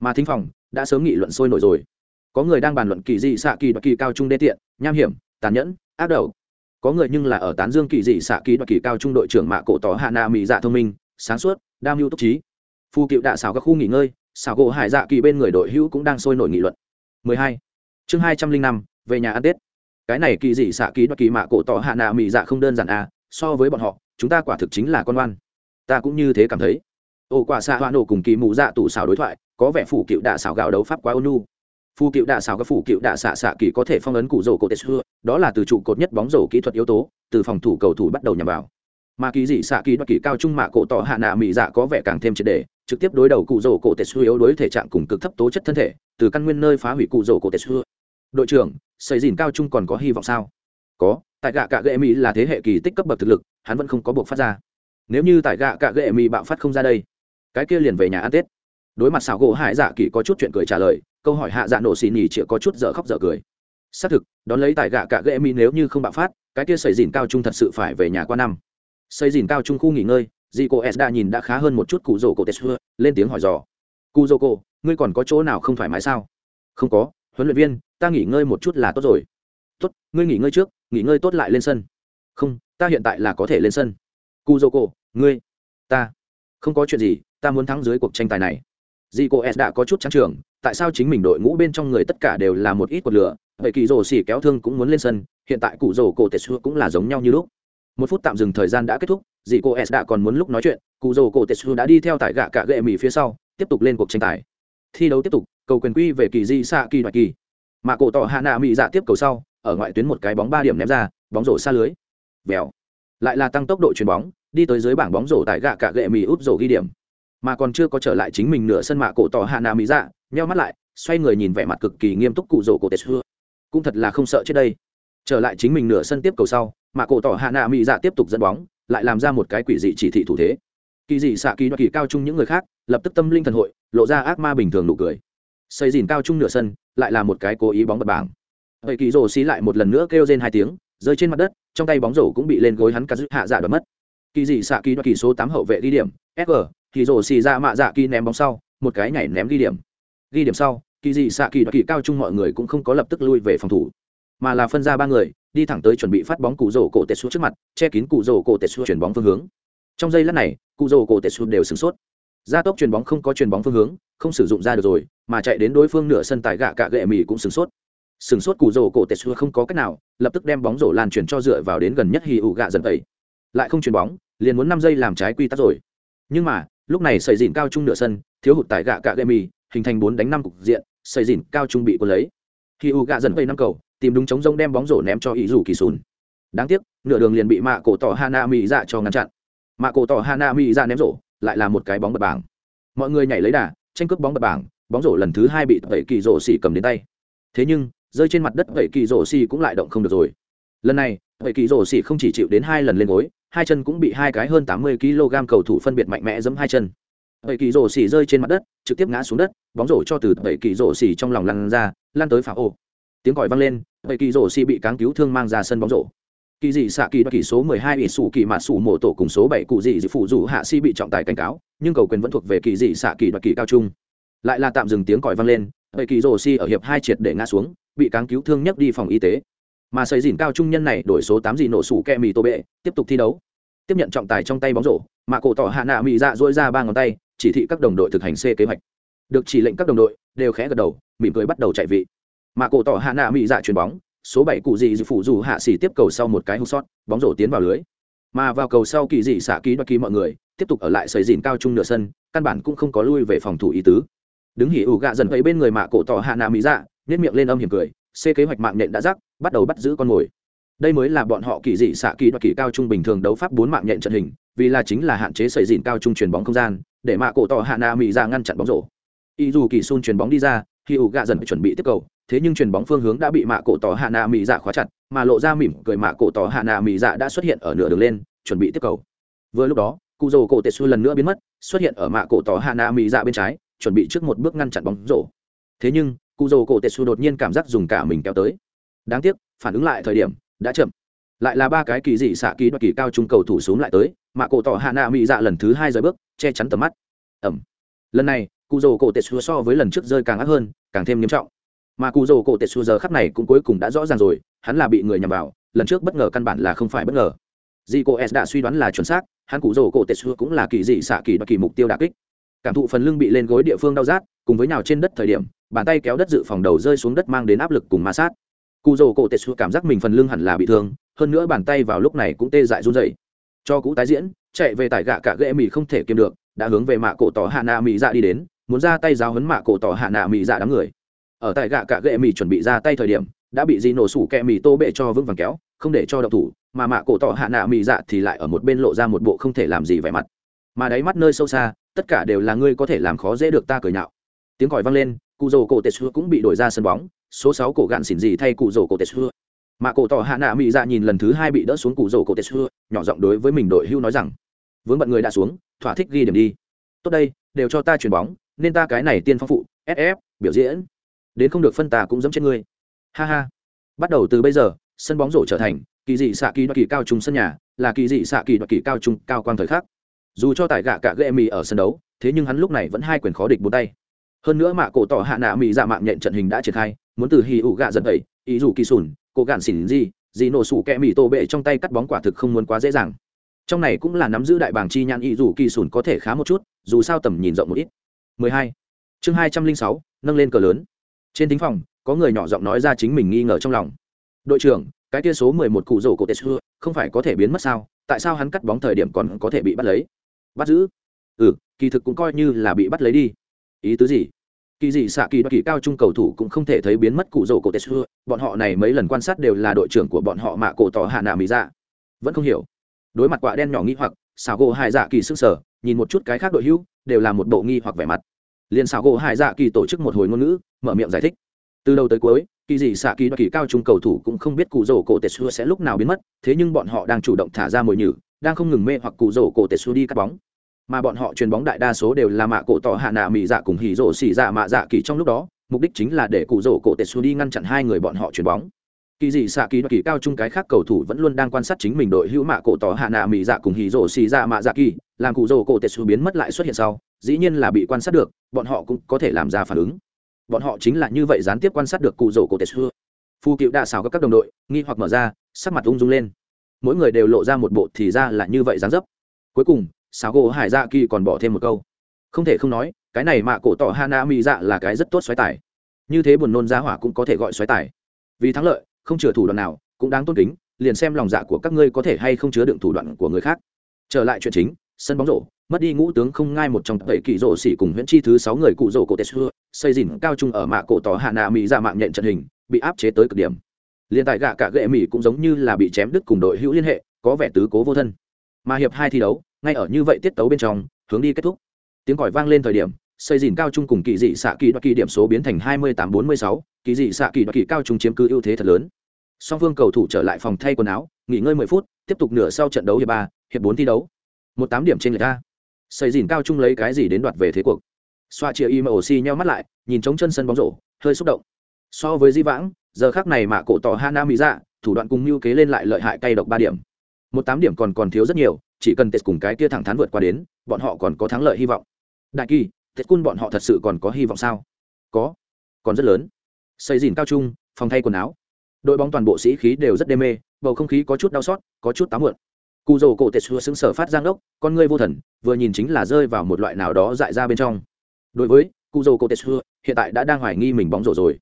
Mà thính phòng đã sớm nghị luận sôi nổi rồi có người đang bàn luận kỳ dị xạ kỳ đoạt kỳ cao trung đê tiện nham hiểm tàn nhẫn ác đầu. Có người nhưng là ở tán dương kỳ dị xạ kỳ đoạt kỳ cao trung đội trưởng mạ cổ tỏ hạ nạ mỹ dạ thông minh sáng suốt đam mưu túc trí. Phu cựu đạ xảo các khu nghỉ ngơi xảo gỗ hải dạ kỳ bên người đội hữu cũng đang sôi nổi nghị luận. 12. chương 205, về nhà ăn tết. Cái này kỳ dị xạ kỳ đoạt kỳ mạ cổ tỏ hạ nạ mỹ dạ không đơn giản à so với bọn họ chúng ta quả thực chính là con oan. Ta cũng như thế cảm thấy. Ô quả xạ hoa nổ cùng kỳ mù dạ tủ xảo đối thoại có vẻ phủ cựu đạ xảo gạo đấu pháp quá ônu phu cựu đạ xảo các phủ cựu đạ xạ xạ kỳ có thể phong ấn cụ rổ cổ tết xưa, đó là từ trụ cột nhất bóng rổ kỹ thuật yếu tố, từ phòng thủ cầu thủ bắt đầu nhằm vào. Mà kỳ dị xạ kỳ đoạt kỳ cao trung mạ cổ tỏ hạ nạ mỹ dạ có vẻ càng thêm triệt đề, trực tiếp đối đầu cụ rổ cổ tết xưa yếu đối thể trạng cùng cực thấp tố chất thân thể, từ căn nguyên nơi phá hủy cụ rổ cổ tết xưa. Đội trưởng, xây dìn cao trung còn có hy vọng sao? Có, tại gạ cạ gệ mỹ là thế hệ kỳ tích cấp bậc thực lực, hắn vẫn không có buộc phát ra. Nếu như tại gạ cạ gệ mỹ bạo phát không ra đây, cái kia liền về nhà ăn tết. Đối mặt xảo gỗ hải dạ kỳ có chút chuyện cười trả lời câu hỏi hạ dạ nổ xì nhì chĩa có chút dở khóc dở cười. Xác thực, đón lấy tại gạ cạ ghệ mỹ nếu như không bạo phát, cái kia xây dìn cao trung thật sự phải về nhà qua năm. Xây dìn cao trung khu nghỉ ngơi, dì cô s đã nhìn đã khá hơn một chút cụ rổ cổ tết xưa, lên tiếng hỏi dò. Cụ rổ cổ, ngươi còn có chỗ nào không thoải mái sao? Không có, huấn luyện viên, ta nghỉ ngơi một chút là tốt rồi. Tốt, ngươi nghỉ ngơi trước, nghỉ ngơi tốt lại lên sân. Không, ta hiện tại là có thể lên sân. Cu rổ cô ngươi, ta. Không có chuyện gì, ta muốn thắng dưới cuộc tranh tài này dì cô s đã có chút trắng trường, tại sao chính mình đội ngũ bên trong người tất cả đều là một ít quật lửa? Vậy kỳ rồ xỉ kéo thương cũng muốn lên sân, hiện tại cụ rồ cổ tệ xua cũng là giống nhau như lúc. Một phút tạm dừng thời gian đã kết thúc dì cô s đã còn muốn lúc nói chuyện, cụ rồ cổ tệ xua đã đi theo tại gạ cả gệ mì phía sau, tiếp tục lên cuộc tranh tài. Thi đấu tiếp tục, cầu quyền quy về kỳ di xạ kỳ đoạt kỳ. Mà cổ tỏ hạ nạ mỹ dạ tiếp cầu sau, ở ngoại tuyến một cái bóng ba điểm ném ra, bóng rổ xa lưới. Vèo. Lại là tăng tốc độ chuyền bóng, đi tới dưới bảng bóng rổ tại gạ cả gệ mì út rổ ghi điểm mà còn chưa có trở lại chính mình nửa sân mạ cổ tỏ hạ nà mỹ dạ nheo mắt lại, xoay người nhìn vẻ mặt cực kỳ nghiêm túc cụ rổ cổ tết xưa. Cũng thật là không sợ chết đây. Trở lại chính mình nửa sân tiếp cầu sau, mạ cổ tỏ hạ nà mỹ dạ tiếp tục dẫn bóng, lại làm ra một cái quỷ dị chỉ thị thủ thế. Kỳ dị xạ kỳ đoạt kỳ cao chung những người khác, lập tức tâm linh thần hội, lộ ra ác ma bình thường nụ cười. Xây dìn cao chung nửa sân, lại là một cái cố ý bóng bật bảng. Vậy kỳ rổ xí lại một lần nữa kêu trên hai tiếng, rơi trên mặt đất, trong tay bóng rổ cũng bị lên gối hắn cắt hạ dạ đoạt mất. Kỳ dị xạ kỳ đoạt kỳ số tám hậu vệ ghi điểm sg thì rổ xì ra mạ dạ kỳ ném bóng sau, một cái nhảy ném ghi điểm. Ghi điểm sau, kỳ dị xạ kỳ đoạt kỳ cao chung mọi người cũng không có lập tức lui về phòng thủ, mà là phân ra ba người, đi thẳng tới chuẩn bị phát bóng cụ rổ cổ tệ xuống trước mặt, che kín cụ rổ cổ tệ xuống chuyển bóng phương hướng. Trong giây lát này, cụ rổ cổ tệ xuống đều sửng sốt. Gia tốc chuyền bóng không có chuyền bóng phương hướng, không sử dụng ra được rồi, mà chạy đến đối phương nửa sân tại gạ cạ gệ mì cũng sửng sốt. Sửng sốt cụ rổ cổ tetsu không có cách nào, lập tức đem bóng rổ lan chuyển cho dựa vào đến gần nhất hì ủ gạ dần tẩy lại không chuyền bóng, liền muốn năm giây làm trái quy tắc rồi nhưng mà, lúc này sầy dìn cao trung nửa sân, thiếu hụt tại gạ cạ gây mì, hình thành bốn đánh năm cục diện sầy dìn cao trung bị quân lấy. Khi u gạ dần vây năm cầu, tìm đúng chống rông đem bóng rổ ném cho ý rủ kỳ sùn. Đáng tiếc, nửa đường liền bị mạ cổ tỏ hana mỹ dạ cho ngăn chặn. Mạ cổ tỏ hana mỹ dạ ném rổ, lại là một cái bóng bật bảng. Mọi người nhảy lấy đà, tranh cướp bóng bật bảng, bóng rổ lần thứ hai bị tẩy kỳ rổ xỉ cầm đến tay. Thế nhưng, rơi trên mặt đất tẩy kỳ rổ xỉ cũng lại động không được rồi. Lần này, tẩy kỳ rổ xỉ không chỉ chịu đến hai lần lên gối hai chân cũng bị hai cái hơn tám mươi kg cầu thủ phân biệt mạnh mẽ giẫm hai chân. Bảy kỳ rổ xỉ rơi trên mặt đất, trực tiếp ngã xuống đất, bóng rổ cho từ bảy kỳ rổ xỉ trong lòng lăn ra lăn tới phá ổ. tiếng còi vang lên, bảy kỳ rổ xỉ bị cáng cứu thương mang ra sân bóng rổ. Kỳ dị xạ kỳ đoạt kỳ số 12 ỷ sủ kỳ mã sủ mộ tổ cùng số 7 cụ dị dị phụ rủ hạ si bị trọng tài cảnh cáo, nhưng cầu quyền vẫn thuộc về kỳ dị xạ kỳ đoạt kỳ cao trung. Lại là tạm dừng tiếng còi vang lên, bảy kỳ rổ xỉ ở hiệp hai triệt để ngã xuống, bị cáng cứu thương nhấc đi phòng y tế mà xây dìn cao trung nhân này đổi số tám dị nổ sủ kẹ mì tô bệ, tiếp tục thi đấu. Tiếp nhận trọng tài trong tay bóng rổ, mà cổ tỏ hạ nạ mì dạ dỗi ra ba ngón tay, chỉ thị các đồng đội thực hành c kế hoạch. Được chỉ lệnh các đồng đội, đều khẽ gật đầu, mỉm cười bắt đầu chạy vị. Mà cổ tỏ hạ nạ mì dạ chuyền bóng, số bảy cụ dị phủ phụ dù hạ xỉ tiếp cầu sau một cái hút sót bóng rổ tiến vào lưới. Mà vào cầu sau kỳ dị xạ ký đoạt ký mọi người, tiếp tục ở lại xây dìn cao trung nửa sân, căn bản cũng không có lui về phòng thủ ý tứ. Đứng hỉ ủ gạ dần thấy bên người mạ cổ tỏ hạ nạ mỹ dạ nhét miệng lên âm hiểm cười c kế hoạch mạng nhện đã rắc, bắt đầu bắt giữ con mồi. Đây mới là bọn họ kỳ dị xạ kỳ đoạt kỳ cao trung bình thường đấu pháp bốn mạng nhện trận hình, vì là chính là hạn chế xây dìn cao trung truyền bóng không gian, để mạ cổ tỏ hạ nạ mỹ dạ ngăn chặn bóng rổ. Ý dù kỳ sun truyền bóng đi ra khi ủ gạ dần chuẩn bị tiếp cầu, thế nhưng truyền bóng phương hướng đã bị mạ cổ tỏ hạ nạ mỹ dạ khóa chặt, mà lộ ra mỉm cười mạ cổ tỏ hạ nạ mỹ dạ đã xuất hiện ở nửa đường lên, chuẩn bị tiếp cầu. Vừa lúc đó cụ rồ cổ tệ lần nữa biến mất, xuất hiện ở mạ cổ tỏ hạ nạ mỹ dạ bên trái, chuẩn bị trước một bước ngăn chặn bóng rổ. Thế nhưng cụ rồ cổ tệ đột nhiên cảm giác dùng cả mình kéo tới. Đáng tiếc, phản ứng lại thời điểm, đã chậm. Lại là ba cái kỳ dị xạ kỳ đoạt kỳ cao trung cầu thủ xuống lại tới, mà cổ tỏ hạ nạ mỹ dạ lần thứ hai rời bước, che chắn tầm mắt. Ẩm. Lần này, cụ rồ cổ tệ so với lần trước rơi càng ác hơn, càng thêm nghiêm trọng. Mà cụ rồ cổ tệ giờ khắc này cũng cuối cùng đã rõ ràng rồi, hắn là bị người nhằm vào, lần trước bất ngờ căn bản là không phải bất ngờ. Dì cô s đã suy đoán là chuẩn xác, hắn cụ rồ cổ tệ cũng là kỳ dị xạ kỳ đoạt kỳ mục tiêu đà kích. Cảm thụ phần lưng bị lên gối địa phương đau rát, cùng với nào trên đất thời điểm bàn tay kéo đất dự phòng đầu rơi xuống đất mang đến áp lực cùng ma sát. Cụ rồ cổ tệ xu cảm giác mình phần lưng hẳn là bị thương, hơn nữa bàn tay vào lúc này cũng tê dại run dậy cho cũ tái diễn, chạy về tải gạ cả ghệ mì không thể kiếm được, đã hướng về mạ cổ tỏ hạ nạ mì dạ đi đến, muốn ra tay giáo hấn mạ cổ tỏ hạ nạ mì dạ đám người. Ở tại gạ cả ghệ mì chuẩn bị ra tay thời điểm, đã bị di nổ sủ kẹ mì tô bệ cho vững vàng kéo, không để cho đậu thủ, mà mạ cổ tỏ hạ nạ mì dạ thì lại ở một bên lộ ra một bộ không thể làm gì vẻ mặt. Mà đáy mắt nơi sâu xa, tất cả đều là ngươi có thể làm khó dễ được ta cười nhạo. Tiếng còi vang lên cụ rồ cổ tetsu cũng bị đổi ra sân bóng, số sáu cổ gạn xỉn gì thay cụ rồ cổ tetsu mà cổ tỏ hạ nạ mỹ dạ nhìn lần thứ hai bị đỡ xuống cụ rồ cổ tetsu nhỏ giọng đối với mình đội hưu nói rằng, vướng bận người đã xuống, thỏa thích ghi điểm đi. Tốt đây, đều cho ta chuyền bóng, nên ta cái này tiên phong phụ sf biểu diễn. Đến không được phân tà cũng dẫm trên ngươi. Ha ha. Bắt đầu từ bây giờ, sân bóng rổ trở thành kỳ dị xạ kỳ đoạt kỳ cao trung sân nhà, là kỳ dị xạ kỳ đoạt kỳ cao trung cao quang thời khắc. Dù cho tại gạ cả ghệ mì ở sân đấu, thế nhưng hắn lúc này vẫn hai quyền khó địch bốn tay hơn nữa mạ cổ tỏ hạ nạ mỹ dạ mạng nhện trận hình đã triển khai muốn từ hì ủ gạ giật tẩy ý dù kỳ sùn cổ gạn xỉn gì gì nổ sủ kẹ mỹ tô bệ trong tay cắt bóng quả thực không muốn quá dễ dàng. Trong này cũng là nắm giữ đại bảng chi nhãn ý dù kỳ sùn có thể khá một chút dù sao tầm nhìn rộng một ít. 12. chương 206, nâng lên cờ lớn. Trên thính phòng có người nhỏ giọng nói ra chính mình nghi ngờ trong lòng. Đội trưởng cái tia số 11 cụ rổ cổ tetsu không phải có thể biến mất sao? Tại sao hắn cắt bóng thời điểm còn có thể bị bắt lấy? Bắt giữ? Ừ kỳ thực cũng coi như là bị bắt lấy đi ý tứ gì? Kỳ dị xạ kỳ đoạt kỳ cao trung cầu thủ cũng không thể thấy biến mất cụ rổ cổ tetsu bọn họ này mấy lần quan sát đều là đội trưởng của bọn họ mạ cổ tỏ hạ nạ mỹ dạ. Vẫn không hiểu. Đối mặt quả đen nhỏ nghi hoặc xào gỗ hải dạ kỳ sức sở nhìn một chút cái khác đội hữu, đều là một bộ nghi hoặc vẻ mặt. Liền xào gỗ hải dạ kỳ tổ chức một hồi ngôn ngữ, mở miệng giải thích. Từ đầu tới cuối, kỳ dị xạ kỳ đoạt kỳ cao trung cầu thủ cũng không biết cụ rổ cổ tetsu sẽ lúc nào biến mất, thế nhưng bọn họ đang chủ động thả ra mồi nhử, đang không ngừng mê hoặc cụ rổ cổ tetsu đi cắt bóng mà bọn họ truyền bóng đại đa số đều là mạ cổ tỏ hạ nạ mỹ dạ cùng hỉ rổ xỉ dạ mạ dạ kỳ trong lúc đó, mục đích chính là để cụ rổ cổ tetsu đi ngăn chặn hai người bọn họ truyền bóng. Kỳ dị xạ kỳ kỳ cao chung cái khác cầu thủ vẫn luôn đang quan sát chính mình đội hữu mạ cổ tỏ hạ nạ mỹ dạ cùng hỉ rổ xì dạ mạ dạ kỳ, làm cụ rổ cổ tetsu biến mất lại xuất hiện sau, dĩ nhiên là bị quan sát được, bọn họ cũng có thể làm ra phản ứng. Bọn họ chính là như vậy gián tiếp quan sát được cụ rổ cổ tetsu phu cựu đạ xào các đồng đội, nghi hoặc mở ra, sắc mặt ung dung lên. Mỗi người đều lộ ra một bộ thì ra là như vậy dáng dấp. Cuối cùng sáo gỗ hải dạ kỳ còn bỏ thêm một câu. Không thể không nói, cái này mạ cổ tỏ hana mỹ dạ là cái rất tốt xoáy tài. Như thế buồn nôn giá hỏa cũng có thể gọi xoáy tài. Vì thắng lợi, không chừa thủ đoạn nào, cũng đáng tôn kính, liền xem lòng dạ của các ngươi có thể hay không chứa đựng thủ đoạn của người khác. Trở lại chuyện chính, sân bóng rổ, mất đi ngũ tướng không ngai một trong tẩy kỳ rổ xỉ cùng huyễn chi thứ sáu người cụ rổ cổ tết xưa, xây dìn cao trung ở mạ cổ tỏ hạ nạ mỹ ra mạng nhện trận hình, bị áp chế tới cực điểm. Liên tại gạ cả gệ mỹ cũng giống như là bị chém đứt cùng đội hữu liên hệ, có vẻ tứ cố vô thân. Mà hiệp hai thi đấu ngay ở như vậy tiết tấu bên trong, hướng đi kết thúc. Tiếng còi vang lên thời điểm, xây dìn cao trung cùng kỳ dị xạ kỳ đoạt kỳ điểm số biến thành hai mươi tám bốn mươi sáu, kỳ dị xạ kỳ đoạt kỳ cao trung chiếm cứ ưu thế thật lớn. Song phương cầu thủ trở lại phòng thay quần áo, nghỉ ngơi mười phút, tiếp tục nửa sau trận đấu hiệp ba, hiệp bốn thi đấu. Một tám điểm trên lệch a xây dìn cao trung lấy cái gì đến đoạt về thế cuộc? Xoa chia imoc nhau mắt lại, nhìn trống chân sân bóng rổ, hơi xúc động. So với di vãng, giờ khác này mà cổ tỏ hana mỹ dạ thủ đoạn cùng mưu kế lên lại lợi hại cay độc ba điểm. Một tám điểm còn còn thiếu rất nhiều chỉ cần tết cùng cái kia thẳng thắn vượt qua đến, bọn họ còn có thắng lợi hy vọng. Đại kỳ, tết cun bọn họ thật sự còn có hy vọng sao? Có. Còn rất lớn. Xây dìn cao trung, phòng thay quần áo. Đội bóng toàn bộ sĩ khí đều rất đê mê, bầu không khí có chút đau xót, có chút táo mượn. cụ rồ cổ tết xua xứng sở phát giang đốc, con ngươi vô thần, vừa nhìn chính là rơi vào một loại nào đó dại ra bên trong. Đối với cụ rồ cổ tết xua, hiện tại đã đang hoài nghi mình bóng rổ rồi.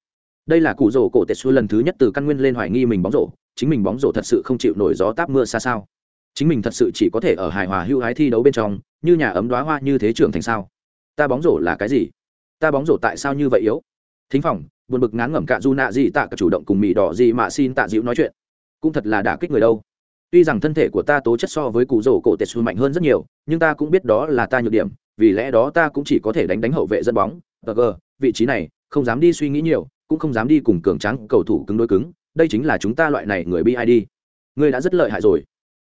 Đây là cụ rồ cổ tết xua lần thứ nhất từ căn nguyên lên hoài nghi mình bóng rổ, chính mình bóng rổ thật sự không chịu nổi gió táp mưa xa sao chính mình thật sự chỉ có thể ở hài hòa hưu hái thi đấu bên trong, như nhà ấm đoá hoa như thế trưởng thành sao? Ta bóng rổ là cái gì? Ta bóng rổ tại sao như vậy yếu? Thính phòng, buồn bực ngán ngẩm cạ du nạ gì tạ cả chủ động cùng mì đỏ gì mà xin tạ dịu nói chuyện. Cũng thật là đả kích người đâu. Tuy rằng thân thể của ta tố chất so với cụ rổ cổ tệ xu mạnh hơn rất nhiều, nhưng ta cũng biết đó là ta nhược điểm, vì lẽ đó ta cũng chỉ có thể đánh đánh hậu vệ dẫn bóng. Tờ vị trí này, không dám đi suy nghĩ nhiều, cũng không dám đi cùng cường trắng cầu thủ cứng đối cứng, đây chính là chúng ta loại này người bid ngươi đã rất lợi hại rồi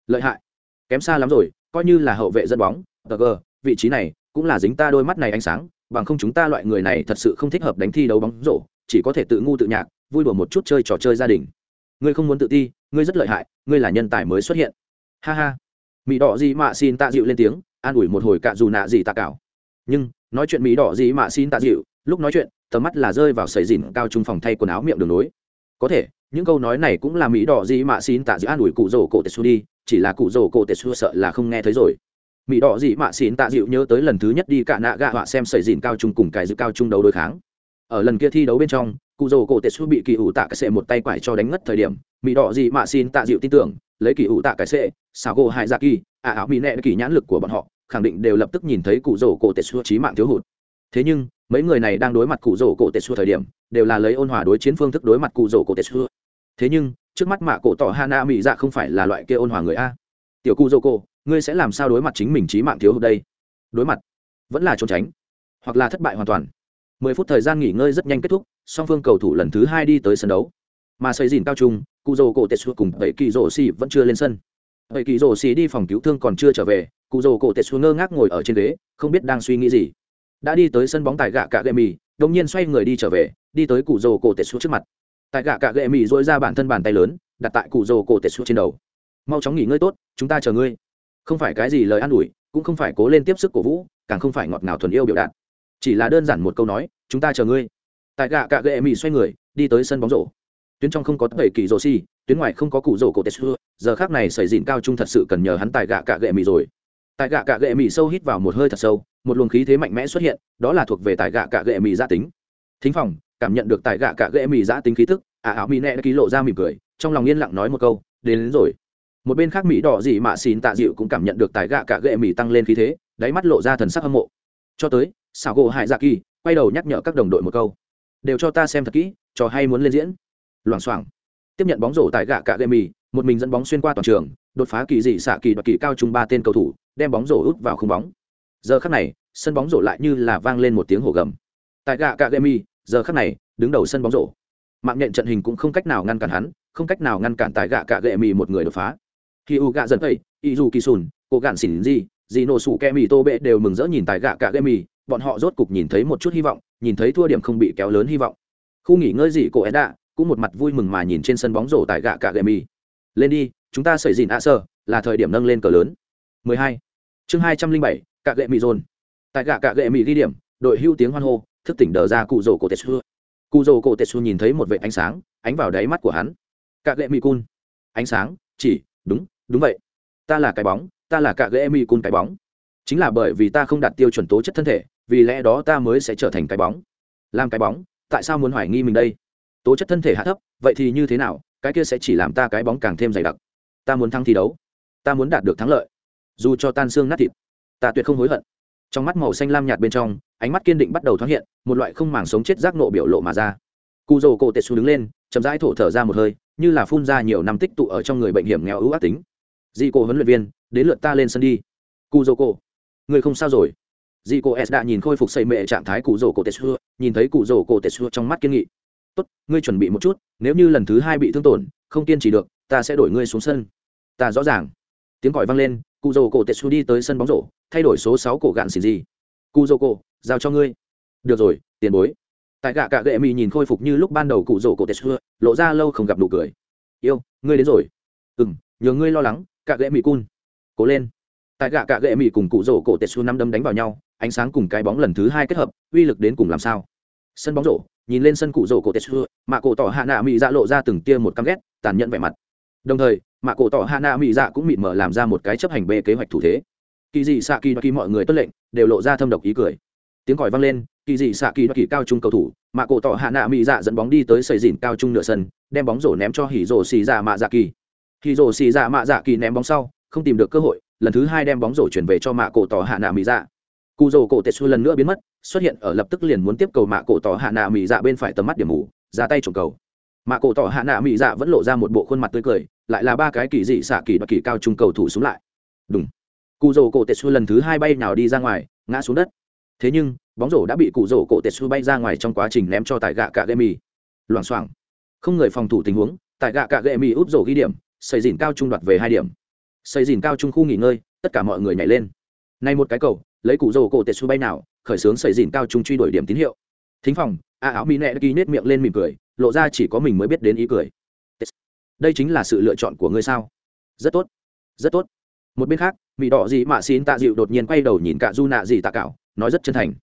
lợi hại. Kém xa lắm rồi, coi như là hậu vệ dẫn bóng, tờ vị trí này cũng là dính ta đôi mắt này ánh sáng, bằng không chúng ta loại người này thật sự không thích hợp đánh thi đấu bóng rổ, chỉ có thể tự ngu tự nhạc, vui đùa một chút chơi trò chơi gia đình. Ngươi không muốn tự ti, ngươi rất lợi hại, ngươi là nhân tài mới xuất hiện. Ha ha. Mỹ đỏ gì mà xin tạ dịu lên tiếng, an ủi một hồi cạ dù nạ gì tạ cảo. Nhưng, nói chuyện mỹ đỏ gì mà xin tạ dịu, lúc nói chuyện, tầm mắt là rơi vào sầy dìn cao trung phòng thay quần áo miệng đường nối. Có thể, những câu nói này cũng là mỹ đỏ gì mà xin tạ dịu an ủi cụ rổ cổ tê su đi chỉ là cụ rổ cổ tetsu sợ là không nghe thấy rồi. Mỹ đỏ dị mạ xỉn tạ dịu nhớ tới lần thứ nhất đi cả nạ gạ họa xem sẩy dìn cao trung cùng cái dự cao trung đấu đối kháng. Ở lần kia thi đấu bên trong, cụ rồ cổ tetsu bị kỳ ủ tạ cái sệ một tay quải cho đánh ngất thời điểm mỹ đỏ dị mạ xin tạ dịu tin tưởng, lấy kỳ ủ tạ cái sệ xào gỗ hai dạ kỳ à ả áo mỹ nẹ kỳ nhãn lực của bọn họ, khẳng định đều lập tức nhìn thấy cụ rồ cổ tetsu trí mạng thiếu hụt. Thế nhưng, mấy người này đang đối mặt cụ rổ cổ tetsu thời điểm, đều là lấy ôn hòa đối chiến phương thức đối mặt cụ rổ cổ tetsu thế nhưng trước mắt mạ cổ tỏ hana mỹ dạ không phải là loại kia ôn hòa người a. Tiểu cu dô cô, ngươi sẽ làm sao đối mặt chính mình trí mạng thiếu hụt đây? Đối mặt, vẫn là trốn tránh, hoặc là thất bại hoàn toàn. Mười phút thời gian nghỉ ngơi rất nhanh kết thúc, song phương cầu thủ lần thứ hai đi tới sân đấu. Mà xây dìn cao trung cụ dô cổ tetsu cùng tẩy kỳ rổ xì vẫn chưa lên sân. Tẩy kỳ rổ xì đi phòng cứu thương còn chưa trở về cụ dô cổ tetsu ngơ ngác ngồi ở trên ghế, không biết đang suy nghĩ gì. Đã đi tới sân bóng tại gạ cạ gậy mì đông nhiên xoay người đi trở về, đi tới cụ dô cổ tetsu trước mặt tại gạ cạ gệ mì dỗi ra bản thân bàn tay lớn, đặt tại cụ rồ cổ tetsu trên đầu. Mau chóng nghỉ ngơi tốt, chúng ta chờ ngươi. Không phải cái gì lời an ủi, cũng không phải cố lên tiếp sức cổ vũ, càng không phải ngọt ngào thuần yêu biểu đạt. Chỉ là đơn giản một câu nói, chúng ta chờ ngươi. Tại gạ cạ gệ mì xoay người, đi tới sân bóng rổ. Tuyến trong không có tẩy kỳ rổ xi, tuyến ngoài không có cụ rổ cổ tetsu giờ khác này xảy dịn cao trung thật sự cần nhờ hắn tại gạ cạ gệ mì rồi. Tại gạ cạ gệ mì sâu hít vào một hơi thật sâu, một luồng khí thế mạnh mẽ xuất hiện, đó là thuộc về tại gạ cạ gệ mì gia tính. Thính phòng cảm nhận được tại gạ cả gệ mì giã tính khí tức ả áo mì nẹ ký lộ ra mỉm cười trong lòng yên lặng nói một câu đến, đến rồi. Một bên khác mỹ đỏ dị mạ xin tạ dịu cũng cảm nhận được tài gạ cả gệ mì tăng lên khí thế đáy mắt lộ ra thần sắc hâm mộ. Cho tới xảo gỗ hải dạ kỳ quay đầu nhắc nhở các đồng đội một câu đều cho ta xem thật kỹ trò hay muốn lên diễn. Loảng xoảng. Tiếp nhận bóng rổ tại gạ cạ gệ mì một mình dẫn bóng xuyên qua toàn trường đột phá kỳ dị xạ kỳ đoạt kỳ cao chung ba tên cầu thủ đem bóng rổ út vào khung bóng. Giờ khắc này sân bóng rổ lại như là vang lên một tiếng hổ gầm. Tại gạ cạ gệ mì giờ khắc này đứng đầu sân bóng rổ. Mạng nhện trận hình cũng không cách nào ngăn cản hắn không cách nào ngăn cản tài gạ cạ gệ mì một người đột phá. Khi u gạ dần tây y dù kỳ sùn cô gạn xỉn gì gì nổ sủ ke mì tô bệ đều mừng rỡ nhìn tài gạ cạ gệ mì bọn họ rốt cục nhìn thấy một chút hy vọng nhìn thấy thua điểm không bị kéo lớn hy vọng. Khu nghỉ ngơi gì cổ đạ cũng một mặt vui mừng mà nhìn trên sân bóng rổ tại gạ cạ gệ mì. Lên đi chúng ta xảy dìn a sơ là thời điểm nâng lên cờ lớn. 12. chương 207, cạ gệ mì dồn. Tại gạ cạ gệ mì ghi điểm đội hưu tiếng hoan hô thức tỉnh đờ ra cụ rổ cổ tetsu cụ rổ cổ tetsu nhìn thấy một vệ ánh sáng, ánh vào đáy mắt của hắn. Cạ lệ mì cun ánh sáng, chỉ, đúng đúng vậy. Ta là cái bóng, ta là cạ gệ mì cun cái bóng. Chính là bởi vì ta không đạt tiêu chuẩn tố chất thân thể, vì lẽ đó ta mới sẽ trở thành cái bóng. Làm cái bóng, tại sao muốn hoài nghi mình đây? Tố chất thân thể hạ thấp, vậy thì như thế nào? Cái kia sẽ chỉ làm ta cái bóng càng thêm dày đặc. Ta muốn thắng thi đấu. Ta muốn đạt được thắng lợi. Dù cho tan xương nát thịt, ta tuyệt không hối hận. Trong mắt màu xanh lam nhạt bên trong ánh mắt kiên định bắt đầu thoáng hiện, một loại không màng sống chết giác nộ biểu lộ mà ra. Cụ rồ cổ tệ xu đứng lên, chậm rãi thổ thở ra một hơi, như là phun ra nhiều năm tích tụ ở trong người bệnh hiểm nghèo ưu ác tính. Di cô huấn luyện viên, đến lượt ta lên sân đi. Cụ rồ cổ người không sao rồi. Dì cô s đã nhìn khôi phục xây mệ trạng thái cụ rồ cổ tetsu nhìn thấy cụ rồ cổ tetsu trong mắt kiên nghị. Tốt, ngươi chuẩn bị một chút, nếu như lần thứ hai bị thương tổn, không kiên trì được, ta sẽ đổi ngươi xuống sân. Ta rõ ràng. Tiếng còi vang lên cụ rồ cổ tetsu đi tới sân bóng rổ, thay đổi số sáu cổ gạn xì gì. Cụ rồ cổ giao cho ngươi. Được rồi, tiền bối. Tại gạ cạ gệ mỹ nhìn khôi phục như lúc ban đầu cụ rổ cổ tetsu lộ ra lâu không gặp nụ cười. Yêu, ngươi đến rồi. Ừ m nhờ ngươi lo lắng, cạ gệ mỹ cun. Cố lên. Tại gạ cạ gệ mỹ cùng cụ rổ cổ tetsu năm đâm đánh vào nhau, ánh sáng cùng cái bóng lần thứ hai kết hợp, uy lực đến cùng làm sao? Sân bóng rổ, nhìn lên sân cụ rổ cổ tetsu mạ cổ tỏ hạ nạ mỹ dạ lộ ra từng tia một căm ghét, tàn nhẫn vẻ mặt. Đồng thời, mạ cổ tỏ hạ nạ mỹ dạ cũng mịt mở làm ra một cái chấp hành bê kế hoạch thủ thế. Kỳ dị xạ kỳ kỳ mọi người tuân lệnh, đều lộ ra thâm độc ý cười tiếng còi vang lên, kỳ dị xạ kỳ đoạt kỳ cao trung cầu thủ mà cổ tỏ hạ nạ mỹ dạ dẫn bóng đi tới xây dìn cao trung nửa sân, đem bóng rổ ném cho hỉ rổ xì dạ mạ dạ kỳ. Hỉ rổ xì dạ mạ dạ kỳ ném bóng sau, không tìm được cơ hội, lần thứ hai đem bóng rổ chuyển về cho mạ cổ tỏ hạ nạ mỹ dạ. Cụ rổ cổ tetsu lần nữa biến mất, xuất hiện ở lập tức liền muốn tiếp cầu mạ cổ tỏ hạ nạ mỹ dạ bên phải tầm mắt điểm mù, ra tay trồng cầu. Mạ cổ tỏ hạ nạ mỹ dạ vẫn lộ ra một bộ khuôn mặt tươi cười, lại là ba cái kỳ dị xạ kỳ đoạt kỳ cao trung cầu thủ xuống lại. Đúng cụ rổ cổ tetsu lần thứ hai bay nào đi ra ngoài, ngã xuống đất thế nhưng, bóng rổ đã bị cụ rổ cổ tetsu bay ra ngoài trong quá trình ném cho tại gạ cạ gậy mì. Loảng xoảng. Không người phòng thủ tình huống tại gạ cạ gậy mì úp rổ ghi điểm, xây dìn cao trung đoạt về hai điểm. Xây dìn cao trung khu nghỉ ngơi, tất cả mọi người nhảy lên. Nay một cái cầu, lấy cụ rổ cổ tetsu bay nào, khởi xướng xây dìn cao trung truy đuổi điểm tín hiệu. Thính phòng, a áo mỹ nẹ ghi nết miệng lên mỉm cười, lộ ra chỉ có mình mới biết đến ý cười. Đây chính là sự lựa chọn của ngươi sao? Rất tốt. Rất tốt. Một bên khác mỹ đỏ gì mạ xin tạ dịu đột nhiên quay đầu nhìn cả du nạ gì tạ cảo nói rất chân thành.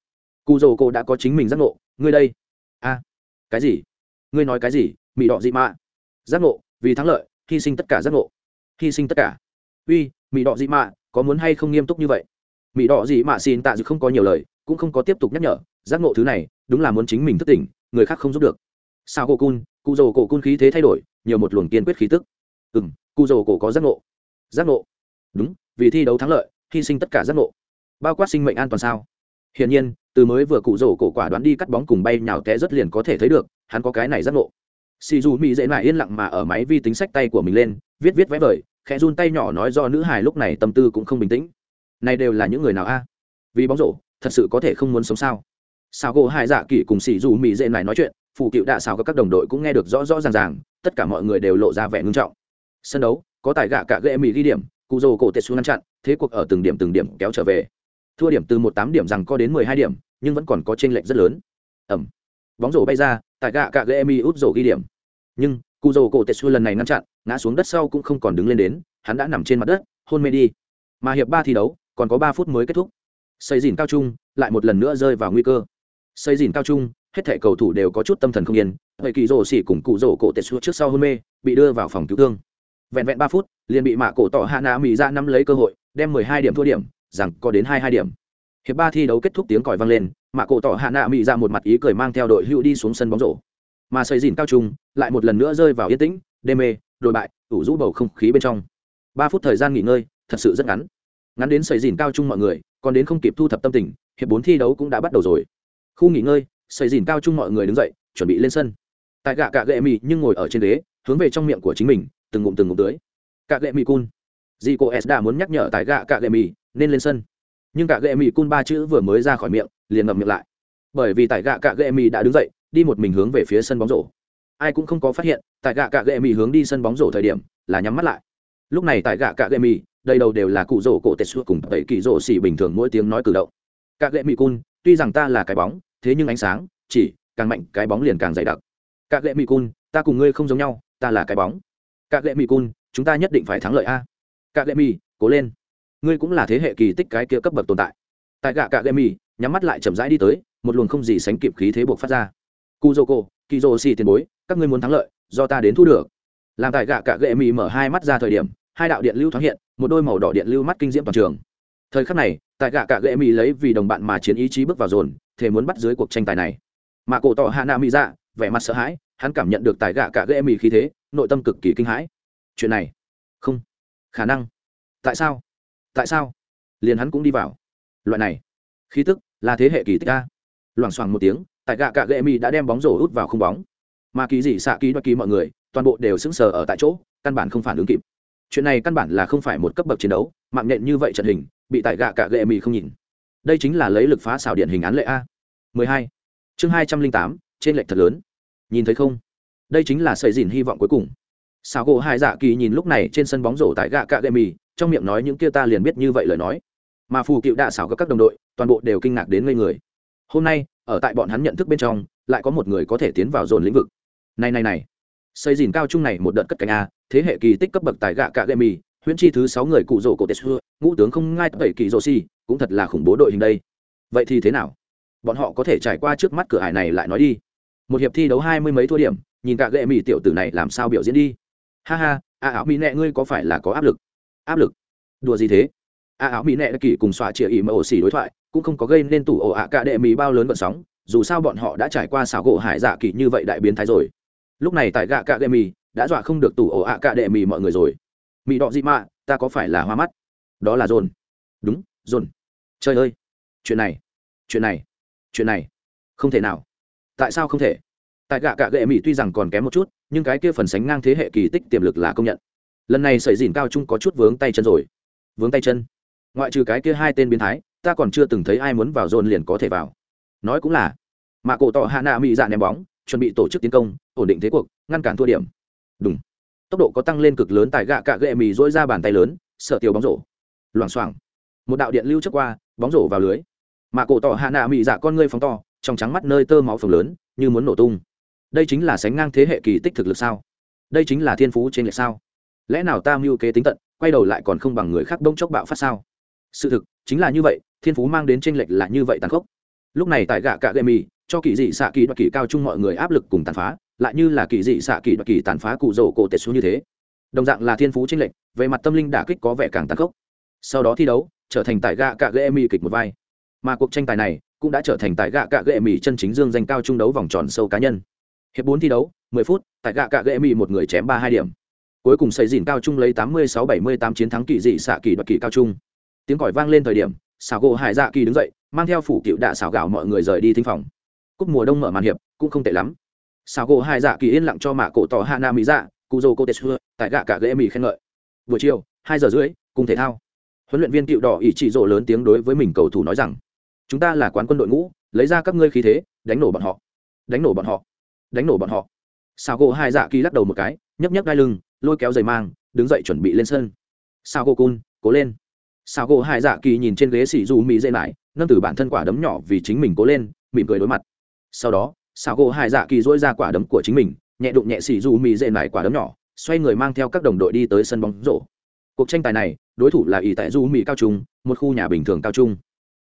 Cụ dầu cổ đã có chính mình giác ngộ, ngươi đây. A, cái gì? Ngươi nói cái gì? Mị đỏ gì mạ. Giác ngộ, vì thắng lợi, hy sinh tất cả giác ngộ. Hy sinh tất cả. Uy, mị đỏ dị mạ, có muốn hay không nghiêm túc như vậy? Mị đỏ gì mà xin tạ dự không có nhiều lời, cũng không có tiếp tục nhắc nhở, giác ngộ thứ này, đúng là muốn chính mình thức tỉnh, người khác không giúp được. Sao cô cun, cụ dầu cổ cun khí thế thay đổi, nhiều một luồng kiên quyết khí tức. Ừ m cụ dầu cổ có giác ngộ. Giác ngộ. Đúng, vì thi đấu thắng lợi, hy sinh tất cả giác ngộ. Bao quát sinh mệnh an toàn sao? Hiển nhiên, từ mới vừa cụ rổ cổ quả đoán đi cắt bóng cùng bay nhào té rất liền có thể thấy được, hắn có cái này rất ngộ. Xì dù mỹ dễ lại yên lặng mà ở máy vi tính sách tay của mình lên, viết viết vẽ vời, khẽ run tay nhỏ nói do nữ hài lúc này tâm tư cũng không bình tĩnh. Này đều là những người nào a? Vì bóng rổ, thật sự có thể không muốn sống sao? Sao gỗ hai dạ kỷ cùng xì dù mỹ dễ lại nói chuyện phụ cựu đạ xào các đồng đội cũng nghe được rõ rõ ràng ràng, tất cả mọi người đều lộ ra vẻ ngưng trọng. Sân đấu, có tài gạ cả ghệ mỹ ghi điểm, cụ rồ cổ tệ xuống ngăn chặn, thế cuộc ở từng điểm từng điểm kéo trở về thua điểm từ một tám điểm rằng có đến mười hai điểm, nhưng vẫn còn có t r ê n lệch rất lớn. Ẩm. Bóng rổ bay ra, tại gạ cả ghệ mỹ út rổ ghi điểm. Nhưng cụ rổ cổ tetsu lần này ngăn chặn, ngã xuống đất sau cũng không còn đứng lên đến, hắn đã nằm trên mặt đất, hôn mê đi. Mà hiệp ba thi đấu, còn có ba phút mới kết thúc. Xây dìn cao trung, lại một lần nữa rơi vào nguy cơ. Xây dìn cao trung, hết thẻ cầu thủ đều có chút tâm thần không yên. Vậy kỳ rổ xỉ cùng cụ rổ cổ tệ xuống trước sau hôn mê, bị đưa vào phòng cứu thương. Vẹn vẹn ba phút, liền bị mạ cổ tỏ hạ nạ mỹ ra dạ nắm lấy cơ hội, đem mười hai điểm thua điểm rằng có đến hai hai điểm. Hiệp ba thi đấu kết thúc tiếng còi vang lên mạ cổ tỏ hạ nạ mỹ ra một mặt ý cười mang theo đội hữu đi xuống sân bóng rổ. Mà xây dìn cao trung, lại một lần nữa rơi vào yên tĩnh, đê mê, đồi bại, ủ rũ bầu không khí bên trong. Ba phút thời gian nghỉ ngơi, thật sự rất ngắn. Ngắn đến xây dìn cao trung mọi người, còn đến không kịp thu thập tâm tình, hiệp bốn thi đấu cũng đã bắt đầu rồi. Khu nghỉ ngơi, xây dìn cao trung mọi người đứng dậy, chuẩn bị lên sân. Tại gạ cạ gệ mì nhưng ngồi ở trên ghế, hướng về trong miệng của chính mình, từng ngụm từng ngụm tưới. Cạ gệ mì cun dì cô s đã muốn nhắc nhở tại gạ cạ gệ mì nên lên sân. Nhưng cạ gệ mì cun ba chữ vừa mới ra khỏi miệng, liền ngậm miệng lại. Bởi vì tại gạ cạ gệ mì đã đứng dậy, đi một mình hướng về phía sân bóng rổ. Ai cũng không có phát hiện tại gạ cạ gệ mì hướng đi sân bóng rổ thời điểm, là nhắm mắt lại. Lúc này tại gạ cạ gệ mì đây đầu đều là cụ rổ cổ tệ xua cùng tẩy kỳ rổ xỉ bình thường mỗi tiếng nói cử động. Cạ gệ mì cun, tuy rằng ta là cái bóng, thế nhưng ánh sáng, chỉ, càng mạnh, cái bóng liền càng dày đặc. Cạ lệ Mì cun, ta cùng ngươi không giống nhau, ta là cái bóng. Cạ lệ Mì cun, chúng ta nhất định phải thắng lợi a cạ lệ mi, cố lên. Ngươi cũng là thế hệ kỳ tích cái kia cấp bậc tồn tại. Tại gạ cạ lệ mi, nhắm mắt lại chậm rãi đi tới, một luồng không gì sánh kịp khí thế buộc phát ra. Cu dô cô kỳ dô xì tiền bối, các ngươi muốn thắng lợi, do ta đến thu được. Làm tại gạ cạ lệ mi mở hai mắt ra thời điểm, hai đạo điện lưu thoáng hiện, một đôi màu đỏ điện lưu mắt kinh diễm toàn trường. Thời khắc này, tại gạ cạ lệ mi lấy vì đồng bạn mà chiến ý chí bước vào dồn, thế muốn bắt dưới cuộc tranh tài này. Mà cổ tỏ hạ nạ mỹ dạ vẻ mặt sợ hãi, hắn cảm nhận được tài gạ cả ghệ mì khí thế, nội tâm cực kỳ kinh hãi. Chuyện này khả năng. Tại sao? Tại sao? Liền hắn cũng đi vào. Loại này. Khí tức là thế hệ kỳ tích a. Loảng xoảng một tiếng tại gạ cạ gệ mì đã đem bóng rổ út vào không bóng. Mà kỳ dị xạ ký đoạt ký mọi người toàn bộ đều sững sờ ở tại chỗ căn bản không phản ứng kịp. Chuyện này căn bản là không phải một cấp bậc chiến đấu mạng nhện như vậy trận hình bị tại gạ cạ gệ mì không nhìn. Đây chính là lấy lực phá xảo điện hình án lệ a. 12. chương 208, trên lệnh thật lớn. Nhìn thấy không? Đây chính là sợi dìn hy vọng cuối cùng sao gỗ hai dạ kỳ nhìn lúc này trên sân bóng rổ tại gạ cạ gậy mì, trong miệng nói những kia ta liền biết như vậy lời nói. Mà phù cựu đạ xảo các các đồng đội, toàn bộ đều kinh ngạc đến ngây người. Hôm nay, ở tại bọn hắn nhận thức bên trong, lại có một người có thể tiến vào dồn lĩnh vực. Này này này. Xây dìn cao trung này một đợt cất cánh a, thế hệ kỳ tích cấp bậc tại gạ cạ gậy mì, huyễn chi thứ sáu người cụ rổ cổ tetsu ngũ tướng không ngai bảy kỳ rổ si cũng thật là khủng bố đội hình đây. Vậy thì thế nào? Bọn họ có thể trải qua trước mắt cửa ải này lại nói đi. Một hiệp thi đấu hai mươi mấy thua điểm, nhìn cả gệ mỹ tiểu tử này làm sao biểu diễn đi ha ha, a áo mỹ nẹ ngươi có phải là có áp lực? Áp lực? Đùa gì thế? A áo mỹ nẹ kỳ cùng xoa chĩa ỉ mà ổ xỉ đối thoại, cũng không có gây nên tủ ổ ạ cả đệ mỹ bao lớn vận sóng, dù sao bọn họ đã trải qua xảo gỗ hải dạ kỳ như vậy đại biến thái rồi. Lúc này tại gạ cả đệ mỹ đã dọa không được tủ ổ ạ cả đệ mỹ mọi người rồi. Mỹ đọ gì mà ta có phải là hoa mắt? Đó là dồn đúng dồn trời ơi! Chuyện này chuyện này chuyện này. Không thể nào. Tại sao không thể? Tại gạ cạ gệ mỹ tuy rằng còn kém một chút, nhưng cái kia phần sánh ngang thế hệ kỳ tích tiềm lực là công nhận. Lần này sẩy dìn cao trung có chút vướng tay chân rồi. Vướng tay chân? Ngoại trừ cái kia hai tên biến thái, ta còn chưa từng thấy ai muốn vào dồn liền có thể vào. Nói cũng là. Mạ cổ tỏ hạ nạ mỹ dạ ném bóng, chuẩn bị tổ chức tiến công, ổn định thế cuộc, ngăn cản thua điểm. Đúng tốc độ có tăng lên cực lớn tại gạ cạ gệ mì dỗi ra bàn tay lớn, sợ tiêu bóng rổ. Loảng xoảng. Một đạo điện lưu trước qua, bóng rổ vào lưới. Mạ cổ tỏ hạ nạ mị dạ con ngươi phóng to, trong trắng mắt nơi tơ máu phồng lớn, như muốn nổ tung đây chính là sánh ngang thế hệ kỳ tích thực lực sao? Đây chính là thiên phú trên lệch sao? Lẽ nào ta mưu kế tính tận, quay đầu lại còn không bằng người khác bỗng chốc bạo phát sao? Sự thực, chính là như vậy, thiên phú mang đến tranh lệch là như vậy tàn khốc. Lúc này tại gạ cạ gậy mì cho kỳ dị xạ kỳ đoạt kỳ cao chung mọi người áp lực cùng tàn phá, lại như là kỳ dị xạ kỳ đoạt kỳ tàn phá cụ rổ cổ tệt xuống như thế. Đồng dạng là thiên phú tranh lệch, về mặt tâm linh đả kích có vẻ càng tàn khốc. Sau đó thi đấu, trở thành tại gạ cạ gậy mì kịch một vai. Mà cuộc tranh tài này cũng đã trở thành tại gạ cạ gậy mì chân chính dương danh cao trung đấu vòng tròn sâu cá nhân hiệp bốn thi đấu 10 phút, tại gạ cạ gệ mỹ một người chém ba hai điểm. Cuối cùng xây dìn cao trung lấy 86-78 chiến thắng kỳ dị xạ kỳ đoạt kỳ cao trung. Tiếng còi vang lên thời điểm, xảo gỗ hải dạ kỳ đứng dậy, mang theo phủ cựu đạ xảo gạo mọi người rời đi thinh phòng. Cúp mùa đông mở màn hiệp, cũng không tệ lắm. Xảo gỗ hải dạ kỳ yên lặng cho mạ cổ tỏ hạ nam mỹ dạ cụ dô cô tê xưa tại gạ cả ghệ mỹ khen ngợi. Buổi chiều, hai giờ rưỡi, cùng thể thao. Huấn luyện viên cựu đỏ ỷ trị rộ lớn tiếng đối với mình cầu thủ nói rằng, chúng ta là quán quân đội ngũ, lấy ra các ngươi khí thế, đánh nổ bọn họ. Đánh nổ bọn họ đánh nổ bọn họ. Xào gỗ hai dạ kỳ lắc đầu một cái nhấp nhấp đai lưng, lôi kéo giày mang, đứng dậy chuẩn bị lên sân. Sao gỗ cun, cố lên. Sao gỗ hai dạ kỳ nhìn trên ghế xì dù mỹ dễ lại nâng từ bản thân quả đấm nhỏ vì chính mình cố lên, mỉm cười đối mặt. Sau đó sao gỗ hai dạ kỳ dỗi ra quả đấm của chính mình, nhẹ đụng nhẹ xì dù mỹ dễ lại quả đấm nhỏ, xoay người mang theo các đồng đội đi tới sân bóng rổ. Cuộc tranh tài này, đối thủ là ỷ tại du mỹ cao trung, một khu nhà bình thường cao trung.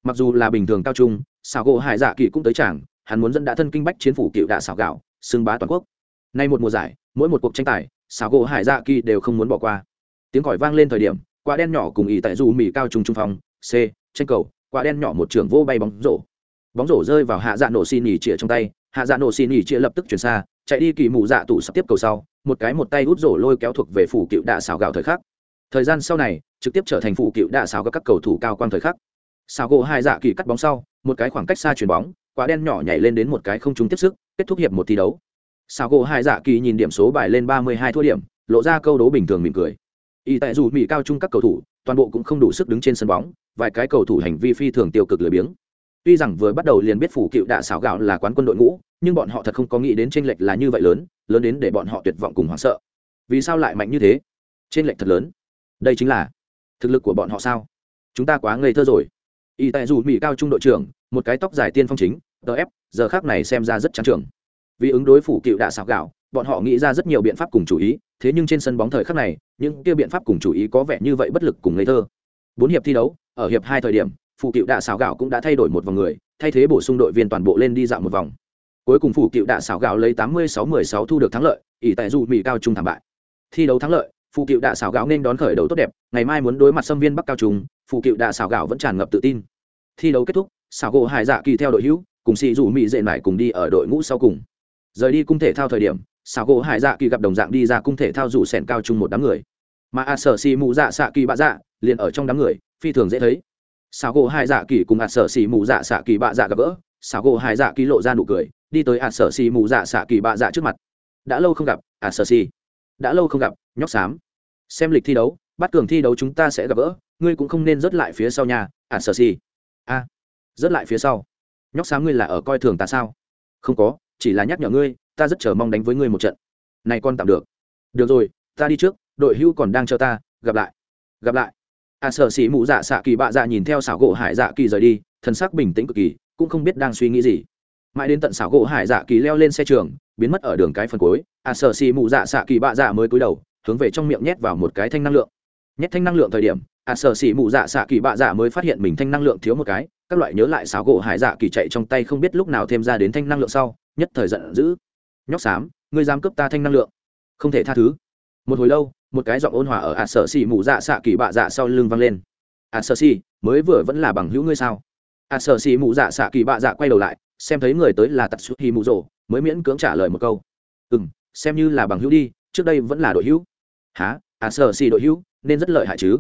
Mặc dù là bình thường cao trung xảo gỗ hải dạ kỳ cũng tới chàng hắn muốn dẫn đã thân kinh bách chiến phủ cựu đạ xảo gạo xưng bá toàn quốc. Nay một mùa giải mỗi một cuộc tranh tài xảo gỗ hải dạ kỳ đều không muốn bỏ qua. Tiếng còi vang lên thời điểm quả đen nhỏ cùng ý tại du mỹ cao trung trung phòng, c tranh cầu quả đen nhỏ một trường vô bay bóng rổ. Bóng rổ rơi vào hạ dạ nổ xì nhỉ chĩa trong tay hạ dạ nổ xì nhỉ chĩa lập tức chuyển xa chạy đi kỳ mù dạ tủ sắp tiếp cầu sau một cái một tay rút rổ lôi kéo thuộc về phủ cựu đạ xảo gạo thời khắc. Thời gian sau này trực tiếp trở thành phủ cựu đạ xảo các cầu thủ cao quang thời khắc. Xảo gỗ hai dạ kỳ cắt bóng sau một cái khoảng cách xa chuyền bóng quả đen nhỏ nhảy lên đến một cái không trúng tiếp sức, kết thúc hiệp một thi đấu. Sào gỗ hai dạ kỳ nhìn điểm số bài lên ba mươi hai thua điểm, lộ ra câu đấu bình thường mỉm cười. Y tại dù mỹ cao trung các cầu thủ, toàn bộ cũng không đủ sức đứng trên sân bóng, vài cái cầu thủ hành vi phi thường tiêu cực lười biếng. Tuy rằng vừa bắt đầu liền biết phủ cựu đạ xảo gạo là quán quân đội ngũ, nhưng bọn họ thật không có nghĩ đến tranh lệch là như vậy lớn lớn đến để bọn họ tuyệt vọng cùng hoảng sợ. Vì sao lại mạnh như thế? Tranh lệch thật lớn. Đây chính là thực lực của bọn họ sao? Chúng ta quá ngây thơ rồi. Y tại dù mỹ cao trung đội trưởng một cái tóc dài tiên phong chính tf giờ khác này xem ra rất trang trường. Vì ứng đối phủ cựu đạ xảo gạo, bọn họ nghĩ ra rất nhiều biện pháp cùng chủ ý, thế nhưng trên sân bóng thời khắc này, những kia biện pháp cùng chủ ý có vẻ như vậy bất lực cùng ngây thơ. Bốn hiệp thi đấu, ở hiệp hai thời điểm phụ cựu đạ xào gạo cũng đã thay đổi một vòng người, thay thế bổ sung đội viên toàn bộ lên đi dạo một vòng. Cuối cùng phụ cựu đạ xảo gạo lấy tám mươi sáu mười sáu thu được thắng lợi, ỷ tại dù mỹ cao trung thảm bại. Thi đấu thắng lợi phụ cựu đạ xảo gạo nên đón khởi đầu tốt đẹp, ngày mai muốn đối mặt xâm viên bắc cao trung phụ cựu đạ xảo gạo vẫn tràn ngập tự tin thi đấu kết thúc, xảo gỗ hải dạ kỳ theo đội hữu, cùng xì dù mỹ dệ mải cùng đi ở đội ngũ sau cùng. Rời đi cung thể thao thời điểm, xảo gỗ hải dạ kỳ gặp đồng dạng đi ra cung thể thao rủ sẻn cao chung một đám người. Mà a sở xì mù dạ xạ kỳ bạ dạ liền ở trong đám người, phi thường dễ thấy. Xảo gỗ hải dạ kỳ cùng a sở xì mù dạ xạ kỳ bạ dạ gặp gỡ, xảo gỗ hải dạ kỳ lộ ra nụ cười, đi tới a sở xì mù dạ xạ kỳ bạ dạ trước mặt. Đã lâu không gặp, a sở xì. Đã lâu không gặp, nhóc xám. Xem lịch thi đấu, bắt cường thi đấu chúng ta sẽ gặp gỡ, ngươi cũng không nên rớt lại phía sau nhà, a sở xì a rất lại phía sau. Nhóc xám ngươi là ở coi thường ta sao? Không có, chỉ là nhắc nhở ngươi, ta rất chờ mong đánh với ngươi một trận. Này con tạm được. Được rồi, ta đi trước, đội hưu còn đang chờ ta, gặp lại. Gặp lại. A sở xì mụ dạ xạ kỳ bạ dạ nhìn theo xảo gỗ hải dạ kỳ rời đi, thần sắc bình tĩnh cực kỳ, cũng không biết đang suy nghĩ gì. Mãi đến tận xảo gỗ hải dạ kỳ leo lên xe trường, biến mất ở đường cái phần cuối, a sở xì mụ dạ xạ kỳ bạ dạ mới cúi đầu, hướng về trong miệng nhét vào một cái thanh năng lượng. Nhét thanh năng lượng thời điểm a sở xì mụ dạ xạ kỳ bạ dạ mới phát hiện mình thanh năng lượng thiếu một cái, các loại nhớ lại xáo gỗ hải dạ kỳ chạy trong tay không biết lúc nào thêm ra đến thanh năng lượng sau, nhất thời giận dữ. Nhóc xám, ngươi dám cướp ta thanh năng lượng? Không thể tha thứ. Một hồi lâu, một cái giọng ôn hòa ở ạt sở xì mù dạ xạ kỳ bạ dạ sau lưng vang lên. Ạt sở xì mới vừa vẫn là bằng hữu ngươi sao? Ạt sở xì mù dạ xạ kỳ bạ dạ quay đầu lại, xem thấy người tới là tặc xuất hi mù rồ mới miễn cưỡng trả lời một câu. Ừ m xem như là bằng hữu đi, trước đây vẫn là đội hữu. Há ạt sở xì đội hữu, nên rất lợi hại chứ?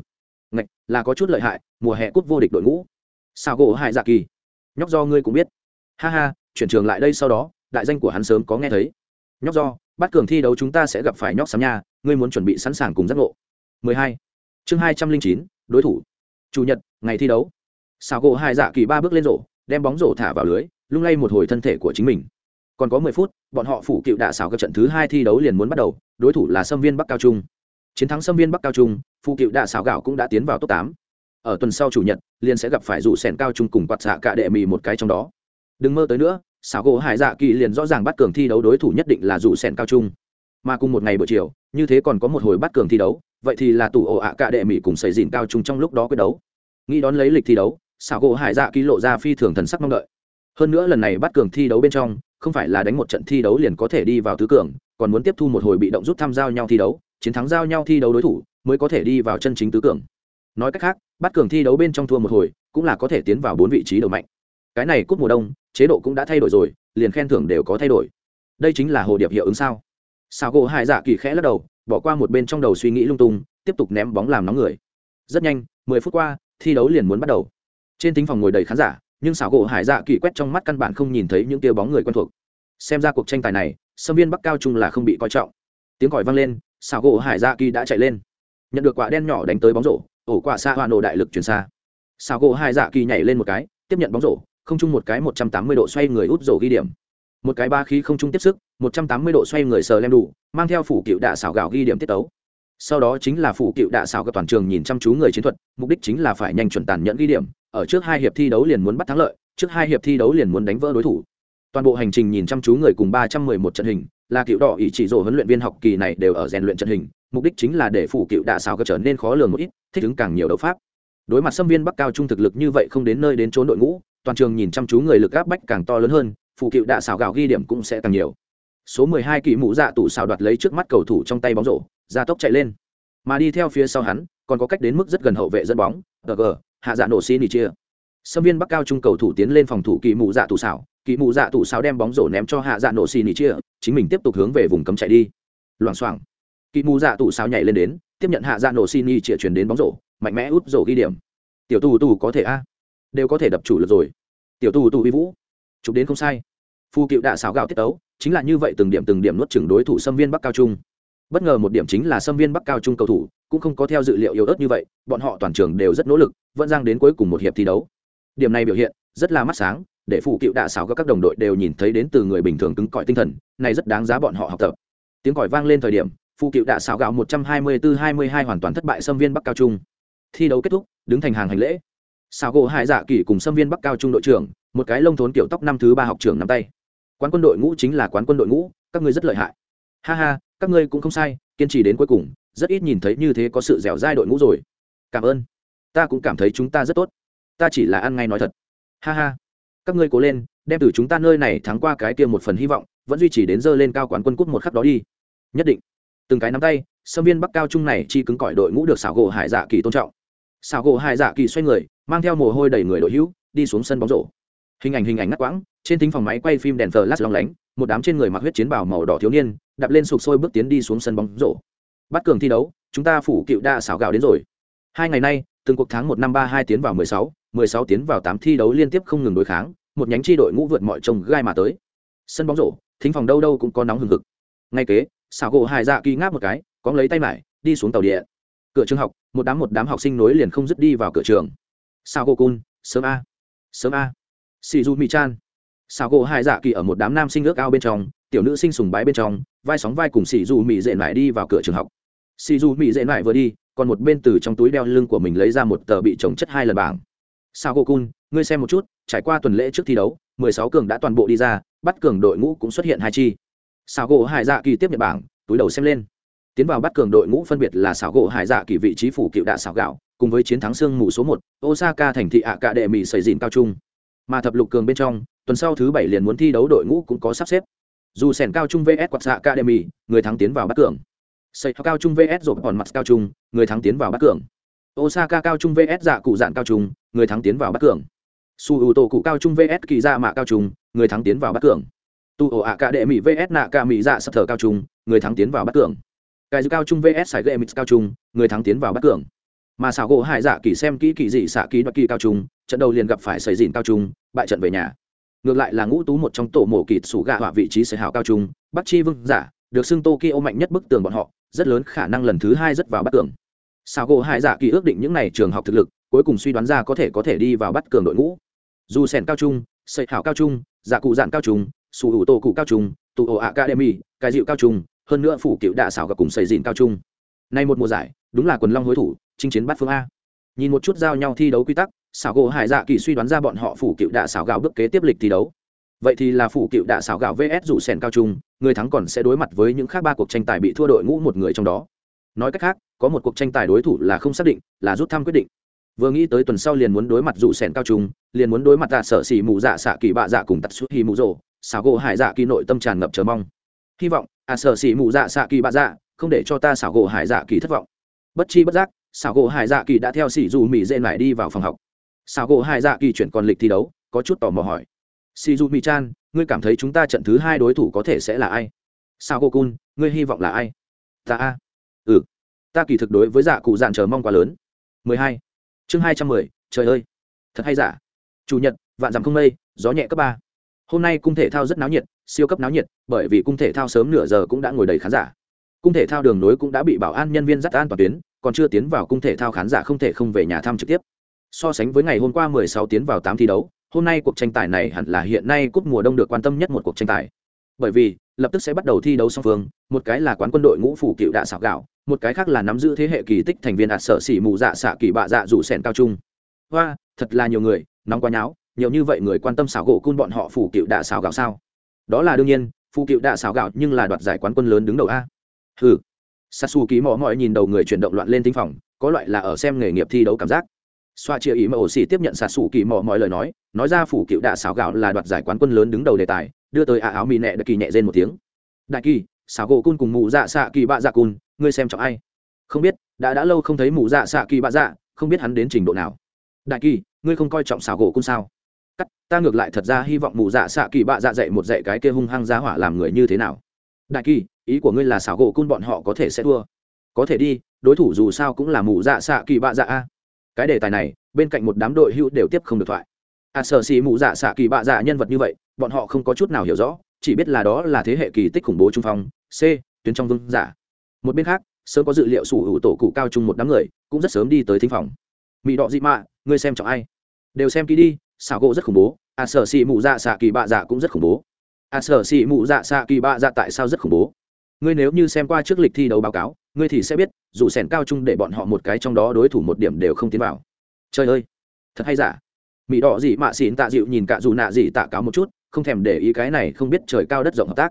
Ngạch là có chút lợi hại mùa hè cút vô địch đội ngũ. Sao gỗ hại dạ kỳ? Nhóc do ngươi cũng biết. Ha ha chuyển trường lại đây sau đó đại danh của hắn sớm có nghe thấy. Nhóc do bắt cường thi đấu chúng ta sẽ gặp phải nhóc sắm nha ngươi muốn chuẩn bị sẵn sàng cùng giác ngộ. 12. chương 209, đối thủ. Chủ nhật ngày thi đấu. Sao gỗ hai dạ kỳ ba bước lên rổ đem bóng rổ thả vào lưới lung lay một hồi thân thể của chính mình. Còn có 10 phút bọn họ phủ cựu đạ xảo các trận thứ hai thi đấu liền muốn bắt đầu đối thủ là sâm viên bắc cao trung chiến thắng sâm viên bắc cao trung phụ cựu đạ xảo gạo cũng đã tiến vào top tám. ở tuần sau chủ nhật, liền sẽ gặp phải rủ sẻn cao trung cùng quạt xạ cả đệ mì một cái trong đó. Đừng mơ tới nữa xảo gỗ hải dạ kỳ liền rõ ràng bắt cường thi đấu đối thủ nhất định là rủ sẻn cao trung. Mà cùng một ngày buổi chiều, như thế còn có một hồi bắt cường thi đấu, vậy thì là tủ ổ ạ cả đệ mỹ cùng xây dìn cao trung trong lúc đó quyết đấu. Nghĩ đón lấy lịch thi đấu xảo gỗ hải dạ kỳ lộ ra phi thường thần sắc mong đợi. Hơn nữa lần này bắt cường thi đấu bên trong, không phải là đánh một trận thi đấu liền có thể đi vào tứ cường, còn muốn tiếp thu một hồi bị động rút tham giao nhau thi đấu chiến thắng giao nhau thi đấu đối thủ mới có thể đi vào chân chính tứ cường. Nói cách khác, bắt cường thi đấu bên trong thua một hồi, cũng là có thể tiến vào bốn vị trí đầu mạnh. Cái này cúp mùa đông, chế độ cũng đã thay đổi rồi, liền khen thưởng đều có thay đổi. Đây chính là hồ điệp hiệu ứng sao. Sao gỗ hải dạ kỳ khẽ lắc đầu, bỏ qua một bên trong đầu suy nghĩ lung tung, tiếp tục ném bóng làm nóng người. Rất nhanh, mười phút qua, thi đấu liền muốn bắt đầu. Trên tính phòng ngồi đầy khán giả, nhưng xảo gỗ hải dạ kỳ quét trong mắt căn bản không nhìn thấy những tia bóng người quen thuộc. Xem ra cuộc tranh tài này, sâm viên bắc cao trung là không bị coi trọng. Tiếng còi vang lên xảo gỗ hải dạ kỳ đã chạy lên. Nhận được quả đen nhỏ đánh tới bóng rổ, ổ quả xa hoa nổ đại lực chuyển xa. Xảo gỗ hải dạ kỳ nhảy lên một cái, tiếp nhận bóng rổ, không chung một cái một trăm tám mươi độ xoay người út rổ ghi điểm. Một cái ba khí không chung tiếp sức, một trăm tám mươi độ xoay người sờ lem đủ, mang theo phủ cựu đạ xảo gạo ghi điểm tiết tấu. Sau đó chính là phủ cựu đạ xảo các toàn trường nhìn chăm chú người chiến thuật, mục đích chính là phải nhanh chuẩn tàn nhẫn ghi điểm, ở trước hai hiệp thi đấu liền muốn bắt thắng lợi, trước hai hiệp thi đấu liền muốn đánh vỡ đối thủ. Toàn bộ hành trình nhìn chăm chú người cùng ba trăm mười một trận hình là cựu đỏ ý chỉ rổ huấn luyện viên học kỳ này đều ở rèn luyện trận hình, mục đích chính là để phủ cựu đạ xào cơ trở nên khó lường một ít, thích ứng càng nhiều đấu pháp. Đối mặt xâm viên bắc cao trung thực lực như vậy không đến nơi đến trốn đội ngũ, toàn trường nhìn chăm chú người lực áp bách càng to lớn hơn phụ cựu đạ xào gạo ghi điểm cũng sẽ càng nhiều. Số 12 kỳ mũ dạ tủ xào đoạt lấy trước mắt cầu thủ trong tay bóng rổ, ra tốc chạy lên. Mà đi theo phía sau hắn, còn có cách đến mức rất gần hậu vệ dẫn bóng gờ hạ dạ nổ xin chia sâm viên bắc cao trung cầu thủ tiến lên phòng thủ kỳ mụ dạ tủ xảo kỳ mụ dạ tủ xảo đem bóng rổ ném cho hạ dạ nổ xì nỉ chia, chính mình tiếp tục hướng về vùng cấm chạy đi. Loảng xoảng. Kỳ mụ dạ tủ xảo nhảy lên đến, tiếp nhận hạ dạ nổ xì nỉ chia chuyển đến bóng rổ, mạnh mẽ út rổ ghi điểm. Tiểu tù tù có thể a? Đều có thể đập chủ lực rồi. Tiểu tù tù uy vũ. Chụp đến không sai. Phu cựu đạ xảo gạo tiết tấu, chính là như vậy từng điểm từng điểm nuốt chừng đối thủ Sâm viên bắc cao trung. Bất ngờ một điểm chính là Sâm viên bắc cao trung cầu thủ cũng không có theo dự liệu yếu ớt như vậy, bọn họ toàn trường đều rất nỗ lực, vẫn giang đến cuối cùng một hiệp thi đấu điểm này biểu hiện rất là mắt sáng, để phụ cựu đạ xảo các đồng đội đều nhìn thấy đến từ người bình thường cứng cỏi tinh thần, này rất đáng giá bọn họ học tập. Tiếng còi vang lên thời điểm, phụ cựu đạ xảo gạo một trăm hai mươi bốn hai mươi hai hoàn toàn thất bại xâm viên bắc cao trung. Thi đấu kết thúc, đứng thành hàng hành lễ. Xảo gỗ hai dạ kỳ cùng xâm viên bắc cao trung đội trưởng, một cái lông thốn kiểu tóc năm thứ ba học trưởng nắm tay. Quán quân đội ngũ chính là quán quân đội ngũ, các ngươi rất lợi hại. Ha ha, các ngươi cũng không sai, kiên trì đến cuối cùng, rất ít nhìn thấy như thế có sự dẻo dai đội ngũ rồi. Cảm ơn. Ta cũng cảm thấy chúng ta rất tốt ta chỉ là ăn ngay nói thật. Ha ha. Các ngươi cố lên, đem từ chúng ta nơi này thắng qua cái kia một phần hy vọng, vẫn duy trì đến dơ lên cao quán quân cút một khắc đó đi. Nhất định. Từng cái nắm tay sâm viên bắc cao trung này chi cứng cỏi đội ngũ được xảo gỗ hải dạ kỳ tôn trọng. Xảo gỗ hải dạ kỳ xoay người, mang theo mồ hôi đầy người đội hữu, đi xuống sân bóng rổ. Hình ảnh hình ảnh ngắt quãng, trên thính phòng máy quay phim đèn thờ lát long lánh, một đám trên người mặc huyết chiến bào màu đỏ thiếu niên, đạp lên sụp sôi bước tiến đi xuống sân bóng rổ. Bắt cường thi đấu, chúng ta phủ cựu đa xảo gạo đến rồi. Hai ngày nay, từng cuộc tháng một năm ba hai tiến vào mười sáu mười sáu tiến vào tám thi đấu liên tiếp không ngừng đối kháng một nhánh chi đội ngũ vượt mọi trông gai mà tới. Sân bóng rổ thính phòng đâu đâu cũng có nóng hừng hực. Ngay kế xảo gỗ hài dạ kỳ ngáp một cái có lấy tay mải đi xuống tàu địa cửa trường học một đám một đám học sinh nối liền không dứt đi vào cửa trường. Sao gỗ kun, sớm a sớm a. Shizumi-chan. sao gỗ Hải dạ kỳ ở một đám nam sinh ước ao bên trong tiểu nữ sinh sùng bái bên trong vai sóng vai cùng Shizumi dện lại đi vào cửa trường học. Shizumi dện lại vừa đi còn một bên từ trong túi đeo lưng của mình lấy ra một tờ bị trồng chất hai lần bảng sao gỗ cun ngươi xem một chút, trải qua tuần lễ trước thi đấu, mười sáu cường đã toàn bộ đi ra, bắt cường đội ngũ cũng xuất hiện hai chi. Sao gỗ hải dạ kỳ tiếp nhận bảng, túi đầu xem lên. Tiến vào bắt cường đội ngũ phân biệt là xảo gỗ hải dạ kỳ vị trí phủ cựu đạ xảo gạo, cùng với chiến thắng sương mù số một, osaka thành thị ạ cạ đệ mỹ xây dìn cao trung. Mà thập lục cường bên trong, tuần sau thứ bảy liền muốn thi đấu đội ngũ cũng có sắp xếp. Dù sẻn cao trung vs quạt xạ academy, người thắng tiến vào bắt cường. Xây cao trung vs rộp hòn mặt cao trung, người thắng tiến vào bắt cường osaka cao trung vs dạ cụ dạn cao trung, người thắng tiến vào bắt cường. Su tổ cụ cao trung vs kỳ dạ mạ cao trung, người thắng tiến vào bắt cường. Tu ổ ạ cả đệ mỹ vs nạ cả mỹ dạ sắp thờ cao trung, người thắng tiến vào bắt cường. Cái dư cao trung vs sải gậy mix cao trung, người thắng tiến vào bắt cường. Mà xảo gỗ hải dạ kỳ xem kỹ kỳ dị xạ ký đoạt kỳ cao trung, trận đầu liền gặp phải xây dìn cao trung, bại trận về nhà. Ngược lại là ngũ tú một trong tổ mổ kịt sủ gạ họa vị trí xây hào cao trung, bắc chi vương giả, được xưng tokyo mạnh nhất bức tường bọn họ, rất lớn khả năng lần thứ hai rất vào bắt tường. Sao gỗ hải dạ kỳ ước định những n à y trường học thực lực, cuối cùng suy đoán ra có thể có thể đi vào bắt cường đội ngũ. Dù sèn cao trung xây hảo cao trung dạ cụ dạn cao trung sủ hữu Tô cụ cao trung, tụ ổ academy cái dịu cao trung, hơn nữa phủ cựu đạ xảo gặp cùng xây dìn cao trung. Nay một mùa giải, đúng là quần long hối thủ, chinh chiến bắt phương a. Nhìn một chút giao nhau thi đấu quy tắc xảo gỗ hải dạ kỳ suy đoán ra bọn họ phủ cựu đạ xảo gạo bước kế tiếp lịch thi đấu. Vậy thì là phủ cựu đạ xảo gạo vs rủ sèn cao trung, người thắng còn sẽ đối mặt với những khác ba cuộc tranh tài bị thua đội ngũ một người trong đó nói cách khác, có một cuộc tranh tài đối thủ là không xác định, là rút thăm quyết định. Vừa nghĩ tới tuần sau liền muốn đối mặt rủ sẻn cao trung, liền muốn đối mặt tạ sở xỉ mù dạ xạ kỳ bạ dạ cùng tạt suốt hì mù rồ, xảo gỗ hải dạ kỳ nội tâm tràn ngập chờ mong. Hy vọng à sở xỉ mù dạ xạ kỳ bạ dạ không để cho ta xảo gỗ hải dạ kỳ thất vọng. Bất chi bất giác, xảo gỗ hải dạ kỳ đã theo xì dù mỹ dễ lại đi vào phòng học. Xảo gỗ hải dạ kỳ chuyển còn lịch thi đấu, có chút tò mò hỏi. Xì dù mỹ chan, ngươi cảm thấy chúng ta trận thứ hai đối thủ có thể sẽ là ai? Sao cô cun, ngươi hy vọng là ai? Ta a ta kỳ thực đối với dạ cụ dạn chờ mong quá lớn. 12. chương 210, trời ơi. thật hay giả? chủ nhật vạn dặm không mây gió nhẹ cấp ba. hôm nay cung thể thao rất náo nhiệt siêu cấp náo nhiệt bởi vì cung thể thao sớm nửa giờ cũng đã ngồi đầy khán giả. cung thể thao đường nối cũng đã bị bảo an nhân viên dắt an toàn tuyến còn chưa tiến vào cung thể thao khán giả không thể không về nhà thăm trực tiếp. so sánh với ngày hôm qua 16 tiến vào 8 thi đấu hôm nay cuộc tranh tài này hẳn là hiện nay cúp mùa đông được quan tâm nhất một cuộc tranh tài. bởi vì lập tức sẽ bắt đầu thi đấu song phương một cái là quán quân đội ngũ phủ cựu đạ xảo gạo một cái khác là nắm giữ thế hệ kỳ tích thành viên ạt sở xỉ mù dạ xạ kỳ bạ dạ rủ sẻn cao trung. Hoa, thật là nhiều người, nóng quá nháo, nhiều như vậy người quan tâm xảo gỗ cun bọn họ phủ cựu đạ xảo gạo sao? Đó là đương nhiên phụ cựu đạ xảo gạo nhưng là đoạt giải quán quân lớn đứng đầu a. Hừ. Sasu ký mỏ mọi nhìn đầu người chuyển động loạn lên tinh phòng, có loại là ở xem nghề nghiệp thi đấu cảm giác. Xoa chia ý mà ổ xỉ tiếp nhận sạt sủ kỳ mò mọi lời nói nói ra phủ cựu đạ xảo gạo là đoạt giải quán quân lớn đứng đầu đề tài, đưa tới ả áo mì nẹ đã kỳ nhẹ rên một tiếng. Đại kỳ, xảo gỗ cun cùng mụ dạ xạ kỳ bạ dạ cun ngươi xem trọng ai? Không biết đã đã lâu không thấy mụ dạ xạ kỳ bạ dạ không biết hắn đến trình độ nào. Đại kỳ ngươi không coi trọng xảo gỗ cun sao? Cắt ta ngược lại thật ra hy vọng mụ dạ xạ kỳ bạ dạ dạy một dạy cái kia hung hăng giá hỏa làm người như thế nào. Đại kỳ ý của ngươi là xảo gỗ cun bọn họ có thể sẽ thua. Có thể đi đối thủ dù sao cũng là mụ dạ xạ kỳ bạ dạ a. Cái đề tài này bên cạnh một đám đội hữu đều tiếp không được thoại. A à, sở xì mụ dạ xạ kỳ bạ dạ nhân vật như vậy bọn họ không có chút nào hiểu rõ chỉ biết là đó là thế hệ kỳ tích khủng bố trung phong c tuyến trong vương giả một bên khác sớm có dự liệu sủ hữu tổ cụ cao chung một đám người cũng rất sớm đi tới thính phòng. Mỹ đọ dị mạ ngươi xem trọng ai? Đều xem kỹ đi xảo gỗ rất khủng bố. A à, sở xì mụ dạ xạ kỳ bạ dạ cũng rất khủng bố. A à, sở xì mụ dạ xạ kỳ bạ dạ tại sao rất khủng bố? Ngươi nếu như xem qua trước lịch thi đấu báo cáo ngươi thì sẽ biết dù sẻn cao chung để bọn họ một cái trong đó đối thủ một điểm đều không tiến vào. Trời ơi! Thật hay giả? Mỹ đỏ dị mạ xịn tạ dịu nhìn cả dù nạ dị tạ cáo một chút không thèm để ý cái này không biết trời cao đất rộng hợp tác.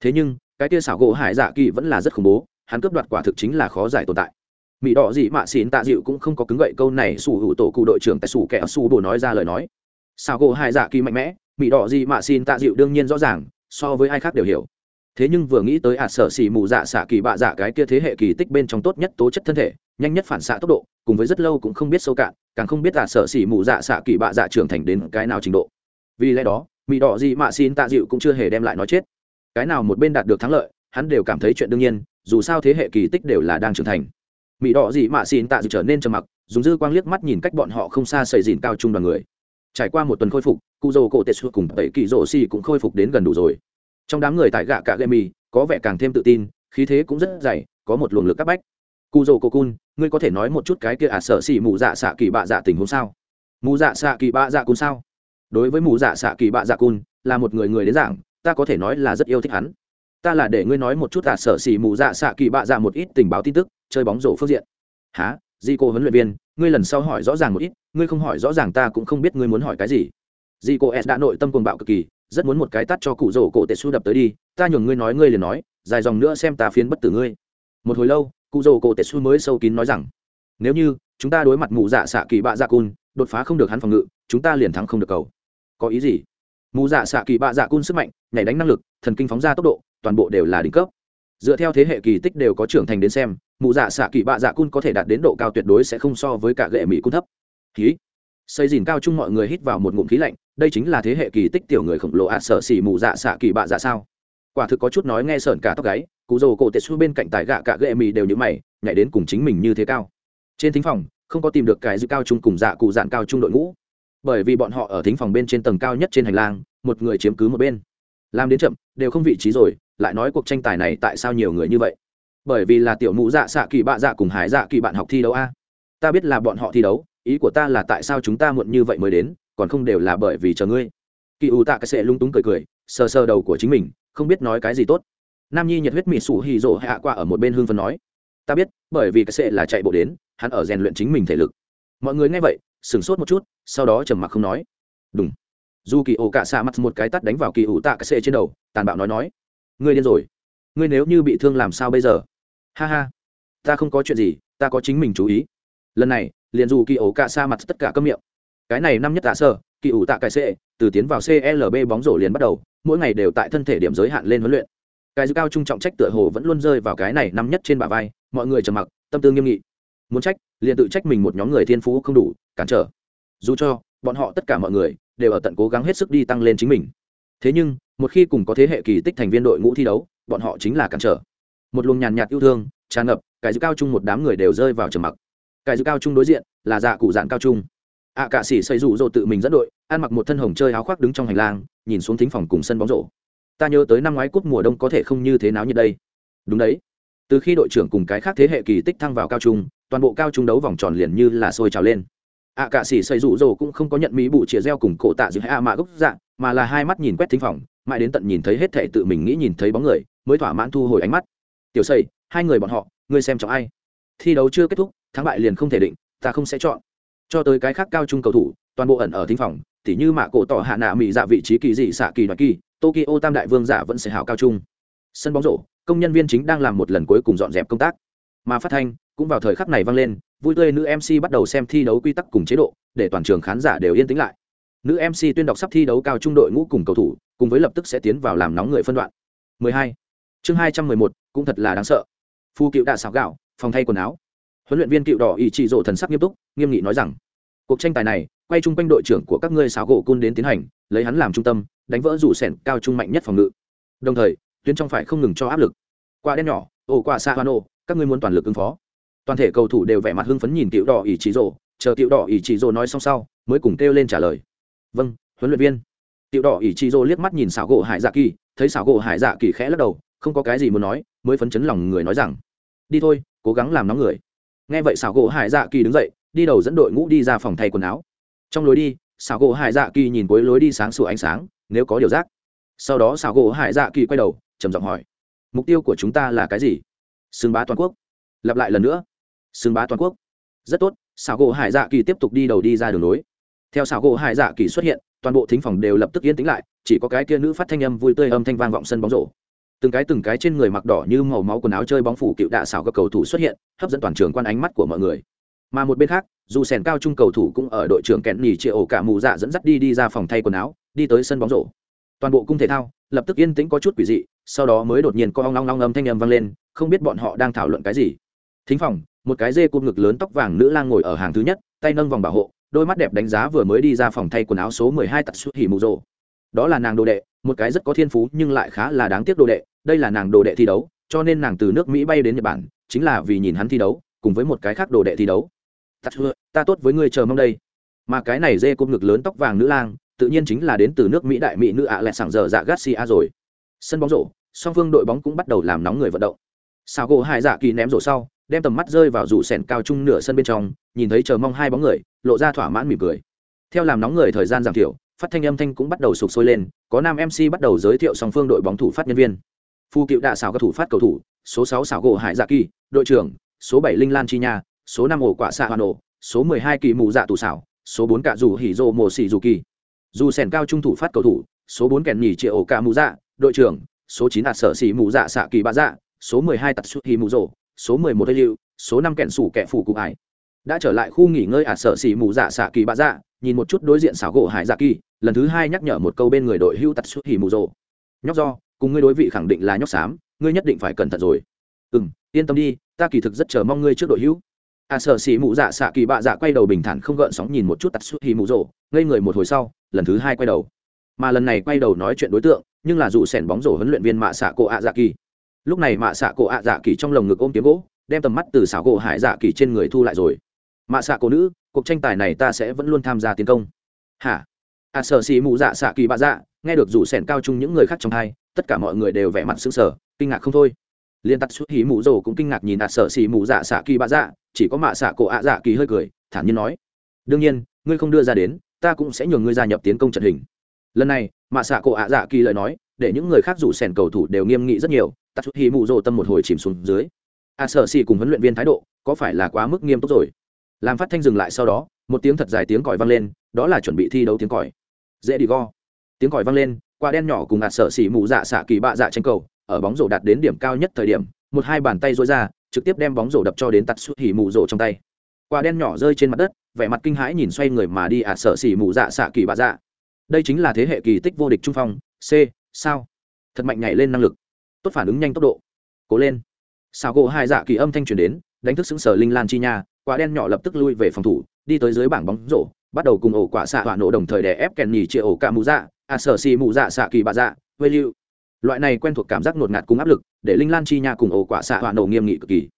Thế nhưng cái kia xảo gỗ hải dạ kỳ vẫn là rất khủng bố hắn cướp đoạt quả thực chính là khó giải tồn tại. Mỹ đỏ dị mạ xỉn tạ dịu cũng không có cứng gậy câu này, sủ hữu tổ cụ đội trưởng tại sủ kẻ sủ bồ nói ra lời nói. Sao gỗ hai dạ kỳ mạnh mẽ mỹ đỏ dị mạ xỉn tạ dịu đương nhiên rõ ràng, so với ai khác đều hiểu. Thế nhưng vừa nghĩ tới ạt sở xỉ mù dạ xạ kỳ bạ dạ cái kia thế hệ kỳ tích bên trong tốt nhất tố chất thân thể, nhanh nhất phản xạ tốc độ, cùng với rất lâu cũng không biết sâu cạn, càng không biết ạt sở xỉ mù dạ xạ kỳ bạ dạ trưởng thành đến cái nào trình độ. Vì lẽ đó mỹ đỏ dị mạ xin tạ dịu cũng chưa hề đem lại nói chết. Cái nào một bên đạt được thắng lợi, hắn đều cảm thấy chuyện đương nhiên dù sao thế hệ kỳ tích đều là đang trưởng thành. Mỹ đỏ gì mạ xin tạ dự trở nên trầm mặc, dùng dư quang liếc mắt nhìn cách bọn họ không xa xây dìn cao trung đoàn người. Trải qua một tuần khôi phục cụ Dầu cổ tệ xuất cùng tẩy kỳ rổ xì cũng khôi phục đến gần đủ rồi. Trong đám người tại gạ cả gây mì có vẻ càng thêm tự tin, khí thế cũng rất dày, có một luồng lực các bách. Cụ Dầu Cổ cun, ngươi có thể nói một chút cái kia à sợ xì mù dạ xạ kỳ bạ dạ tình huống sao? Mù dạ xạ kỳ bạ dạ cun sao? Đối với mù dạ xạ kỳ bạ dạ cun, là một người người đến giảng, ta có thể nói là rất yêu thích hắn ta là để ngươi nói một chút à sở xì mù dạ xạ kỳ bạ dạ một ít tình báo tin tức, chơi bóng rổ phương diện. Há di cô huấn luyện viên, ngươi lần sau hỏi rõ ràng một ít, ngươi không hỏi rõ ràng ta cũng không biết ngươi muốn hỏi cái gì. Di cô s đã nội tâm cuồng bạo cực kỳ, rất muốn một cái tắt cho cụ rổ cổ tệ su đập tới đi, ta nhường ngươi nói ngươi liền nói, dài dòng nữa xem ta phiến bất tử ngươi. Một hồi lâu, cụ rổ cổ tệ su mới sâu kín nói rằng, nếu như chúng ta đối mặt mù dạ xạ kỳ bạ dạ cun, đột phá không được hắn phòng ngự, chúng ta liền thắng không được cầu. Có ý gì? Mù dạ xạ kỳ bạ dạ cun sức mạnh, nhảy đánh năng lực, thần kinh phóng ra tốc độ toàn bộ đều là đỉnh cấp. Dựa theo thế hệ kỳ tích đều có trưởng thành đến xem mù dạ xạ kỳ bạ dạ cun có thể đạt đến độ cao tuyệt đối sẽ không so với cả gệ mỹ cun thấp. Khí xây dìn cao chung mọi người hít vào một ngụm khí lạnh, đây chính là thế hệ kỳ tích tiểu người khổng lồ ạ à sợ xỉ mù dạ xạ kỳ bạ dạ sao? Quả thực có chút nói nghe sởn cả tóc gáy cụ rồ cổ tệ xu bên cạnh tài gạ cả gệ mỹ đều như mày, nhảy đến cùng chính mình như thế cao. Trên thính phòng, không có tìm được cái dư cao chung cùng dạ cụ dạn cao chung đội ngũ. Bởi vì bọn họ ở thính phòng bên trên tầng cao nhất trên hành lang, một người chiếm cứ một bên. Làm đến chậm, đều không vị trí rồi lại nói cuộc tranh tài này tại sao nhiều người như vậy? Bởi vì là tiểu mụ dạ xạ kỳ bạ dạ cùng hải dạ kỳ bạn học thi đấu a. Ta biết là bọn họ thi đấu, ý của ta là tại sao chúng ta muộn như vậy mới đến, còn không đều là bởi vì chờ ngươi. Kỳ ủ tạ cái sệ lung túng cười cười, sờ sờ đầu của chính mình, không biết nói cái gì tốt. Nam nhi nhiệt huyết mỹ sủ hì rỗ hạ qua ở một bên hương phân nói, ta biết, bởi vì cái sệ là chạy bộ đến, hắn ở rèn luyện chính mình thể lực. Mọi người nghe vậy, sửng sốt một chút, sau đó trầm mặc không nói. Đúng dù kỳ ổ cả xạ mặt một cái tắt đánh vào kỳ ủ tạ cái sệ trên đầu, tàn bạo nói nói ngươi điên rồi. Ngươi nếu như bị thương làm sao bây giờ? Ha ha. Ta không có chuyện gì, ta có chính mình chú ý. Lần này, liền dù kỳ ổ cả xa mặt tất cả các miệng. Cái này năm nhất tạ sơ, kỳ ủ tạ cái c từ tiến vào clb bóng rổ liền bắt đầu, mỗi ngày đều tại thân thể điểm giới hạn lên huấn luyện. Cái dư cao trung trọng trách tựa hồ vẫn luôn rơi vào cái này năm nhất trên bả vai, mọi người trầm mặc, tâm tư nghiêm nghị. Muốn trách, liền tự trách mình một nhóm người thiên phú không đủ, cản trở. Dù cho, bọn họ tất cả mọi người, đều ở tận cố gắng hết sức đi tăng lên chính mình. Thế nhưng một khi cùng có thế hệ kỳ tích thành viên đội ngũ thi đấu bọn họ chính là cản trở. Một luồng nhàn nhạt yêu thương tràn ngập cái dư cao chung một đám người đều rơi vào trầm mặc. Cái dư cao chung đối diện là dạ cụ dạng cao chung ạ à, cả sĩ xây rủ rộ tự mình dẫn đội ăn mặc một thân hồng chơi áo khoác đứng trong hành lang nhìn xuống thính phòng cùng sân bóng rổ. Ta nhớ tới năm ngoái cúp mùa đông có thể không như thế nào như đây. Đúng đấy. Từ khi đội trưởng cùng cái khác thế hệ kỳ tích thăng vào cao trung toàn bộ cao trung đấu vòng tròn liền như là sôi trào lên ạ à, cả sĩ xây rủ rồ cũng không có nhận mỹ bụ chia reo cùng cổ tạ giữa a mạ gốc dạng mà là hai mắt nhìn quét thính phòng mãi đến tận nhìn thấy hết thể tự mình nghĩ nhìn thấy bóng người mới thỏa mãn thu hồi ánh mắt. Tiểu xây hai người bọn họ ngươi xem trọng ai? Thi đấu chưa kết thúc thắng bại liền không thể định ta không sẽ chọn. Cho tới cái khác cao trung cầu thủ toàn bộ ẩn ở thính phòng tỉ như mạ cổ tỏ hạ nạ mỹ dạ vị trí kỳ dị xạ kỳ đoạt kỳ tokyo tam đại vương giả vẫn sẽ hảo cao trung. Sân bóng rổ công nhân viên chính đang làm một lần cuối cùng dọn dẹp công tác. Mà phát thanh cũng vào thời khắc này vang lên vui tươi nữ mc bắt đầu xem thi đấu quy tắc cùng chế độ để toàn trường khán giả đều yên tĩnh lại. Nữ mc tuyên đọc sắp thi đấu cao trung đội ngũ cùng cầu thủ cùng với lập tức sẽ tiến vào làm nóng người phân đoạn. 12. chương 211, cũng thật là đáng sợ. Phu cựu đạ xào gạo phòng thay quần áo. Huấn luyện viên cựu đỏ ý trị rộ thần sắc nghiêm túc nghiêm nghị nói rằng cuộc tranh tài này quay chung quanh đội trưởng của các ngươi xào gỗ côn đến tiến hành lấy hắn làm trung tâm đánh vỡ rủ sẻn cao trung mạnh nhất phòng ngự. Đồng thời tuyến trong phải không ngừng cho áp lực. Qua đen nhỏ ổ quả xa hoa nổ các ngươi muốn toàn lực ứng phó toàn thể cầu thủ đều vẻ mặt hưng phấn nhìn Tiểu đỏ ỷ chỉ rồ, chờ Tiểu đỏ ỷ chỉ rồ nói xong sau, mới cùng kêu lên trả lời. Vâng huấn luyện viên. Tiểu đỏ ỷ chỉ rồ liếc mắt nhìn xảo gỗ hải dạ kỳ, thấy xảo gỗ hải dạ kỳ khẽ lắc đầu, không có cái gì muốn nói, mới phấn chấn lòng người nói rằng, đi thôi, cố gắng làm nóng người. Nghe vậy xảo gỗ hải dạ kỳ đứng dậy, đi đầu dẫn đội ngũ đi ra phòng thay quần áo. Trong lối đi, xảo gỗ hải dạ kỳ nhìn cuối lối đi sáng sủa ánh sáng, nếu có điều giác. Sau đó xảo gỗ hải dạ kỳ quay đầu, trầm giọng hỏi, mục tiêu của chúng ta là cái gì? Xưng bá toàn quốc. Lặp lại lần nữa xưng bá toàn quốc. Rất tốt, xảo gỗ hải dạ kỳ tiếp tục đi đầu đi ra đường lối. Theo xảo gỗ hải dạ kỳ xuất hiện, toàn bộ thính phòng đều lập tức yên tĩnh lại, chỉ có cái kia nữ phát thanh âm vui tươi âm thanh vang vọng sân bóng rổ. Từng cái từng cái trên người mặc đỏ như màu máu quần áo chơi bóng phủ cựu đạ xảo các cầu thủ xuất hiện, hấp dẫn toàn trường quan ánh mắt của mọi người. Mà một bên khác, dù sèn cao trung cầu thủ cũng ở đội trưởng kẹn nhì chia ổ cả mù dạ dẫn dắt đi đi ra phòng thay quần áo, đi tới sân bóng rổ. Toàn bộ cung thể thao, lập tức yên tĩnh có chút quỷ dị, sau đó mới đột nhiên có ong long long âm thanh âm vang lên, không biết bọn họ đang thảo luận cái gì. Thính phòng một cái dê cụm ngực lớn tóc vàng nữ lang ngồi ở hàng thứ nhất, tay nâng vòng bảo hộ, đôi mắt đẹp đánh giá vừa mới đi ra phòng thay quần áo số mười hai tặc xuất hỉ mù rồ đó là nàng đồ đệ, một cái rất có thiên phú nhưng lại khá là đáng tiếc đồ đệ, đây là nàng đồ đệ thi đấu, cho nên nàng từ nước mỹ bay đến nhật bản, chính là vì nhìn hắn thi đấu, cùng với một cái khác đồ đệ thi đấu. Ta tốt với ngươi chờ mong đây. Mà cái này dê cụm ngực lớn tóc vàng nữ lang, tự nhiên chính là đến từ nước mỹ đại mỹ nữ ạ à lẹ sảng giờ dạ garcia rồi. Sân bóng rổ, song phương đội bóng cũng bắt đầu làm nóng người vận động. Sao gỗ hai dạ kỳ ném rổ sau đem tầm mắt rơi vào rủ sèn cao trung nửa sân bên trong, nhìn thấy chờ mong hai bóng người, lộ ra thỏa mãn mỉm cười. Theo làm nóng người thời gian giảm thiểu, phát thanh âm thanh cũng bắt đầu sụp sôi lên, có nam mc bắt đầu giới thiệu song phương đội bóng thủ phát nhân viên. Phu cựu đạ xảo các thủ phát cầu thủ, số sáu xảo gỗ hải dạ kỳ, đội trưởng, số bảy linh lan chi nha, số năm ổ quả xạ hoa nổ, số mười hai kỳ mù dạ tù xảo, số bốn cạ rủ hỉ rô mồ xỉ dù kỳ. Dù sèn cao trung thủ phát cầu thủ, số bốn kèn nhỉ triệu ổ ca mù dạ đội trưởng, số chín hạt sở xỉ mù dạ xạ kỳ bạ dạ số mười hai tạt xuất hì mù rộ số mười một lưu, số năm kẹn sủ kẹ phủ cụ ải đã trở lại khu nghỉ ngơi ả sở xỉ mù dạ xạ kỳ bạ dạ nhìn một chút đối diện xảo gỗ hải dạ kỳ, lần thứ hai nhắc nhở một câu bên người đội hưu tật xuất hỉ mù rổ nhóc do, cùng ngươi đối vị khẳng định là nhóc xám, ngươi nhất định phải cẩn thận rồi. Ừ m yên tâm đi, ta kỳ thực rất chờ mong ngươi trước đội hữu à sở xỉ mụ dạ xạ kỳ bạ dạ quay đầu bình thản không gợn sóng nhìn một chút tạt xuất hì mù rổ ngây người một hồi sau, lần thứ hai quay đầu. Mà lần này quay đầu nói chuyện đối tượng, nhưng là dụ sẻn bóng rổ huấn luyện viên mạ xạ cổ ạ dạ kỳ lúc này mạ xạ cổ ạ dạ kỳ trong lồng ngực ôm kiếm gỗ, đem tầm mắt từ xảo gỗ hải dạ kỳ trên người thu lại rồi. Mạ xạ cổ nữ, cuộc tranh tài này ta sẽ vẫn luôn tham gia tiến công. Hả? À, ạ sở xì mụ dạ xạ kỳ bạ dạ nghe được rủ sẻn cao chung những người khác trong hai, tất cả mọi người đều vẻ mặt sững sờ, kinh ngạc không thôi. Liên tắt xuất hí mụ rồ cũng kinh ngạc nhìn à, ạ sở xì mụ dạ xạ kỳ bạ dạ chỉ có mạ xạ cổ ạ dạ kỳ hơi cười, thản nhiên nói. Đương nhiên, ngươi không đưa ra đến, ta cũng sẽ nhường ngươi gia nhập tiến công trận hình. Lần này, mạ xạ cổ ạ dạ kỳ lời nói để những người khác rủ sèn cầu thủ đều nghiêm nghị rất nhiều, tắt chút hi mụ rồ tâm một hồi chìm xuống dưới. A sợ xì cùng huấn luyện viên thái độ, có phải là quá mức nghiêm túc rồi? Làm phát thanh dừng lại sau đó, một tiếng thật dài tiếng còi vang lên, đó là chuẩn bị thi đấu tiếng còi. Dễ đi go. Tiếng còi vang lên qua đen nhỏ cùng ạt sợ xỉ mù dạ xạ kỳ bạ dạ tranh cầu, ở bóng rổ đạt đến điểm cao nhất thời điểm, một hai bàn tay dối ra, trực tiếp đem bóng rổ đập cho đến tắt suốt hỉ mù rổ trong tay. Quả đen nhỏ rơi trên mặt đất, vẻ mặt kinh hãi nhìn xoay người mà đi ạt sợ xỉ mù dạ xạ kỳ bạ dạ. Đây chính là thế hệ kỳ tích vô địch trung phong, c sao? Thật mạnh nhảy lên năng lực. Tốt phản ứng nhanh tốc độ. Cố lên. Xào gỗ hai dạ kỳ âm thanh truyền đến, đánh thức xứng sở linh lan chi nha, quả đen nhỏ lập tức lui về phòng thủ, đi tới dưới bảng bóng rổ, bắt đầu cùng ổ quả xạ hỏa nổ đồng thời đè ép kèn nhì chia ổ cả mù dạ à sở xì mù dạ xạ kỳ bạ dạ vây lưu loại này quen thuộc cảm giác ngột ngạt cùng áp lực, để linh lan chi nha cùng ổ quả xạ hỏa nổ nghiêm nghị cực kỳ.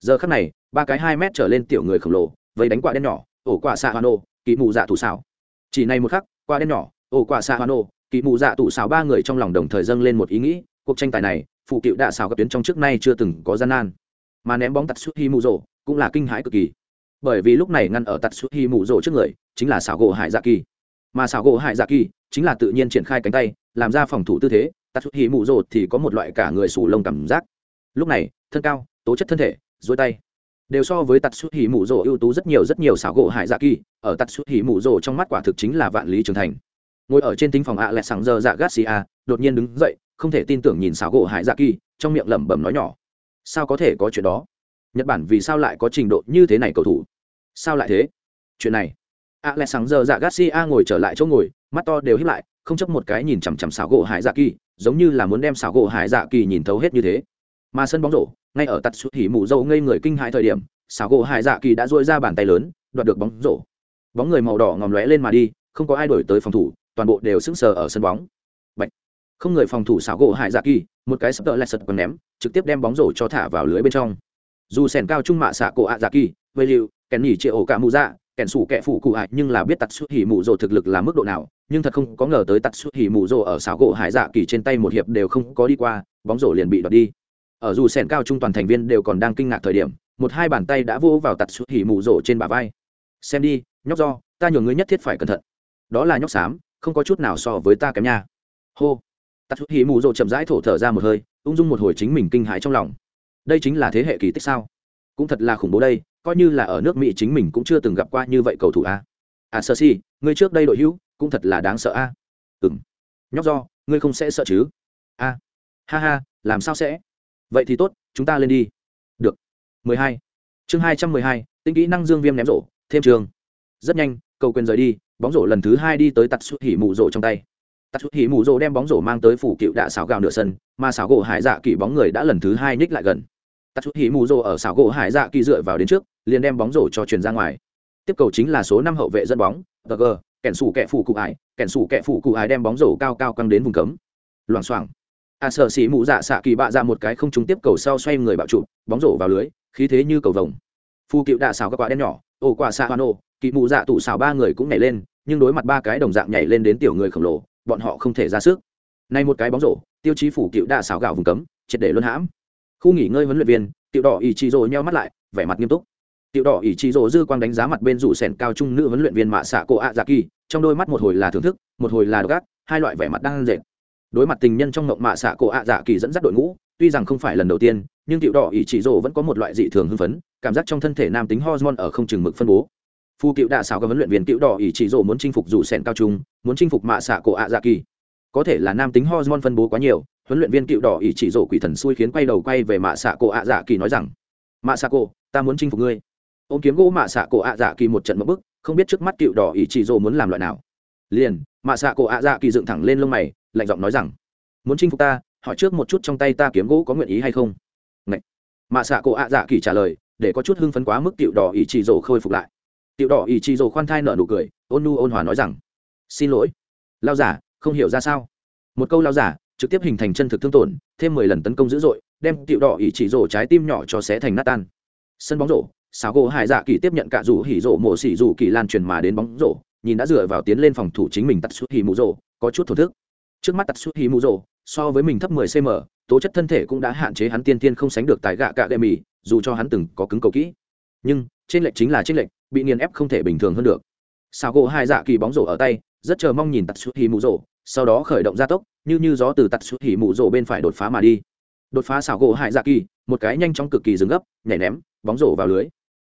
Giờ khắc này, ba cái hai mét trở lên tiểu người khổng lồ, vây đánh quả đen nhỏ, ổ quả xạ hỏa nổ, kỳ mù dạ thủ xảo. Chỉ này một khắc, quả đen nhỏ, ổ quả xạ hỏa nổ kỳ mù dạ tụ xào ba người trong lòng đồng thời dâng lên một ý nghĩ, cuộc tranh tài này, phụ cựu đạ xào gặp tuyến trong trước nay chưa từng có gian nan. Mà ném bóng tạt suốt hi mù rổ cũng là kinh hãi cực kỳ. Bởi vì lúc này ngăn ở tạt suốt hi mù rổ trước người, chính là xào gỗ hải dạ kỳ. Mà xào gỗ hải dạ kỳ chính là tự nhiên triển khai cánh tay, làm ra phòng thủ tư thế tạt suốt hi mù rổ thì có một loại cả người sù lông cảm giác. Lúc này, thân cao, tố chất thân thể dối tay. Đều so với tạt suốt hi mù rổ ưu tú rất nhiều rất nhiều xảo gỗ hải dạ kỳ, ở tạt suốt hi mù rổ trong mắt quả thực chính là vạn lý trưởng thành ngồi ở trên tính phòng ạ à lẹ sáng giờ dạ garcia à, đột nhiên đứng dậy, không thể tin tưởng nhìn xảo gỗ hải dạ kỳ, trong miệng lẩm bẩm nói nhỏ. Sao có thể có chuyện đó? Nhật bản vì sao lại có trình độ như thế này cầu thủ? Sao lại thế? Chuyện này. a lẽ sáng giờ dạ garcia à ngồi trở lại chỗ ngồi, mắt to đều hiếp lại, không chấp một cái nhìn chằm chằm xảo gỗ hải dạ kỳ, giống như là muốn đem xảo gỗ hải dạ kỳ nhìn thấu hết như thế. Mà sân bóng rổ, ngay ở tắt xuất hỉ mù dâu ngây người kinh hãi thời điểm, xảo gỗ hải dạ kỳ đã dội ra bàn tay lớn, đoạt được bóng rổ. Bóng người màu đỏ ngòm lóe lên mà đi, không có ai đổi tới phòng thủ toàn bộ đều sững sờ ở sân bóng. Bạch. không người phòng thủ xảo gỗ hải dạ kỳ, một cái sập tợ lại sật còn ném, trực tiếp đem bóng rổ cho thả vào lưới bên trong. Dù sèn cao trung mạ xạ cổ ạ dạ kỳ, vây liệu kèn nhỉ triệu ổ cả mù dạ kèn sủ kẹ phủ cụ hại nhưng là biết tặc xuất hỉ mù rồ thực lực là mức độ nào, nhưng thật không có ngờ tới tặc xuất hỉ mù rồ ở xảo gỗ hải dạ kỳ trên tay một hiệp đều không có đi qua, bóng rổ liền bị đoạt đi. Ở dù sèn cao trung toàn thành viên đều còn đang kinh ngạc thời điểm, một hai bàn tay đã vô vào tặc xuất hỉ mù rổ trên bả vai. Xem đi, nhóc do, ta nhường ngươi nhất thiết phải cẩn thận. Đó là nhóc xám không có chút nào so với ta kém nha. Hô. Tạt hữu hí mù rộ chậm rãi thổ thở ra một hơi ung dung một hồi chính mình kinh hãi trong lòng. Đây chính là thế hệ kỳ tích sao? Cũng thật là khủng bố đây coi như là ở nước mỹ chính mình cũng chưa từng gặp qua như vậy cầu thủ a. À sơ si ngươi trước đây đội hữu cũng thật là đáng sợ a. À? ừng nhóc do ngươi không sẽ sợ chứ? A. Ha ha làm sao sẽ? Vậy thì tốt chúng ta lên đi. Được. 12. chương 212, tính kỹ năng dương viêm ném rổ thêm trường. Rất nhanh cầu quyền rời đi bóng rổ lần thứ hai đi tới tạt xuất hỉ mù rổ trong tay. Tạt xuất hỉ mù rổ đem bóng rổ mang tới phủ cựu đạ xảo gạo nửa sân mà xảo gỗ hải dạ kỳ bóng người đã lần thứ hai nhích lại gần. Tạt xuất hỉ mù rổ ở xảo gỗ hải dạ kỳ dựa vào đến trước liền đem bóng rổ cho truyền ra ngoài. Tiếp cầu chính là số năm hậu vệ dẫn bóng tg kẻn sủ kẹ phủ cụ ải kẻn sủ kẹ phủ cụ ải đem bóng rổ cao cao căng đến vùng cấm. Loảng xoảng. A à, sợ xỉ mụ dạ xạ kỳ bạ ra một cái không trúng tiếp cầu sau xoay người bạo trụ bóng rổ vào lưới khí thế như cầu vồng. Phu cựu đạ xào các quả đen nhỏ ổ quả xạ hoa nô kỵ mụ dạ tụ xào ba người cũng nhảy lên, nhưng đối mặt ba cái đồng dạng nhảy lên đến tiểu người khổng lồ, bọn họ không thể ra sức. Nay một cái bóng rổ, tiêu chí phủ cựu đã xào gạo vùng cấm, triệt để luân hãm. Khu nghỉ ngơi huấn luyện viên tiểu đỏ ỷ trị rồ nheo mắt lại, vẻ mặt nghiêm túc. Tiểu đỏ ỷ trị rồ dư quang đánh giá mặt bên rủ sèn cao trung nữ huấn luyện viên mạ xạ cổ ạ dạ kỳ, trong đôi mắt một hồi là thưởng thức, một hồi là đ hai loại vẻ mặt đang dệt. Đối mặt tình nhân trong ngộng mạ xạ cổ ạ dạ kỳ dẫn dắt đội ngũ, tuy rằng không phải lần đầu tiên, nhưng tiểu đỏ ỷ trị rồ vẫn có một loại dị thường hưng phấn, cảm giác trong thân thể nam tính hormone ở không chừng mực phân bố phu cựu đạ xảo các huấn luyện viên cựu đỏ ỷ chỉ rồ muốn chinh phục dù sẻn cao trung, muốn chinh phục mạ xạ cổ ạ dạ kỳ. Có thể là nam tính hormone phân bố quá nhiều, huấn luyện viên cựu đỏ ỷ chỉ rồ quỷ thần xui khiến quay đầu quay về mạ xạ cổ ạ dạ kỳ nói rằng, mạ xạ cổ, ta muốn chinh phục ngươi. Ô kiếm gỗ mạ xạ cổ ạ dạ kỳ một trận mất bức không biết trước mắt cựu đỏ ỷ chỉ rồ muốn làm loại nào. Liền, mạ xạ cổ ạ dạ kỳ dựng thẳng lên lông mày, lạnh giọng nói rằng, muốn chinh phục ta, hỏi trước một chút trong tay ta kiếm gỗ có nguyện ý hay không? Ngậy. mạ xạ cổ ạ dạ kỳ trả lời, để có chút hưng phấn quá mức tiểu đỏ ý chỉ rồ khôi phục lại tiểu đỏ Ý chỉ rồ khoan thai nở nụ cười, ôn nu ôn hòa nói rằng, xin lỗi lao giả, không hiểu ra sao. Một câu lao giả, trực tiếp hình thành chân thực thương tổn, thêm mười lần tấn công dữ dội, đem tiểu đỏ Ý chỉ rồ trái tim nhỏ cho xé thành nát tan. Sân bóng rổ, xáo gỗ hải dạ kỳ tiếp nhận cả rủ hỉ rổ mổ xỉ rủ kỳ lan truyền mà đến bóng rổ, nhìn đã dựa vào tiến lên phòng thủ chính mình tắt suốt hỉ mù rổ, có chút thổ thức. Trước mắt tắt suốt hỉ mù rổ, so với mình thấp 10 cm tố chất thân thể cũng đã hạn chế hắn tiên tiên không sánh được tài gạ cạ gậy mì, dù cho hắn từng có cứng cầu kỹ nhưng trên lệch chính là trên lệch, bị nghiền ép không thể bình thường hơn được. Sao gỗ hai dạ kỳ bóng rổ ở tay, rất chờ mong nhìn tạt suốt hì mụ rổ sau đó khởi động gia tốc, như như gió từ tạt suốt hì mụ rổ bên phải đột phá mà đi. Đột phá xảo gỗ hai dạ kỳ, một cái nhanh chóng cực kỳ dừng gấp, nhảy ném, bóng rổ vào lưới.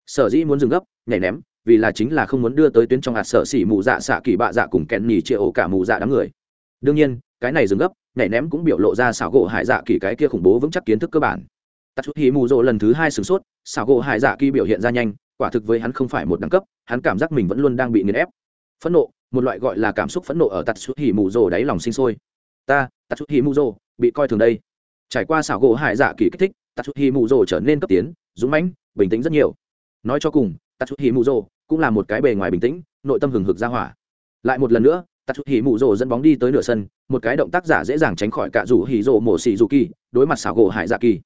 Sở dĩ muốn dừng gấp, nhảy ném, vì là chính là không muốn đưa tới tuyến trong hạt sở xỉ mụ dạ xạ kỳ bạ dạ cùng kẹn nhì chia ổ cả mụ dạ đám người. Đương nhiên, cái này dừng gấp, nhảy ném cũng biểu lộ ra xảo gỗ hải dạ kỳ cái kia khủng bố vững chắc kiến thức cơ bản tắt chút hí mù rộ lần thứ hai sửng sốt, xảo gỗ hải dạ kỳ biểu hiện ra nhanh, quả thực với hắn không phải một đẳng cấp, hắn cảm giác mình vẫn luôn đang bị nghiền ép. Phẫn nộ, một loại gọi là cảm xúc phẫn nộ ở tắt chút hí mù rộ đáy lòng sinh sôi. Ta, tắt chút hí mù rộ, bị coi thường đây. Trải qua xảo gỗ hải dạ kỳ kích thích, tắt chút hí mù rộ trở nên cấp tiến, dũng mãnh, bình tĩnh rất nhiều. Nói cho cùng tatsuhi mù rộ cũng là một cái bề ngoài bình tĩnh, nội tâm hừng hực ra hỏa. Lại một lần nữa tatsuhi mù rồ dẫn bóng đi tới nửa sân, một cái động tác giả dễ dàng tránh khỏi cả rủ hỉ rồ mổ xì dù kỳ, đối mặt xảo gỗ hải dạ kỳ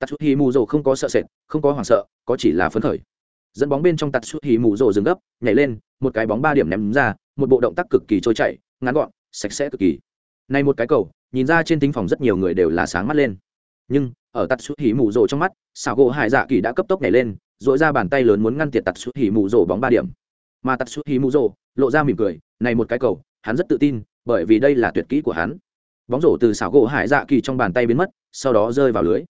tatsuhi mù rồ không có sợ sệt, không có hoảng sợ, có chỉ là phấn khởi. Dẫn bóng bên trong tatsuhi mù rồ dừng gấp, nhảy lên, một cái bóng ba điểm ném ra, một bộ động tác cực kỳ trôi chảy, ngắn gọn, sạch sẽ cực kỳ. Này một cái cầu, nhìn ra trên tính phòng rất nhiều người đều là sáng mắt lên. Nhưng, ở tạt hỉ mù rồ trong mắt xảo gỗ hải dạ kỳ đã cấp tốc nhảy lên dội ra bàn tay lớn muốn ngăn tiệt tạt hỉ mù rồ bóng ba điểm. Mà tạt hỉ mù rồ lộ ra mỉm cười, này một cái cầu, hắn rất tự tin, bởi vì đây là tuyệt kỹ của hắn. Bóng rổ từ xảo gỗ hải dạ kỳ trong bàn tay biến mất, sau đó rơi vào lưới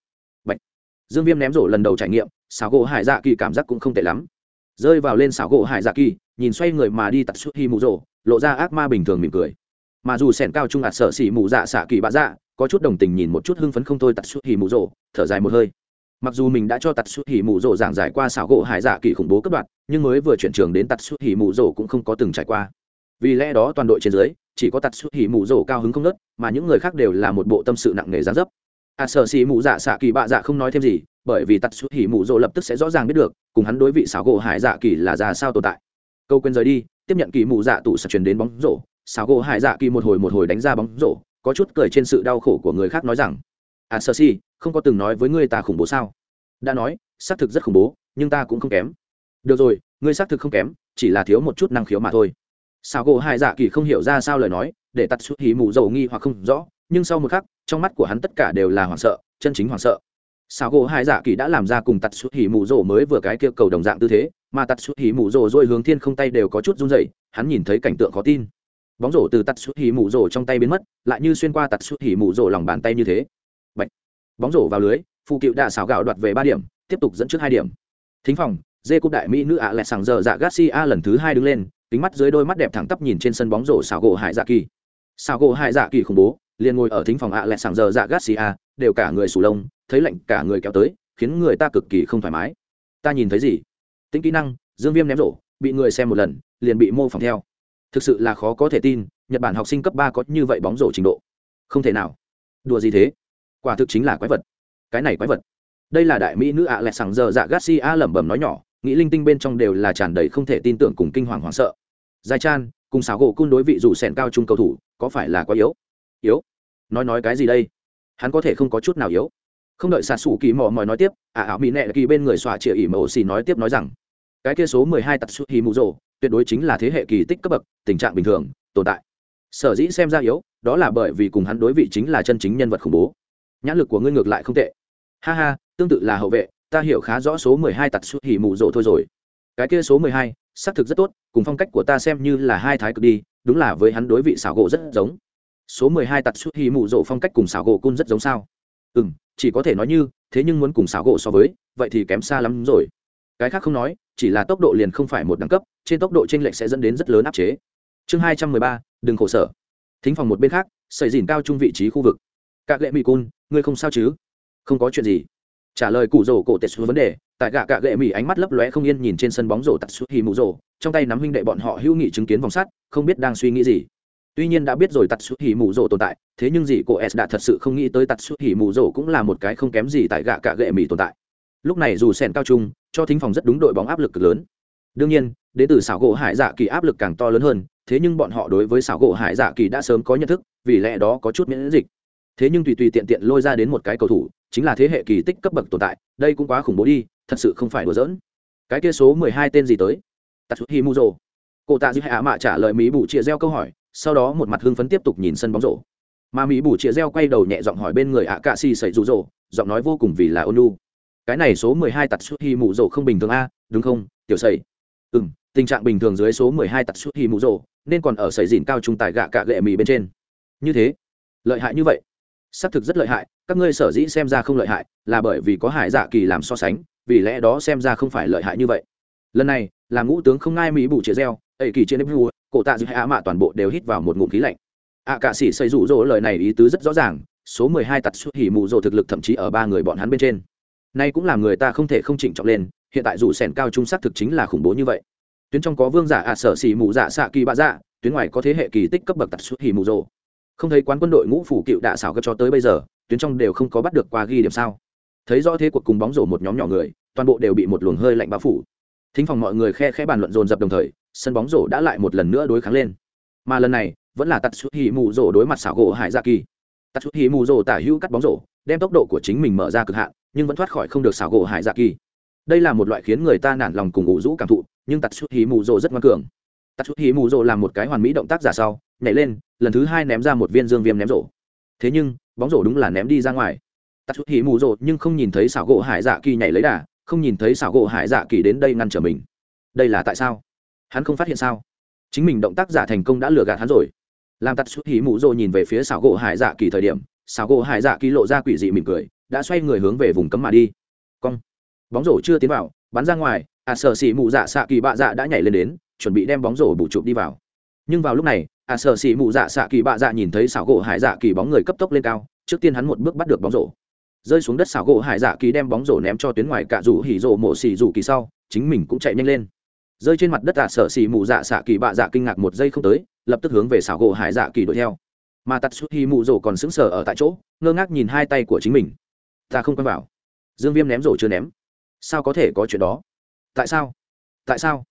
dương viêm ném rổ lần đầu trải nghiệm xảo gỗ hải dạ kỳ cảm giác cũng không tệ lắm. Rơi vào lên xảo gỗ hải dạ kỳ nhìn xoay người mà đi tạt suốt hi mù rổ, lộ ra ác ma bình thường mỉm cười. Mà dù sẻn cao trung ạt sợ xỉ mù dạ xạ kỳ bạ dạ có chút đồng tình nhìn một chút hưng phấn không thôi tạt suốt hì mù rổ, thở dài một hơi. Mặc dù mình đã cho tạt suốt hì mù rổ giảng giải qua xảo gỗ hải dạ kỳ khủng bố cấp đoạn nhưng mới vừa chuyển trường đến tạt suốt hì mù rổ cũng không có từng trải qua. Vì lẽ đó toàn đội trên dưới chỉ có tạt suốt hì mù rổ cao hứng không nớt mà những người khác đều là một bộ tâm sự nặng nề gián dấp. À, a sợ xì mù dạ xạ kỳ bạ dạ không nói thêm gì, bởi vì tặc xuất hỉ mù rồ lập tức sẽ rõ ràng biết được, cùng hắn đối vị xảo gỗ hải dạ kỳ là ra sao tồn tại. Câu quên rời đi, tiếp nhận kỳ mù dạ tụ sập truyền đến bóng rổ. Xảo gỗ hải dạ kỳ một hồi một hồi đánh ra bóng rổ, có chút cười trên sự đau khổ của người khác nói rằng à, a sơ xì, không có từng nói với ngươi ta khủng bố sao? Đã nói, xác thực rất khủng bố, nhưng ta cũng không kém. Được rồi, ngươi xác thực không kém, chỉ là thiếu một chút năng khiếu mà thôi. Xảo gỗ hải dạ kỳ không hiểu ra sao lời nói, để tặc xuất hỉ mù dầu nghi hoặc không rõ nhưng sau một khắc, trong mắt của hắn tất cả đều là hoảng sợ, chân chính hoảng sợ. Sao gỗ hai dạ kỳ đã làm ra cùng tắt xuất hỉ mù rỗ mới vừa cái kia cầu đồng dạng tư thế, mà tắt xuất hỉ mù rỗ rồi hướng thiên không tay đều có chút run rẩy, hắn nhìn thấy cảnh tượng khó tin. Bóng rổ từ tắt xuất hỉ mù rổ trong tay biến mất, lại như xuyên qua tắt xuất hỉ mù rổ lòng bàn tay như thế. Bạch. bóng rổ vào lưới phụ cựu đã xảo gạo đoạt về ba điểm, tiếp tục dẫn trước hai điểm. Thính phòng, dê cúp đại mỹ nữ ạ à lẹ sàng giờ dạ garcia lần thứ hai đứng lên, kính mắt dưới đôi mắt đẹp thẳng tắp nhìn trên sân bóng rổ xảo gỗ hải dạ kỳ xảo gỗ hải dạ kỳ khủng bố liền ngồi ở thính phòng ạ à lẹ sàng giờ dạ garcia đều cả người sù lông, thấy lạnh cả người kéo tới, khiến người ta cực kỳ không thoải mái. Ta nhìn thấy gì? Tính kỹ năng, dương viêm ném rổ, bị người xem một lần, liền bị mô phỏng theo. Thực sự là khó có thể tin, nhật bản học sinh cấp ba có như vậy bóng rổ trình độ. Không thể nào. Đùa gì thế? Quả thực chính là quái vật. Cái này quái vật. Đây là đại mỹ nữ ạ à lẹ sàng giờ dạ garcia lẩm bẩm nói nhỏ, nghĩ linh tinh bên trong đều là tràn đầy không thể tin tưởng cùng kinh hoàng hoảng sợ. Dài chan, cùng xáo gỗ cun đối vị rủ sẻn cao trung cầu thủ, có phải là quá yếu? Yếu nói nói cái gì đây? Hắn có thể không có chút nào yếu. Không đợi xạ xù kỳ mò mòi nói tiếp, ả ảo mỹ nẹ kỳ bên người xòa chĩa ỉ màu xì nói tiếp nói rằng, cái kia số mười hai tạt su hì mù rồ, tuyệt đối chính là thế hệ kỳ tích cấp bậc, tình trạng bình thường, tồn tại. Sở dĩ xem ra yếu, đó là bởi vì cùng hắn đối vị chính là chân chính nhân vật khủng bố. Nhãn lực của ngươi ngược lại không tệ. Ha ha, tương tự là hậu vệ, ta hiểu khá rõ số mười hai tặt xù hỉ mù rồ thôi rồi. Cái kia số mười hai, xác thực rất tốt, cùng phong cách của ta xem như là hai thái cực đi, đúng là với hắn đối vị xảo gỗ rất giống số mười hai tặt suốt hỉ mù rộ phong cách cùng xảo gỗ cun rất giống sao. Ừ m chỉ có thể nói như, thế nhưng muốn cùng xảo gỗ so với, vậy thì kém xa lắm rồi. Cái khác không nói, chỉ là tốc độ liền không phải một đẳng cấp, trên tốc độ t r ê n lệch sẽ dẫn đến rất lớn áp chế. Chương hai trăm mười ba, đừng khổ sở. Thính phòng một bên khác xảy dìn cao trung vị trí khu vực. Các lệ mỹ cun, ngươi không sao chứ? Không có chuyện gì. Trả lời cụ rổ cổ tệ xuống vấn đề, tại gạ cạ gệ mỹ ánh mắt lấp lóe không yên nhìn trên sân bóng rổ tạt suốt hì mù rổ, trong tay nắm huynh đệ bọn họ hữu nghị chứng kiến vòng sắt, không biết đang suy nghĩ gì tuy nhiên đã biết rồi tạt xuất hỉ mù rổ tồn tại, thế nhưng gì cô s đã thật sự không nghĩ tới tạt xuất hỉ mù rổ cũng là một cái không kém gì tại gạ cả gệ mỹ tồn tại. Lúc này dù sèn cao trung, cho thính phòng rất đúng đội bóng áp lực cực lớn. Đương nhiên, đến từ xảo gỗ hải dạ kỳ áp lực càng to lớn hơn, thế nhưng bọn họ đối với xảo gỗ hải dạ kỳ đã sớm có nhận thức, vì lẽ đó có chút miễn dịch. Thế nhưng tùy tùy tiện tiện lôi ra đến một cái cầu thủ, chính là thế hệ kỳ tích cấp bậc tồn tại, đây cũng quá khủng bố đi, thật sự không phải đùa giỡn. Cái kia số mười hai tên gì tới? Tatsuhi muzo cô tạ dư hạ mạ trả lời mỹ bù chia reo câu hỏi sau đó một mặt hưng phấn tiếp tục nhìn sân bóng rổ. Mà mỹ bù chia reo quay đầu nhẹ giọng hỏi bên người ạ cạ xì xảy rụ rỗ giọng nói vô cùng vì là ônu cái này số mười hai tạt suốt hi mụ rỗ không bình thường a, đúng không, tiểu xảy ừ m tình trạng bình thường dưới số mười hai tạt suốt hi mụ rỗ nên còn ở xảy dìn cao trung tài gạ cạ gệ mì bên trên. Như thế, lợi hại như vậy? Xác thực rất lợi hại, các ngươi sở dĩ xem ra không lợi hại là bởi vì có hải dạ kỳ làm so sánh, vì lẽ đó xem ra không phải lợi hại như vậy. Lần này, là ngũ tướng không ngai mỹ bù chia reo ẩy kỳ trên nếp vua cổ tạ dư hạ mạ toàn bộ đều hít vào một ngụm khí lạnh. Ạ à, cạ sĩ xây rủ rỗ lời này ý tứ rất rõ ràng số mười hai tạt xuất hỉ mù rỗ thực lực thậm chí ở ba người bọn hắn bên trên. Nay cũng làm người ta không thể không chỉnh trọng lên hiện tại dù sẻn cao trung sắc thực chính là khủng bố như vậy. Tuyến trong có vương giả ạ sở xì mù dạ giả xạ kỳ bạ dạ tuyến ngoài có thế hệ kỳ tích cấp bậc tạt xuất hỉ mù rỗ. không thấy quán quân đội ngũ phủ cựu đạ xảo cấp cho tới bây giờ tuyến trong đều không có bắt được qua ghi điểm sao. Thấy rõ thế cuộc cùng bóng rổ một nhóm nhỏ người toàn bộ đều bị một luồng hơi lạnh bao phủ. Thính phòng mọi người khe khẽ bàn luận dồn dập đồng thời sân bóng rổ đã lại một lần nữa đối kháng lên. Mà lần này, vẫn là tạt xuất hì mù rổ đối mặt xảo gỗ hải dạ kỳ tạt xuất hì mù rổ tả hữu cắt bóng rổ, đem tốc độ của chính mình mở ra cực hạn, nhưng vẫn thoát khỏi không được xảo gỗ hải dạ kỳ đây là một loại khiến người ta nản lòng cùng ủ rũ cảm thụ, nhưng tạt xuất hì mù rổ rất ngoan cường. Tạt xuất hì mù rổ làm một cái hoàn mỹ động tác giả sau, nhảy lên, lần thứ hai ném ra một viên dương viêm ném rổ. Thế nhưng, bóng rổ đúng là ném đi ra ngoài. Tạt xuất hì mù rổ nhưng không nhìn thấy xảo gỗ hải dạ kỳ nhảy lấy đà, không nhìn thấy xảo gỗ hải dạ kỳ đến đây ngăn trở mình. Đây là tại sao? Hắn không phát hiện sao? Chính mình động tác giả thành công đã lừa gạt hắn rồi. Làm tắt xuất hí mũ rồ nhìn về phía xảo gỗ hải dạ kỳ thời điểm, xảo gỗ hải dạ kỳ lộ ra quỷ dị mỉm cười, đã xoay người hướng về vùng cấm mà đi. Cong. Bóng rổ chưa tiến vào, bắn ra ngoài à sở xỉ mụ dạ xạ kỳ bạ dạ đã nhảy lên đến, chuẩn bị đem bóng rổ bù chụp đi vào. Nhưng vào lúc này à sở xỉ mụ dạ xạ kỳ bạ dạ nhìn thấy xảo gỗ hải dạ kỳ bóng người cấp tốc lên cao, trước tiên hắn một bước bắt được bóng rổ. Rơi xuống đất xảo gỗ hải dạ kỳ đem bóng rổ ném cho tuyến ngoài cả rủ hỉ rổ mổ xỉ rủ kỳ sau, chính mình cũng chạy nhanh lên rơi trên mặt đất tạ sở xỉ mù dạ xạ kỳ bạ dạ kinh ngạc một giây không tới, lập tức hướng về xảo gỗ hải dạ kỳ đuổi theo. Mà tạt xuất hi mù rổ còn sững sờ ở tại chỗ, ngơ ngác nhìn hai tay của chính mình. Ta không quen vào. Dương viêm ném rổ chưa ném. Sao có thể có chuyện đó? Tại sao? Tại sao?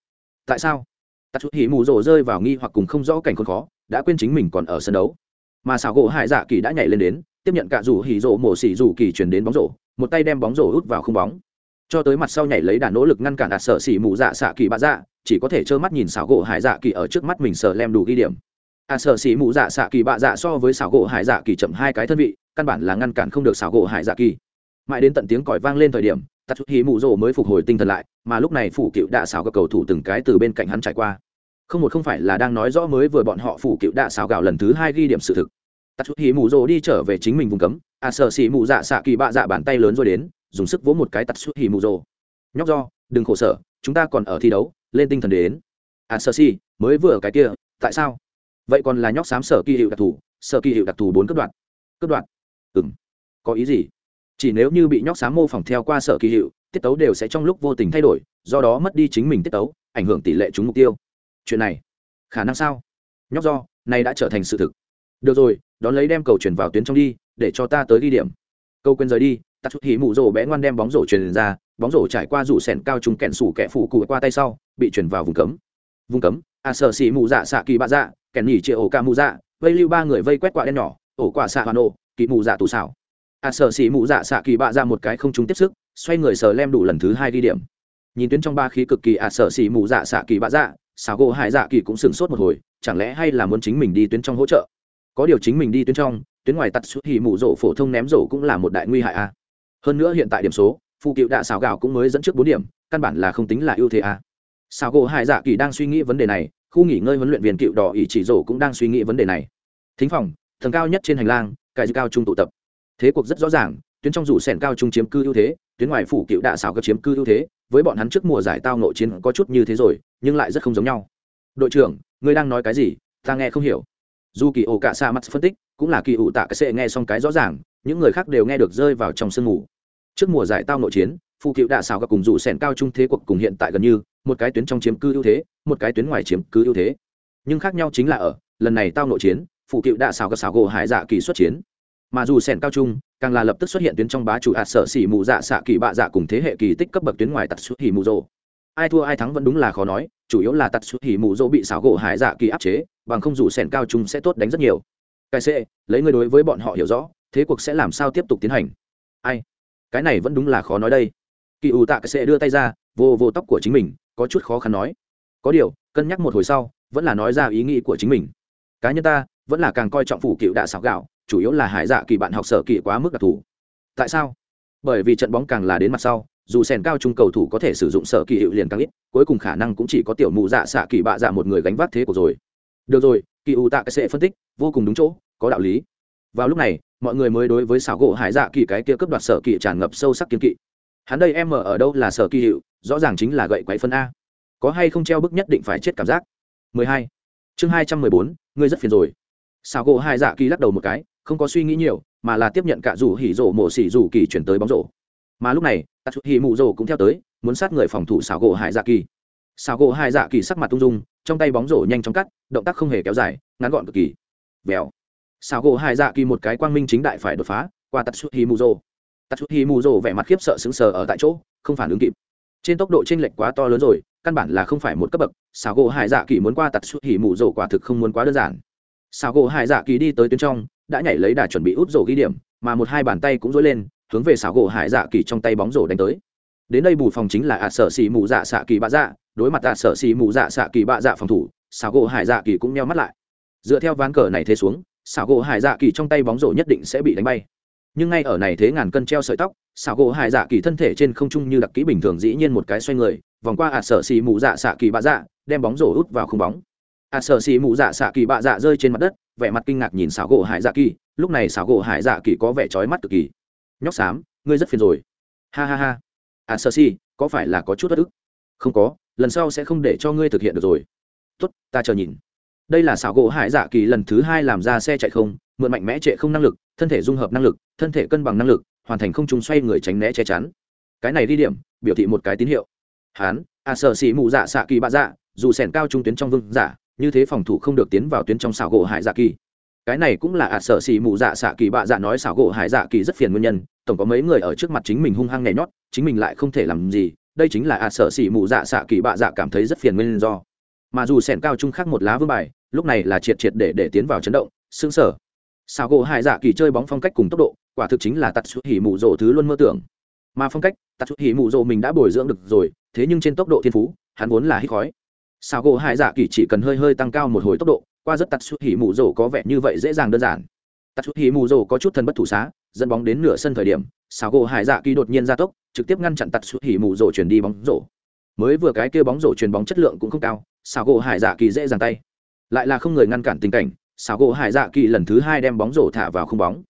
Tại sao? Tạt xuất hi mù rổ rơi vào nghi hoặc cùng không rõ cảnh khốn khó, đã quên chính mình còn ở sân đấu. Mà xảo gỗ hải dạ kỳ đã nhảy lên đến, tiếp nhận cả rủ hỉ rổ mổ xỉ rủ kỳ chuyển đến bóng rổ, một tay đem bóng rổ út vào không bóng cho tới mặt sau nhảy lấy đà nỗ lực ngăn cản đạt sở xỉ mù dạ xạ kỳ bạ dạ chỉ có thể trơ mắt nhìn xảo gỗ hải dạ kỳ ở trước mắt mình sờ lem đủ ghi điểm. à sở xỉ mù dạ xạ kỳ bạ dạ so với xảo gỗ hải dạ kỳ chậm hai cái thân vị, căn bản là ngăn cản không được xảo gỗ hải dạ kỳ. Mãi đến tận tiếng còi vang lên thời điểm tạt chút hí mù rồ mới phục hồi tinh thần lại, mà lúc này phủ cựu đạ xảo các cầu thủ từng cái từ bên cạnh hắn trải qua. Không một không phải là đang nói rõ mới vừa bọn họ phủ cựu đạ xảo gạo lần thứ hai ghi điểm sự thực. Tạt chút hí mù rồ đi trở về chính mình vùng cấm à sở xỉ mù dạ xạ kỳ bạ dạ bàn tay lớn rồi đến dùng sức vỗ một cái tạt suốt hì mù rồ. Nhóc do, đừng khổ sở, chúng ta còn ở thi đấu, lên tinh thần đến. À sơ si, mới vừa cái kia, tại sao? Vậy còn là nhóc xám sở kỳ hiệu đặc thù, sở kỳ hiệu đặc thù bốn cấp đoạn. Cấp đoạn. Ừ m có ý gì? Chỉ nếu như bị nhóc xám mô phỏng theo qua sở kỳ hiệu, tiết tấu đều sẽ trong lúc vô tình thay đổi, do đó mất đi chính mình tiết tấu, ảnh hưởng tỷ lệ trúng mục tiêu. Chuyện này, khả năng sao? Nhóc do, này đã trở thành sự thực. Được rồi, đón lấy đem cầu chuyển vào tuyến trong đi, để cho ta tới ghi điểm. Câu quên rời đi tạt chút hỉ mụ rổ bé ngoan đem bóng rổ truyền ra, bóng rổ trải qua rủ sẻn cao trúng kẹn sủ kẹ phủ cụ qua tay sau, bị chuyển vào vùng cấm. Vùng cấm, a sợ xỉ mụ dạ xạ kỳ bạ dạ kẹn nhỉ chia ổ ca mụ dạ vây lưu ba người vây quét quả đen nhỏ, ổ quả xạ hoàn ổ kỳ mụ dạ tù xảo a sợ xỉ mụ dạ xạ kỳ bạ dạ một cái không trúng tiếp sức, xoay người sờ lem đủ lần thứ hai đi điểm. Nhìn tuyến trong ba khí cực kỳ a sợ xỉ mụ dạ xạ kỳ bạ dạ xảo gỗ hải dạ kỳ cũng sửng sốt một hồi, chẳng lẽ hay là muốn chính mình đi tuyến trong hỗ trợ? Có điều chính mình đi tuyến trong, tuyến ngoài tắt xuất thì mụ rổ phổ thông ném rổ cũng là một đại nguy hại a hơn nữa hiện tại điểm số, phụ cựu đạ xào gạo cũng mới dẫn trước bốn điểm, căn bản là không tính là ưu thế à. xào gỗ hải dạ kỳ đang suy nghĩ vấn đề này, khu nghỉ ngơi huấn luyện viên cựu đỏ ỷ chỉ rổ cũng đang suy nghĩ vấn đề này. Thính phòng, tầng cao nhất trên hành lang cải dư cao trung tụ tập. Thế cuộc rất rõ ràng, tuyến trong rủ sẻn cao trung chiếm cư ưu thế, tuyến ngoài phủ cựu đạ xào gặp chiếm cư ưu thế, với bọn hắn trước mùa giải tao nội chiến có chút như thế rồi, nhưng lại rất không giống nhau. Đội trưởng, ngươi đang nói cái gì? Ta nghe không hiểu. Dù kỳ ổ cả xa mắt phân tích, cũng là kỳ ủ tạ cái sệ nghe xong cái rõ ràng những người khác đều nghe được rơi vào trong sương mù. Trước mùa giải tao nội chiến phụ cựu đạ xào gặp cùng rủ sẻn cao trung thế cuộc cùng hiện tại gần như, một cái tuyến trong chiếm cư ưu thế, một cái tuyến ngoài chiếm cư ưu thế. Nhưng khác nhau chính là ở, lần này tao nội chiến phụ cựu đạ xào gặp xào gỗ hải dạ kỳ xuất chiến. Mà dù sẻn cao trung, càng là lập tức xuất hiện tuyến trong bá chủ ạt sở xỉ mù dạ xạ kỳ bạ dạ cùng thế hệ kỳ tích cấp bậc tuyến ngoài tạt xuất hỉ mù rồ ai thua ai thắng vẫn đúng là khó nói, chủ yếu là tạt xuất hỉ mù rồ bị xảo gỗ hải dạ kỳ áp chế, bằng không dù sẻn cao trung sẽ tốt đánh rất nhiều. Cái c, lấy người đối với bọn họ hiểu rõ thế cuộc sẽ làm sao tiếp tục tiến hành? Ai? Cái này vẫn đúng là khó nói đây. Kỳ ủ tạ cái sẽ đưa tay ra, vô vô tóc của chính mình, có chút khó khăn nói. Có điều, cân nhắc một hồi sau, vẫn là nói ra ý nghĩ của chính mình. Cá nhân ta, vẫn là càng coi trọng phủ cựu đạ xảo gạo, chủ yếu là hải dạ kỳ bạn học sở kỳ quá mức đặc thù. Tại sao? Bởi vì trận bóng càng là đến mặt sau, dù sèn cao trung cầu thủ có thể sử dụng sở kỳ hiệu liền càng ít, cuối cùng khả năng cũng chỉ có tiểu mụ dạ xạ kỳ bạ dạ một người gánh vác thế của rồi. Được rồi, kỳ ủ tạ cái sẽ phân tích, vô cùng đúng chỗ, có đạo lý vào lúc này mọi người mới đối với xảo gỗ hải dạ kỳ cái kia cướp đoạt sở kỳ tràn ngập sâu sắc kiên kỵ. Hắn đây em ở đâu là sở kỳ hiệu rõ ràng chính là gậy quáy phân a. Có hay không treo bức nhất định phải chết cảm giác. 12. chương 214, ngươi rất phiền rồi. Xảo gỗ hải dạ kỳ lắc đầu một cái không có suy nghĩ nhiều mà là tiếp nhận cả rủ hỉ rổ mổ xỉ rủ kỳ chuyển tới bóng rổ. Mà lúc này tạ chút hỉ mụ rổ cũng theo tới muốn sát người phòng thủ xảo gỗ hải dạ kỳ. Xảo gỗ hải dạ kỳ sắc mặt tung dung trong tay bóng rổ nhanh chóng cắt động tác không hề kéo dài ngắn gọn cực kỳ. Vèo xảo gỗ hải dạ kỳ một cái quang minh chính đại phải đột phá, qua tạt xuất hi mù vẻ mặt khiếp sợ sững sờ ở tại chỗ, không phản ứng kịp. Trên tốc độ chênh lệch quá to lớn rồi, căn bản là không phải một cấp bậc. Xảo gỗ hải dạ kỳ muốn qua tạt xuất quả thực không muốn quá đơn giản. Xảo gỗ hải dạ kỳ đi tới tuyến trong, đã nhảy lấy đà chuẩn bị út rổ ghi điểm, mà một hai bàn tay cũng dối lên, hướng về xảo gỗ hải dạ kỳ trong tay bóng rổ đánh tới. Đến đây bù phòng chính là ạt sở xì mù dạ xạ kỳ bạ dạ. Đối mặt ạt sở xì mù dạ xạ kỳ bạ dạ phòng thủ xảo gỗ hải dạ kỳ cũng nheo mắt lại. Dựa theo ván cờ này thế xuống xảo gỗ hải dạ kỳ trong tay bóng rổ nhất định sẽ bị đánh bay. Nhưng ngay ở này thế ngàn cân treo sợi tóc, xảo gỗ hải dạ kỳ thân thể trên không trung như đặc kỹ bình thường dĩ nhiên một cái xoay người, vòng qua ạt sở xì mù dạ xạ kỳ bạ dạ đem bóng rổ út vào không bóng. Ạt sở xì mù dạ xạ kỳ bạ dạ rơi trên mặt đất, vẻ mặt kinh ngạc nhìn xảo gỗ hải dạ kỳ, lúc này xảo gỗ hải dạ kỳ có vẻ trói mắt cực kỳ. Nhóc xám, ngươi rất phiền rồi. Ha ha ha. Ạt sở xì, có phải là có chút bất ức? Không có, lần sau sẽ không để cho ngươi thực hiện được rồi. Tốt, ta chờ nhìn đây là xảo gỗ hải dạ kỳ lần thứ hai làm ra xe chạy không, mượn mạnh mẽ trệ không năng lực, thân thể dung hợp năng lực, thân thể cân bằng năng lực, hoàn thành không trung xoay người tránh né che chắn. Cái này đi điểm, biểu thị một cái tín hiệu. Hán, a sợ xỉ mù dạ xạ kỳ bạ dạ dù sẻn cao trung tuyến trong vương giả, như thế phòng thủ không được tiến vào tuyến trong xảo gỗ hải dạ kỳ. Cái này cũng là a sợ xỉ mù dạ xạ kỳ bạ dạ nói xảo gỗ hải dạ kỳ rất phiền nguyên nhân, tổng có mấy người ở trước mặt chính mình hung hăng nhảy nhót, chính mình lại không thể làm gì, đây chính là a sợ xỉ mù dạ xạ kỳ bạ dạ cảm thấy rất phiền nguyên do. Mà dù sẻn cao trung khác một lá vương bài lúc này là triệt triệt để để tiến vào chấn động xương sở xào gỗ hải dạ kỳ chơi bóng phong cách cùng tốc độ, quả thực chính là tạt xuất hỉ mù rỗ thứ luôn mơ tưởng. Mà phong cách, tạt xuất hỉ mù rỗ mình đã bồi dưỡng được rồi, thế nhưng trên tốc độ thiên phú, hắn vốn là hít khói. Xào gỗ hải dạ kỳ chỉ cần hơi hơi tăng cao một hồi tốc độ, qua rất tạt xuất hỉ mù rỗ có vẻ như vậy dễ dàng đơn giản. Tạt xuất hỉ mù rỗ có chút thân bất thủ xá, dẫn bóng đến nửa sân thời điểm, xào gỗ hải dạ kỳ đột nhiên ra tốc, trực tiếp ngăn chặn tạt xuất hỉ mù rỗ chuyển đi bóng rổ. Mới vừa cái kia bóng rổ chuyền bóng chất lượng cũng không cao, xào gỗ hải dạ kỳ dễ dàng tay lại là không người ngăn cản tình cảnh, xảo gỗ hải dạ kỳ lần thứ hai đem bóng rổ thả vào không bóng.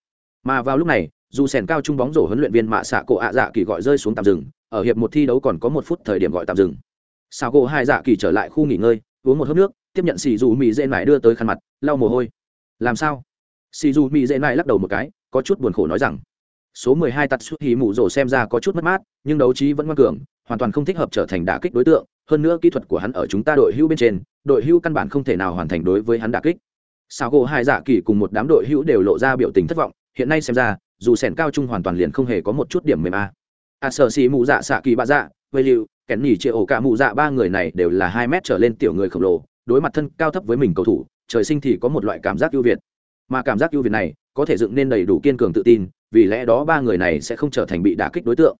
Mà vào lúc này, dù sèn cao trung bóng rổ huấn luyện viên mạ xạ cổ ạ dạ kỳ gọi rơi xuống tạm dừng, ở hiệp một thi đấu còn có một phút thời điểm gọi tạm dừng. Xảo gỗ hải dạ kỳ trở lại khu nghỉ ngơi, uống một hớp nước, tiếp nhận xì dù mỹ dễ mải đưa tới khăn mặt, lau mồ hôi. Làm sao? Xì dù mỹ dễ mải lắc đầu một cái, có chút buồn khổ nói rằng, số mười hai tạt xuất hí mù rổ xem ra có chút mất mát, nhưng đấu trí vẫn ngoan cường hoàn toàn không thích hợp trở thành đả kích đối tượng, hơn nữa kỹ thuật của hắn ở chúng ta đội hưu bên trên, đội hưu căn bản không thể nào hoàn thành đối với hắn đả kích. Sao gỗ hai dạ kỳ cùng một đám đội hữu đều lộ ra biểu tình thất vọng, hiện nay xem ra, dù sẻn cao trung hoàn toàn liền không hề có một chút điểm mềm a. A sở xì mụ dạ xạ kỳ bạ dạ vây liệu kẻn nhỉ chia ổ cả mụ dạ ba người này đều là hai mét trở lên tiểu người khổng lồ, đối mặt thân cao thấp với mình cầu thủ, trời sinh thì có một loại cảm giác ưu việt. Mà cảm giác ưu việt này, có thể dựng nên đầy đủ kiên cường tự tin, vì lẽ đó ba người này sẽ không trở thành bị đả kích đối tượng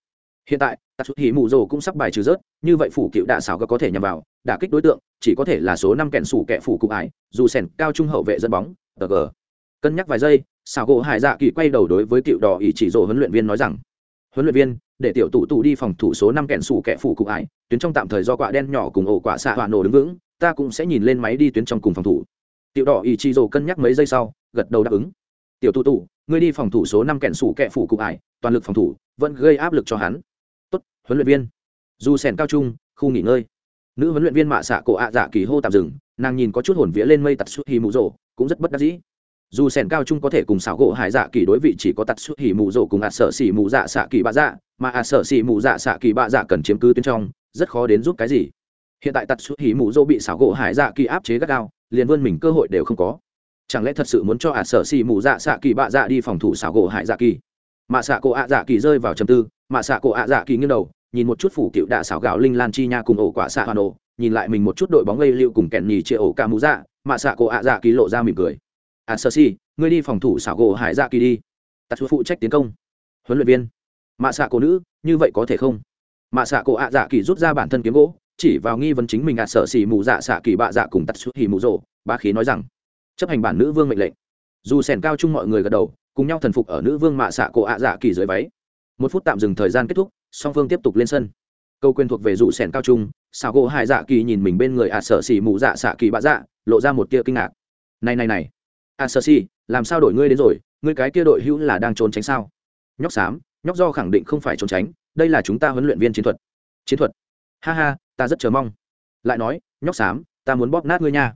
hiện tại tạ chút hỉ mù rồ cũng sắp bài trừ rớt, như vậy phủ cựu đạ xảo có thể nhằm vào, đả kích đối tượng, chỉ có thể là số năm kẹn sủ kẹ phủ cụ ải, dù sèn cao trung hậu vệ dẫn bóng, tờ gờ. Cân nhắc vài giây, xảo gỗ hải dạ kỳ quay đầu đối với cựu đỏ ỉ chỉ rồ huấn luyện viên nói rằng, huấn luyện viên, để tiểu tụ tụ đi phòng thủ số năm kẹn sủ kẹ phủ cụ ải, tuyến trong tạm thời do quạ đen nhỏ cùng ổ quả xạ hỏa nổ đứng vững, ta cũng sẽ nhìn lên máy đi tuyến trong cùng phòng thủ. Tiểu đỏ ỉ chỉ rồ cân nhắc mấy giây sau, gật đầu đáp ứng. Tiểu tụ tụ, ngươi đi phòng thủ số năm kẹn sủ kẹ phủ cụ ải, toàn lực phòng thủ, vẫn gây áp lực cho hắn huấn luyện viên. Dù sèn cao trung, khu nghỉ ngơi. Nữ huấn luyện viên mạ xạ cổ ạ dạ kỳ hô tạm dừng, nàng nhìn có chút hồn vía lên mây tạt suốt hì mù rồ cũng rất bất đắc dĩ. Dù sèn cao trung có thể cùng xảo gỗ hải dạ kỳ đối vị chỉ có tạt suốt hì mù rồ cùng ạ sợ xỉ mù dạ xạ kỳ bạ dạ mà ạ sợ xỉ mù dạ xạ kỳ bạ dạ cần chiếm cứ tuyến trong, rất khó đến giúp cái gì. Hiện tại tạt suốt hì mù rồ bị xảo gỗ hải dạ kỳ áp chế gắt gao, liền vươn mình cơ hội đều không có. Chẳng lẽ thật sự muốn cho ạ sợ xỉ mù dạ xạ kỳ bạ dạ đi phòng thủ xảo gỗ hải dạ kỳ? Mạ xạ cổ ạ dạ kỳ rơi vào trầm tư, mạ xạ cổ ạ dạ kỳ nghiêng đầu nhìn một chút phủ cựu đạ xảo gạo linh lan chi nha cùng ổ quả xạ hoa nổ, nhìn lại mình một chút đội bóng gây liệu cùng kẹn nhì chia ổ ca mũ dạ mạ xạ cổ ạ dạ kỳ lộ ra mỉm cười. À sơ si, ngươi đi phòng thủ xảo gỗ hải dạ kỳ đi. Tạt phụ trách tiến công. Huấn luyện viên. Mạ xạ cổ nữ, như vậy có thể không? Mạ xạ cổ ạ dạ kỳ rút ra bản thân kiếm gỗ, chỉ vào nghi vấn chính mình ạ sợ xì mù dạ xạ kỳ bạ dạ cùng tắt xuất hì mù rộ ba khí nói rằng, chấp hành bản nữ vương mệnh lệnh. Dù sèn cao chung mọi người gật đầu, cùng nhau thần phục ở nữ vương mạ xạ cổ ạ dạ kỳ dưới váy một phút tạm dừng thời gian kết thúc, song phương tiếp tục lên sân. Câu quyền thuộc về dụ sẻn cao trung xào gỗ hải dạ kỳ nhìn mình bên người ạ sợ xỉ mụ dạ xạ kỳ bạ dạ lộ ra một tia kinh ngạc. Này này này ạ sợ xỉ làm sao đổi ngươi đến rồi? Ngươi cái kia đội hữu là đang trốn tránh sao? Nhóc xám, nhóc do khẳng định không phải trốn tránh, đây là chúng ta huấn luyện viên chiến thuật. Chiến thuật? Ha ha, ta rất chờ mong. Lại nói, nhóc xám, ta muốn bóp nát ngươi nha.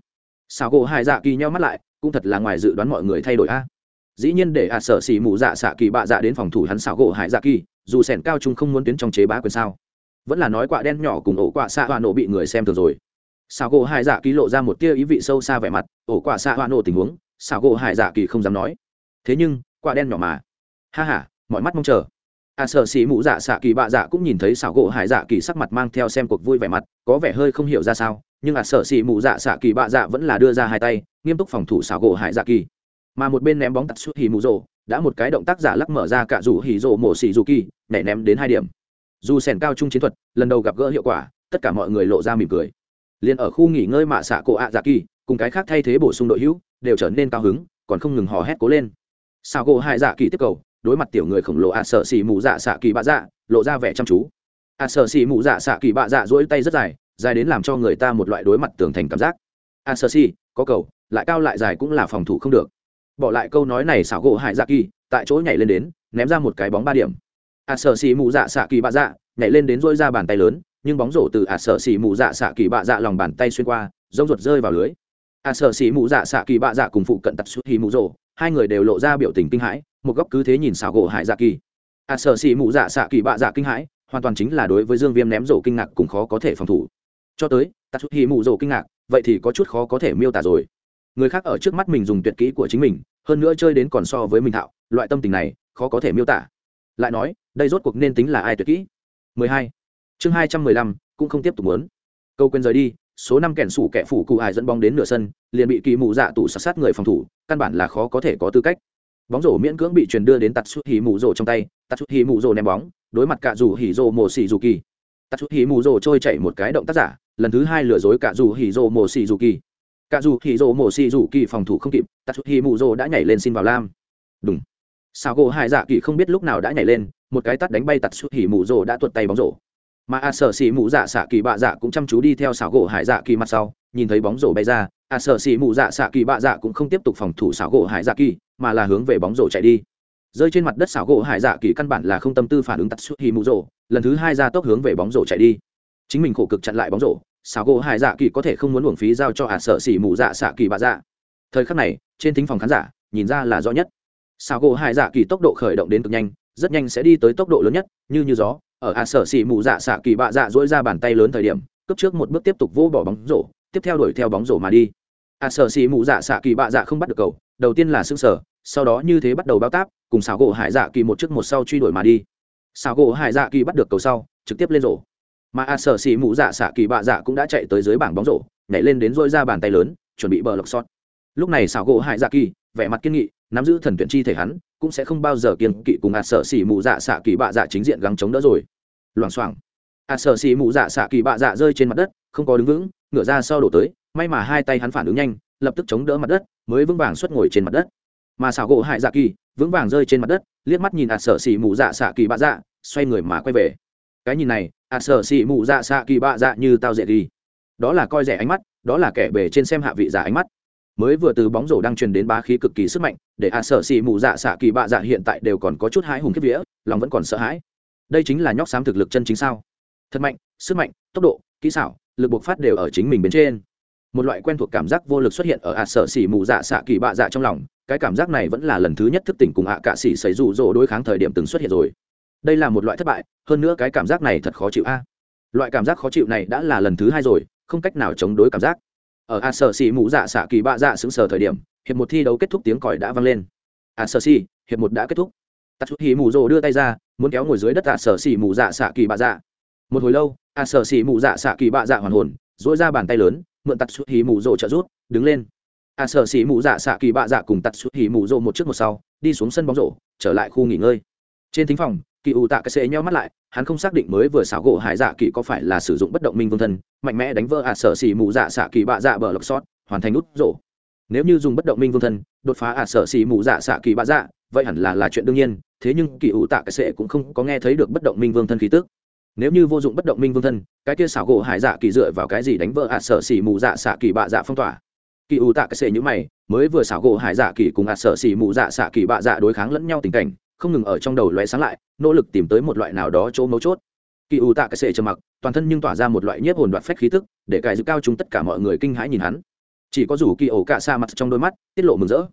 Xào gỗ hải dạ kỳ nhau mắt lại, cũng thật là ngoài dự đoán mọi người thay đổi a dĩ nhiên để ạ sợ xỉ mù dạ xạ kỳ bạ dạ đến phòng thủ hắn xảo gỗ hải dạ kỳ, dù sẻn cao trung không muốn tuyến trong chế bá quyền sao. Vẫn là nói quạ đen nhỏ cùng ổ quạ xạ hoa nổ bị người xem thường rồi. Xảo gỗ hải dạ kỳ lộ ra một tia ý vị sâu xa vẻ mặt, ổ quạ xạ hoa nổ tình huống, xảo gỗ hải dạ kỳ không dám nói. Thế nhưng, quạ đen nhỏ mà. Ha h a mọi mắt mong chờ. A sợ xỉ mụ dạ xạ kỳ bạ dạ cũng nhìn thấy xảo gỗ hải dạ kỳ sắc mặt mang theo xem cuộc vui vẻ mặt, có vẻ hơi không hiểu ra sao, nhưng a sợ xỉ mụ dạ xạ kỳ bạ dạ vẫn là đưa ra hai tay, nghiêm túc phòng thủ xảo gỗ hải dạ kỳ mà một bên ném bóng tạt suốt hì mù rồ đã một cái động tác giả lắc mở ra cả rủ hì rồ mổ xì dù kỳ nhảy ném đến hai điểm. Dù sèn cao trung chiến thuật, lần đầu gặp gỡ hiệu quả, tất cả mọi người lộ ra mỉm cười. Liền ở khu nghỉ ngơi mạ xạ cổ ạ dạ kỳ cùng cái khác thay thế bổ sung đội hữu, đều trở nên cao hứng, còn không ngừng hò hét cố lên. Sao gỗ hai dạ kỳ tiếp cầu, đối mặt tiểu người khổng lồ ạ sợ xì mù dạ xạ kỳ bạ dạ lộ ra vẻ chăm chú. Ạ sợ xì mù dạ xạ kỳ bạ dạ dỗi tay rất dài dài đến làm cho người ta một loại đối mặt tường thành cảm giác. Ạ sợ xì có cầu, lại cao lại dài cũng là phòng thủ không được bỏ lại câu nói này xảo gỗ hải dạ kỳ, tại chỗ nhảy lên đến, ném ra một cái bóng ba điểm. Ạ sợ xì mù dạ xạ kỳ bạ dạ nhảy lên đến dỗi ra bàn tay lớn, nhưng bóng rổ từ ạ sợ xì mù dạ xạ kỳ bạ dạ lòng bàn tay xuyên qua, rông ruột rơi vào lưới. Ạ sợ xì mù dạ xạ kỳ bạ dạ cùng phụ cận tập xuất hì mù rổ, hai người đều lộ ra biểu tình kinh hãi, một góc cứ thế nhìn xảo gỗ hải dạ kỳ. Ạ sợ xì mù dạ xạ kỳ bạ dạ kinh hãi, hoàn toàn chính là đối với dương viêm ném rổ kinh ngạc cũng khó có thể phòng thủ. Cho tới tập xuất hì mù rổ kinh ngạc, vậy thì có chút khó có thể miêu tả rồi người khác ở trước mắt mình dùng tuyệt kỹ của chính mình hơn nữa chơi đến còn so với mình thạo loại tâm tình này khó có thể miêu tả. Lại nói đây rốt cuộc nên tính là ai tuyệt kỹ? 12. chương 215, cũng không tiếp tục muốn. Câu quên rời đi số năm kẻn sủ kẻ phủ cụ ai dẫn bóng đến nửa sân liền bị kỳ mù dạ tủ sát sát người phòng thủ căn bản là khó có thể có tư cách. Bóng rổ miễn cưỡng bị truyền đưa đến tạt suốt hì mù rổ trong tay tạt suốt hì mù rổ ném bóng đối mặt cả dù hì rổ mồ xì dù kỳ. Tạt suốt hì mù rổ trôi chạy một cái động tác giả lần thứ hai lừa dối cả dù hì rổ mồ xì dù kỳ cả dù thì rổ mổ xì rủ kỳ phòng thủ không kịp tạt suốt hỉ mù rổ đã nhảy lên xin vào lam. Đúng sao gỗ hai dạ kỳ không biết lúc nào đã nhảy lên, một cái tắt đánh bay tạt suốt hỉ mù rổ đã tuột tay bóng rổ. Mà a sở xì mù dạ xạ kỳ bạ dạ cũng chăm chú đi theo xảo gỗ hải dạ kỳ mặt sau, nhìn thấy bóng rổ bay ra, a sở xì mù dạ xạ kỳ bạ dạ cũng không tiếp tục phòng thủ xảo gỗ hải dạ kỳ, mà là hướng về bóng rổ chạy đi. Rơi trên mặt đất xảo gỗ hải dạ kỳ căn bản là không tâm tư phản ứng tạt suốt hi mù rổ, lần thứ hai ra tốc hướng về bóng rổ chạy đi. Chính mình khổ cực chặn lại bóng rổ xảo gỗ hải dạ kỳ có thể không muốn uổng phí giao cho a sợ xỉ mù dạ xạ kỳ bạ dạ. Thời khắc này, trên thính phòng khán giả, nhìn ra là rõ nhất. Xảo gỗ hải dạ kỳ tốc độ khởi động đến cực nhanh, rất nhanh sẽ đi tới tốc độ lớn nhất, như như gió, ở a sợ xỉ mù dạ xạ kỳ bạ dạ dỗi ra bàn tay lớn thời điểm cấp trước một bước tiếp tục vô bỏ bóng rổ, tiếp theo đuổi theo bóng rổ mà đi. A sợ xỉ mù dạ xạ kỳ bạ dạ không bắt được cầu, đầu tiên là xương sở sau đó như thế bắt đầu bao táp, cùng xảo gỗ hải dạ kỳ một trước một sau truy đuổi mà đi. Xảo gỗ hải dạ kỳ bắt được cầu sau, trực tiếp lên rổ mà a sở xì mụ dạ xạ kỳ bạ dạ cũng đã chạy tới dưới bảng bóng rổ, nhảy lên đến dôi ra bàn tay lớn, chuẩn bị bờ lọc sót lúc này xảo gỗ hại dạ kỳ, vẻ mặt kiên nghị, nắm giữ thần tuyển chi thể hắn, cũng sẽ không bao giờ kiên kỵ cùng a sở xì mụ dạ xạ kỳ bạ dạ chính diện gắng chống đỡ rồi. Loảng xoảng. A sở xì mụ dạ xạ kỳ bạ dạ rơi trên mặt đất, không có đứng vững, ngửa ra sau đổ tới, may mà hai tay hắn phản ứng nhanh, lập tức chống đỡ mặt đất, mới vững vàng xuất ngồi trên mặt đất. Mà xảo gỗ hại dạ kỳ, vững vàng rơi trên mặt đất, liếc mắt nhìn ạt sở xỉ mù dạ xạ kỳ bạ dạ xoay người mà quay về cái nhìn này à, ạt sở xì mụ dạ xạ kỳ bạ dạ như tao dễ đi. Đó là coi rẻ ánh mắt, đó là kẻ bề trên xem hạ vị giả ánh mắt. Mới vừa từ bóng rổ đang truyền đến bá khí cực kỳ sức mạnh, để à, ạt sở xì mụ dạ xạ kỳ bạ dạ hiện tại đều còn có chút hãi hùng kiếp vía, lòng vẫn còn sợ hãi. Đây chính là nhóc xám thực lực chân chính sao? Thật mạnh, sức mạnh, tốc độ, kỹ xảo, lực bộc phát đều ở chính mình bên trên. Một loại quen thuộc cảm giác vô lực xuất hiện ở à, ạt sở xỉ mù dạ xạ kỳ bạ dạ trong lòng, cái cảm giác này vẫn là lần thứ nhất thức tỉnh cùng ạ cạ xỉ xảy rủ rỗ đối kháng thời điểm từng xuất hiện rồi đây là một loại thất bại, hơn nữa cái cảm giác này thật khó chịu a. Loại cảm giác khó chịu này đã là lần thứ hai rồi, không cách nào chống đối cảm giác. Ở a sở xì mũ dạ xạ kỳ bạ dạ xứng sờ thời điểm, hiệp một thi đấu kết thúc tiếng còi đã vang lên. A sở xì hiệp một đã kết thúc. Tạt chút hì mù rồ đưa tay ra, muốn kéo ngồi dưới đất a sở xì mù dạ xạ kỳ bạ dạ. Một hồi lâu, a sở xì mù dạ xạ kỳ bạ dạ hoàn hồn dỗi ra bàn tay lớn, mượn tạt chút hì mù rồ trợ rút đứng lên. A sở xì mù dạ xạ kỳ bạ dạ cùng tạt chút hì mù rồ một trước một sau, đi xuống sân bóng rổ, trở lại khu nghỉ ngơi. Trên thính phòng kỳ ủ tạ cái xệ nheo mắt lại, hắn không xác định mới vừa xảo gỗ hải dạ kỳ có phải là sử dụng bất động minh vương thân, mạnh mẽ đánh vỡ a sở xỉ mù dạ xạ kỳ bạ dạ bờ lọc sót, hoàn thành nút rổ. Nếu như dùng bất động minh vương thân, đột phá a sở xỉ mù dạ xạ kỳ bạ dạ vậy hẳn là là chuyện đương nhiên, thế nhưng kỳ ủ tạ cái xệ cũng không có nghe thấy được bất động minh vương thân khí tức. Nếu như vô dụng bất động minh vương thân, cái kia xảo gỗ hải dạ kỳ dựa vào cái gì đánh vỡ ạ sở xỉ mù dạ xạ kỳ bạ dạ phong tỏa? Kỳ ủ tạ cái xệ như mày, mới vừa xảo gỗ hải dạ kỳ cùng ạ sở xỉ mù dạ xạ kỳ bạ dạ đối kháng lẫn nhau tình cảnh không ngừng ở trong đầu loé sáng lại, nỗ lực tìm tới một loại nào đó chỗ mấu chốt. Kỳ ủ tạ cái sệ trầm mặc, toàn thân nhưng tỏa ra một loại nhiếp hồn đoạt phách khí tức, để cài giữ cao chúng tất cả mọi người kinh hãi nhìn hắn. Chỉ có rủ kỳ ổ cạ xa mặt trong đôi mắt, tiết lộ mừng rỡ.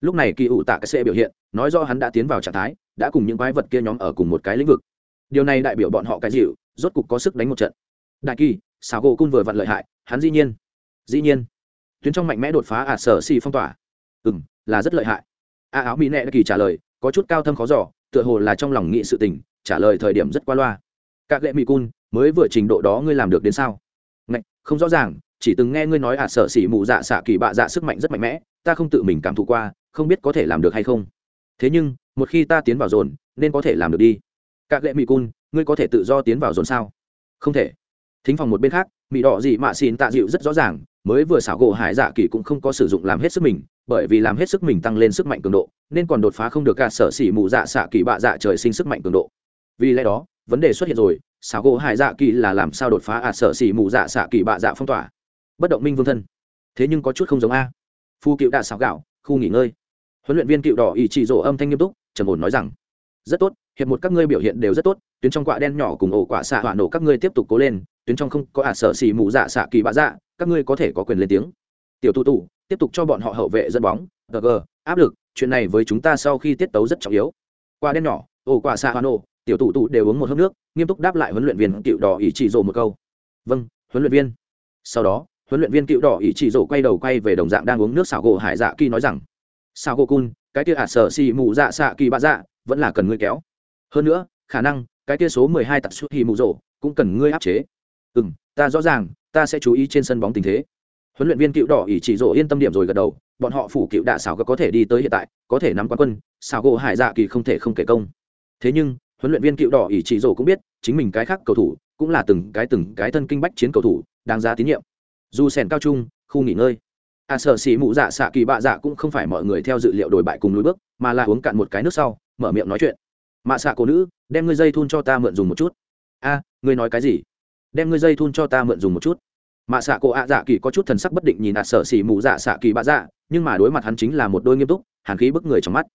Lúc này kỳ ủ tạ cái sệ biểu hiện, nói do hắn đã tiến vào trạng thái, đã cùng những quái vật kia nhóm ở cùng một cái lĩnh vực. Điều này đại biểu bọn họ cái dịu, rốt cục có sức đánh một trận. Đại kỳ xào gỗ cung vừa vặn lợi hại, hắn dĩ nhiên dĩ nhiên. Tuyến trong mạnh mẽ đột phá ả sở xì phong tỏa. Ừ m là rất lợi hại. A áo mỹ nệ đã kỳ trả lời có chút cao thâm khó giỏ tựa hồ là trong lòng nghị sự tình trả lời thời điểm rất qua loa. Các lệ mỹ cun mới vừa trình độ đó ngươi làm được đến sao? Ngạch, không rõ ràng chỉ từng nghe ngươi nói à sợ xỉ mù dạ xạ kỳ bạ dạ sức mạnh rất mạnh mẽ ta không tự mình cảm thụ qua không biết có thể làm được hay không. Thế nhưng một khi ta tiến vào dồn nên có thể làm được đi. Các lệ mỹ cun ngươi có thể tự do tiến vào dồn sao? Không thể. Thính phòng một bên khác mỹ đỏ dị mạ xin tạ dịu rất rõ ràng mới vừa xảo gỗ hải dạ kỳ cũng không có sử dụng làm hết sức mình bởi vì làm hết sức mình tăng lên sức mạnh cường độ, nên còn đột phá không được cả sở xỉ mù dạ xạ kỳ bạ dạ trời sinh sức mạnh cường độ. Vì lẽ đó, vấn đề xuất hiện rồi, xảo gỗ hải dạ kỳ là làm sao đột phá à sở xỉ mù dạ xạ kỳ bạ dạ phong tỏa? Bất động minh vương thân. Thế nhưng có chút không giống a. Phu cựu đạ xảo gạo, khu nghỉ ngơi. Huấn luyện viên cựu đỏ ý chỉ rổ âm thanh nghiêm túc, trầm ổn nói rằng, rất tốt, hiệp một các ngươi biểu hiện đều rất tốt, tuyến trong quạ đen nhỏ cùng ổ quả xạ hỏa nổ các ngươi tiếp tục cố lên, tuyến trong không có ả à sở xì mù dạ xạ kỳ bạ dạ các ngươi có thể có quyền lên tiếng. Tiểu tu tụ tiếp tục cho bọn họ hậu vệ dẫn bóng gg áp lực, chuyện này với chúng ta sau khi tiết tấu rất trọng yếu. Qua đen nhỏ ổ quả xạ hoa nổ tiểu tụ tụ đều uống một hớp nước, nghiêm túc đáp lại huấn luyện viên cựu đỏ ý chỉ rộ một câu. Vâng huấn luyện viên. Sau đó, huấn luyện viên cựu đỏ ý chỉ rộ quay đầu quay về đồng dạng đang uống nước xảo gỗ hải dạ kỳ nói rằng sao gỗ cun, cái kia ả à sợ xì mù dạ xạ kỳ bạ dạ vẫn là cần ngươi kéo. Hơn nữa, khả năng, cái kia số mười hai tặc suốt hì mù rộ cũng cần ngươi áp chế. Ừ m ta rõ ràng, ta sẽ chú ý trên sân bóng tình thế huấn luyện viên cựu đỏ ỷ chỉ rộ yên tâm điểm rồi gật đầu, bọn họ phủ cựu đạ xảo có thể đi tới hiện tại, có thể nắm quán quân, xảo gỗ hải dạ kỳ không thể không kể công. Thế nhưng, huấn luyện viên cựu đỏ ỷ chỉ rộ cũng biết, chính mình cái khác cầu thủ, cũng là từng cái từng cái thân kinh bách chiến cầu thủ, đáng giá tín nhiệm. Dù sèn cao trung, khu nghỉ ngơi. À sở xỉ mụ dạ xạ kỳ bạ dạ cũng không phải mọi người theo dự liệu đổi bại cùng lối bước, mà là uống cạn một cái nước sau, mở miệng nói chuyện. Mạ xạ cổ nữ, đem ngươi dây thun cho ta mượn dùng một chút. A ngươi nói cái gì? Đem ngươi dây thun cho ta mượn dùng một chút mạ xạ cổ ạ dạ kỳ có chút thần sắc bất định nhìn ạt sở xỉ mù dạ xạ kỳ bạ dạ nhưng mà đối mặt hắn chính là một đôi nghiêm túc, hàn khí bức người trong mắt.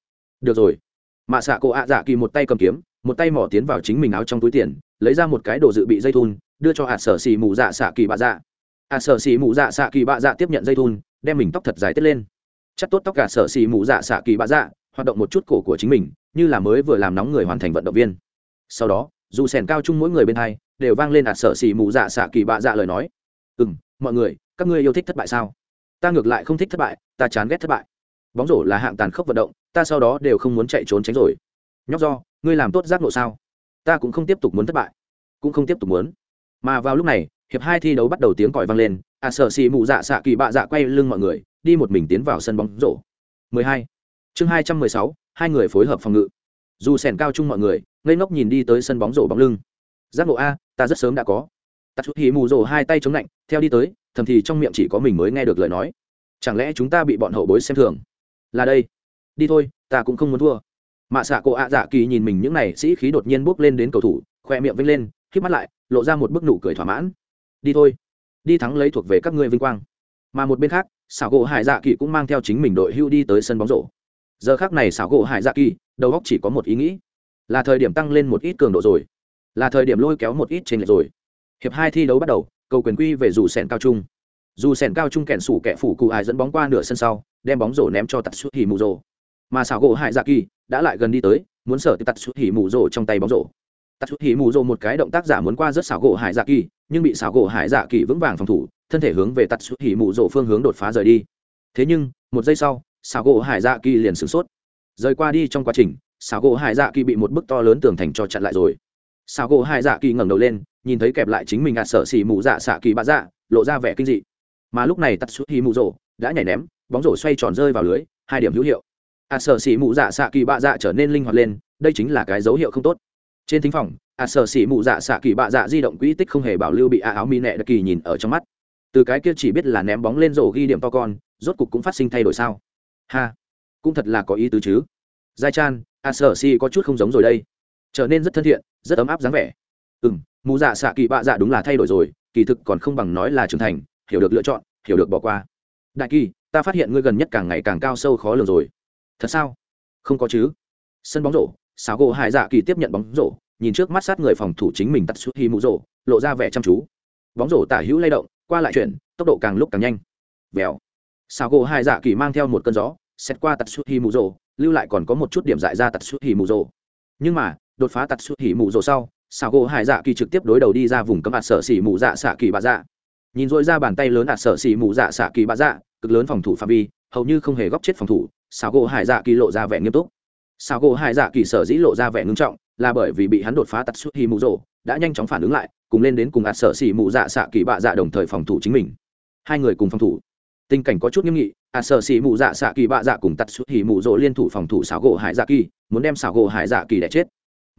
Được rồi. Mạ xạ cổ ạ dạ kỳ một tay cầm kiếm, một tay mỏ tiến vào chính mình áo trong túi tiền, lấy ra một cái đồ dự bị dây thun, đưa cho ạt sở xỉ mù dạ xạ kỳ bạ dạ. Ạt sở xỉ mù dạ xạ kỳ bạ dạ tiếp nhận dây thun, đem mình tóc thật dài tết lên. Chắc tốt tóc cả sở xỉ mù dạ xạ kỳ bạ dạ hoạt động một chút cổ của chính mình, như là mới vừa làm nóng người hoàn thành vận động viên. Sau đó, dù sèn cao chung mỗi người bên hai, đều vang lên ạt sở xỉ mù dạ xạ kỳ bạ dạ lời nói ừ m mọi người các ngươi yêu thích thất bại sao? Ta ngược lại không thích thất bại ta chán ghét thất bại. Bóng rổ là hạng tàn khốc vận động ta sau đó đều không muốn chạy trốn tránh rồi. Nhóc do ngươi làm tốt giác nộ sao? Ta cũng không tiếp tục muốn thất bại cũng không tiếp tục muốn. Mà vào lúc này hiệp hai thi đấu bắt đầu tiếng còi vang lên à sợ xì mụ dạ xạ kỳ bạ dạ quay lưng mọi người đi một mình tiến vào sân bóng rổ. 12. chương 216, hai người phối hợp phòng ngự. Dù sèn cao chung mọi người ngây ngốc nhìn đi tới sân bóng rổ bóng lưng. Giác ngộ a ta rất sớm đã có tắt chút hì mù rồ hai tay chống lạnh, theo đi tới, thầm thì trong miệng chỉ có mình mới nghe được lời nói. Chẳng lẽ chúng ta bị bọn hậu bối xem thường? Là đây. Đi thôi, ta cũng không muốn thua. Mạ xạ cổ ạ dạ kỳ nhìn mình những n à y sĩ khí đột nhiên bước lên đến cầu thủ, khoe miệng vinh lên k mắt lại, lộ ra một bức nụ cười thỏa mãn. Đi thôi. Đi thắng lấy thuộc về các ngươi vinh quang. Mà một bên khác, xảo gỗ hải dạ kỳ cũng mang theo chính mình đội hưu đi tới sân bóng rổ. Giờ khác này xảo gỗ hải dạ kỳ, đầu góc chỉ có một ý nghĩ. Là thời điểm tăng lên một ít cường độ rồi. Là thời điểm lôi kéo một ít trên lệch rồi hiệp hai thi đấu bắt đầu, cầu quyền quy về dù sẻn cao trung. Dù sẻn cao trung kẹn sủ kẹ phủ cụ ai dẫn bóng qua nửa sân sau, đem bóng rổ ném cho tạt suốt hì mù rổ mà xảo gỗ hải dạ kỳ đã lại gần đi tới, muốn sở tạt suốt hì mù rổ trong tay bóng rổ. Tạt suốt hì mù rổ một cái động tác giả muốn qua rất xảo gỗ hải dạ kỳ, nhưng bị xảo gỗ hải dạ kỳ vững vàng phòng thủ, thân thể hướng về tạt suốt hì mù rổ phương hướng đột phá rời đi. Thế nhưng, một giây sau, xảo gỗ hải dạ kỳ liền sửng sốt. Rời qua đi trong quá trình, xảo gỗ hải dạ kỳ bị một bức to lớn tường thành cho chặn lại rồi. Xảo gỗ hải dạ kỳ ngẩng đầu lên nhìn thấy kẹp lại chính mình ạt sợ xỉ mù dạ xạ kỳ bạ dạ lộ ra vẻ kinh dị. Mà lúc này tắt suốt hi mù rổ đã nhảy ném, bóng rổ xoay tròn rơi vào lưới, hai điểm hữu hiệu. Ạt sợ xỉ mù dạ xạ kỳ bạ dạ trở nên linh hoạt lên, đây chính là cái dấu hiệu không tốt. Trên thính phòng ạt sợ xỉ mù dạ xạ kỳ bạ dạ di động quỹ tích không hề bảo lưu bị a áo mi nẹ đặc kỳ nhìn ở trong mắt. Từ cái kia chỉ biết là ném bóng lên rổ ghi điểm to con, rốt cục cũng phát sinh thay đổi sao? Ha, cũng thật là có ý tứ chứ. Giai chan a sở si có chút không giống rồi đây. Trở nên rất thân thiện, rất ấm áp dáng vẻ. Ừ m mù dạ xạ kỳ bạ dạ đúng là thay đổi rồi, kỳ thực còn không bằng nói là trưởng thành, hiểu được lựa chọn, hiểu được bỏ qua. Đại kỳ, ta phát hiện ngươi gần nhất càng ngày càng cao sâu khó lường rồi. Thật sao? Không có chứ. Sân bóng rổ, xáo gỗ hải dạ kỳ tiếp nhận bóng rổ, nhìn trước mắt sát người phòng thủ chính mình tắt suốt hi mũ rổ, lộ ra vẻ chăm chú. Bóng rổ tả hữu lay động, qua lại chuyển, tốc độ càng lúc càng nhanh. Vèo. Xáo gỗ hải dạ kỳ mang theo một cơn gió, xét qua tắt suốt hi mũ rổ, lưu lại còn có một chút điểm dại ra tắt suốt hi mũ rổ. Nhưng mà, đột phá tắt suốt hi mũ rổ sau xảo gỗ hải dạ kỳ trực tiếp đối đầu đi ra vùng cấm ạt sở xỉ mù dạ xạ kỳ bạ dạ. Nhìn dội ra bàn tay lớn ạt sở xỉ mù dạ xạ kỳ bạ dạ cực lớn phòng thủ phạm vi, hầu như không hề góp chết phòng thủ xảo gỗ hải dạ kỳ lộ ra vẻ nghiêm túc. Xảo gỗ hải dạ kỳ sở dĩ lộ ra vẻ ngưng trọng, là bởi vì bị hắn đột phá tạt suốt hi mù rồ, đã nhanh chóng phản ứng lại, cùng lên đến cùng ạt sở xỉ mù dạ xạ kỳ bạ dạ đồng thời phòng thủ chính mình. Hai người cùng phòng thủ. Tình cảnh có chút nghiêm nghị ạt sở xỉ mù dạ xạ kỳ bạ dạ cùng tạt suốt hi mù rồ liên thủ phòng thủ xảo gỗ hải dạ kỳ, muốn đem xảo gỗ hải dạ kỳ đẻ chết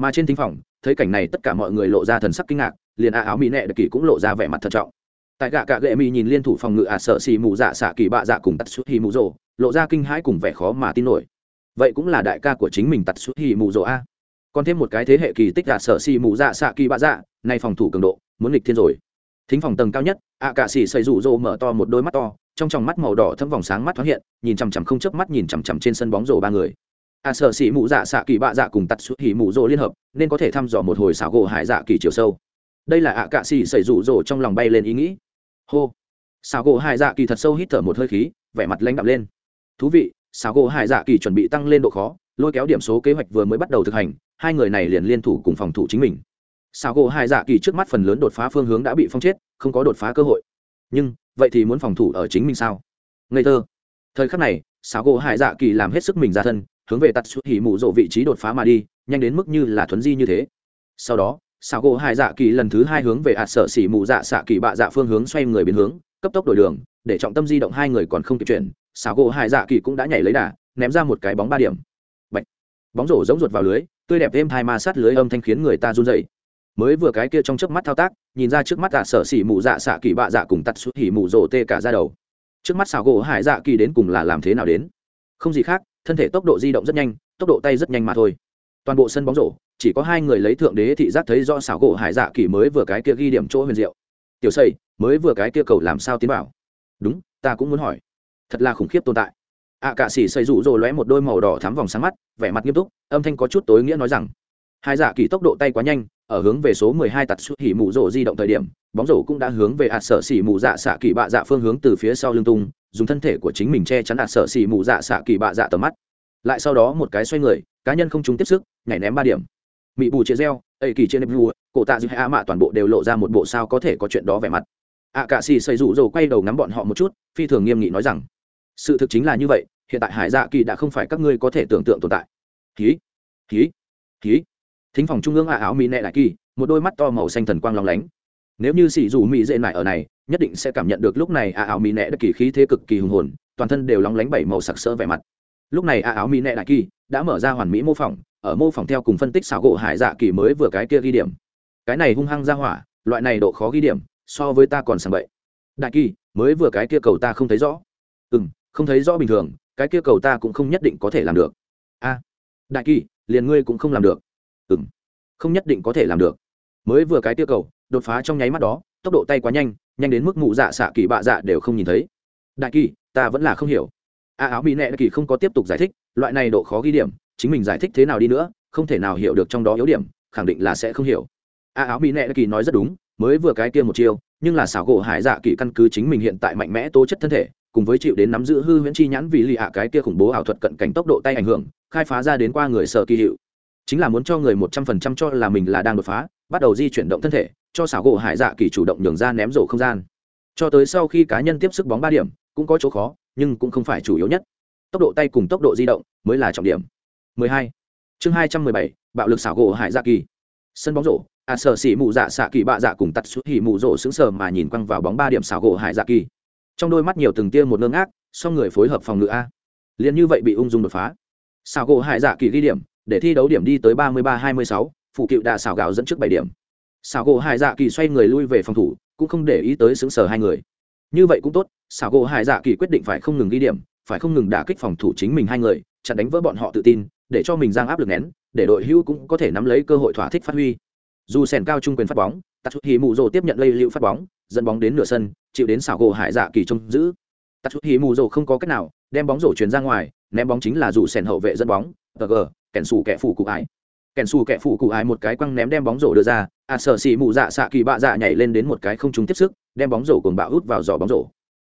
mà trên thính phòng, thấy cảnh này tất cả mọi người lộ ra thần sắc kinh ngạc, liền a áo mỹ nệ đặc kỳ cũng lộ ra vẻ mặt thận trọng. Tại gạ cạ gệ mỹ nhìn liên thủ phòng ngự à sợ xì mù dạ xạ kỳ bạ dạ cùng tắt suốt hi mù rồ, lộ ra kinh hãi cùng vẻ khó mà tin nổi. Vậy cũng là đại ca của chính mình tắt suốt hi mù rồ a. Còn thêm một cái thế hệ kỳ tích gạt sợ xì mù dạ xạ kỳ bạ dạ nay phòng thủ cường độ, muốn nghịch thiên rồi. Thính phòng tầng cao nhất, ạ cạ xì xây rủ rồ mở to một đôi mắt to, trong tròng mắt màu đỏ thâm vòng sáng mắt thoáng hiện, nhìn chằm chằm không chớp mắt nhìn chằm chằm trên sân bóng rổ ba người à sở sĩ mù dạ xạ kỳ bạ dạ cùng tắt xuất hỉ mù rỗ liên hợp, nên có thể thăm dò một hồi xảo gỗ hải dạ kỳ chiều sâu. Đây là ạ cạ xì xảy rủ rỗ trong lòng bay lên ý nghĩ. Hô. Xảo gỗ hải dạ kỳ thật sâu hít thở một hơi khí, vẻ mặt lãnh đạm lên. Thú vị, xảo gỗ hải dạ kỳ chuẩn bị tăng lên độ khó, lôi kéo điểm số kế hoạch vừa mới bắt đầu thực hành, hai người này liền liên thủ cùng phòng thủ chính mình. Xảo gỗ hải dạ kỳ trước mắt phần lớn đột phá phương hướng đã bị phong chết, không có đột phá cơ hội. Nhưng, vậy thì muốn phòng thủ ở chính mình sao? Ngây thơ. Thời khắc này, xảo gỗ hải dạ kỳ làm hết sức mình ra thân hướng về tạt xuất hỉ mụ rộ vị trí đột phá mà đi, nhanh đến mức như là thuấn di như thế. Sau đó xảo gỗ hai dạ kỳ lần thứ hai hướng về ạt sợ xỉ mụ dạ xạ kỳ bạ dạ phương hướng xoay người biến hướng, cấp tốc đổi đường, để trọng tâm di động hai người còn không kịp chuyển xảo gỗ hai dạ kỳ cũng đã nhảy lấy đà, ném ra một cái bóng ba điểm. Bạch. bóng rổ giống ruột vào lưới, tươi đẹp êm thai ma sát lưới âm thanh khiến người ta run dậy mới vừa cái kia trong chớp mắt thao tác, nhìn ra trước mắt ạt sở xỉ mụ dạ xạ kỳ bạ dạ cùng tắt xuất hỉ mụ rộ tê cả ra đầu. Trước mắt xào gỗ hải dạ kỳ đến cùng là làm thế nào đến? Không gì khác thân thể tốc độ di động rất nhanh tốc độ tay rất nhanh mà thôi. Toàn bộ sân bóng rổ chỉ có hai người lấy thượng đế thị giác thấy do xảo gỗ hải dạ kỳ mới vừa cái kia ghi điểm chỗ huyền diệu. Tiểu xây mới vừa cái kia cầu làm sao tiến vào? Đúng ta cũng muốn hỏi. Thật là khủng khiếp tồn tại. Ạ à, cạ sĩ xây rủ rồ lóe một đôi màu đỏ thắm vòng sáng mắt vẻ mặt nghiêm túc âm thanh có chút tối nghĩa nói rằng hải dạ kỳ tốc độ tay quá nhanh ở hướng về số 12 tạt xuất hỉ mù rổ di động thời điểm, bóng rổ cũng đã hướng về ạt sở xỉ mù dạ xạ kỳ bạ dạ phương hướng từ phía sau lưng tung, dùng thân thể của chính mình che chắn ạt sở xỉ mù dạ xạ kỳ bạ dạ tầm mắt. Lại sau đó một cái xoay người, cá nhân không trúng tiếp sức, nhảy ném ba điểm. Mị bù chia reo ây kỳ trên nếp vua cổ tạ dư hạ mạ toàn bộ đều lộ ra một bộ sao có thể có chuyện đó vẻ mặt. Ạ cạ xỉ xây rủ rồ quay đầu ngắm bọn họ một chút, phi thường nghiêm nghị nói rằng, sự thực chính là như vậy, hiện tại hải dạ kỳ đã không phải các ngươi có thể tưởng tượng tồn tại. Ký ký ký thính phòng trung ương a áo mỹ nệ đại kỳ, một đôi mắt to màu xanh thần quang long lánh. Nếu như xì dù mỹ dễ nại ở này, nhất định sẽ cảm nhận được lúc này à áo mỹ nệ đại kỳ khí thế cực kỳ hùng hồn, toàn thân đều long lánh bảy màu sặc sỡ vẻ mặt. Lúc này à áo mỹ nệ đại kỳ đã mở ra hoàn mỹ mô phỏng, ở mô phỏng theo cùng phân tích xảo gỗ hải dạ kỳ mới vừa cái kia ghi điểm. Cái này hung hăng ra hỏa, loại này độ khó ghi điểm, so với ta còn sàng bậy. Đại kỳ, mới vừa cái kia cầu ta không thấy rõ. Ừ m không thấy rõ bình thường, cái kia cầu ta cũng không nhất định có thể làm được. A, đại kỳ, liền ngươi cũng không làm được ừng không nhất định có thể làm được. Mới vừa cái kia cầu, đột phá trong nháy mắt đó, tốc độ tay quá nhanh nhanh đến mức mụ dạ xạ kỳ bạ dạ đều không nhìn thấy. Đại kỳ, ta vẫn là không hiểu. A áo mỹ nẹ kỳ không có tiếp tục giải thích, loại này độ khó ghi điểm, chính mình giải thích thế nào đi nữa, không thể nào hiểu được trong đó yếu điểm, khẳng định là sẽ không hiểu. A áo mỹ nẹ kỳ nói rất đúng, mới vừa cái kia một chiêu, nhưng là xảo gỗ hải dạ kỳ căn cứ chính mình hiện tại mạnh mẽ tố chất thân thể, cùng với chịu đến nắm giữ hư huyễn chi nhãn vì lì ạ cái kia khủng bố ảo thuật cận cảnh tốc độ tay ảnh hưởng, khai phá ra đến qua người sợ kỳ hiệu chính là muốn cho người một trăm phần trăm cho là mình là đang đột phá bắt đầu di chuyển động thân thể cho xảo gỗ hải dạ kỳ chủ động nhường ra ném rổ không gian. Cho tới sau khi cá nhân tiếp sức bóng ba điểm cũng có chỗ khó nhưng cũng không phải chủ yếu nhất. Tốc độ tay cùng tốc độ di động mới là trọng điểm. 12. chương 217, bạo lực xảo gỗ hải dạ kỳ. Sân bóng rổ à sở xỉ mụ dạ xạ kỳ bạ dạ cùng tắt xuất hỉ mụ rổ sững sờ mà nhìn quăng vào bóng ba điểm xảo gỗ hải dạ kỳ. Trong đôi mắt nhiều từng tia một ngơ ngác song người phối hợp phòng ngự a. Liền như vậy bị ung dung đột phá. Xảo gỗ hải dạ kỳ ghi điểm để thi đấu điểm đi tới ba mươi ba hai mươi sáu phụ cựu đã xảo gạo dẫn trước bảy điểm. Xảo gỗ hải dạ kỳ xoay người lui về phòng thủ, cũng không để ý tới xứng sở hai người. Như vậy cũng tốt, xảo gỗ hải dạ kỳ quyết định phải không ngừng ghi điểm, phải không ngừng đả kích phòng thủ chính mình hai người, chặn đánh vỡ bọn họ tự tin, để cho mình giang áp lực nén, để đội hưu cũng có thể nắm lấy cơ hội thỏa thích phát huy. Dù sèn cao trung quyền phát bóng tạt hì mù Dồ tiếp nhận lây lưu phát bóng, dẫn bóng đến nửa sân, chịu đến xảo gỗ hải dạ kỳ trông giữ. Tạt hì mù Dồ không có cách nào đem bóng rổ chuyển ra ngoài, ném bóng chính là dù sèn hậu vệ dẫn bóng tg kẻn xù kẻ phủ cụ ái. Kẻn xù kẻ phủ cụ ái một cái quăng ném đem bóng rổ đưa ra à sợ xì mụ dạ xạ kỳ bạ dạ nhảy lên đến một cái không trúng tiếp sức, đem bóng rổ cùng bạo hút vào giỏ bóng rổ.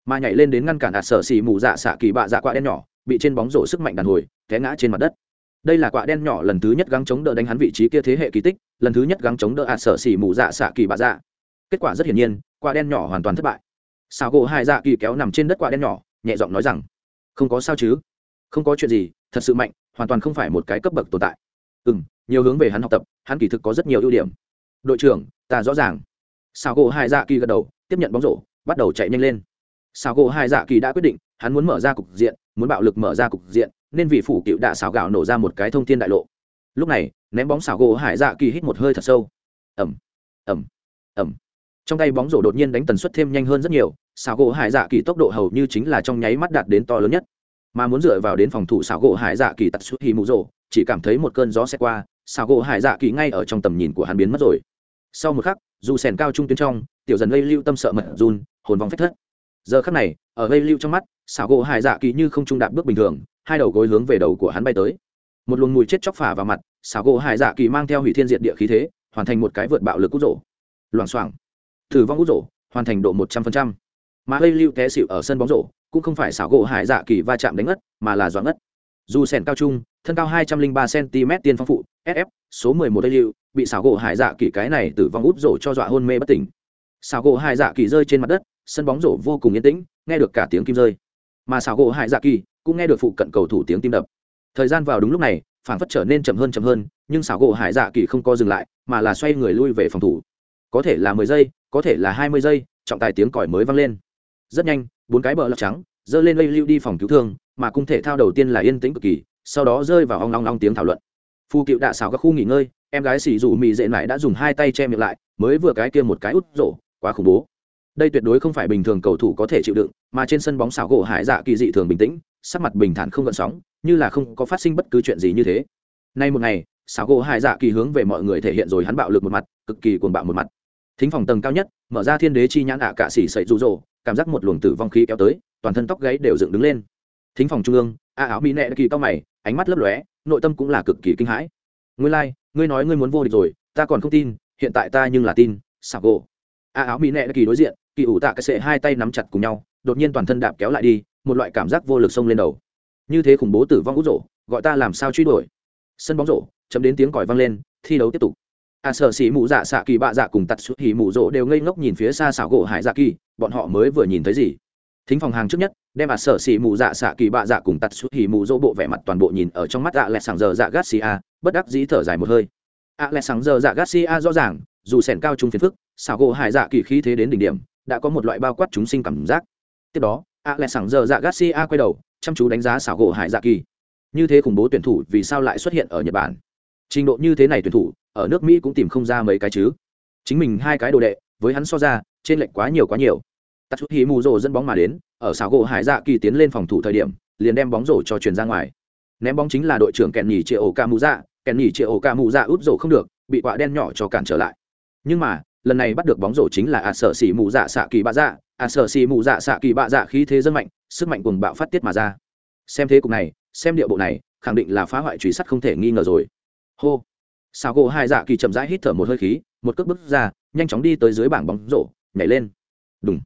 Mà nhảy lên đến ngăn cản à sợ xì mụ dạ xạ kỳ bạ dạ quạ đen nhỏ, bị trên bóng rổ sức mạnh đàn hồi, té ngã trên mặt đất. Đây là quạ đen nhỏ lần thứ nhất gắng chống đỡ đánh hắn vị trí kia thế hệ kỳ tích, lần thứ nhất gắng chống đỡ ạt sợ xì mụ dạ xạ kỳ bạ dạ. Kết quả rất hiển nhiên quạ đen nhỏ hoàn toàn thất bại. Sao gỗ hai dạ kỳ kéo nằm trên đất quạ đen nhỏ, nhẹ giọng nói rằng, không có sao chứ? Không có chuyện gì, thật sự mạnh hoàn toàn không phải một cái cấp bậc tồn tại. Ừ m nhiều hướng về hắn học tập, hắn kỳ thực có rất nhiều ưu điểm. Đội trưởng, ta rõ ràng. Sao gỗ hai dạ kỳ gật đầu, tiếp nhận bóng rổ, bắt đầu chạy nhanh lên. Sao gỗ hai dạ kỳ đã quyết định, hắn muốn mở ra cục diện, muốn bạo lực mở ra cục diện, nên vị phủ cựu đạ xào gạo nổ ra một cái thông thiên đại lộ. Lúc này, ném bóng Sào gỗ hải dạ kỳ hít một hơi thật sâu. Ẩm ẩm ẩm trong tay bóng rổ đột nhiên đánh tần suất thêm nhanh hơn rất nhiều Sào gỗ hải dạ kỳ tốc độ hầu như chính là trong nháy mắt đạt đến to lớn nhất mà muốn dựa vào đến phòng thủ xảo gỗ hải dạ kỳ tật suốt hì mụ rồ, chỉ cảm thấy một cơn gió xe qua, xảo gỗ hải dạ kỳ ngay ở trong tầm nhìn của hắn biến mất rồi. Sau một khắc, dù sèn cao trung tuyến trong, tiểu dần gây lưu tâm sợ mật run, hồn vong phách thất. Giờ khắc này, ở gây lưu trong mắt, xảo gỗ hải dạ kỳ như không trung đạp bước bình thường, hai đầu gối hướng về đầu của hắn bay tới. Một luồng mùi chết chóc phả vào mặt, xảo gỗ hải dạ kỳ mang theo hủy thiên diệt địa khí thế, hoàn thành một cái vượt bạo lực cút rổ loảng xoảng. Thử vong cút rổ hoàn thành độ một trăm phần trăm. Mà gây lưu té xịu ở sân bóng rổ cũng không phải xảo gỗ hải dạ kỳ va chạm đánh ngất, mà là doãn ngất. Dù sẻn cao trung, thân cao hai trăm linh ba cm tiên phong phụ sf số mười một lưu bị xảo gỗ hải dạ kỳ cái này tử vong út rổ cho dọa hôn mê bất tỉnh. Xảo gỗ hải dạ kỳ rơi trên mặt đất, sân bóng rổ vô cùng yên tĩnh, nghe được cả tiếng kim rơi. Mà xảo gỗ hải dạ kỳ cũng nghe được phụ cận cầu thủ tiếng tim đập. Thời gian vào đúng lúc này, phản phất trở nên chậm hơn chậm hơn, nhưng xảo gỗ hải dạ kỳ không co dừng lại, mà là xoay người lui về phòng thủ. Có thể là mười giây, có thể là hai mươi giây, trọng tài tiếng còi mới vang lên. Rất nhanh bốn cái bờ lọc trắng, dơ lên lây lưu đi phòng cứu thương, mà cung thể thao đầu tiên là yên tĩnh cực kỳ, sau đó rơi vào ong long long tiếng thảo luận. Phu cựu đạ xào các khu nghỉ ngơi, em gái xì dụ mị dệ lại đã dùng hai tay che miệng lại, mới vừa cái kia một cái út rổ, quá khủng bố. Đây tuyệt đối không phải bình thường cầu thủ có thể chịu đựng, mà trên sân bóng xảo gỗ hải dạ kỳ dị thường bình tĩnh, sắc mặt bình thản không gợn sóng, như là không có phát sinh bất cứ chuyện gì như thế. Nay một ngày, xảo gỗ hải dạ kỳ hướng về mọi người thể hiện rồi hắn bạo lực một mặt, cực kỳ cuồng bạo một mặt. Thính phòng tầng cao nhất, mở ra thiên đế chi nhãn ạ à cạ xỉ sậy rụ rỗ cảm giác một luồng tử vong khí kéo tới toàn thân tóc gáy đều dựng đứng lên. Thính phòng trung ương a áo mỹ nệ kỳ to mày ánh mắt lấp lóe nội tâm cũng là cực kỳ kinh hãi. Ngươi lai、like, ngươi nói ngươi muốn vô địch rồi ta còn không tin hiện tại ta nhưng là tin sạc gỗ a áo mỹ nệ kỳ đối diện kỳ ủ tạ cái sệ hai tay nắm chặt cùng nhau đột nhiên toàn thân đạp kéo lại đi một loại cảm giác vô lực xông lên đầu. Như thế khủng bố tử vong út rổ gọi ta làm sao truy đuổi. Sân bóng rổ chấm đến tiếng còi vang lên thi đấu tiếp tục a à, sở xỉ mụ dạ xạ kỳ bạ dạ cùng tặt xuất hỉ mụ rỗ đều ngây ngốc nhìn phía xa xảo gỗ hải dạ kỳ bọn họ mới vừa nhìn thấy gì? Thính phòng hàng trước nhất đem a sở xỉ mụ dạ xạ kỳ bạ dạ cùng tặt xuất hỉ mụ rỗ bộ vẻ mặt toàn bộ nhìn ở trong mắt ạ lẹ sàng giờ dạ garcia bất đắc dĩ thở dài một hơi. Ạ lẹ sàng giờ dạ garcia rõ ràng dù sẻn cao trung phiền phức xảo gỗ hải dạ kỳ khí thế đến đỉnh điểm đã có một loại bao quát chúng sinh cảm giác. Tiếp đó ạ lẹ sàng giờ dạ garcia quay đầu chăm chú đánh giá xảo gỗ hải dạ kỳ. Như thế khủng bố tuyển thủ vì sao lại xuất hiện ở nhật bản? Trình độ như thế này tuyển thủ, ở nước mỹ cũng tìm không ra mấy cái chứ. Chính mình hai cái đồ đệ, với hắn so ra, trên lệnh quá nhiều quá nhiều. Tắt chút hí mù rồ dẫn bóng mà đến, ở xào gỗ hải dạ kỳ tiến lên phòng thủ thời điểm, liền đem bóng rổ cho truyền ra ngoài. Ném bóng chính là đội trưởng kèn nhì triệu ổ ca mù dạ kèn nhì triệu ổ ca mù dạ út rổ không được, bị quạ đen nhỏ cho cản trở lại. Nhưng mà, lần này bắt được bóng rổ chính là ạ sợ xỉ mù dạ xạ kỳ bạ dạ ạ sợ xỉ mù dạ xạ kỳ bạ dạ khí thế dân mạnh, sức mạnh cùng bạo phát tiết mà ra. Xem thế cục này, xem địa bộ này, khẳng định là phá hoại truy sát không thể nghi ngờ rồi hô. Xào gỗ hai dạ kỳ chậm rãi hít thở một hơi khí một cước bước ra nhanh chóng đi tới dưới bảng bóng rổ nhảy lên. Đúng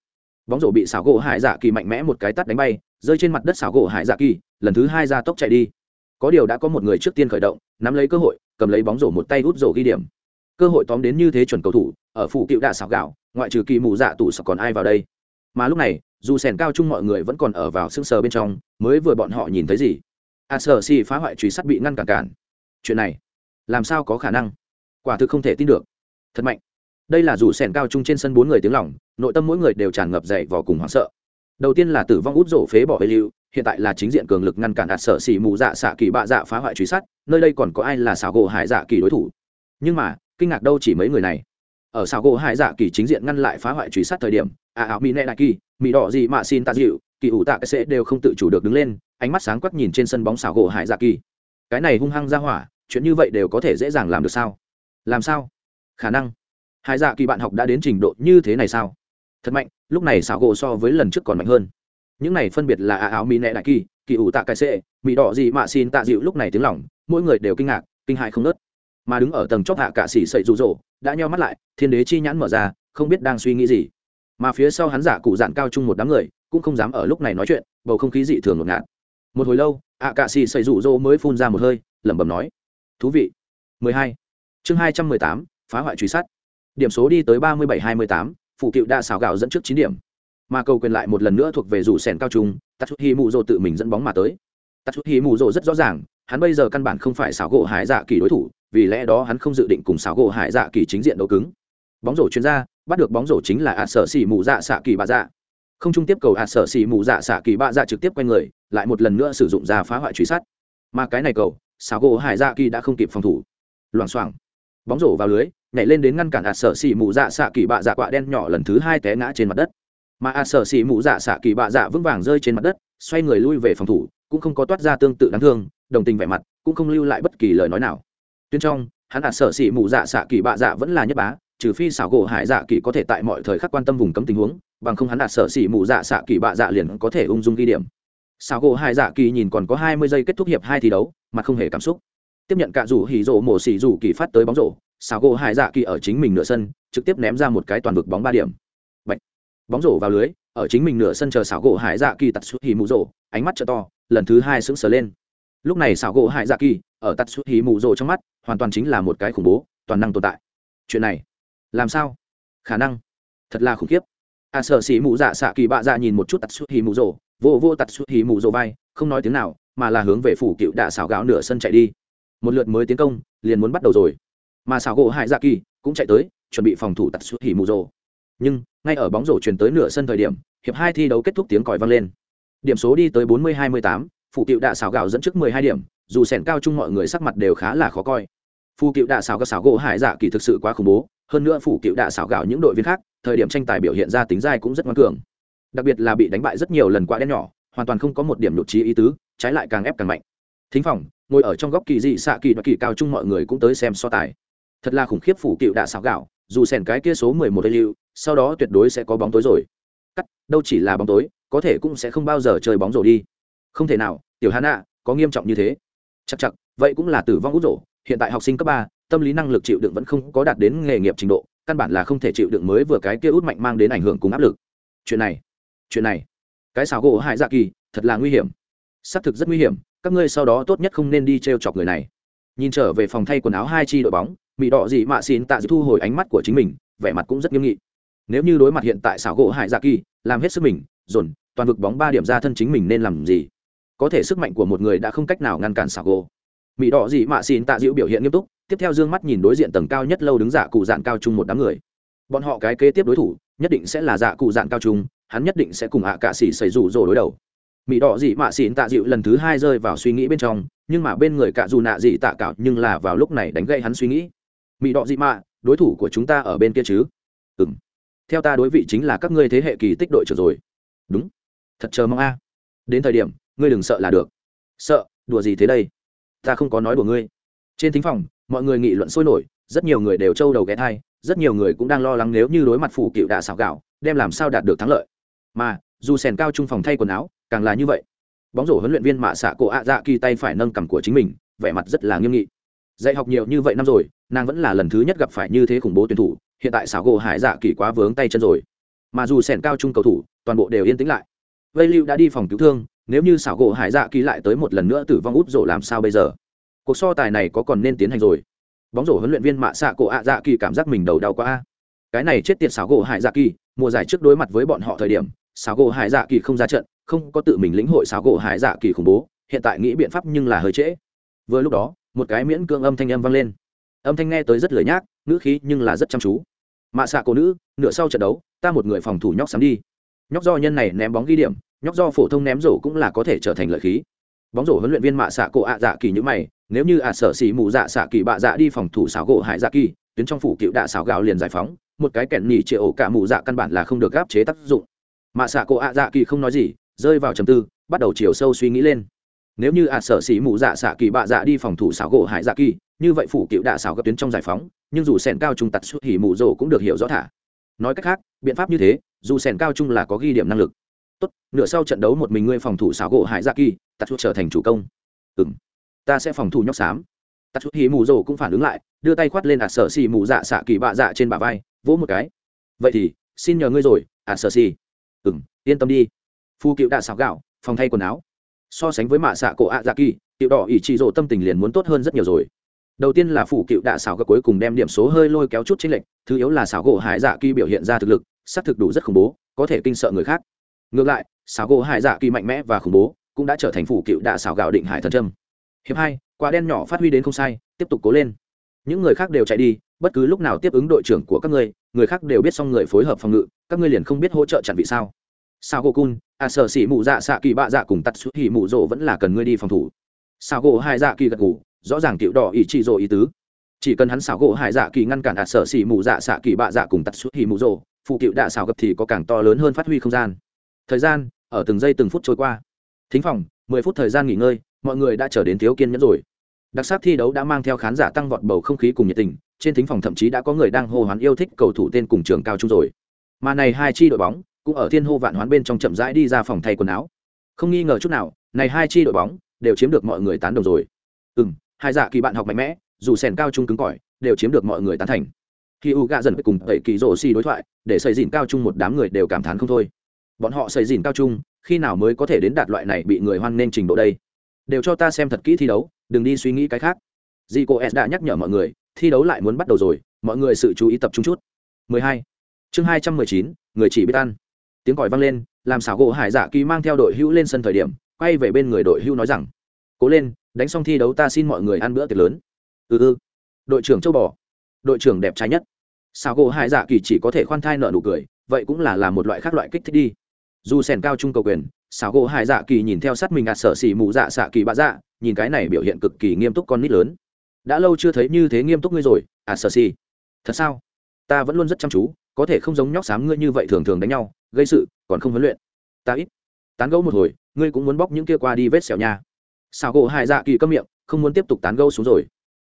bóng rổ bị xào gỗ hải dạ kỳ mạnh mẽ một cái tắt đánh bay rơi trên mặt đất xào gỗ hải dạ kỳ lần thứ hai ra tốc chạy đi. Có điều đã có một người trước tiên khởi động nắm lấy cơ hội cầm lấy bóng rổ một tay hút rổ ghi điểm. Cơ hội tóm đến như thế chuẩn cầu thủ ở phủ cựu đạ xào gạo ngoại trừ kỳ mù dạ tủ sọc còn ai vào đây? Mà lúc này dù sèn cao chung mọi người vẫn còn ở vào sưng sờ bên trong mới vừa bọn họ nhìn thấy gì? A à, si phá hoại truy sát bị ngăn cản cản. Chuyện này làm sao có khả năng? Quả thực không thể tin được. Thật mạnh. Đây là dù sẻn cao chung trên sân bốn người tiếng lỏng nội tâm mỗi người đều tràn ngập dậy vò cùng hoảng sợ. Đầu tiên là tử vong út rổ phế bỏ bê lưu hiện tại là chính diện cường lực ngăn cản đạt sở xỉ mù dạ xạ kỳ bạ dạ phá hoại truy sát, nơi đây còn có ai là xảo gỗ hải dạ kỳ đối thủ? Nhưng mà, kinh ngạc đâu chỉ mấy người này. Ở xảo gỗ hải dạ kỳ chính diện ngăn lại phá hoại truy sát thời điểm à áo mỹ nệ đại kỳ mỹ đỏ gì mà xin tạ dịu, kỳ ủ tạ cái sẽ đều không tự chủ được đứng lên, ánh mắt sáng quắc nhìn trên sân bóng xảo gỗ hải dạ kỳ. Cái này hung hăng ra hỏa chuyện như vậy đều có thể dễ dàng làm được sao? Làm sao? Khả năng. Hải dạ kỳ bạn học đã đến trình độ như thế này sao? Thật mạnh, lúc này xảo gỗ so với lần trước còn mạnh hơn. Những này phân biệt là à áo mỹ nệ đại kỳ kỳ ủ tạ cái sẽ mỹ đỏ gì mà xin tạ dịu lúc này tiếng lỏng mỗi người đều kinh ngạc, kinh hại không nớt mà đứng ở tầng chóp hạ cả xỉ sậy rụ rỗ, đã nheo mắt lại, thiên đế chi nhãn mở ra, không biết đang suy nghĩ gì. Mà phía sau hắn giả cụ dạn cao chung một đám người, cũng không dám ở lúc này nói chuyện, bầu không khí dị thường ngột ngạt. Một hồi lâu ạ cạ xì xây rụ rỗ mới phun ra một hơi, lẩm bẩm nói thú vị. 12. chương 218, phá hoại truy sát. Điểm số đi tới 37-28, phụ cựu đã xào gạo dẫn trước 9 điểm. Mà cầu quyền lại một lần nữa thuộc về rủ sèn cao trung tatsuhi mù rồ tự mình dẫn bóng mà tới. Tatsuhi mù rồ rất rõ ràng hắn bây giờ căn bản không phải xảo gỗ hải dạ kỳ đối thủ vì lẽ đó hắn không dự định cùng xảo gỗ hải dạ kỳ chính diện đấu cứng. Bóng rổ chuyên gia bắt được bóng rổ chính là ạ sở xỉ mù dạ xạ kỳ bạ dạ. Không trung tiếp cầu ạ sở xỉ mù dạ xạ kỳ bạ dạ trực tiếp quay người lại một lần nữa sử dụng ra phá hoại truy sát. Mà cái này cầu xảo gỗ hải dạ kỳ đã không kịp phòng thủ. Loảng xoảng, bóng rổ vào lưới, nhảy lên đến ngăn cản ạt sở xỉ mụ dạ xạ kỳ bạ dạ quạ đen nhỏ lần thứ hai té ngã trên mặt đất. Mà ạt sở xỉ mụ dạ xạ kỳ bạ dạ vững vàng rơi trên mặt đất, xoay người lui về phòng thủ, cũng không có toát ra tương tự đáng thương, đồng tình vẻ mặt, cũng không lưu lại bất kỳ lời nói nào. Tuyên trong, hắn ạt sở xỉ mụ dạ xạ kỳ bạ dạ vẫn là nhất bá, trừ phi xảo gỗ hải dạ kỳ có thể tại mọi thời khắc quan tâm vùng cấm tình huống, bằng không hắn ạt sở xỉ mụ dạ xạ kỳ bạ dạ liền có thể ung dung ghi điểm. Sao gỗ hải dạ kỳ nhìn còn có hai mươi giây kết thúc hiệp hai thi đấu mà không hề cảm xúc. Tiếp nhận cạ rủ hỉ rộ mổ xỉ rủ kỳ phát tới bóng rổ Sao gỗ hải dạ kỳ ở chính mình nửa sân, trực tiếp ném ra một cái toàn vực bóng ba điểm. Bạch. bóng rổ vào lưới, ở chính mình nửa sân chờ xảo gỗ hải dạ kỳ tạt xuất hỉ mù rổ, ánh mắt trợ to, lần thứ hai sững sờ lên. Lúc này xảo gỗ hải dạ kỳ ở tạt xuất hỉ mù rổ trong mắt, hoàn toàn chính là một cái khủng bố, toàn năng tồn tại. Chuyện này, làm sao? Khả năng, thật là khủng khiếp. A sợ xỉ mù dạ xạ kỳ bạ dạ nhìn một chút tạt xuất hì mù rổ vô vô tạt xuất hì mù rồ vai, không nói tiếng nào, mà là hướng về phủ cựu đạ xảo gạo nửa sân chạy đi. Một lượt mới tiến công, liền muốn bắt đầu rồi. Mà xảo gỗ hải dạ kỳ cũng chạy tới, chuẩn bị phòng thủ tạt xuất hì mù rồ. Nhưng, ngay ở bóng rổ chuyển tới nửa sân thời điểm, hiệp hai thi đấu kết thúc tiếng còi vang lên. Điểm số đi tới bốn mươi hai mươi tám, phủ cựu đạ xảo gạo dẫn trước mười hai điểm, dù sẻn cao chung mọi người sắc mặt đều khá là khó coi. Phụ cựu đạ xảo các xảo gỗ hải dạ kỳ thực sự quá khủng bố, hơn nữa phủ cựu đạ xảo gạo những đội viên khác, thời điểm tranh tài biểu hiện ra tính dai cũng rất ngoan cường đặc biệt là bị đánh bại rất nhiều lần quá đen nhỏ, hoàn toàn không có một điểm nhụt trí ý tứ, trái lại càng ép càng mạnh. Thính phòng, ngồi ở trong góc kỳ dị xạ kỳ và kỳ cao chung mọi người cũng tới xem so tài. Thật là khủng khiếp phủ cựu đạ xảo gạo, dù sèn cái kia số mười một lưu, sau đó tuyệt đối sẽ có bóng tối rồi. Cắt, đâu chỉ là bóng tối, có thể cũng sẽ không bao giờ chơi bóng rổ đi. Không thể nào, tiểu hà nạ có nghiêm trọng như thế. Chắc chắc vậy cũng là tử vong út rổ, hiện tại học sinh cấp ba, tâm lý năng lực chịu đựng vẫn không có đạt đến nghề nghiệp trình độ, căn bản là không thể chịu đựng mới vừa cái kia út mạnh mang đến ảnh hưởng cùng áp lực. Chuyện này chuyện này. Cái xào gỗ hại dạ kỳ, thật là nguy hiểm. Xác thực rất nguy hiểm, các ngươi sau đó tốt nhất không nên đi t r e o chọc người này. Nhìn trở về phòng thay quần áo hai chi đội bóng bị đỏ dị mạ xin tạ thu hồi ánh mắt của chính mình, vẻ mặt cũng rất nghiêm nghị. Nếu như đối mặt hiện tại xảo gỗ hại dạ kỳ, làm hết sức mình, dồn, toàn vực bóng ba điểm ra thân chính mình nên làm gì? Có thể sức mạnh của một người đã không cách nào ngăn cản xảo gỗ. Mỹ đỏ dị mạ xin tạ dịu biểu hiện nghiêm túc, tiếp theo dương mắt nhìn đối diện tầng cao nhất lâu đứng giả cụ dạng cao chung một đám người. Bọn họ cái kế tiếp đối thủ, nhất định sẽ là dạ cụ dạng cao chung hắn nhất định sẽ cùng ạ à cạ xỉ xảy rủ rồ đối đầu. Mỹ đỏ dị mạ xỉn tạ dịu lần thứ hai rơi vào suy nghĩ bên trong, nhưng mà bên người cạ dù nạ dị tạ cạo nhưng là vào lúc này đánh gây hắn suy nghĩ. Mỹ đỏ dị mạ, đối thủ của chúng ta ở bên kia chứ? Ừ m theo ta đối vị chính là các ngươi thế hệ kỳ tích đội trở rồi. Đúng. Thật chờ mong a. Đến thời điểm, ngươi đừng sợ là được. Sợ, đùa gì thế đây? Ta không có nói đùa ngươi. Trên thính phòng, mọi người nghị luận sôi nổi, rất nhiều người đều trâu đầu ghé thai, rất nhiều người cũng đang lo lắng nếu như đối mặt phủ cựu đạ xào gạo, đem làm sao đạt được thắng lợi mà, dù sèn cao trung phòng thay quần áo, càng là như vậy. Bóng rổ huấn luyện viên mạ xạ cổ ạ dạ kỳ tay phải nâng cầm của chính mình, vẻ mặt rất là nghiêm nghị. Dạy học nhiều như vậy năm rồi, nàng vẫn là lần thứ nhất gặp phải như thế khủng bố tuyển thủ, hiện tại xảo gỗ hải dạ kỳ quá vướng tay chân rồi. Mà dù sèn cao trung cầu thủ, toàn bộ đều yên tĩnh lại. Vây lưu đã đi phòng cứu thương, nếu như xảo gỗ hải dạ kỳ lại tới một lần nữa tử vong út rổ làm sao bây giờ? Cuộc so tài này có còn nên tiến hành rồi? Bóng rổ huấn luyện viên mạ xạ cổ ạ dạ kỳ cảm giác mình đầu đau quá. Cái này chết tiệt xảo gỗ hải dạ kỳ, mùa giải trước đối mặt với bọn họ thời điểm xảo gỗ hải dạ kỳ không ra trận, không có tự mình lĩnh hội xảo gỗ hải dạ kỳ khủng bố, hiện tại nghĩ biện pháp nhưng là hơi trễ. Vừa lúc đó, một cái miễn cưỡng âm thanh âm vang lên. Âm thanh nghe tới rất lười nhác, ngữ khí nhưng là rất chăm chú. Mạ xạ cổ nữ, nửa sau trận đấu, ta một người phòng thủ nhóc sắm đi. Nhóc do nhân này ném bóng ghi điểm, nhóc do phổ thông ném rổ cũng là có thể trở thành lợi khí. Bóng rổ huấn luyện viên mạ xạ cổ ạ dạ kỳ như mày, nếu như ạ sở xỉ mù dạ xạ kỳ bạ dạ đi phòng thủ xảo gỗ hải dạ kỳ, tuyến trong phủ cựu đạ xảo gạo liền giải phóng, một cái kẹn nỉ chĩa ổ cả mù dạ căn bản là không được gáp chế tác dụng mạ xạ cổ ạ dạ kỳ không nói gì, rơi vào trầm tư, bắt đầu chiều sâu suy nghĩ lên. Nếu như ạ sở xỉ mù dạ xạ kỳ bạ dạ đi phòng thủ xảo gỗ hải dạ kỳ, như vậy phủ cựu đạ xảo gấp tuyến trong giải phóng, nhưng dù sẻn cao trung tặt xuất hỉ mù rộ cũng được hiểu rõ thả. Nói cách khác, biện pháp như thế, dù sẻn cao trung là có ghi điểm năng lực. Tốt, nửa sau trận đấu một mình ngươi phòng thủ xảo gỗ hải dạ kỳ tặt xuất trở thành chủ công. Ừ ta sẽ phòng thủ nhóc xám. Tạt xuất hí mù rộ cũng phản ứng lại, đưa tay khoát lên ạt sở xỉ mù dạ xạ kỳ bạ dạ trên bả vai, vỗ một cái. Vậy thì, xin nhờ ngươi rồi ạt sở xì ừ m yên tâm đi. Phu cựu đã xào gạo, phòng thay quần áo. So sánh với mạ xạ cổ ạ dạ kỳ tiểu đỏ ỷ trị rộ tâm tình liền muốn tốt hơn rất nhiều rồi. Đầu tiên là phủ cựu đạ xảo gạo cuối cùng đem điểm số hơi lôi kéo chút chênh lệch, thứ yếu là xảo gỗ hải dạ kỳ biểu hiện ra thực lực, xác thực đủ rất khủng bố, có thể kinh sợ người khác. Ngược lại, xảo gỗ hải dạ kỳ mạnh mẽ và khủng bố, cũng đã trở thành phủ cựu đạ xảo gạo định hải thần trâm hiệp hai, quả đen nhỏ phát huy đến không sai, tiếp tục cố lên. Những người khác đều chạy đi bất cứ lúc nào tiếp ứng đội trưởng của các ngươi, người khác đều biết xong người phối hợp phòng ngự, các ngươi liền không biết hỗ trợ chặn vị sao. Sao gỗ cun à sở xỉ mụ dạ xạ kỳ bạ dạ cùng tắt xuất hỉ mụ rỗ vẫn là cần ngươi đi phòng thủ. Sao gỗ hai dạ kỳ gật ngủ rõ ràng tiểu đỏ ý chỉ rỗ ý tứ. Chỉ cần hắn xảo gỗ hải dạ kỳ ngăn cản à sở xỉ mù dạ xạ kỳ bạ dạ cùng tắt xuất hì mù rồ phụ cựu đạ xảo gập thì có càng to lớn hơn phát huy không gian. Thời gian, ở từng giây từng phút trôi qua. Thính phòng, mười phút thời gian nghỉ ngơi, mọi người đã trở đến thiếu kiên nhẫn rồi đặc sắc thi đấu đã mang theo khán giả tăng vọt bầu không khí cùng nhiệt tình, trên thính phòng thậm chí đã có người đang hô hoán yêu thích cầu thủ tên cùng trường cao trung rồi. Mà này hai chi đội bóng cũng ở thiên hô vạn hoán bên trong chậm rãi đi ra phòng thay quần áo. Không nghi ngờ chút nào, này hai chi đội bóng đều chiếm được mọi người tán đồng rồi. Ừ m hai dạ kỳ bạn học mạnh mẽ, dù sèn cao trung cứng cỏi, đều chiếm được mọi người tán thành. Khi u gạ dần cùng tẩy kỳ rổ xì đối thoại, để xây dìn cao trung một đám người đều cảm thán không thôi. Bọn họ xây dìn cao trung, khi nào mới có thể đến đạt loại này bị người hoan nghênh trình độ đây? Đều cho ta xem thật kỹ thi đấu đừng đi suy nghĩ cái khác. Dì cô s đã nhắc nhở mọi người thi đấu lại muốn bắt đầu rồi mọi người sự chú ý tập trung chút. 12. chương 219, người chỉ biết ăn. Tiếng còi vang lên làm xảo gỗ hải dạ kỳ mang theo đội hữu lên sân thời điểm quay về bên người đội hữu nói rằng cố lên đánh xong thi đấu ta xin mọi người ăn bữa tiệc lớn. Ừ ừ. Đội trưởng châu bò. Đội trưởng đẹp trai nhất. Xảo gỗ hải dạ kỳ chỉ có thể khoan thai nợ nụ cười vậy cũng là làm một loại khác loại kích thích đi. Dù sèn cao trung cầu quyền sao gỗ hải dạ kỳ nhìn theo sát mình ạt sở xỉ mụ dạ xạ kỳ bạ dạ nhìn cái này biểu hiện cực kỳ nghiêm túc con nít lớn. Đã lâu chưa thấy như thế nghiêm túc ngươi rồi ạt sở xỉ. Thật sao? Ta vẫn luôn rất chăm chú, có thể không giống nhóc xám ngươi như vậy thường thường đánh nhau, gây sự, còn không huấn luyện. Ta ít. Tán gẫu một hồi, ngươi cũng muốn bóc những kia qua đi vết sẹo nha. Xảo gỗ hải dạ kỳ câm miệng, không muốn tiếp tục tán gẫu xuống rồi.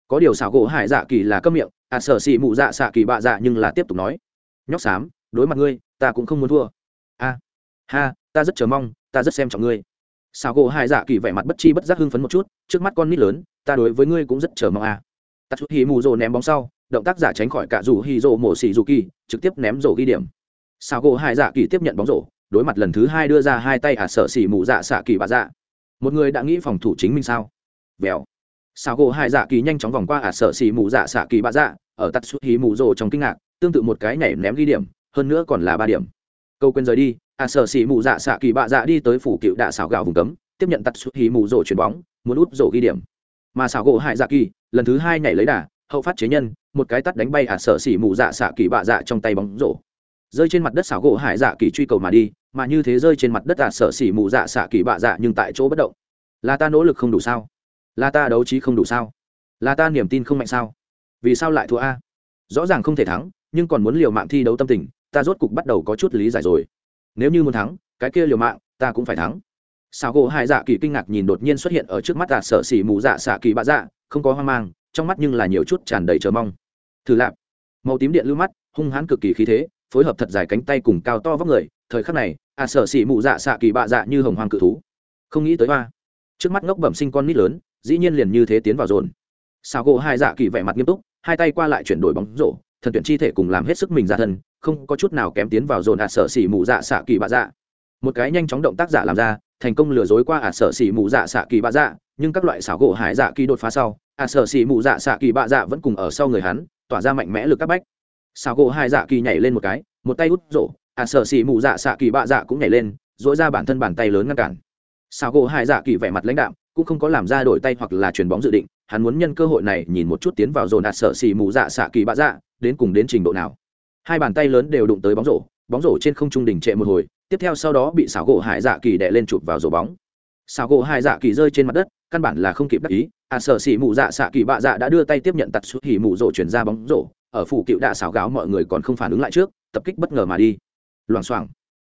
Có điều xảo gỗ hải dạ kỳ là câm miệng à sở xỉ mụ dạ xạ kỳ bạ dạ nhưng là tiếp tục nói. Nhóc xám, đối mặt ngươi, ta cũng không muốn thua. A, ha, ta rất chờ mong ta rất xem trọng ngươi. Sao gỗ hai dạ kỳ vẻ mặt bất chi bất giác hưng phấn một chút, trước mắt con nít lớn, ta đối với ngươi cũng rất chờ mong à. tạt chút hì mù rồ ném bóng sau, động tác giả tránh khỏi cả rủ hì rồ mổ xì dù kỳ, trực tiếp ném rổ ghi điểm. Sao gỗ hai dạ kỳ tiếp nhận bóng rổ, đối mặt lần thứ hai đưa ra hai tay à sợ xì mù dạ xạ kỳ Bà dạ. Một người đã nghĩ phòng thủ chính mình sao? Vèo. Sao gỗ hai dạ kỳ nhanh chóng vòng qua ả à sợ xì mù dạ xạ kỳ Bà dạ ở tắt chút hí mù rồ trong kinh ngạc, tương tự một cái nhảy ném ghi điểm, hơn nữa còn là ba điểm. Câu quên rời đi à sợ xỉ mù dạ xạ kỳ bạ dạ đi tới phủ cựu đạ xảo gạo vùng cấm, tiếp nhận tắt xuất hí mù rổ chuyền bóng, muốn út rổ ghi điểm. Mà xảo gỗ hại dạ kỳ, lần thứ hai nhảy lấy đà, hậu phát chế nhân, một cái tắt đánh bay ả à sợ xì mù dạ xạ kỳ bạ dạ trong tay bóng rổ. Rơi trên mặt đất xảo gỗ hải dạ kỳ truy cầu mà đi, mà như thế rơi trên mặt đất à, ả sợ xỉ mù dạ xạ kỳ bạ dạ nhưng tại chỗ bất động. Là ta nỗ lực không đủ sao? Là ta đấu trí không đủ sao? Là ta niềm tin không mạnh sao? Vì sao lại thua a? Rõ ràng không thể thắng, nhưng còn muốn liều mạng thi đấu tâm tình, ta rốt cục bắt đầu có chút lý giải rồi nếu như muốn thắng, cái kia liều mạng, ta cũng phải thắng. Sao gỗ hai dạ kỳ kinh ngạc nhìn đột nhiên xuất hiện ở trước mắt tạ sợ xỉ mù dạ xạ kỳ bạ dạ không có hoang mang, trong mắt nhưng là nhiều chút tràn đầy chờ mong. Thử lạp, màu tím điện lưu mắt, hung hãn cực kỳ khí thế, phối hợp thật dài cánh tay cùng cao to vóc người, thời khắc này à sợ xỉ mù dạ xạ kỳ bạ dạ như hồng hoàng cự thú. Không nghĩ tới hoa. Trước mắt ngốc bẩm sinh con nít lớn, dĩ nhiên liền như thế tiến vào dồn. Sao gỗ hai dạ kỳ vẻ mặt nghiêm túc, hai tay qua lại chuyển đổi bóng rổ, thần tuyển chi thể cùng làm hết sức mình ra thân không có chút nào kém tiến vào dồn ạt sở xỉ mù dạ xạ kỳ bạ dạ. Một cái nhanh chóng động tác giả làm ra, thành công lừa dối qua ạt sở xỉ mù dạ xạ kỳ bạ dạ nhưng các loại xảo gỗ hải dạ kỳ đột phá sau ạt sở xỉ mù dạ xạ kỳ bạ dạ vẫn cùng ở sau người hắn, tỏa ra mạnh mẽ lực các bách. Xảo gỗ hải dạ kỳ nhảy lên một cái, một tay út rổ ạt sở xỉ mù dạ xạ kỳ bạ dạ cũng nhảy lên dỗi ra bản thân bàn tay lớn ngăn cản. Xảo gỗ hải dạ kỳ vẻ mặt lãnh đạm, cũng không có làm ra đổi tay hoặc là chuyền bóng dự định, hắn muốn nhân cơ hội này nhìn một chút tiến vào dồn ạt sở xỉ mù dạ xạ kỳ bạ dạ đến cùng đến trình độ nào hai bàn tay lớn đều đụng tới bóng rổ bóng rổ trên không trung đình trệ một hồi, tiếp theo sau đó bị xảo gỗ hải dạ kỳ đè lên chụp vào rổ bóng. Xảo gỗ hải dạ kỳ rơi trên mặt đất, căn bản là không kịp đắc ý à sợ xì mụ dạ xạ kỳ bạ dạ đã đưa tay tiếp nhận tặt xuất hỉ mụ rổ chuyển ra bóng rổ, ở phủ cựu đạ xảo gáo mọi người còn không phản ứng lại trước, tập kích bất ngờ mà đi. Loảng xoảng.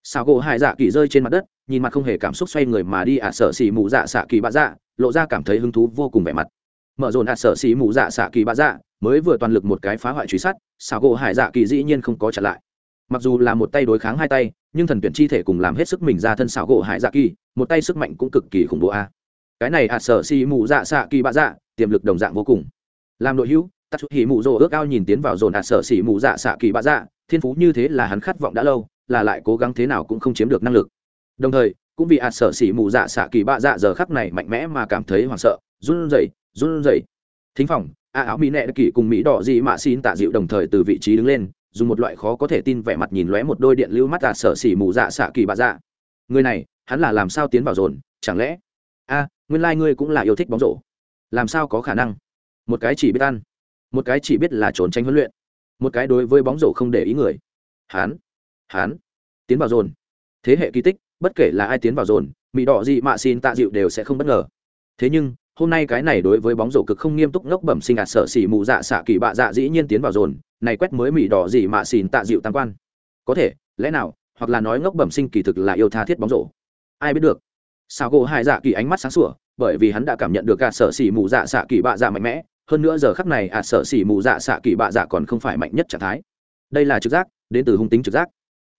Xảo gỗ hải dạ kỳ rơi trên mặt đất, nhìn mặt không hề cảm xúc xoay người mà đi à sợ xỉ mụ dạ xạ kỳ bạ dạ lộ ra cảm thấy hứng thú vô cùng vẻ mặt mở dồn hạt sở xì mù dạ xạ kỳ bạ dạ mới vừa toàn lực một cái phá hoại truy sát xảo gỗ hải dạ kỳ dĩ nhiên không có trả lại. Mặc dù là một tay đối kháng hai tay, nhưng thần tuyển chi thể cùng làm hết sức mình ra thân xảo gỗ hải dạ kỳ, một tay sức mạnh cũng cực kỳ khủng bố a. Cái này hạt sở xì mù dạ xạ kỳ bạ dạ tiềm lực đồng dạng vô cùng. Làm đội hữu tắt chút hỉ mù rồ ước ao nhìn tiến vào dồn hạt sở xì mù dạ xạ kỳ bạ dạ thiên phú như thế là hắn khát vọng đã lâu, là lại cố gắng thế nào cũng không chiếm được năng lực. Đồng thời cũng vì ạt sở xỉ mù dạ xạ kỳ bạ dạ giờ khắc này mạnh mẽ mà cảm thấy hoảng sợ, run rẩy run rẩy. Thính phòng, a áo mỹ nệ kỳ cùng mỹ đỏ dị mạ xin tạ dịu đồng thời từ vị trí đứng lên, dùng một loại khó có thể tin vẻ mặt nhìn lóe một đôi điện lưu mắt ạt sở xỉ mù dạ xạ kỳ bạ dạ. Người này, hắn là làm sao tiến vào dồn, chẳng lẽ? A, nguyên lai ngươi cũng là yêu thích bóng rổ. Làm sao có khả năng? Một cái chỉ biết ăn, một cái chỉ biết là trốn tránh huấn luyện, một cái đối với bóng rổ không để ý người. Hán hán tiến vào dồn. Thế hệ kỳ tích bất kể là ai tiến vào dồn mỹ đỏ gì mạ xin tạ dịu đều sẽ không bất ngờ. Thế nhưng, hôm nay cái này đối với bóng rổ cực không nghiêm túc ngốc bẩm sinh ạt sợ xỉ mù dạ xạ kỳ bạ dạ dĩ nhiên tiến vào dồn, này quét mới mỹ đỏ gì mạ xin tạ dịu tam quan. Có thể, lẽ nào, hoặc là nói ngốc bẩm sinh kỳ thực là yêu tha thiết bóng rổ? Ai biết được? Sao gỗ hai dạ kỳ ánh mắt sáng sủa, bởi vì hắn đã cảm nhận được ạt sợ xỉ mù dạ xạ kỳ bạ dạ mạnh mẽ, hơn nữa giờ khắc này ạt sợ xỉ mù dạ xạ kỳ bạ dạ còn không phải mạnh nhất trạng thái. Đây là trực giác, đến từ hung tính trực giác.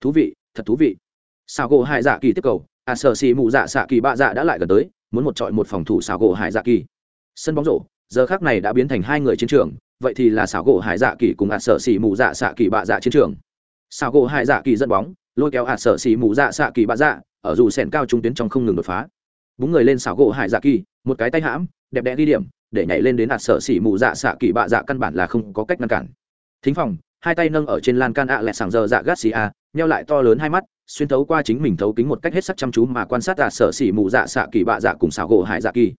Thú vị, thật thú vị sao gỗ hải dạ kỳ tiếp cầu à, ạt sợ xỉ mù dạ xạ kỳ bạ dạ đã lại gần tới, muốn một trọi một phòng thủ sào gỗ hải dạ kỳ. Sân bóng rổ, giờ khác này đã biến thành hai người chiến trường, vậy thì là sào gỗ hải dạ kỳ cùng à, ạt sợ xỉ mù dạ xạ kỳ bạ dạ chiến trường. Sào gỗ hải dạ kỳ dẫn bóng, lôi kéo à, ạt sợ xỉ mù dạ xạ kỳ bạ dạ ở dù sèn cao trung tuyến trong không ngừng đột phá. Búng người lên xảo gỗ hải dạ kỳ, một cái tay hãm, đẹp đẽ ghi điểm, để nhảy lên đến ạt sợ xỉ mù dạ xạ kỳ bạ dạ căn bản là không có cách ngăn cản. Thính phòng, hai tay nâng ở trên lan can ạ lẹ sàng giờ dạ gắt xì a nheo lại to lớn hai mắt xuyên thấu qua chính mình thấu kính một cách hết sắc chăm chú mà quan sát ạ sở xỉ mù dạ xạ kỳ bạ dạ cùng xảo gỗ hải dạ kỳ.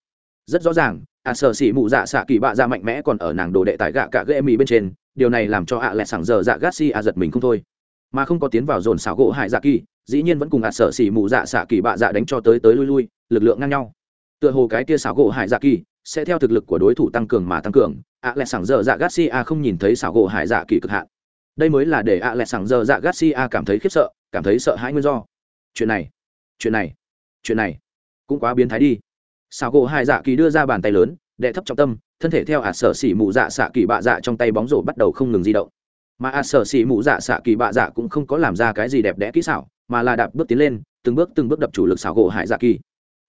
Rất rõ ràng, ạ sở xỉ mù dạ xạ kỳ bạ dạ mạnh mẽ còn ở nàng đồ đệ tại gạ cả ghệ mì bên trên, điều này làm cho ạ lẹ sảng giờ dạ gác xì ạ giật mình không thôi. Mà không có tiến vào dồn xảo gỗ hải dạ kỳ, dĩ nhiên vẫn cùng ạ sở xỉ mù dạ xạ kỳ bạ dạ đánh cho tới tới lui lui, lực lượng ngang nhau. Tựa hồ cái kia xảo gỗ hải dạ kỳ sẽ theo thực lực của đối thủ tăng cường mà tăng cường, ạ lẹ sảng giờ dạ garcia không nhìn thấy xảo gỗ hải dạ kỳ cực hạn. Đây mới là để ạ lẹ sảng giờ dạ garcia cảm thấy khiếp sợ cảm thấy sợ hãi nguyên do. Chuyện này chuyện này chuyện này, cũng quá biến thái đi. Xảo gỗ hải dạ kỳ đưa ra bàn tay lớn, đệ thấp trọng tâm, thân thể theo ả sở xỉ mụ dạ xạ kỳ bạ dạ trong tay bóng rổ bắt đầu không ngừng di động. Mà ả sở xỉ mụ dạ xạ kỳ bạ dạ cũng không có làm ra cái gì đẹp đẽ kỹ xảo, mà là đạp bước tiến lên, từng bước từng bước đập chủ lực xảo gỗ hải dạ kỳ.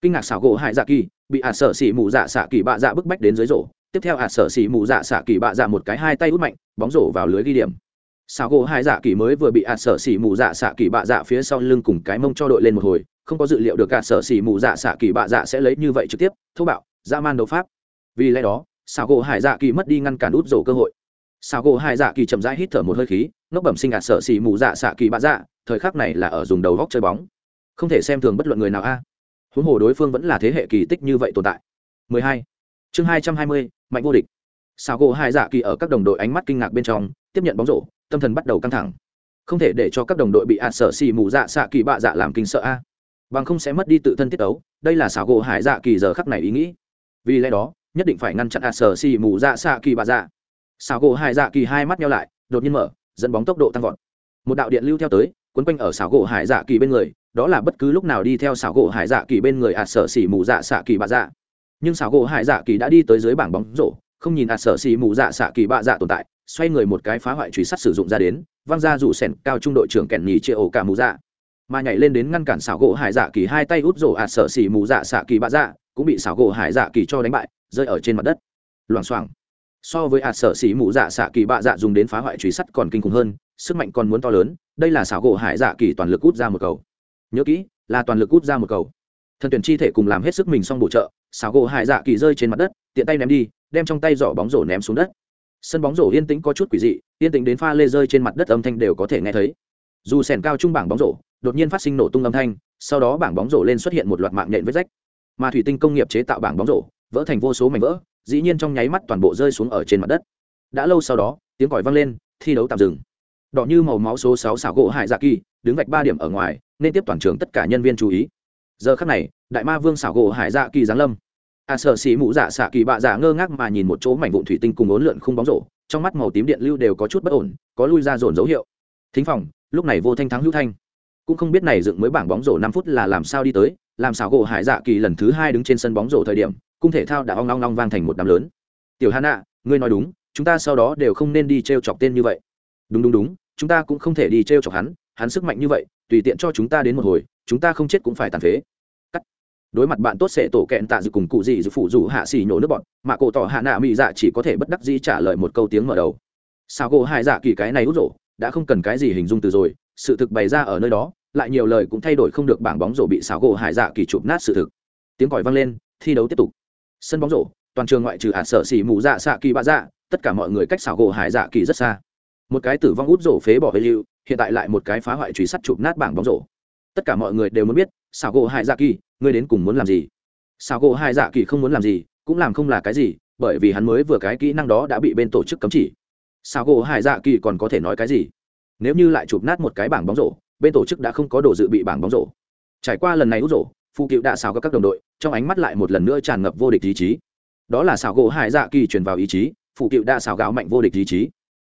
Kinh ngạc xảo gỗ hải dạ kỳ, bị ả sở xỉ mụ dạ xạ kỳ bạ dạ bức bách đến dưới rổ, tiếp theo ả sở xỉ mụ dạ xạ kỳ bạ dạ một cái hai tay út mạnh, bóng rổ vào lưới ghi điểm xảo gỗ hải dạ kỳ mới vừa bị ả sở xỉ mù dạ xạ kỳ bạ dạ phía sau lưng cùng cái mông cho đội lên một hồi không có dự liệu được ả sở xỉ mù dạ xạ kỳ bạ dạ sẽ lấy như vậy trực tiếp thô bạo dã man đấu pháp. Vì lẽ đó xảo gỗ hải dạ kỳ mất đi ngăn cản út rổ cơ hội. Xảo gỗ hải dạ kỳ chậm rãi hít thở một hơi khí ngốc bẩm sinh ả sở xỉ mù dạ xạ kỳ bạ dạ thời khắc này là ở dùng đầu góc chơi bóng. Không thể xem thường bất luận người nào a. Huống hồ đối phương vẫn là thế hệ kỳ tích như vậy tồn tại. 12. chương 220, mạnh vô địch. Sao gỗ Hải dạ kỳ ở các đồng đội ánh mắt kinh ngạc bên trong tiếp nhận bóng rổ, tâm thần bắt đầu căng thẳng. Không thể để cho các đồng đội bị ạt sở xì mù dạ xạ kỳ bạ dạ làm kinh sợ a. Bằng không sẽ mất đi tự thân tiết ấu đây là xảo gỗ hải dạ kỳ giờ khắc này ý nghĩ. Vì lẽ đó, nhất định phải ngăn chặn ạt sở xì mù dạ xạ kỳ bạ dạ. Xảo gỗ hải dạ kỳ hai mắt nhau lại, đột nhiên mở, dẫn bóng tốc độ tăng vọt. Một đạo điện lưu theo tới, quấn quanh ở xảo gỗ hải dạ kỳ bên người, đó là bất cứ lúc nào đi theo xảo gỗ hải dạ kỳ bên người ạt sở xỉ mù dạ xạ kỳ bạ dạ. Nhưng xảo gỗ hải dạ kỳ đã đi tới dưới bảng bóng rổ, không nhìn ạt sở xỉ mù dạ xạ kỳ bạ dạ tồn tại xoay người một cái phá hoại truy sát sử dụng ra đến, văng ra rủ sẻn cao trung đội trưởng kèn nhì chia ổ cả mù dạ. Mà nhảy lên đến ngăn cản xảo gỗ hải dạ kỳ hai tay út rổ ạt sợ xỉ mù dạ xạ kỳ bạ dạ cũng bị xảo gỗ hải dạ kỳ cho đánh bại, rơi ở trên mặt đất. Loảng xoảng. So với ạt sợ xỉ mù dạ xạ kỳ bạ dạ dùng đến phá hoại truy sát còn kinh khủng hơn, sức mạnh còn muốn to lớn, đây là xảo gỗ hải dạ kỳ toàn lực út ra một cầu. Nhớ kỹ, là toàn lực út ra một cầu. Thần tuyển chi thể cùng làm hết sức mình xong bổ trợ, xảo gỗ hải dạ kỳ rơi trên mặt đất, tiện tay ném đi, đem trong tay giỏ bóng rổ ném xuống đất sân bóng rổ yên tĩnh có chút quỷ dị, yên tĩnh đến pha lê rơi trên mặt đất âm thanh đều có thể nghe thấy. Dù sèn cao trung bảng bóng rổ, đột nhiên phát sinh nổ tung âm thanh, sau đó bảng bóng rổ lên xuất hiện một loạt mạng nhện vết rách. Mà thủy tinh công nghiệp chế tạo bảng bóng rổ, vỡ thành vô số mảnh vỡ, dĩ nhiên trong nháy mắt toàn bộ rơi xuống ở trên mặt đất. Đã lâu sau đó, tiếng còi vang lên, thi đấu tạm dừng. Đỏ như màu máu số sáu xảo gỗ hải dạ kỳ, đứng vạch ba điểm ở ngoài, nên tiếp toàn trường tất cả nhân viên chú ý. Giờ khắc này, đại ma vương xảo gỗ hải dạ kỳ giáng lâm. À, a sợ xỉ mụ dạ xạ kỳ bạ dạ ngơ ngác mà nhìn một chỗ mảnh vụn thủy tinh cùng ốn lượn khung bóng rổ, trong mắt màu tím điện lưu đều có chút bất ổn, có lui ra dồn dấu hiệu. Thính phòng, lúc này vô thanh thắng hữu thanh. Cũng không biết này dựng mới bảng bóng rổ năm phút là làm sao đi tới, làm xảo gỗ hải dạ kỳ lần thứ hai đứng trên sân bóng rổ thời điểm, cung thể thao đã ong long long vang thành một đám lớn. Tiểu hà nạ ngươi nói đúng, chúng ta sau đó đều không nên đi t r e o chọc tên như vậy. Đúng đúng đúng, chúng ta cũng không thể đi t r e o chọc hắn hắn sức mạnh như vậy, tùy tiện cho chúng ta đến một hồi, chúng ta không chết cũng phải tàn phế đối mặt bạn tốt sẽ tổ kẹn tạ dự cùng cụ gì dự phụ dù hạ xì nhổ nước bọn, mà cổ tỏ hạ nạ mỹ dạ chỉ có thể bất đắc dĩ trả lời một câu tiếng mở đầu. Sao gỗ hai dạ kỳ cái này út rổ, đã không cần cái gì hình dung từ rồi, sự thực bày ra ở nơi đó, lại nhiều lời cũng thay đổi không được bảng bóng rổ bị xảo gỗ hải dạ kỳ chụp nát sự thực. Tiếng còi vang lên, thi đấu tiếp tục. Sân bóng rổ, toàn trường ngoại trừ ả sợ xỉ mù dạ xạ kỳ bạ dạ tất cả mọi người cách xảo gỗ hải dạ kỳ rất xa. Một cái tử vong út rổ phế bỏ về lưu, hiện tại lại một cái phá hoại truy sát chụp nát bảng bóng rổ. Tất cả mọi người đều muốn biết xảo gỗ hải dạ kỳ ngươi đến cùng muốn làm gì? Sao gỗ hải dạ kỳ không muốn làm gì, cũng làm không là cái gì, bởi vì hắn mới vừa cái kỹ năng đó đã bị bên tổ chức cấm chỉ. Sao gỗ hải dạ kỳ còn có thể nói cái gì? Nếu như lại chụp nát một cái bảng bóng rổ, bên tổ chức đã không có đồ dự bị bảng bóng rổ. Trải qua lần này út rổ phụ cựu đã xào các đồng đội, trong ánh mắt lại một lần nữa tràn ngập vô địch ý chí. Đó là xào gỗ hải dạ kỳ truyền vào ý chí phụ cựu đã xào gạo mạnh vô địch ý chí.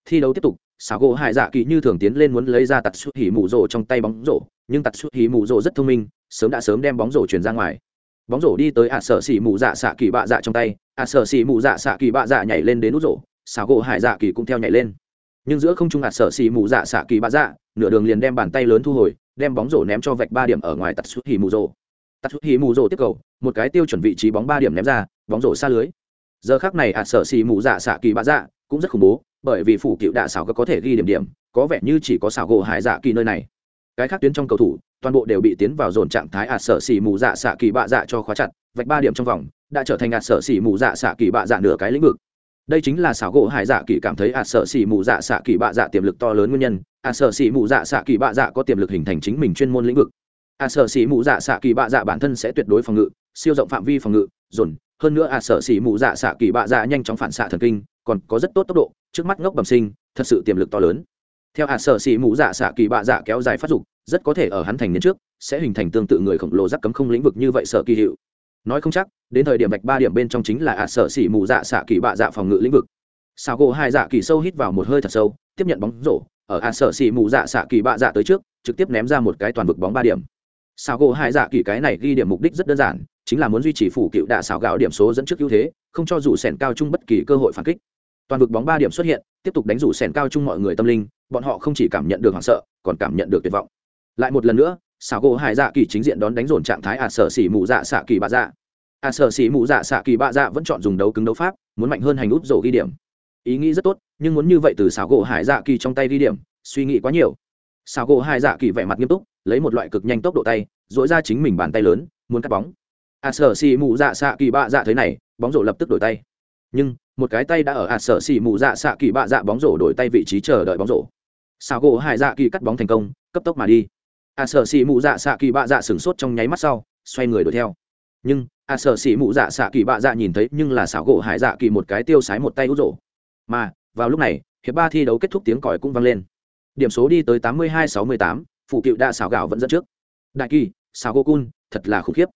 Thi đấu tiếp tục xào gỗ hải dạ kỳ như thường tiến lên muốn lấy ra tạt xuất hỉ mù rổ trong tay bóng rổ, nhưng tạt xuất hỉ mù rổ rất thông minh sớm đã sớm đem bóng rổ truyền ra ngoài. Bóng rổ đi tới ạ sở xỉ mù dạ xạ kỳ bạ dạ trong tay, ạ sở xỉ mù dạ xạ kỳ bạ dạ nhảy lên đến nút rổ xào gỗ hải dạ kỳ cũng theo nhảy lên. Nhưng giữa không trung ạ sở xỉ mù dạ xạ kỳ bạ dạ nửa đường liền đem bàn tay lớn thu hồi, đem bóng rổ ném cho vạch ba điểm ở ngoài tạt xuất hỉ mù rổ. Tạt xuất hỉ mù rổ tiếp cầu, một cái tiêu chuẩn vị trí bóng ba điểm ném ra, bóng rổ xa lưới. Giờ khác này ạ sở xỉ mù dạ xạ kỳ bạ dạ cũng rất khủng bố, bởi vì phủ cựu đạ xảo có thể ghi điểm điểm, có vẻ như chỉ có xảo gỗ hải dạ kỳ nơi này. Cái khác tuyến trong cầu thủ toàn bộ đều bị tiến vào dồn trạng thái ạt sở xỉ mù dạ xạ kỳ bạ dạ cho khóa chặt, vạch ba điểm trong vòng, đã trở thành ạt sở xỉ mù dạ xạ kỳ bạ dạ nửa cái lĩnh vực. Đây chính là xảo gỗ hải dạ kỳ cảm thấy ạt sở xỉ mù dạ xạ kỳ bạ dạ tiềm lực to lớn nguyên nhân ạt sở xỉ mù dạ xạ kỳ bạ dạ có tiềm lực hình thành chính mình chuyên môn lĩnh vực. Ạt sở xỉ mù dạ xạ kỳ bạ dạ bản thân sẽ tuyệt đối phòng ngự, siêu rộng phạm vi phòng ngự, dồn, hơn nữa ạt sở xỉ mù dạ xạ kỳ bạ dạ nhanh chóng phản xạ thần kinh, còn có rất tốt tốc độ, trước mắt ngốc bẩm sinh, thật sự tiềm lực to lớn. Theo ạt sở xỉ mù dạ xạ kỳ bạ dạ kéo dài phát dục rất có thể ở hắn thành niên trước, sẽ hình thành tương tự người khổng lồ giáp cấm không lĩnh vực như vậy sở kỳ hiệu. Nói không chắc, đến thời điểm bạch ba điểm bên trong chính là ạt sở xỉ mù dạ xạ kỳ bạ dạ phòng ngự lĩnh vực. Sao gỗ hai dạ kỳ sâu hít vào một hơi thật sâu, tiếp nhận bóng rổ, ở ạt sở xỉ mù dạ xạ kỳ bạ dạ tới trước, trực tiếp ném ra một cái toàn vực bóng ba điểm. Sao gỗ hai dạ kỳ cái này ghi điểm mục đích rất đơn giản, chính là muốn duy trì phủ cựu đạ xảo gạo điểm số dẫn trước ưu thế, không cho rủ sẻn cao chung bất kỳ cơ hội phản kích. Toàn vực bóng ba điểm xuất hiện, tiếp tục đánh rủ sẻn cao chung mọi người tâm linh, bọn họ không chỉ cảm nhận được hoảng sợ, còn cảm nhận được tuyệt vọng lại một lần nữa xảo gỗ hải dạ kỳ chính diện đón đánh dồn trạng thái ả sở xỉ mù dạ xạ kỳ bạ dạ. Ả sở xỉ mù dạ xạ kỳ bạ dạ vẫn chọn dùng đấu cứng đấu pháp, muốn mạnh hơn hành út rổ ghi điểm. Ý nghĩ rất tốt, nhưng muốn như vậy từ xảo gỗ hải dạ kỳ trong tay ghi điểm, suy nghĩ quá nhiều. Xảo gỗ hải dạ kỳ vẻ mặt nghiêm túc, lấy một loại cực nhanh tốc độ tay dỗi ra chính mình bàn tay lớn, muốn cắt bóng. Ả sở xỉ mù dạ xạ kỳ bạ dạ thế này, bóng rổ lập tức đổi tay. Nhưng, một cái tay đã ở ả sở xỉ mù dạ xạ kỳ bạ dạ bóng rổ đổi tay vị trí chờ đợi bóng rổ. Xảo gỗ hải dạ kỳ cắt bóng thành công, cấp tốc mà đi a sở xỉ mụ dạ xạ kỳ bạ dạ sửng sốt trong nháy mắt sau, xoay người đuổi theo. Nhưng a sở xỉ mụ dạ xạ kỳ bạ dạ nhìn thấy nhưng là xảo gỗ hải dạ kỳ một cái tiêu sái một tay út rổ. Mà, vào lúc này, hiệp ba thi đấu kết thúc tiếng còi cũng vang lên. Điểm số đi tới tám mươi hai sáu mươi tám phụ cựu đa xảo gạo vẫn dẫn trước. Đại kỳ, xảo gỗ cun, thật là khủng khiếp.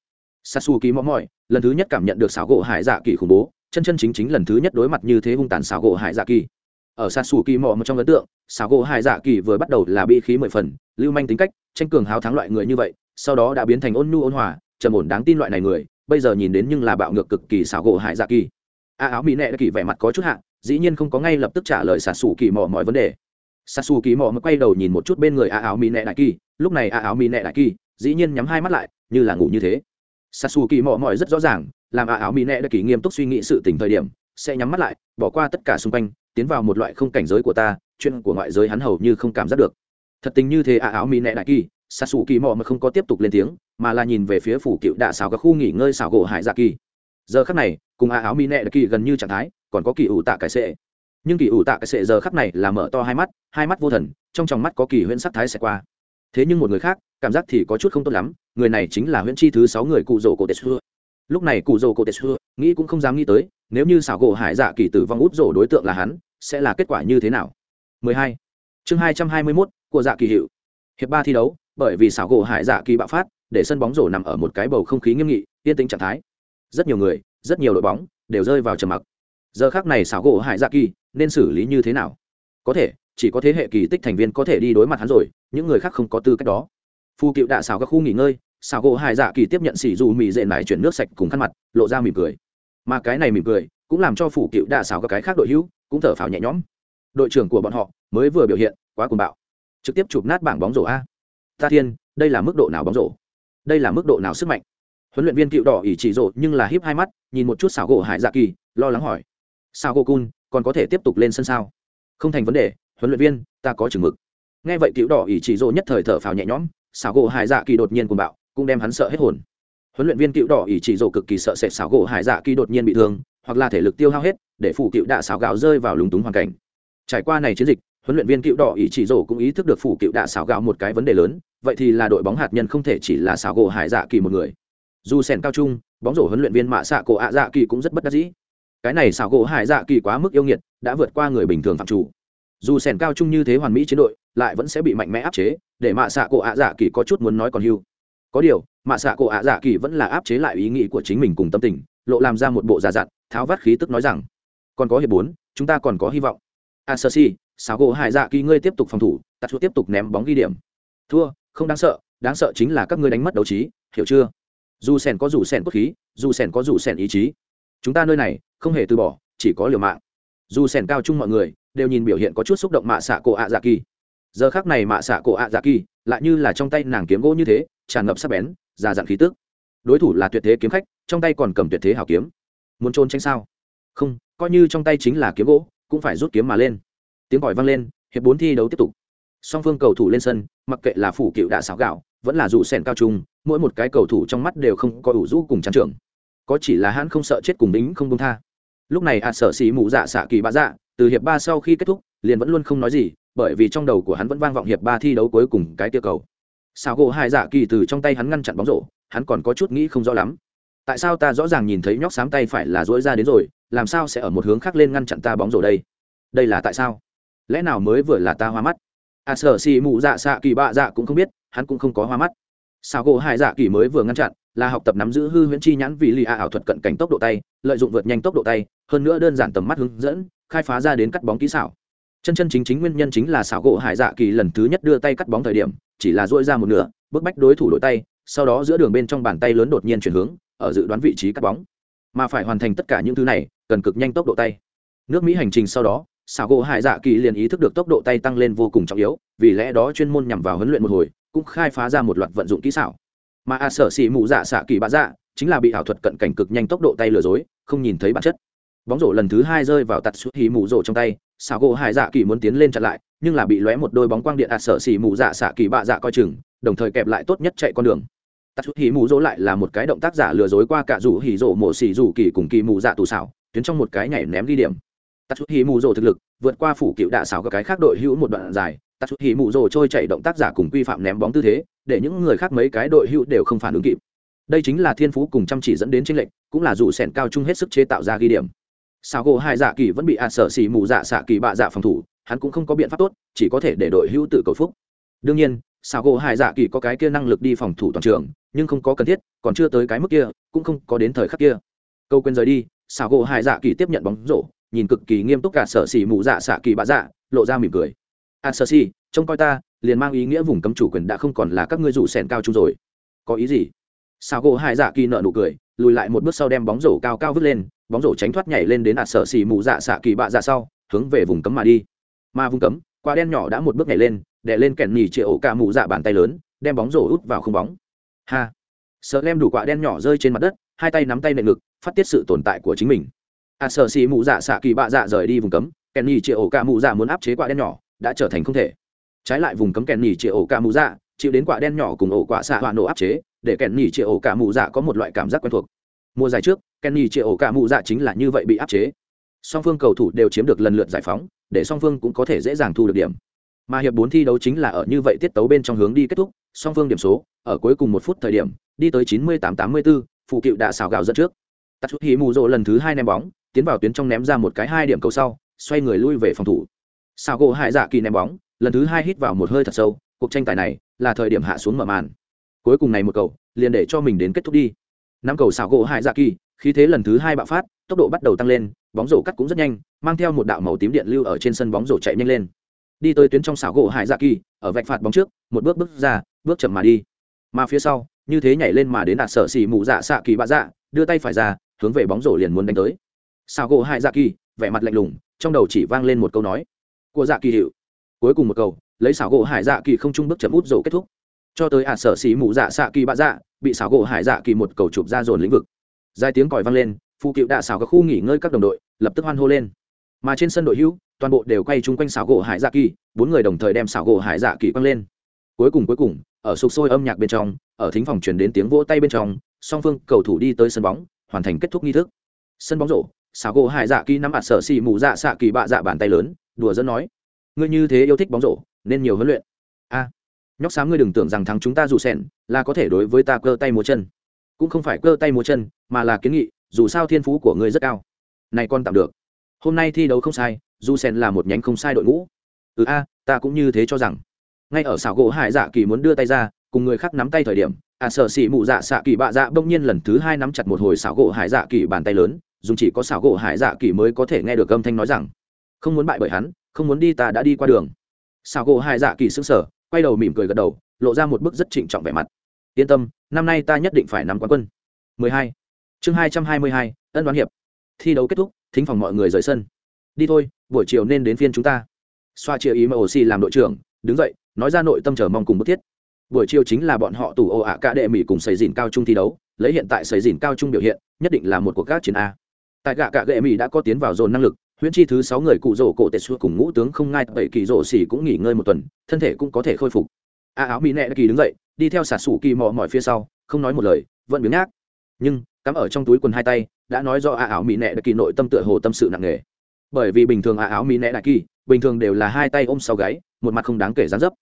Sasu kỳ mõ mỏi, lần thứ nhất cảm nhận được xảo gỗ hải dạ kỳ khủng bố, chân chân chính chính lần thứ nhất đối mặt như thế hung tàn xảo gỗ hải dạ kỳ ở sasu kỳ mò một trong ấn tượng xảo gỗ hải dạ kỳ vừa bắt đầu là bị khí mười phần, lưu manh tính cách, tranh cường háo thắng loại người như vậy, sau đó đã biến thành ôn nhu ôn hòa, trầm ổn đáng tin loại này người, bây giờ nhìn đến nhưng là bạo ngược cực kỳ xảo gỗ hải dạ kỳ. A áo mỹ nệ kỳ vẻ mặt có chút hạ, dĩ nhiên không có ngay lập tức trả lời xà xù kỳ mò mọi vấn đề. Xà xù kỳ mò mới quay đầu nhìn một chút bên người a áo mỹ nệ đại kỳ, lúc này a áo mỹ nệ đại kỳ, dĩ nhiên nhắm hai mắt lại, như là ngủ như thế. Xà xù kỳ mò mọi rất rõ ràng, làm a áo mỹ nệ đại kỳ nghiêm túc suy nghĩ sự tình thời điểm, sẽ nhắm mắt lại, bỏ qua tất cả xung quanh tiến vào một loại không cảnh giới của ta, chuyện của ngoại giới hắn hầu như không cảm giác được. Thật tình như thế à áo mỹ nệ đại kỳ xạ xù kỳ mò mà không có tiếp tục lên tiếng, mà là nhìn về phía phủ cựu đạ xào các khu nghỉ ngơi xào gỗ hải dạ kỳ. Giờ khắc này, cùng à áo mỹ nệ đại kỳ gần như trạng thái, còn có kỳ ủ tạ cái sệ. Nhưng kỳ ủ tạ cái sệ giờ khắc này là mở to hai mắt hai mắt vô thần, trong tròng mắt có kỳ huyễn sắc thái sẽ qua. Thế nhưng một người khác, cảm giác thì có chút không tốt lắm, người này chính là huyễn chi thứ sáu người cụ rỗ cổ tệ xưa. Lúc này cụ rỗ cổ tệ xưa, nghĩ cũng không dám nghĩ tới nếu như xảo gỗ hải dạ kỳ tử vong út rổ đối tượng là hắn sẽ là kết quả như thế nào? 12. chương 221, của dạ kỳ hiệu. Hiệp ba thi đấu bởi vì xảo gỗ hải dạ kỳ bạo phát để sân bóng rổ nằm ở một cái bầu không khí nghiêm nghị yên tĩnh trạng thái. Rất nhiều người rất nhiều đội bóng đều rơi vào trầm mặc. Giờ khác này xảo gỗ hải dạ kỳ nên xử lý như thế nào? Có thể chỉ có thế hệ kỳ tích thành viên có thể đi đối mặt hắn rồi những người khác không có tư cách đó. Phu cựu đạ xảo các khu nghỉ ngơi xảo gỗ hải dạ kỳ tiếp nhận xỉ dù mì dệ mải chuyển nước sạch cùng khăn mặt lộ ra mỉm cười mà cái này mỉm cười cũng làm cho phủ cựu đạ xảo các cái khác đội hữu cũng thở phào nhẹ nhõm. Đội trưởng của bọn họ mới vừa biểu hiện, quá cuồng bạo. Trực tiếp chụp nát bảng bóng rổ a. Ta thiên, đây là mức độ nào bóng rổ? Đây là mức độ nào sức mạnh? Huấn luyện viên cựu đỏ ỉ chỉ rộ nhưng là hiếp hai mắt, nhìn một chút xảo gỗ hải dạ kỳ, lo lắng hỏi. Sao gỗ cun, còn có thể tiếp tục lên sân sao? Không thành vấn đề, huấn luyện viên, ta có chừng mực. Nghe vậy cựu đỏ ỉ chỉ rộ nhất thời thở phào nhẹ nhõm, xảo gỗ hải dạ kỳ đột nhiên cuồng bạo, cũng đem hắn sợ hết hồn huấn luyện viên cựu đỏ ỷ chỉ rổ cực kỳ sợ sệt xảo gỗ hải dạ kỳ đột nhiên bị thương, hoặc là thể lực tiêu hao hết, để phụ cựu đạ xảo gạo rơi vào lúng túng hoàn cảnh. Trải qua này chiến dịch, huấn luyện viên cựu đỏ ý chỉ rổ cũng ý thức được phủ cựu đạ xảo gạo một cái vấn đề lớn, vậy thì là đội bóng hạt nhân không thể chỉ là xảo gỗ hải dạ kỳ một người. Dù sèn cao trung, bóng rổ huấn luyện viên mạ xạ cổ ạ dạ kỳ cũng rất bất đắc dĩ. Cái này xảo gỗ hải dạ kỳ quá mức yêu nghiệt, đã vượt qua người bình thường phạm chủ. Dù sèn cao trung như thế hoàn mỹ chiến đội, lại vẫn sẽ bị mạnh mẽ áp chế, để mạ xạ cổ ạ dạ kỳ có chút muốn nói còn hưu. Có điều mạ xạ cổ ạ dạ kỳ vẫn là áp chế lại ý nghĩ của chính mình cùng tâm tình, lộ làm ra một bộ giả dặn, tháo vắt khí tức nói rằng, còn có hiệp bốn, chúng ta còn có hy vọng. A sơ si xáo gỗ hải dạ kỳ ngươi tiếp tục phòng thủ tạt chuột tiếp tục ném bóng ghi điểm. Thua, không đáng sợ đáng sợ chính là các ngươi đánh mất đấu trí, hiểu chưa? Dù sèn có dù sèn cốt khí, dù sèn có dù sèn ý chí, chúng ta nơi này không hề từ bỏ, chỉ có liều mạng. Dù sèn cao chung mọi người đều nhìn biểu hiện có chút xúc động mạ xạ cổ ạ dạ kỳ. Giờ khác này mạ xạ cổ ạ dạ kỳ lại như là trong tay nàng kiếm gỗ như thế, tràn ngập sắc bén già dặn khí tức. Đối thủ là tuyệt thế kiếm khách, trong tay còn cầm tuyệt thế hảo kiếm. Muốn trôn tranh sao? Không, coi như trong tay chính là kiếm gỗ, cũng phải rút kiếm mà lên. Tiếng còi vang lên, hiệp bốn thi đấu tiếp tục. Song phương cầu thủ lên sân, mặc kệ là phủ cựu đạ xảo gạo, vẫn là dù sèn cao trung, mỗi một cái cầu thủ trong mắt đều không có ủ rũ cùng trắng trưởng có chỉ là hắn không sợ chết cùng đính không công tha. Lúc này à sợ xì mù dạ xạ kỳ bạ dạ từ hiệp ba sau khi kết thúc, liền vẫn luôn không nói gì, bởi vì trong đầu của hắn vẫn vang vọng hiệp ba thi đấu cuối cùng cái tiêu cầu sao gỗ hai dạ kỳ từ trong tay hắn ngăn chặn bóng rổ, hắn còn có chút nghĩ không rõ lắm. Tại sao ta rõ ràng nhìn thấy nhóc xám tay phải là dỗi ra đến rồi, làm sao sẽ ở một hướng khác lên ngăn chặn ta bóng rổ đây? Đây là tại sao? Lẽ nào mới vừa là ta hoa mắt? À sở xì mù dạ xạ kỳ bạ dạ cũng không biết, hắn cũng không có hoa mắt. Sao gỗ hai dạ kỳ mới vừa ngăn chặn, là học tập nắm giữ hư huyễn chi nhãn vì lì a ảo thuật cận cảnh tốc độ tay, lợi dụng vượt nhanh tốc độ tay, hơn nữa đơn giản tầm mắt hướng dẫn, khai phá ra đến cắt bóng kỹ xảo chân chân chính chính nguyên nhân chính là xảo gỗ hải dạ kỳ lần thứ nhất đưa tay cắt bóng thời điểm, chỉ là dỗi ra một nửa bức bách đối thủ đổi tay, sau đó giữa đường bên trong bàn tay lớn đột nhiên chuyển hướng, ở dự đoán vị trí cắt bóng. Mà phải hoàn thành tất cả những thứ này, cần cực nhanh tốc độ tay. Nước mỹ hành trình sau đó, xảo gỗ hải dạ kỳ liền ý thức được tốc độ tay tăng lên vô cùng trọng yếu, vì lẽ đó chuyên môn nhằm vào huấn luyện một hồi, cũng khai phá ra một loạt vận dụng kỹ xảo. Mà a sở xỉ mụ dạ xạ kỳ bạ dạ chính là bị ảo thuật cận cảnh cực nhanh tốc độ tay lừa dối, không nhìn thấy bản chất. Bóng rổ lần thứ hai rơi vào tạt suốt hì mụ rổ trong tay xảo gỗ hải dạ kỳ muốn tiến lên chặn lại, nhưng là bị lóe một đôi bóng quang điện a sở xỉ mù dạ xạ kỳ bạ dạ coi chừng, đồng thời kẹp lại tốt nhất chạy con đường. Tạt suốt mù dỗ lại là một cái động tác giả lừa dối qua cả rủ hỉ dỗ mổ xỉ rủ kỳ cùng kỳ mù dạ tù xảo, tuyến trong một cái nhảy ném ghi điểm. Tạt suốt mù dỗ thực lực vượt qua phủ cựu đạ xảo các cái khác đội hữu một đoạn dài tạt suốt mù dỗ trôi chạy động tác giả cùng quy phạm ném bóng tư thế, để những người khác mấy cái đội hữu đều không phản ứng kịp. Đây chính là thiên phú cùng chăm chỉ dẫn đến tranh lệnh cũng là dù sẻn cao chung hết sức chế tạo ra ghi điểm sao gỗ hai dạ kỳ vẫn bị ạt sở xì mù dạ xạ kỳ bạ dạ phòng thủ, hắn cũng không có biện pháp tốt, chỉ có thể để đội hữu tự cầu phúc. Đương nhiên sao gỗ hai dạ kỳ có cái kia năng lực đi phòng thủ toàn trường, nhưng không có cần thiết, còn chưa tới cái mức kia, cũng không có đến thời khắc kia. Câu quên rời đi sao gỗ hai dạ kỳ tiếp nhận bóng rổ, nhìn cực kỳ nghiêm túc cả sở xì mù dạ xạ kỳ bạ dạ lộ ra mỉm cười. Ạt sở xì, trông coi ta, liền mang ý nghĩa vùng cấm chủ quyền đã không còn là các ngươi rủ sèn cao chung rồi. Có ý gì? Sao gỗ hai dạ kỳ nợ nụ cười, lùi lại một bước sau đem bóng rổ cao cao vứt lên bóng rổ tránh thoát nhảy lên đến ạt sở xì mù dạ xạ kỳ bạ dạ sau, hướng về vùng cấm mà đi. Mà vùng cấm, quả đen nhỏ đã một bước nhảy lên, đè lên kèn nhì triệu cả mù dạ bàn tay lớn, đem bóng rổ út vào không bóng. Ha! Sợ lem đủ quả đen nhỏ rơi trên mặt đất, hai tay nắm tay nệ ngực, phát tiết sự tồn tại của chính mình. Ạt sở xì mù dạ xạ kỳ bạ dạ rời đi vùng cấm, kèn nhì triệu cả mù dạ muốn áp chế quả đen nhỏ, đã trở thành không thể. Trái lại vùng cấm kèn nhì triệu cả mù dạ chịu đến quả đen nhỏ cùng ổ quả xạ hoạ nổ áp chế, để kèn nhì triệu cả mù dạ có một loại cảm giác quen thuộc mùa giải trước kenny chia ổ cả mụ dạ chính là như vậy bị áp chế. Song phương cầu thủ đều chiếm được lần lượt giải phóng để song phương cũng có thể dễ dàng thu được điểm. Mà hiệp bốn thi đấu chính là ở như vậy tiết tấu bên trong hướng đi kết thúc song phương điểm số ở cuối cùng một phút thời điểm đi tới 98-84, phụ cựu đã xào gạo dẫn trước. Tắt chút hí mù rộ lần thứ hai ném bóng tiến vào tuyến trong ném ra một cái hai điểm cầu sau xoay người lui về phòng thủ. Xào gỗ hại dạ kỳ ném bóng lần thứ hai hít vào một hơi thật sâu cuộc tranh tài này là thời điểm hạ xuống mở màn. Cuối cùng này một cầu liền để cho mình đến kết thúc đi năm cầu xảo gỗ hại dạ kỳ, khí thế lần thứ hai bạo phát, tốc độ bắt đầu tăng lên, bóng rổ cắt cũng rất nhanh, mang theo một đạo màu tím điện lưu ở trên sân bóng rổ chạy nhanh lên. Đi tới tuyến trong xảo gỗ hải dạ kỳ, ở vạch phạt bóng trước, một bước bước ra, bước chậm mà đi. Mà phía sau, như thế nhảy lên mà đến đạt sở xỉ mụ dạ xạ kỳ bạ dạ đưa tay phải ra, hướng về bóng rổ liền muốn đánh tới. Xảo gỗ hải dạ kỳ, vẻ mặt lạnh lùng, trong đầu chỉ vang lên một câu nói. Của dạ kỳ hiệu. Cuối cùng một câu lấy xảo gỗ hải dạ kỳ không chung bước chậm út rổ kết thúc cho tới ả sở xỉ mụ dạ xạ kỳ bạ dạ bị xảo gỗ hải dạ kỳ một cầu chụp ra dồn lĩnh vực. Dài tiếng còi vang lên, phụ cựu đạ xảo các khu nghỉ ngơi các đồng đội, lập tức hoan hô lên. Mà trên sân đội hữu, toàn bộ đều quay chung quanh xảo gỗ hải dạ kỳ, bốn người đồng thời đem xảo gỗ hải dạ kỳ quăng lên. Cuối cùng cuối cùng, ở sục sôi âm nhạc bên trong, ở thính phòng truyền đến tiếng vỗ tay bên trong, song phương cầu thủ đi tới sân bóng, hoàn thành kết thúc nghi thức. Sân bóng rổ xảo gỗ hải dạ kỳ nắm ạt sở xì mù dạ xạ kỳ bạ dạ bàn tay lớn, đùa dẫn nói, ngươi như thế yêu thích bóng rổ, nên nhiều huấn luyện. A nhóc xám ngươi đừng tưởng rằng thắng chúng ta dù sẻn là có thể đối với ta cơ tay múa chân. Cũng không phải cơ tay múa chân, mà là kiến nghị, dù sao thiên phú của ngươi rất cao. Này con tạm được. Hôm nay thi đấu không sai, dù sen là một nhánh không sai đội ngũ. Ừ a, ta cũng như thế cho rằng. Ngay ở xảo gỗ hải dạ kỳ muốn đưa tay ra, cùng người khác nắm tay thời điểm à sợ xỉ mụ dạ xạ kỳ bạ dạ bỗng nhiên lần thứ hai nắm chặt một hồi xảo gỗ hải dạ kỳ bàn tay lớn dùng chỉ có xảo gỗ hải dạ kỳ mới có thể nghe được âm thanh nói rằng, không muốn bại bởi hắn, không muốn đi ta đã đi qua đường. Xảo gỗ hải dạ kỳ sững sờ quay đầu mỉm cười gật đầu lộ ra một bức rất trịnh trọng vẻ mặt. Yên tâm năm nay ta nhất định phải nắm quán quân. 12. chương 222, ân đoán hiệp. Thi đấu kết thúc thính phòng mọi người rời sân. Đi thôi buổi chiều nên đến phiên chúng ta. Xoa chia ý mà ổ xì làm đội trưởng đứng dậy nói ra nội tâm chờ mong cùng bức thiết. Buổi chiều chính là bọn họ tủ ồ ạ cả đệ mỹ cùng xây dìn cao trung thi đấu lấy hiện tại xây dìn cao trung biểu hiện nhất định là một cuộc các chiến a. Tại gạ cả đệ mỹ đã có tiến vào dồn năng lực huyễn chi thứ sáu người cụ rổ cổ tệ xua cùng ngũ tướng không ngai bảy kỳ rổ xỉ cũng nghỉ ngơi một tuần, thân thể cũng có thể khôi phục. A áo mỹ nẹ kỳ đứng dậy, đi theo xả sủ kỳ mò mỏi phía sau, không nói một lời, vẫn biếng nhác. Nhưng, cắm ở trong túi quần hai tay, đã nói do a áo mỹ nẹ kỳ nội tâm tựa hồ tâm sự nặng nề. Bởi vì bình thường a áo mỹ nẹ đại kỳ, bình thường đều là hai tay ôm sau gáy, một mặt không đáng kể dán dấp.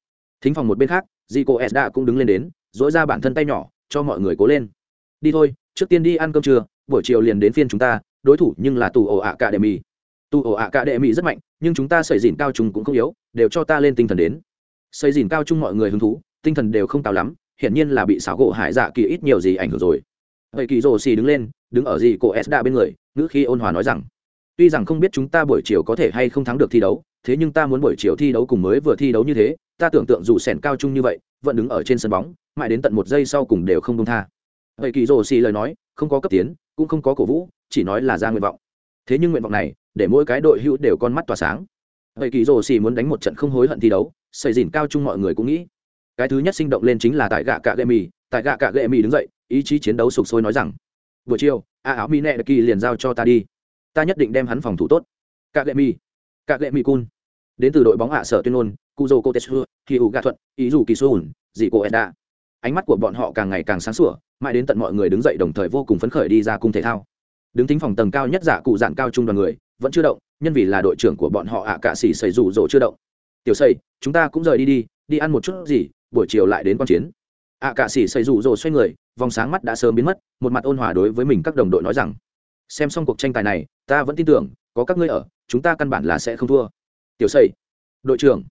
Thính phòng một bên khác di cô s đã cũng đứng lên đến dỗi ra bản thân tay nhỏ, cho mọi người cố lên. Đi thôi, trước tiên đi ăn cơm trưa, buổi chiều liền đến phiên chúng ta, đối thủ nhưng là tù ổ ạ cả đệ mì Tu ổ ạ cả đệ mỹ rất mạnh, nhưng chúng ta xây dìn cao trung cũng không yếu, đều cho ta lên tinh thần đến. Xây dìn cao trung mọi người hứng thú, tinh thần đều không cao lắm, hiển nhiên là bị xảo gỗ hải dạ kỳ ít nhiều gì ảnh hưởng rồi. Vậy kỳ rồ xì đứng lên, đứng ở gì cô s đa bên người, ngữ khi ôn hòa nói rằng, tuy rằng không biết chúng ta buổi chiều có thể hay không thắng được thi đấu, thế nhưng ta muốn buổi chiều thi đấu cùng mới vừa thi đấu như thế, ta tưởng tượng dù sẻn cao chung như vậy, vẫn đứng ở trên sân bóng, mãi đến tận một giây sau cùng đều không công tha. Vậy kỳ rồ xì lời nói, không có cấp tiến, cũng không có cổ vũ, chỉ nói là ra nguyện vọng. Thế nhưng nguyện vọng này để mỗi cái đội hữu đều con mắt tỏa sáng. Vậy kỳ rồ xì muốn đánh một trận không hối hận thi đấu, xây dìn cao chung mọi người cũng nghĩ. Cái thứ nhất sinh động lên chính là tại gạ cạ gệ mì, tại gạ cạ gệ mì đứng dậy, ý chí chiến đấu sục sôi nói rằng, buổi chiều, a áo mi nẹ kỳ liền giao cho ta đi. Ta nhất định đem hắn phòng thủ tốt. Cạ gệ mì, cạ gệ mì cun. Đến từ đội bóng hạ sở tuyên ngôn, kuzo kotetsu khi u gạ thuận ý dù kỳ xuân dị cô edda ánh mắt của bọn họ càng ngày càng sáng sủa, mãi đến tận mọi người đứng dậy đồng thời vô cùng phấn khởi đi ra cung thể thao. Đứng thính phòng tầng cao nhất giả cụ dạng cao trung đoàn người vẫn chưa động, nhân vì là đội trưởng của bọn họ ạ à cạ xỉ xảy rủ rỗ chưa động. Tiểu xây chúng ta cũng rời đi đi đi ăn một chút gì, buổi chiều lại đến q chiến. Ạ à cạ xỉ xảy rủ rỗ xoay người, vòng sáng mắt đã sớm biến mất, một mặt ôn hòa đối với mình các đồng đội nói rằng, xem xong cuộc tranh tài này, ta vẫn tin tưởng, có các ngươi ở, chúng ta căn bản là sẽ không thua. Tiểu xây đội trưởng,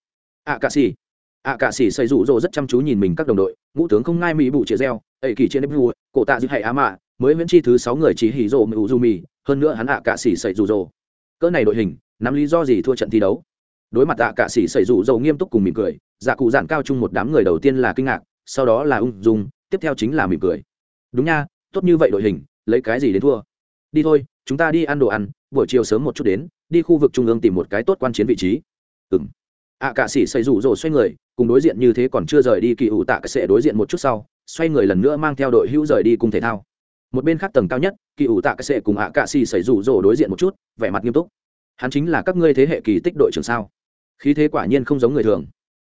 ạ cạ xỉ ạ cạ xỉ xây rủ rỗ rất chăm chú nhìn mình các đồng đội, ngũ tướng không ngai mỹ bụ chia reo ẩy kỳ trên nếp vua, cổ tạ giữ hay á mạ, mới miễn chi thứ sáu người chỉ hỉ mỹ u du mì, hơn nữa hắn ạ cạ xỉ xây rủ rỗ cỡ này đội hình, nắm lý do gì thua trận thi đấu? Đối mặt tạ cạ sĩ xảy rủ dầu nghiêm túc cùng mỉm cười dạ cụ giản cao chung một đám người đầu tiên là kinh ngạc, sau đó là ung dung, tiếp theo chính là mỉm cười. Đúng nha, tốt như vậy đội hình, lấy cái gì đến thua? Đi thôi, chúng ta đi ăn đồ ăn, buổi chiều sớm một chút đến, đi khu vực trung ương tìm một cái tốt quan chiến vị trí. Ừng ạ cạ sĩ xây rủ rồ xoay người, cùng đối diện như thế còn chưa rời đi kỳ ủ tạ sẽ đối diện một chút sau, xoay người lần nữa mang theo đội hữu rời đi cùng thể thao một bên khác tầng cao nhất, kỳ ủ tạ cái sệ cùng ạ cạ xì xảy rủ rồ đối diện một chút, vẻ mặt nghiêm túc. Hắn chính là các ngươi thế hệ kỳ tích đội trưởng sao? Khí thế quả nhiên không giống người thường.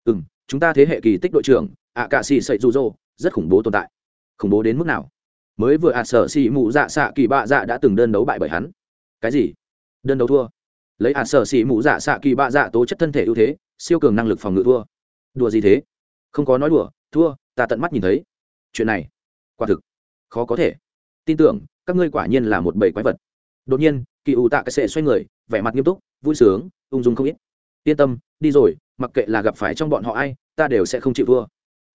Ừ m chúng ta thế hệ kỳ tích đội trưởng, ạ cạ xì xảy rủ rồ, rất khủng bố tồn tại. Khủng bố đến mức nào? Mới vừa ạ sở xì mụ dạ xạ kỳ bạ dạ đã từng đơn đấu bại bởi hắn. Cái gì? Đơn đấu thua. Lấy ạ sở xì mụ dạ xạ kỳ bạ dạ tố chất thân thể ưu thế, siêu cường năng lực phòng ngự thua. Đùa gì thế? Không có nói đùa, thua, ta tận mắt nhìn thấy. Chuyện này, quả thực khó có thể tin tưởng, các ngươi quả nhiên là một bầy quái vật. Đột nhiên, kỳ ủ tạ cái sệ xoay người, vẻ mặt nghiêm túc, vui sướng, ung dung không ít. Yên tâm, đi rồi, mặc kệ là gặp phải trong bọn họ ai, ta đều sẽ không chịu thua.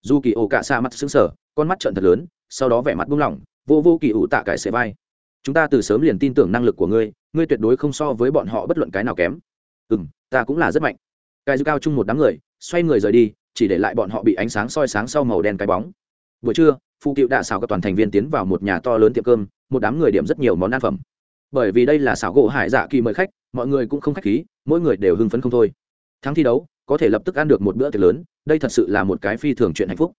Dù kỳ ổ cả xa mắt xứng sở con mắt trận thật lớn, sau đó vẻ mặt buông lỏng, vô vô kỳ ủ tạ cái sệ vai. Chúng ta từ sớm liền tin tưởng năng lực của ngươi ngươi tuyệt đối không so với bọn họ bất luận cái nào kém. Ừ m ta cũng là rất mạnh. Cái dư cao chung một đám người, xoay người rời đi, chỉ để lại bọn họ bị ánh sáng soi sáng sau màu đen cái bóng. Buổi trưa phụ cựu đã xào các toàn thành viên tiến vào một nhà to lớn tiệm cơm, một đám người điểm rất nhiều món ăn phẩm. Bởi vì đây là xảo gỗ hải dạ kỳ mời khách, mọi người cũng không khách khí, mỗi người đều hưng phấn không thôi. Thắng thi đấu, có thể lập tức ăn được một bữa tiệc lớn, đây thật sự là một cái phi thường chuyện hạnh phúc.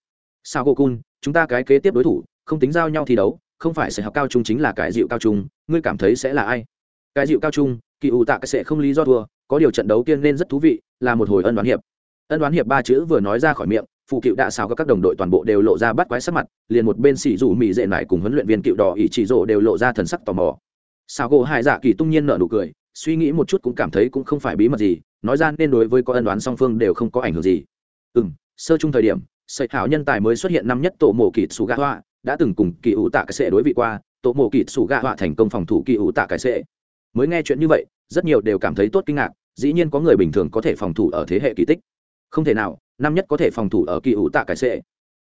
Sao gỗ cun, chúng ta cái kế tiếp đối thủ, không tính giao nhau thi đấu, không phải sẽ học cao trung chính là cái dịu cao trung, ngươi cảm thấy sẽ là ai? Cái dịu cao trung, kỳ ủ tạ sẽ không lý do thua, có điều trận đấu tiên nên rất thú vị, là một hồi ân đoán hiệp. Ân đoán hiệp ba chữ vừa nói ra khỏi miệng phụ cựu đạ xào các đồng đội toàn bộ đều lộ ra bắt quái sắc mặt, liền một bên xỉ rủ mỹ dệ nải cùng huấn luyện viên cựu đỏ ỷ chỉ rộ đều lộ ra thần sắc tò mò. Xào gỗ hai dạ kỳ tung nhiên nợ nụ cười, suy nghĩ một chút cũng cảm thấy cũng không phải bí mật gì, nói ra nên đối với có ân đoán song phương đều không có ảnh hưởng gì. Ừ m sơ chung thời điểm, sợi hảo nhân tài mới xuất hiện năm nhất tổ mộ kịt xù gạ họa đã từng cùng kỳ ủ tạ cái sệ đối vị qua, tổ mộ kịt xù gạ họa thành công phòng thủ kỳ ủ tạ cái sệ. Mới nghe chuyện như vậy, rất nhiều đều cảm thấy tốt kinh ngạc, dĩ nhiên có người bình thường có thể phòng thủ ở thế hệ kỳ tích. Không thể nào năm nhất có thể phòng thủ ở kỳ ủ tạ cải sệ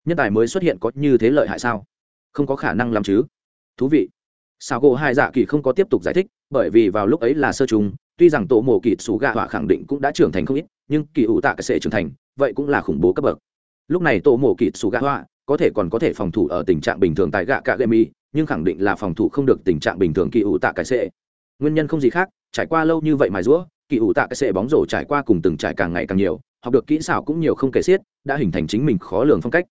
nhân tài mới xuất hiện có như thế lợi hại sao? Không có khả năng làm chứ. Thú vị. Sao gỗ hai dạ kỳ không có tiếp tục giải thích, bởi vì vào lúc ấy là sơ trùng, tuy rằng tổ mổ kỳ xù gạ hỏa khẳng định cũng đã trưởng thành không ít, nhưng kỳ ủ tạ cải sệ trưởng thành, vậy cũng là khủng bố cấp bậc. Lúc này tổ mổ kỳ xù gạ hỏa có thể còn có thể phòng thủ ở tình trạng bình thường tại gạ cạ mi, nhưng khẳng định là phòng thủ không được tình trạng bình thường kỳ ủ tạ cải sệ nguyên nhân không gì khác, trải qua lâu như vậy mà rũa, kỳ ủ tạ cái sệ bóng rổ trải qua cùng từng trải càng ngày càng nhiều học được kỹ xảo cũng nhiều không kể xiết, đã hình thành chính mình khó lường phong cách.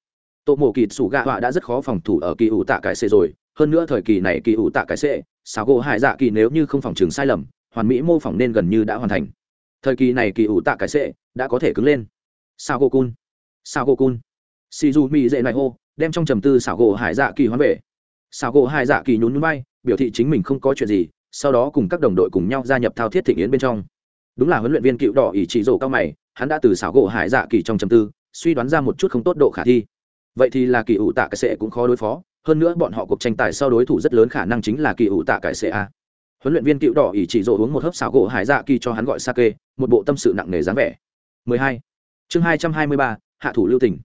Tổ mộ kịt sủ gạ họa đã rất khó phòng thủ ở kỳ ủ tạ cái xệ rồi, hơn nữa thời kỳ này kỳ ủ tạ cái xệ xảo gỗ hải dạ kỳ nếu như không phòng trường sai lầm, hoàn mỹ mô phỏng nên gần như đã hoàn thành. Thời kỳ này kỳ ủ tạ cái xệ đã có thể cứng lên. Sao gỗ cun sao gỗ cun. Si du mi dễ này hô đem trong trầm tư xảo gỗ hải dạ kỳ hoán về. Xảo gỗ hải dạ kỳ nhún núi bay biểu thị chính mình không có chuyện gì, sau đó cùng các đồng đội cùng nhau gia nhập thao thiết thịnh yến bên trong. Đúng là huấn luyện viên cựu đỏ ỷ trị rổ cao mày hắn đã từ xảo gỗ hải dạ kỳ trong trầm tư suy đoán ra một chút không tốt độ khả thi. Vậy thì là kỳ ủ tạ cái sệ cũng khó đối phó hơn nữa bọn họ cuộc tranh tài sau đối thủ rất lớn khả năng chính là kỳ ủ tạ cái sệ a. Huấn luyện viên cựu đỏ ỉ chỉ rổ uống một hớp xảo gỗ hải dạ kỳ cho hắn gọi sake một bộ tâm sự nặng nề dáng vẻ. 12. chương 223, hạ thủ lưu tỉnh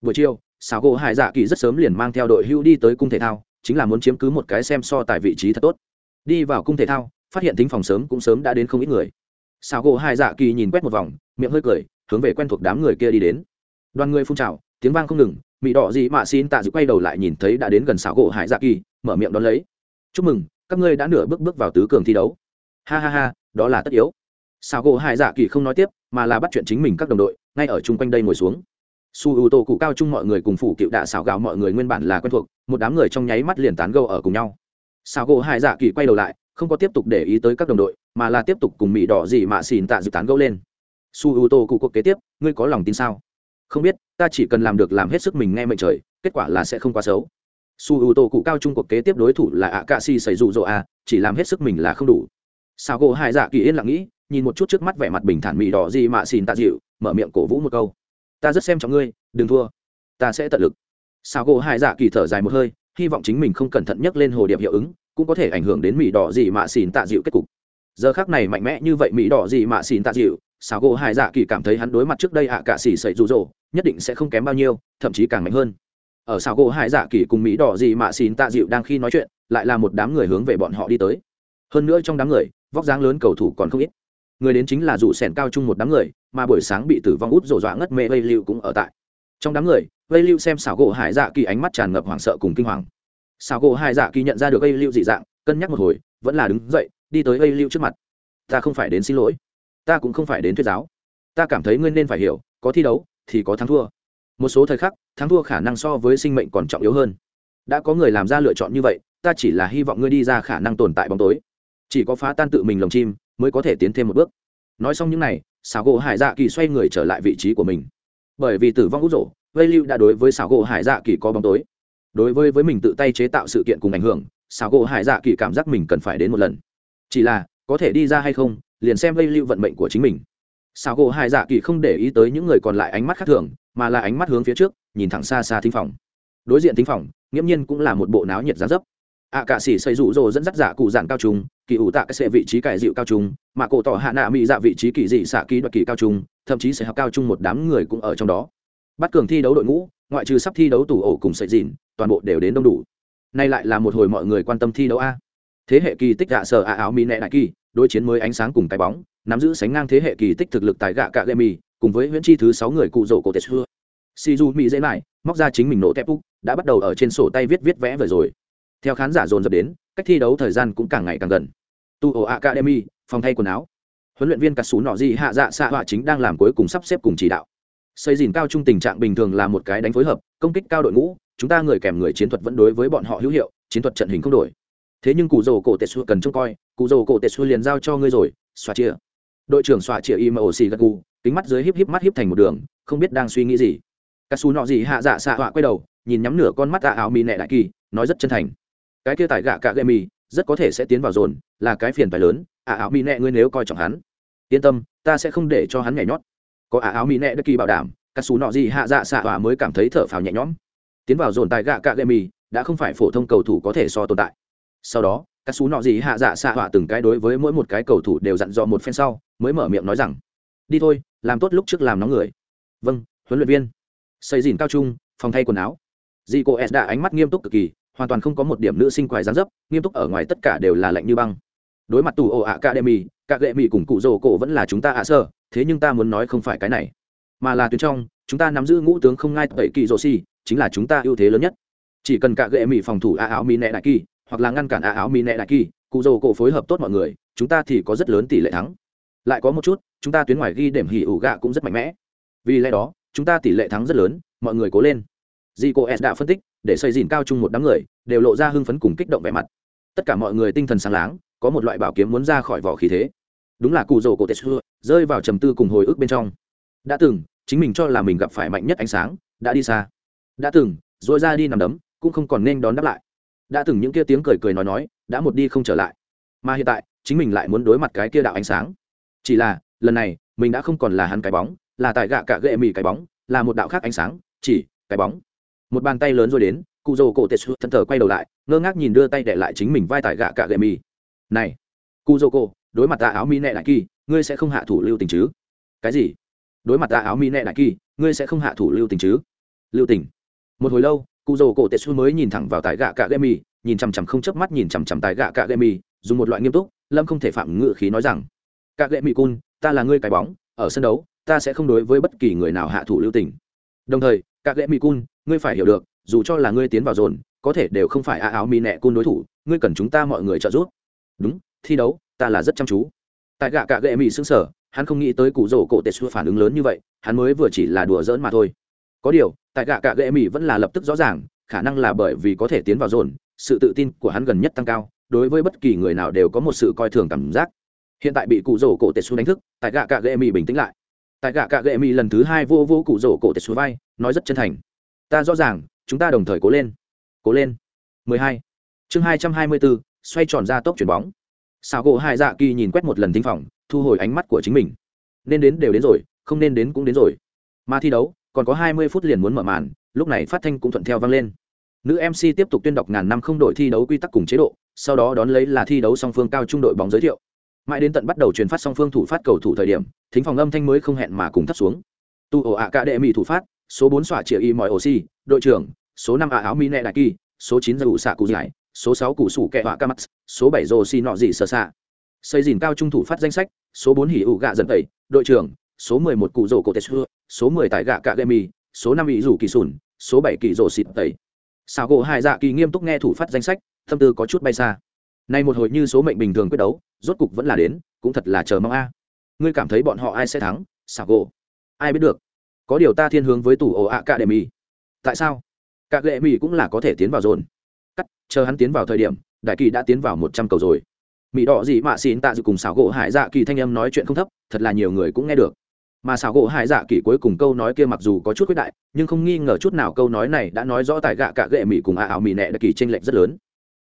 buổi chiều xảo gỗ hải dạ kỳ rất sớm liền mang theo đội hưu đi tới cung thể thao chính là muốn chiếm cứ một cái xem so tại vị trí thật tốt. Đi vào cung thể thao phát hiện tính phòng sớm cũng sớm đã đến không ít người. Xảo gỗ hải dạ kỳ nhìn quét một vòng miệng hơi cười, hướng về quen thuộc đám người kia đi đến. Đoàn người phun trào, tiếng vang không ngừng mỹ đỏ gì mạ xin tạ dự quay đầu lại nhìn thấy đã đến gần xảo gỗ hải dạ kỳ, mở miệng đón lấy. Chúc mừng, các ngươi đã nửa bước bước vào tứ cường thi đấu. Ha ha ha, đó là tất yếu. Xảo gỗ hải dạ kỳ không nói tiếp, mà là bắt chuyện chính mình các đồng đội, ngay ở chung quanh đây ngồi xuống. Su ưu tô cụ cao chung mọi người cùng phủ cựu đạ xảo gạo mọi người nguyên bản là quen thuộc, một đám người trong nháy mắt liền tán gâu ở cùng nhau. Xảo gỗ hải dạ kỳ quay đầu lại, không có tiếp tục để ý tới các đồng đội, mà là tiếp tục cùng mỹ đỏ gì mạ xin tạ dự tán gâu lên su u tô cụ cuộc kế tiếp, ngươi có lòng tin sao? Không biết, ta chỉ cần làm được làm hết sức mình nghe mệnh trời, kết quả là sẽ không quá xấu. Su u tô cụ cao trung cuộc kế tiếp đối thủ là ạ cạ si xảy dụ rỗ a chỉ làm hết sức mình là không đủ. Sao gỗ hai dạ kỳ yên lặng nghĩ, nhìn một chút trước mắt vẻ mặt bình thản mị đỏ gì mà xin tạ dịu, mở miệng cổ vũ một câu. Ta rất xem trọng ngươi, đừng thua. Ta sẽ tận lực. Sao gỗ hai dạ kỳ thở dài một hơi, hy vọng chính mình không cẩn thận nhắc lên hồ điệp hiệu ứng, cũng có thể ảnh hưởng đến mỹ đỏ gì mà xin tạ dịu kết cục. Giờ khác này mạnh mẽ như vậy mỹ đỏ gì mà xin tạ dịu sao gỗ Hải dạ kỳ cảm thấy hắn đối mặt trước đây ạ cạ xỉ sậy rụ rỗ nhất định sẽ không kém bao nhiêu, thậm chí càng mạnh hơn. Ở sao gỗ hải dạ kỳ cùng mỹ đỏ gì mà xin tạ dịu đang khi nói chuyện, lại là một đám người hướng về bọn họ đi tới. Hơn nữa trong đám người, vóc dáng lớn cầu thủ còn không ít. Người đến chính là rủ sẻn cao chung một đám người, mà buổi sáng bị tử vong út rổ dọa ngất mê vây lưu cũng ở tại. Trong đám người, vây lưu xem xảo gỗ hải dạ kỳ ánh mắt tràn ngập hoảng sợ cùng kinh hoàng. Xảo gỗ hải dạ kỳ nhận ra được vây lưu dị dạng, cân nhắc một hồi, vẫn là đứng dậy, đi tới vây lưu trước mặt. Ta không phải đến xin lỗi ta cũng không phải đến thuyết giáo. Ta cảm thấy ngươi nên phải hiểu, có thi đấu thì có thắng thua. Một số thời khắc, thắng thua khả năng so với sinh mệnh còn trọng yếu hơn. Đã có người làm ra lựa chọn như vậy, ta chỉ là hy vọng ngươi đi ra khả năng tồn tại bóng tối. Chỉ có phá tan tự mình lồng chim mới có thể tiến thêm một bước. Nói xong những n à y xảo gỗ hải dạ kỳ xoay người trở lại vị trí của mình. Bởi vì tử vong út rổ, vây lưu đã đối với xảo gỗ hải dạ kỳ có bóng tối. Đối với với mình tự tay chế tạo sự kiện cùng ảnh hưởng xảo gỗ hải dạ kỳ cảm giác mình cần phải đến một lần. Chỉ là, có thể đi ra hay không liền xem vây lưu vận mệnh của chính mình. Xảo gỗ hai dạ kỳ không để ý tới những người còn lại ánh mắt khác thường, mà là ánh mắt hướng phía trước, nhìn thẳng xa xa thính phòng. Đối diện thính phòng, nghiễm nhiên cũng là một bộ náo nhiệt giá dấp. Ạ cạ sĩ xây rủ rồ dẫn dắt giả cụ dạng cao trung, kỳ ủ tạ cái sệ vị trí cải dịu cao trung mà cổ tỏ hạ nạ mỹ dạ vị trí kỳ dị xạ ký đoạt kỳ cao trung, thậm chí sẽ học cao trung một đám người cũng ở trong đó. Bắt cường thi đấu đội ngũ, ngoại trừ sắp thi đấu tủ ổ cùng sợi dìn toàn bộ đều đến đông đủ. Nay lại là một hồi mọi người quan tâm thi đấu a. Thế hệ kỳ tích dạ sở ạ, áo mỹ nẹ đại kỳ đối chiến mới ánh sáng cùng cái bóng, nắm giữ sánh ngang thế hệ kỳ tích thực lực tại gạ cạ lệ mì cùng với huyễn chi thứ sáu người cụ rổ cổ tết xưa. Si du mỹ dễ lại móc ra chính mình nổ tép úc, đã bắt đầu ở trên sổ tay viết viết vẽ vừa rồi. Theo khán giả dồn dập đến, cách thi đấu thời gian cũng càng ngày càng gần. Tu ổ academy, phòng thay quần áo. Huấn luyện viên cà xú nọ di hạ dạ xạ họa chính đang làm cuối cùng sắp xếp cùng chỉ đạo. Xây dìn cao trung tình trạng bình thường là một cái đánh phối hợp, công kích cao đội ngũ, chúng ta người kèm người chiến thuật vẫn đối với bọn họ hữu hiệu, chiến thuật trận hình không đổi thế nhưng cụ dầu cổ tệ xua cần trông coi, cụ dầu cổ tệ xua liền giao cho ngươi rồi xoa chia đội trưởng xoa chia im ổ xì gật gù, kính mắt dưới híp híp mắt híp thành một đường, không biết đang suy nghĩ gì. Cà xù nọ gì hạ dạ xạ họa quay đầu, nhìn nhắm nửa con mắt tạ áo mì nẹ đại kỳ, nói rất chân thành. Cái kia tại gạ cạ gậy mì, rất có thể sẽ tiến vào dồn, là cái phiền phải lớn ả áo mì nẹ ngươi nếu coi trọng hắn. Yên tâm, ta sẽ không để cho hắn nhảy nhót. Có ả áo mì nẹ đất kỳ bảo đảm, cà xù nọ gì hạ dạ xạ họa mới cảm thấy thở phào nhẹ nhõm. Tiến vào dồn tại gạ cạ gậy mì, đã không phải phổ thông cầu thủ có thể so tồn tại sau đó, các xú nọ gì hạ dạ xạ họa từng cái đối với mỗi một cái cầu thủ đều dặn dò một phen sau, mới mở miệng nói rằng, đi thôi, làm tốt lúc trước làm nóng người. Vâng huấn luyện viên. Xây dìn cao trung, phòng thay quần áo. Dì cô s đã ánh mắt nghiêm túc cực kỳ, hoàn toàn không có một điểm nữ sinh quài gián dấp, nghiêm túc ở ngoài tất cả đều là lạnh như băng. Đối mặt tù ồ ạ academy, các gệ mỹ cùng cụ rồ cổ vẫn là chúng ta ạ sơ, thế nhưng ta muốn nói không phải cái này. Mà là tuyến trong, chúng ta nắm giữ ngũ tướng không ngai tẩy kỳ rô xi chính là chúng ta ưu thế lớn nhất. Chỉ cần cả gệ mỹ phòng thủ a áo mì nẹ đại kỳ hoặc là ngăn cản a áo mỹ nẹ đại kỳ cụ dồ cổ phối hợp tốt mọi người, chúng ta thì có rất lớn tỷ lệ thắng. Lại có một chút, chúng ta tuyến ngoài ghi điểm hỉ ủ gạ cũng rất mạnh mẽ. Vì lẽ đó, chúng ta tỷ lệ thắng rất lớn, mọi người cố lên. Di cô s đã phân tích, để xây dìn cao chung một đám người, đều lộ ra hưng phấn cùng kích động vẻ mặt. Tất cả mọi người tinh thần sáng láng, có một loại bảo kiếm muốn ra khỏi vỏ khí thế. Đúng là cụ rồ cổ tết xưa rơi vào trầm tư cùng hồi ức bên trong. Đã từng, chính mình cho là mình gặp phải mạnh nhất ánh sáng, đã đi xa. Đã từng dội ra đi nằm đấm, cũng không còn nên đón đáp lại đã từng những kia tiếng cười cười nói nói, đã một đi không trở lại. Mà hiện tại, chính mình lại muốn đối mặt cái kia đạo ánh sáng. Chỉ là, lần này, mình đã không còn là hắn cái bóng, là tại gạ cả gệ mì cái bóng, là một đạo khác ánh sáng, chỉ, cái bóng. Một bàn tay lớn rồi đến, cụ rồ cổ tệ sụt thân thờ quay đầu lại, ngơ ngác nhìn đưa tay để lại chính mình vai tại gạ cả gệ mì này, cụ rồ cổ, đối mặt tạ áo mi nẹ đại kỳ, ngươi sẽ không hạ thủ lưu tình chứ? Cái gì? Đối mặt tạ áo mi nẹ đại kỳ, ngươi sẽ không hạ thủ lưu tình chứ? Lưu tình. Một hồi lâu cụ rồ cổ tệ xu mới nhìn thẳng vào tại gạ cạ gậy mì nhìn chằm chằm không chớp mắt nhìn chằm chằm tại gạ cạ gậy mì dùng một loại nghiêm túc, lâm không thể phạm ngự khí nói rằng cạ gậy mì cun, ta là ngươi cái bóng, ở sân đấu, ta sẽ không đối với bất kỳ người nào hạ thủ lưu tình. Đồng thời cạ gậy mì cun, ngươi phải hiểu được, dù cho là ngươi tiến vào dồn, có thể đều không phải a áo mi nẹ cun đối thủ, ngươi cần chúng ta mọi người trợ giúp. Đúng, thi đấu, ta là rất chăm chú. Tại gạ cạ gậy mì xứng sở hắn không nghĩ tới cụ rồ cổ tệ xu phản ứng lớn như vậy, hắn mới vừa chỉ là đùa giỡn mà thôi. Có điều tại gạ cạ gệ mỹ vẫn là lập tức rõ ràng khả năng là bởi vì có thể tiến vào dồn sự tự tin của hắn gần nhất tăng cao đối với bất kỳ người nào đều có một sự coi thường cảm giác. Hiện tại bị cụ rổ cổ tệ xu đánh thức tại gạ cạ gệ mỹ bình tĩnh lại. Tại gạ cạ gệ mỹ lần thứ hai vô vô cụ rổ cổ tệ xu vai nói rất chân thành. Ta rõ ràng chúng ta đồng thời cố lên. Cố lên. 12. chương 224, xoay tròn ra tốc chuyển bóng. Xào gỗ hai dạ kỳ nhìn quét một lần thính phòng thu hồi ánh mắt của chính mình. Nên đến đều đến rồi không nên đến cũng đến rồi. Mà thi đấu còn có hai mươi phút liền muốn mở màn, lúc này phát thanh cũng thuận theo vang lên. Nữ mc tiếp tục tuyên đọc ngàn năm không đội thi đấu quy tắc cùng chế độ, sau đó đón lấy là thi đấu song phương cao trung đội bóng giới thiệu. Mãi đến tận bắt đầu truyền phát song phương thủ phát cầu thủ thời điểm, thính phòng âm thanh mới không hẹn mà cùng thấp xuống. Tu ổ ạ cả đệ mỹ thủ phát, số bốn xoa chĩa y mọi oxy đội trưởng, số năm ạ áo mi nẹ đại kỳ, số chín ủ xạ cụ giải, số sáu cụ sủ kẹ họa ca mắt số bảy rồ xi nọ dị sơ xạ xây dìn cao trung thủ phát danh sách, số bốn hỉ ủ gạ dần tẩy, đội trưởng số mười một cụ rổ cổ tetsu số mười tại gạ cạ gemi số năm ý rủ kỳ sùn, số bảy kỳ rổ xịt tẩy. Sào gỗ hai dạ kỳ nghiêm túc nghe thủ phát danh sách, tâm tư có chút bay xa. Nay một hồi như số mệnh bình thường quyết đấu, rốt cục vẫn là đến, cũng thật là chờ mong a. Ngươi cảm thấy bọn họ ai sẽ thắng? Sào gỗ. Ai biết được? Có điều ta thiên hướng với tủ ổ ạ cạ đệ mì. Tại sao? Cạ đệ mì cũng là có thể tiến vào dồn. Cắt, chờ hắn tiến vào thời điểm, đại kỳ đã tiến vào một trăm cầu rồi. Mỹ đỏ gì mạ xin tạ dự cùng xảo gỗ hải dạ kỳ thanh âm nói chuyện không thấp, thật là nhiều người cũng nghe được mà xảo gỗ hải dạ kỳ cuối cùng câu nói kia mặc dù có chút quyết đại, nhưng không nghi ngờ chút nào câu nói này đã nói rõ tại gạ cả gệ mỹ cùng a áo mỹ nẹ đại kỳ tranh lệch rất lớn.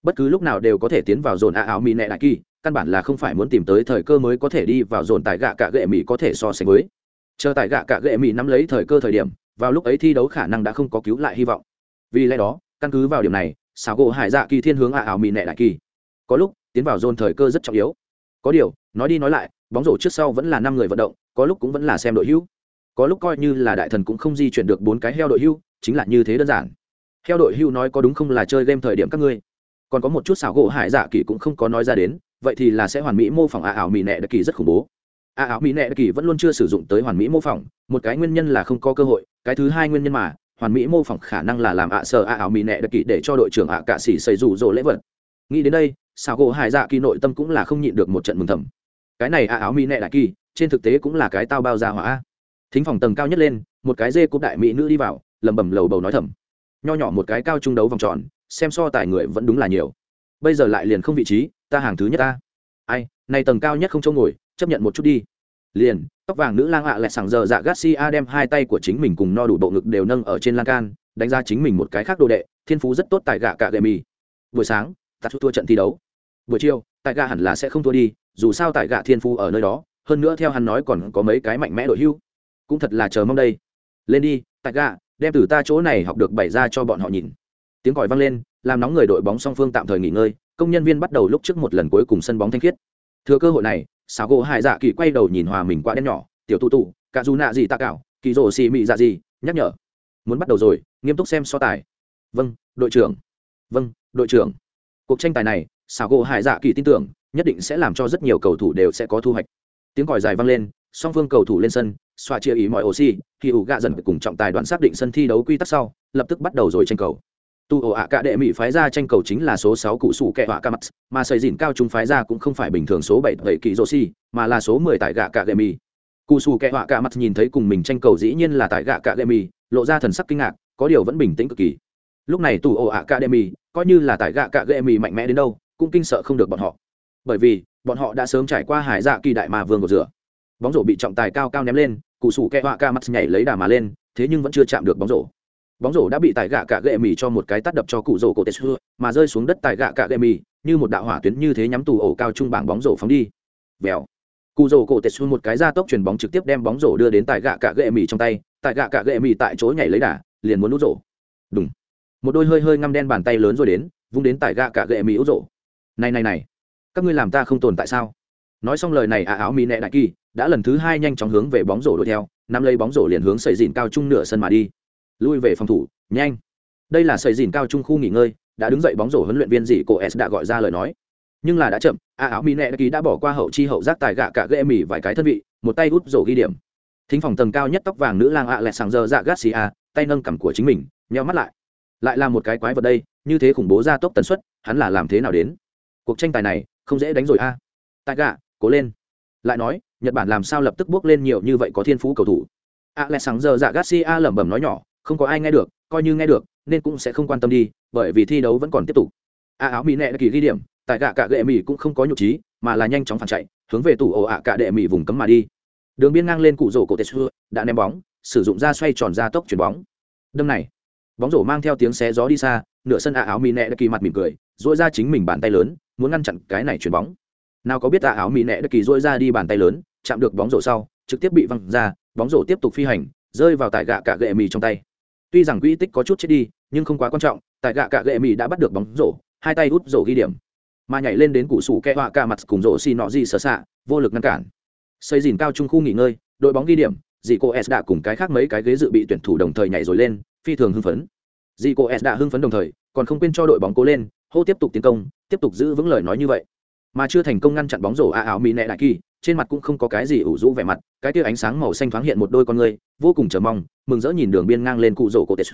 Bất cứ lúc nào đều có thể tiến vào dồn a áo mỹ nẹ đại kỳ căn bản là không phải muốn tìm tới thời cơ mới có thể đi vào dồn tại gạ cả gệ mỹ có thể so sánh với. Chờ tại gạ cả gệ mỹ nắm lấy thời cơ thời điểm, vào lúc ấy thi đấu khả năng đã không có cứu lại hy vọng. Vì lẽ đó, căn cứ vào điểm này, xảo gỗ hải dạ kỳ thiên hướng a áo mỹ nẹ đại kỳ có lúc, tiến vào dồn thời cơ rất trọng yếu. Có điều, nói đi nói lại, bóng rổ trước sau vẫn là năm người vận động có lúc cũng vẫn là xem đội hưu có lúc coi như là đại thần cũng không di chuyển được bốn cái heo đội hưu chính là như thế đơn giản. Heo đội hưu nói có đúng không là chơi game thời điểm các ngươi. Còn có một chút xảo gỗ hải dạ kỳ cũng không có nói ra đến, vậy thì là sẽ hoàn mỹ mô phỏng a ảo mỹ nệ đặc kỳ rất khủng bố. A ảo mỹ nệ đặc kỳ vẫn luôn chưa sử dụng tới hoàn mỹ mô phỏng, một cái nguyên nhân là không có cơ hội, cái thứ hai nguyên nhân mà, hoàn mỹ mô phỏng khả năng là làm ạ sợ a ảo mỹ nệ đặc kỳ để cho đội trưởng ạ cạ xỉ xây rủ rỗ lễ vật. Nghĩ đến đây, xảo gỗ hải dạ kỳ nội tâm cũng là không nhịn được một trận mừng thầm. Cái này a ảo mỹ nệ đại kỳ trên thực tế cũng là cái tao bao ra hỏa. Thính phòng tầng cao nhất lên, một cái dê cúp đại mỹ nữ đi vào lầm bẩm lầu bầu nói thầm. Nho nhỏ một cái cao trung đấu vòng tròn, xem so tài người vẫn đúng là nhiều. Bây giờ lại liền không vị trí, ta hàng thứ nhất ta. Ai, này tầng cao nhất không chỗ ngồi, chấp nhận một chút đi. Liền, tóc vàng nữ lang ạ à lẹ sảng giờ dạ garcia đem hai tay của chính mình cùng no đủ bộ ngực đều nâng ở trên lan can, đánh ra chính mình một cái khác đồ đệ, thiên phú rất tốt tại gạ cạ gậy mì. Buổi sáng, ta thua trận thi đấu. Buổi chiều, tại gạ hẳn là sẽ không thua đi, dù sao tại gạ thiên phú ở nơi đó hơn nữa theo hắn nói còn có mấy cái mạnh mẽ đội hưu. Cũng thật là chờ mong đây. Lên đi tại gà, đem từ ta chỗ này học được bày ra cho bọn họ nhìn. Tiếng còi vang lên, làm nóng người đội bóng song phương tạm thời nghỉ ngơi, công nhân viên bắt đầu lúc trước một lần cuối cùng sân bóng thanh khiết. Thừa cơ hội này xảo gỗ hải dạ kỳ quay đầu nhìn hòa mình qua đen nhỏ, tiểu tụ tụ cả dù nạ gì ta cảo, kỳ rổ xì mị dạ gì nhắc nhở. Muốn bắt đầu rồi, nghiêm túc xem so tài. Vâng đội trưởng. Vâng đội trưởng. Cuộc tranh tài này xảo gỗ hải dạ kỳ tin tưởng, nhất định sẽ làm cho rất nhiều cầu thủ đều sẽ có thu hoạch tiếng còi dài vang lên, song phương cầu thủ lên sân, xoa chia ý mọi oxy, khi ủ gạ dần cùng trọng tài đoạn xác định sân thi đấu quy tắc sau, lập tức bắt đầu rồi tranh cầu. Tu ổ ạ cả đệ mỹ phái ra tranh cầu chính là số sáu cụ sủ kẹ họa ca mắt mà xây dìn cao chúng phái ra cũng không phải bình thường số bảy vậy kỳ rô si mà là số mười tại gạ cả đệ mỹ. Cụ sủ kẹ họa ca mắt nhìn thấy cùng mình tranh cầu dĩ nhiên là tại gạ cả đệ mỹ, lộ ra thần sắc kinh ngạc, có điều vẫn bình tĩnh cực kỳ. Lúc này tu ổ ạ cả đệ mỹ, coi như là tại gạ cả đệ mỹ mạnh mẽ đến đâu, cũng kinh sợ không được bọn họ. Bởi vì bọn họ đã sớm trải qua hải dạ kỳ đại mà vương của rửa. Bóng rổ bị trọng tài cao cao ném lên, cụ sủ kẹ họa ca mắt nhảy lấy đà mà lên, thế nhưng vẫn chưa chạm được bóng rổ. Bóng rổ đã bị tài gạ cả gệ mì cho một cái tắt đập cho cụ rổ cổ tê xưa, mà rơi xuống đất tại gạ cả gệ mì, như một đạo hỏa tuyến như thế nhắm tù ổ cao trung bảng bóng rổ phóng đi. Vèo. Cụ rổ cổ tê xưa một cái ra tốc chuyền bóng trực tiếp đem bóng rổ đưa đến tại gạ cả gệ mì trong tay tại gạ cả gệ mì tại chỗ nhảy lấy đà, liền muốn nút rổ. Đúng một đôi hơi hơi ngăm đen bàn tay lớn rồi đến, vung đến tại gạ cả gệ mì út rổ. Này này này các ngươi làm ta không tồn tại sao? Nói xong lời này à áo mỹ nệ đại kỳ đã lần thứ hai nhanh chóng hướng về bóng rổ đuổi theo, nắm lấy bóng rổ liền hướng sẩy dìn cao trung nửa sân mà đi. Lui về phòng thủ, nhanh. Đây là sẩy dìn cao trung khu nghỉ ngơi, đã đứng dậy bóng rổ huấn luyện viên dị cô s đã gọi ra lời nói. Nhưng là đã chậm a áo mỹ đại kỳ đã bỏ qua hậu chi hậu giác tài gạ cả ghê mỉ vài cái thân vị, một tay út rổ ghi điểm. Thính phòng tầng cao nhất tóc vàng nữ lang ạ lẹ sàng giờ dạ garcia à, tay nâng cằm của chính mình, nheo mắt lại. Lại là một cái quái vật đây, như thế khủng bố ra tốc tần suất, hắn là làm thế nào đến? Cuộc tranh tài này không dễ đánh rồi a. Tại gạ, cố lên. Lại nói, nhật bản làm sao lập tức bước lên nhiều như vậy có thiên phú cầu thủ? A lẽ sáng giờ dạ garcia lẩm bẩm nói nhỏ, không có ai nghe được, coi như nghe được, nên cũng sẽ không quan tâm đi, bởi vì thi đấu vẫn còn tiếp tục. A áo mỹ nẹ kỳ ghi điểm, tại gạ cả gệ mỹ cũng không có nhục trí, mà là nhanh chóng phản chạy, hướng về tủ ổ ạ cả đệ mỹ vùng cấm mà đi. Đường biên ngang lên cụ rổ cổ tesu đã ném bóng, sử dụng ra xoay tròn ra tốc chuyển bóng. Đâm này bóng rổ mang theo tiếng xé gió đi xa, nửa sân ạ áo mỹ nẹ kỳ mặt mỉm cười dỗi ra chính mình bàn tay lớn, muốn ngăn chặn cái này chuyển bóng. Nào có biết ạ áo mỹ nẹ kỳ dỗi ra đi bàn tay lớn, chạm được bóng rổ sau, trực tiếp bị văng ra, bóng rổ tiếp tục phi hành, rơi vào tại gạ cả gệ mì trong tay. Tuy rằng quỹ tích có chút chết đi, nhưng không quá quan trọng tại gạ cả gệ mì đã bắt được bóng rổ, hai tay hút rổ ghi điểm. Mà nhảy lên đến cụ sủ kẹ họa cả mặt cùng rổ xì nọ gì sợ xạ, vô lực ngăn cản. Xây dìn cao trung khu nghỉ ngơi, đội bóng ghi điểm, dì cô s đã cùng cái khác mấy cái ghế dự bị tuyển thủ đồng thời nhảy rồi lên phi thường hưng phấn. Dì cô s đã hưng phấn đồng thời còn không quên cho đội bóng cố lên hô tiếp tục tiến công tiếp tục giữ vững lời nói như vậy. Mà chưa thành công ngăn chặn bóng rổ a áo mỹ nẹ đại kỳ trên mặt cũng không có cái gì ủ rũ vẻ mặt cái tia ánh sáng màu xanh thoáng hiện một đôi con người vô cùng chờ mong mừng rỡ nhìn đường biên ngang lên cụ rổ cổ tết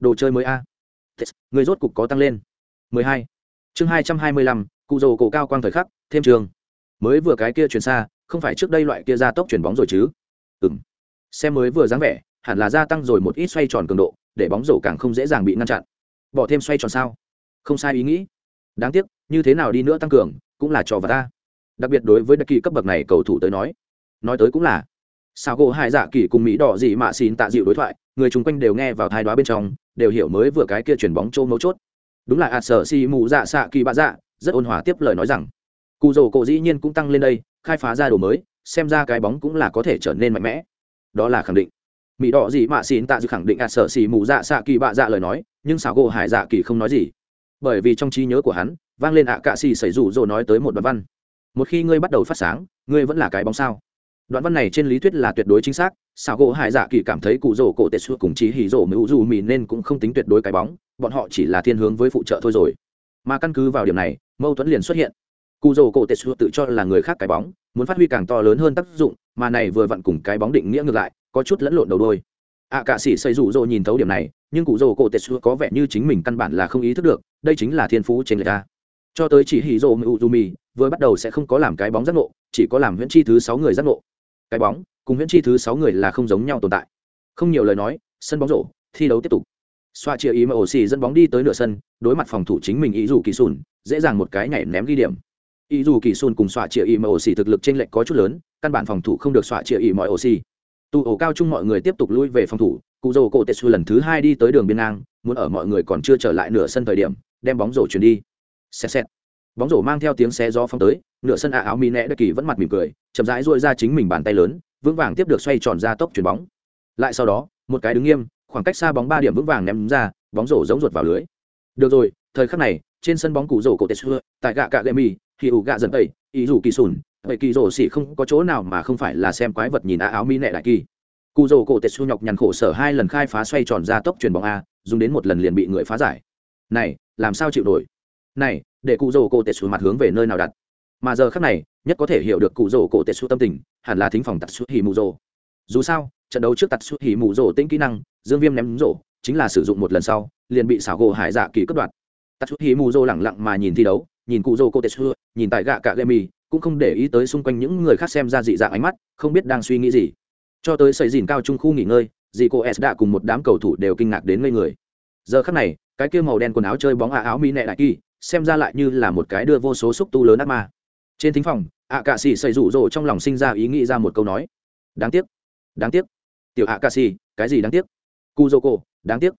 đồ chơi mới a. Người rốt cục có tăng lên. 12. chương 225, cụ rổ cổ cao quang thời khắc thêm trường. Mới vừa cái kia chuyển xa không phải trước đây loại kia ra tốc chuyển bóng rồi chứ? Ừm, xem mới vừa dáng vẻ hẳn là gia tăng rồi một ít xoay tròn cường độ, để bóng rổ càng không dễ dàng bị ngăn chặn. Bỏ thêm xoay tròn sao? Không sai ý nghĩ. Đáng tiếc, như thế nào đi nữa tăng cường, cũng là trò và ta. Đặc biệt đối với đặc kỳ cấp bậc này cầu thủ tới nói nói tới cũng là, sao gỗ hai dạ kỳ cùng mỹ đỏ gì mà xin tạ dịu đối thoại, người chung quanh đều nghe vào thai đoá bên trong, đều hiểu mới vừa cái kia chuyển bóng trô mấu chốt. Đúng là ạt sở si mù dạ xạ kỳ bạ dạ rất ôn hòa tiếp lời nói rằng, cụ rổ cổ dĩ nhiên cũng tăng lên đây, khai phá ra đồ mới, xem ra cái bóng cũng là có thể trở nên mạnh mẽ. Đó là khẳng định mỹ đỏ gì mà xin tạ dự khẳng định ạt sở xì mù dạ xạ kỳ bạ dạ lời nói, nhưng xảo gỗ hải dạ kỳ không nói gì. Bởi vì trong trí nhớ của hắn, vang lên ạ cạ xì xảy rủ rồi nói tới một đoạn văn. Một khi ngươi bắt đầu phát sáng, ngươi vẫn là cái bóng sao? Đoạn văn này trên lý thuyết là tuyệt đối chính xác, xảo gỗ hải dạ kỳ cảm thấy cụ rổ cổ tệ xua cùng chí hỉ rổ mưu dù mì nên cũng không tính tuyệt đối cái bóng, bọn họ chỉ là thiên hướng với phụ trợ thôi rồi. Mà căn cứ vào điểm này, mâu thuẫn liền xuất hiện. Cụ rổ cổ tệ xua tự cho là người khác cái bóng, muốn phát huy càng to lớn hơn tác dụng, mà này vừa vặn cùng cái bóng định nghĩa ngược lại có chút lẫn lộn đầu đôi. À, Ạ cạ sĩ xây rủ rỗ nhìn thấu điểm này, nhưng cụ rỗ cổ tệ xua có vẻ như chính mình căn bản là không ý thức được, đây chính là thiên phú trên người ta. Cho tới chỉ hì rỗ mưu dù mì, vừa bắt đầu sẽ không có làm cái bóng giác ngộ, chỉ có làm huyễn chi thứ sáu người giác ngộ. Cái bóng cùng huyễn chi thứ sáu người là không giống nhau tồn tại. Không nhiều lời nói, sân bóng rổ, thi đấu tiếp tục. Xoa chia ý mà ổ xì dẫn bóng đi tới nửa sân, đối mặt phòng thủ chính mình ý dù kỳ sùn, dễ dàng một cái nhảy ném ghi điểm. Ý dù kỳ sùn cùng xoa chia ý mà ổ xì thực lực trên lệch có chút lớn, căn bản phòng thủ không được xoa chia ý mọi ổ xì tụ ổ cao chung mọi người tiếp tục lui về phòng thủ cụ rồ cổ tetsu lần thứ hai đi tới đường biên ngang muốn ở mọi người còn chưa trở lại nửa sân thời điểm đem bóng rổ chuyển đi. Xẹt xẹt, bóng rổ mang theo tiếng xe gió phong tới nửa sân ạ áo mỹ nẹ đất kỳ vẫn mặt mỉm cười chậm rãi dội ra chính mình bàn tay lớn vững vàng tiếp được xoay tròn ra tốc chuyền bóng. Lại sau đó một cái đứng nghiêm khoảng cách xa bóng ba điểm vững vàng ném ra bóng rổ giống ruột vào lưới. Được rồi thời khắc này trên sân bóng cụ rổ cổ tetsu tại gạ cạ gậy mì thì ủ gạ dần tẩy ý dù kỳ sùn vậy kỳ rổ xỉ không có chỗ nào mà không phải là xem quái vật nhìn á áo mi nệ đại kỳ. Cụ rổ cổ tetsu nhọc nhằn khổ sở hai lần khai phá xoay tròn ra tốc truyền bóng a, dùng đến một lần liền bị người phá giải. Này, làm sao chịu nổi? Này, để cụ rổ cổ tetsu mặt hướng về nơi nào đặt? Mà giờ khác này, nhất có thể hiểu được cụ rổ cổ tetsu tâm tình, hẳn là thính phòng tatsu hì mù rổ dù sao, trận đấu trước tatsu hì mù rổ tĩnh kỹ năng, dương viêm ném rổ, chính là sử dụng một lần sau, liền bị xảo gỗ hải dạ kỳ cất đoạt. Tatsu hì mù rổ lẳng lặng mà nhìn thi đấu, nhìn cụ rổ cổ tetsu nhìn tại gạ cạ lemi. mì cũng không để ý tới xung quanh những người khác xem ra dị dạng ánh mắt, không biết đang suy nghĩ gì. Cho tới xây dìn cao trung khu nghỉ ngơi, dì cô s đã cùng một đám cầu thủ đều kinh ngạc đến ngây người. Giờ khắc này, cái kia màu đen quần áo chơi bóng à áo mỹ nệ đại kỳ, xem ra lại như là một cái đưa vô số xúc tu lớn ác ma. Trên thính phòng ạ cạ xỉ xây rủ rỗ trong lòng sinh ra ý nghĩ ra một câu nói. Đáng tiếc. Đáng tiếc. Tiểu ạ cạ xỉ cái gì đáng tiếc? Cu dô cô đáng tiếc.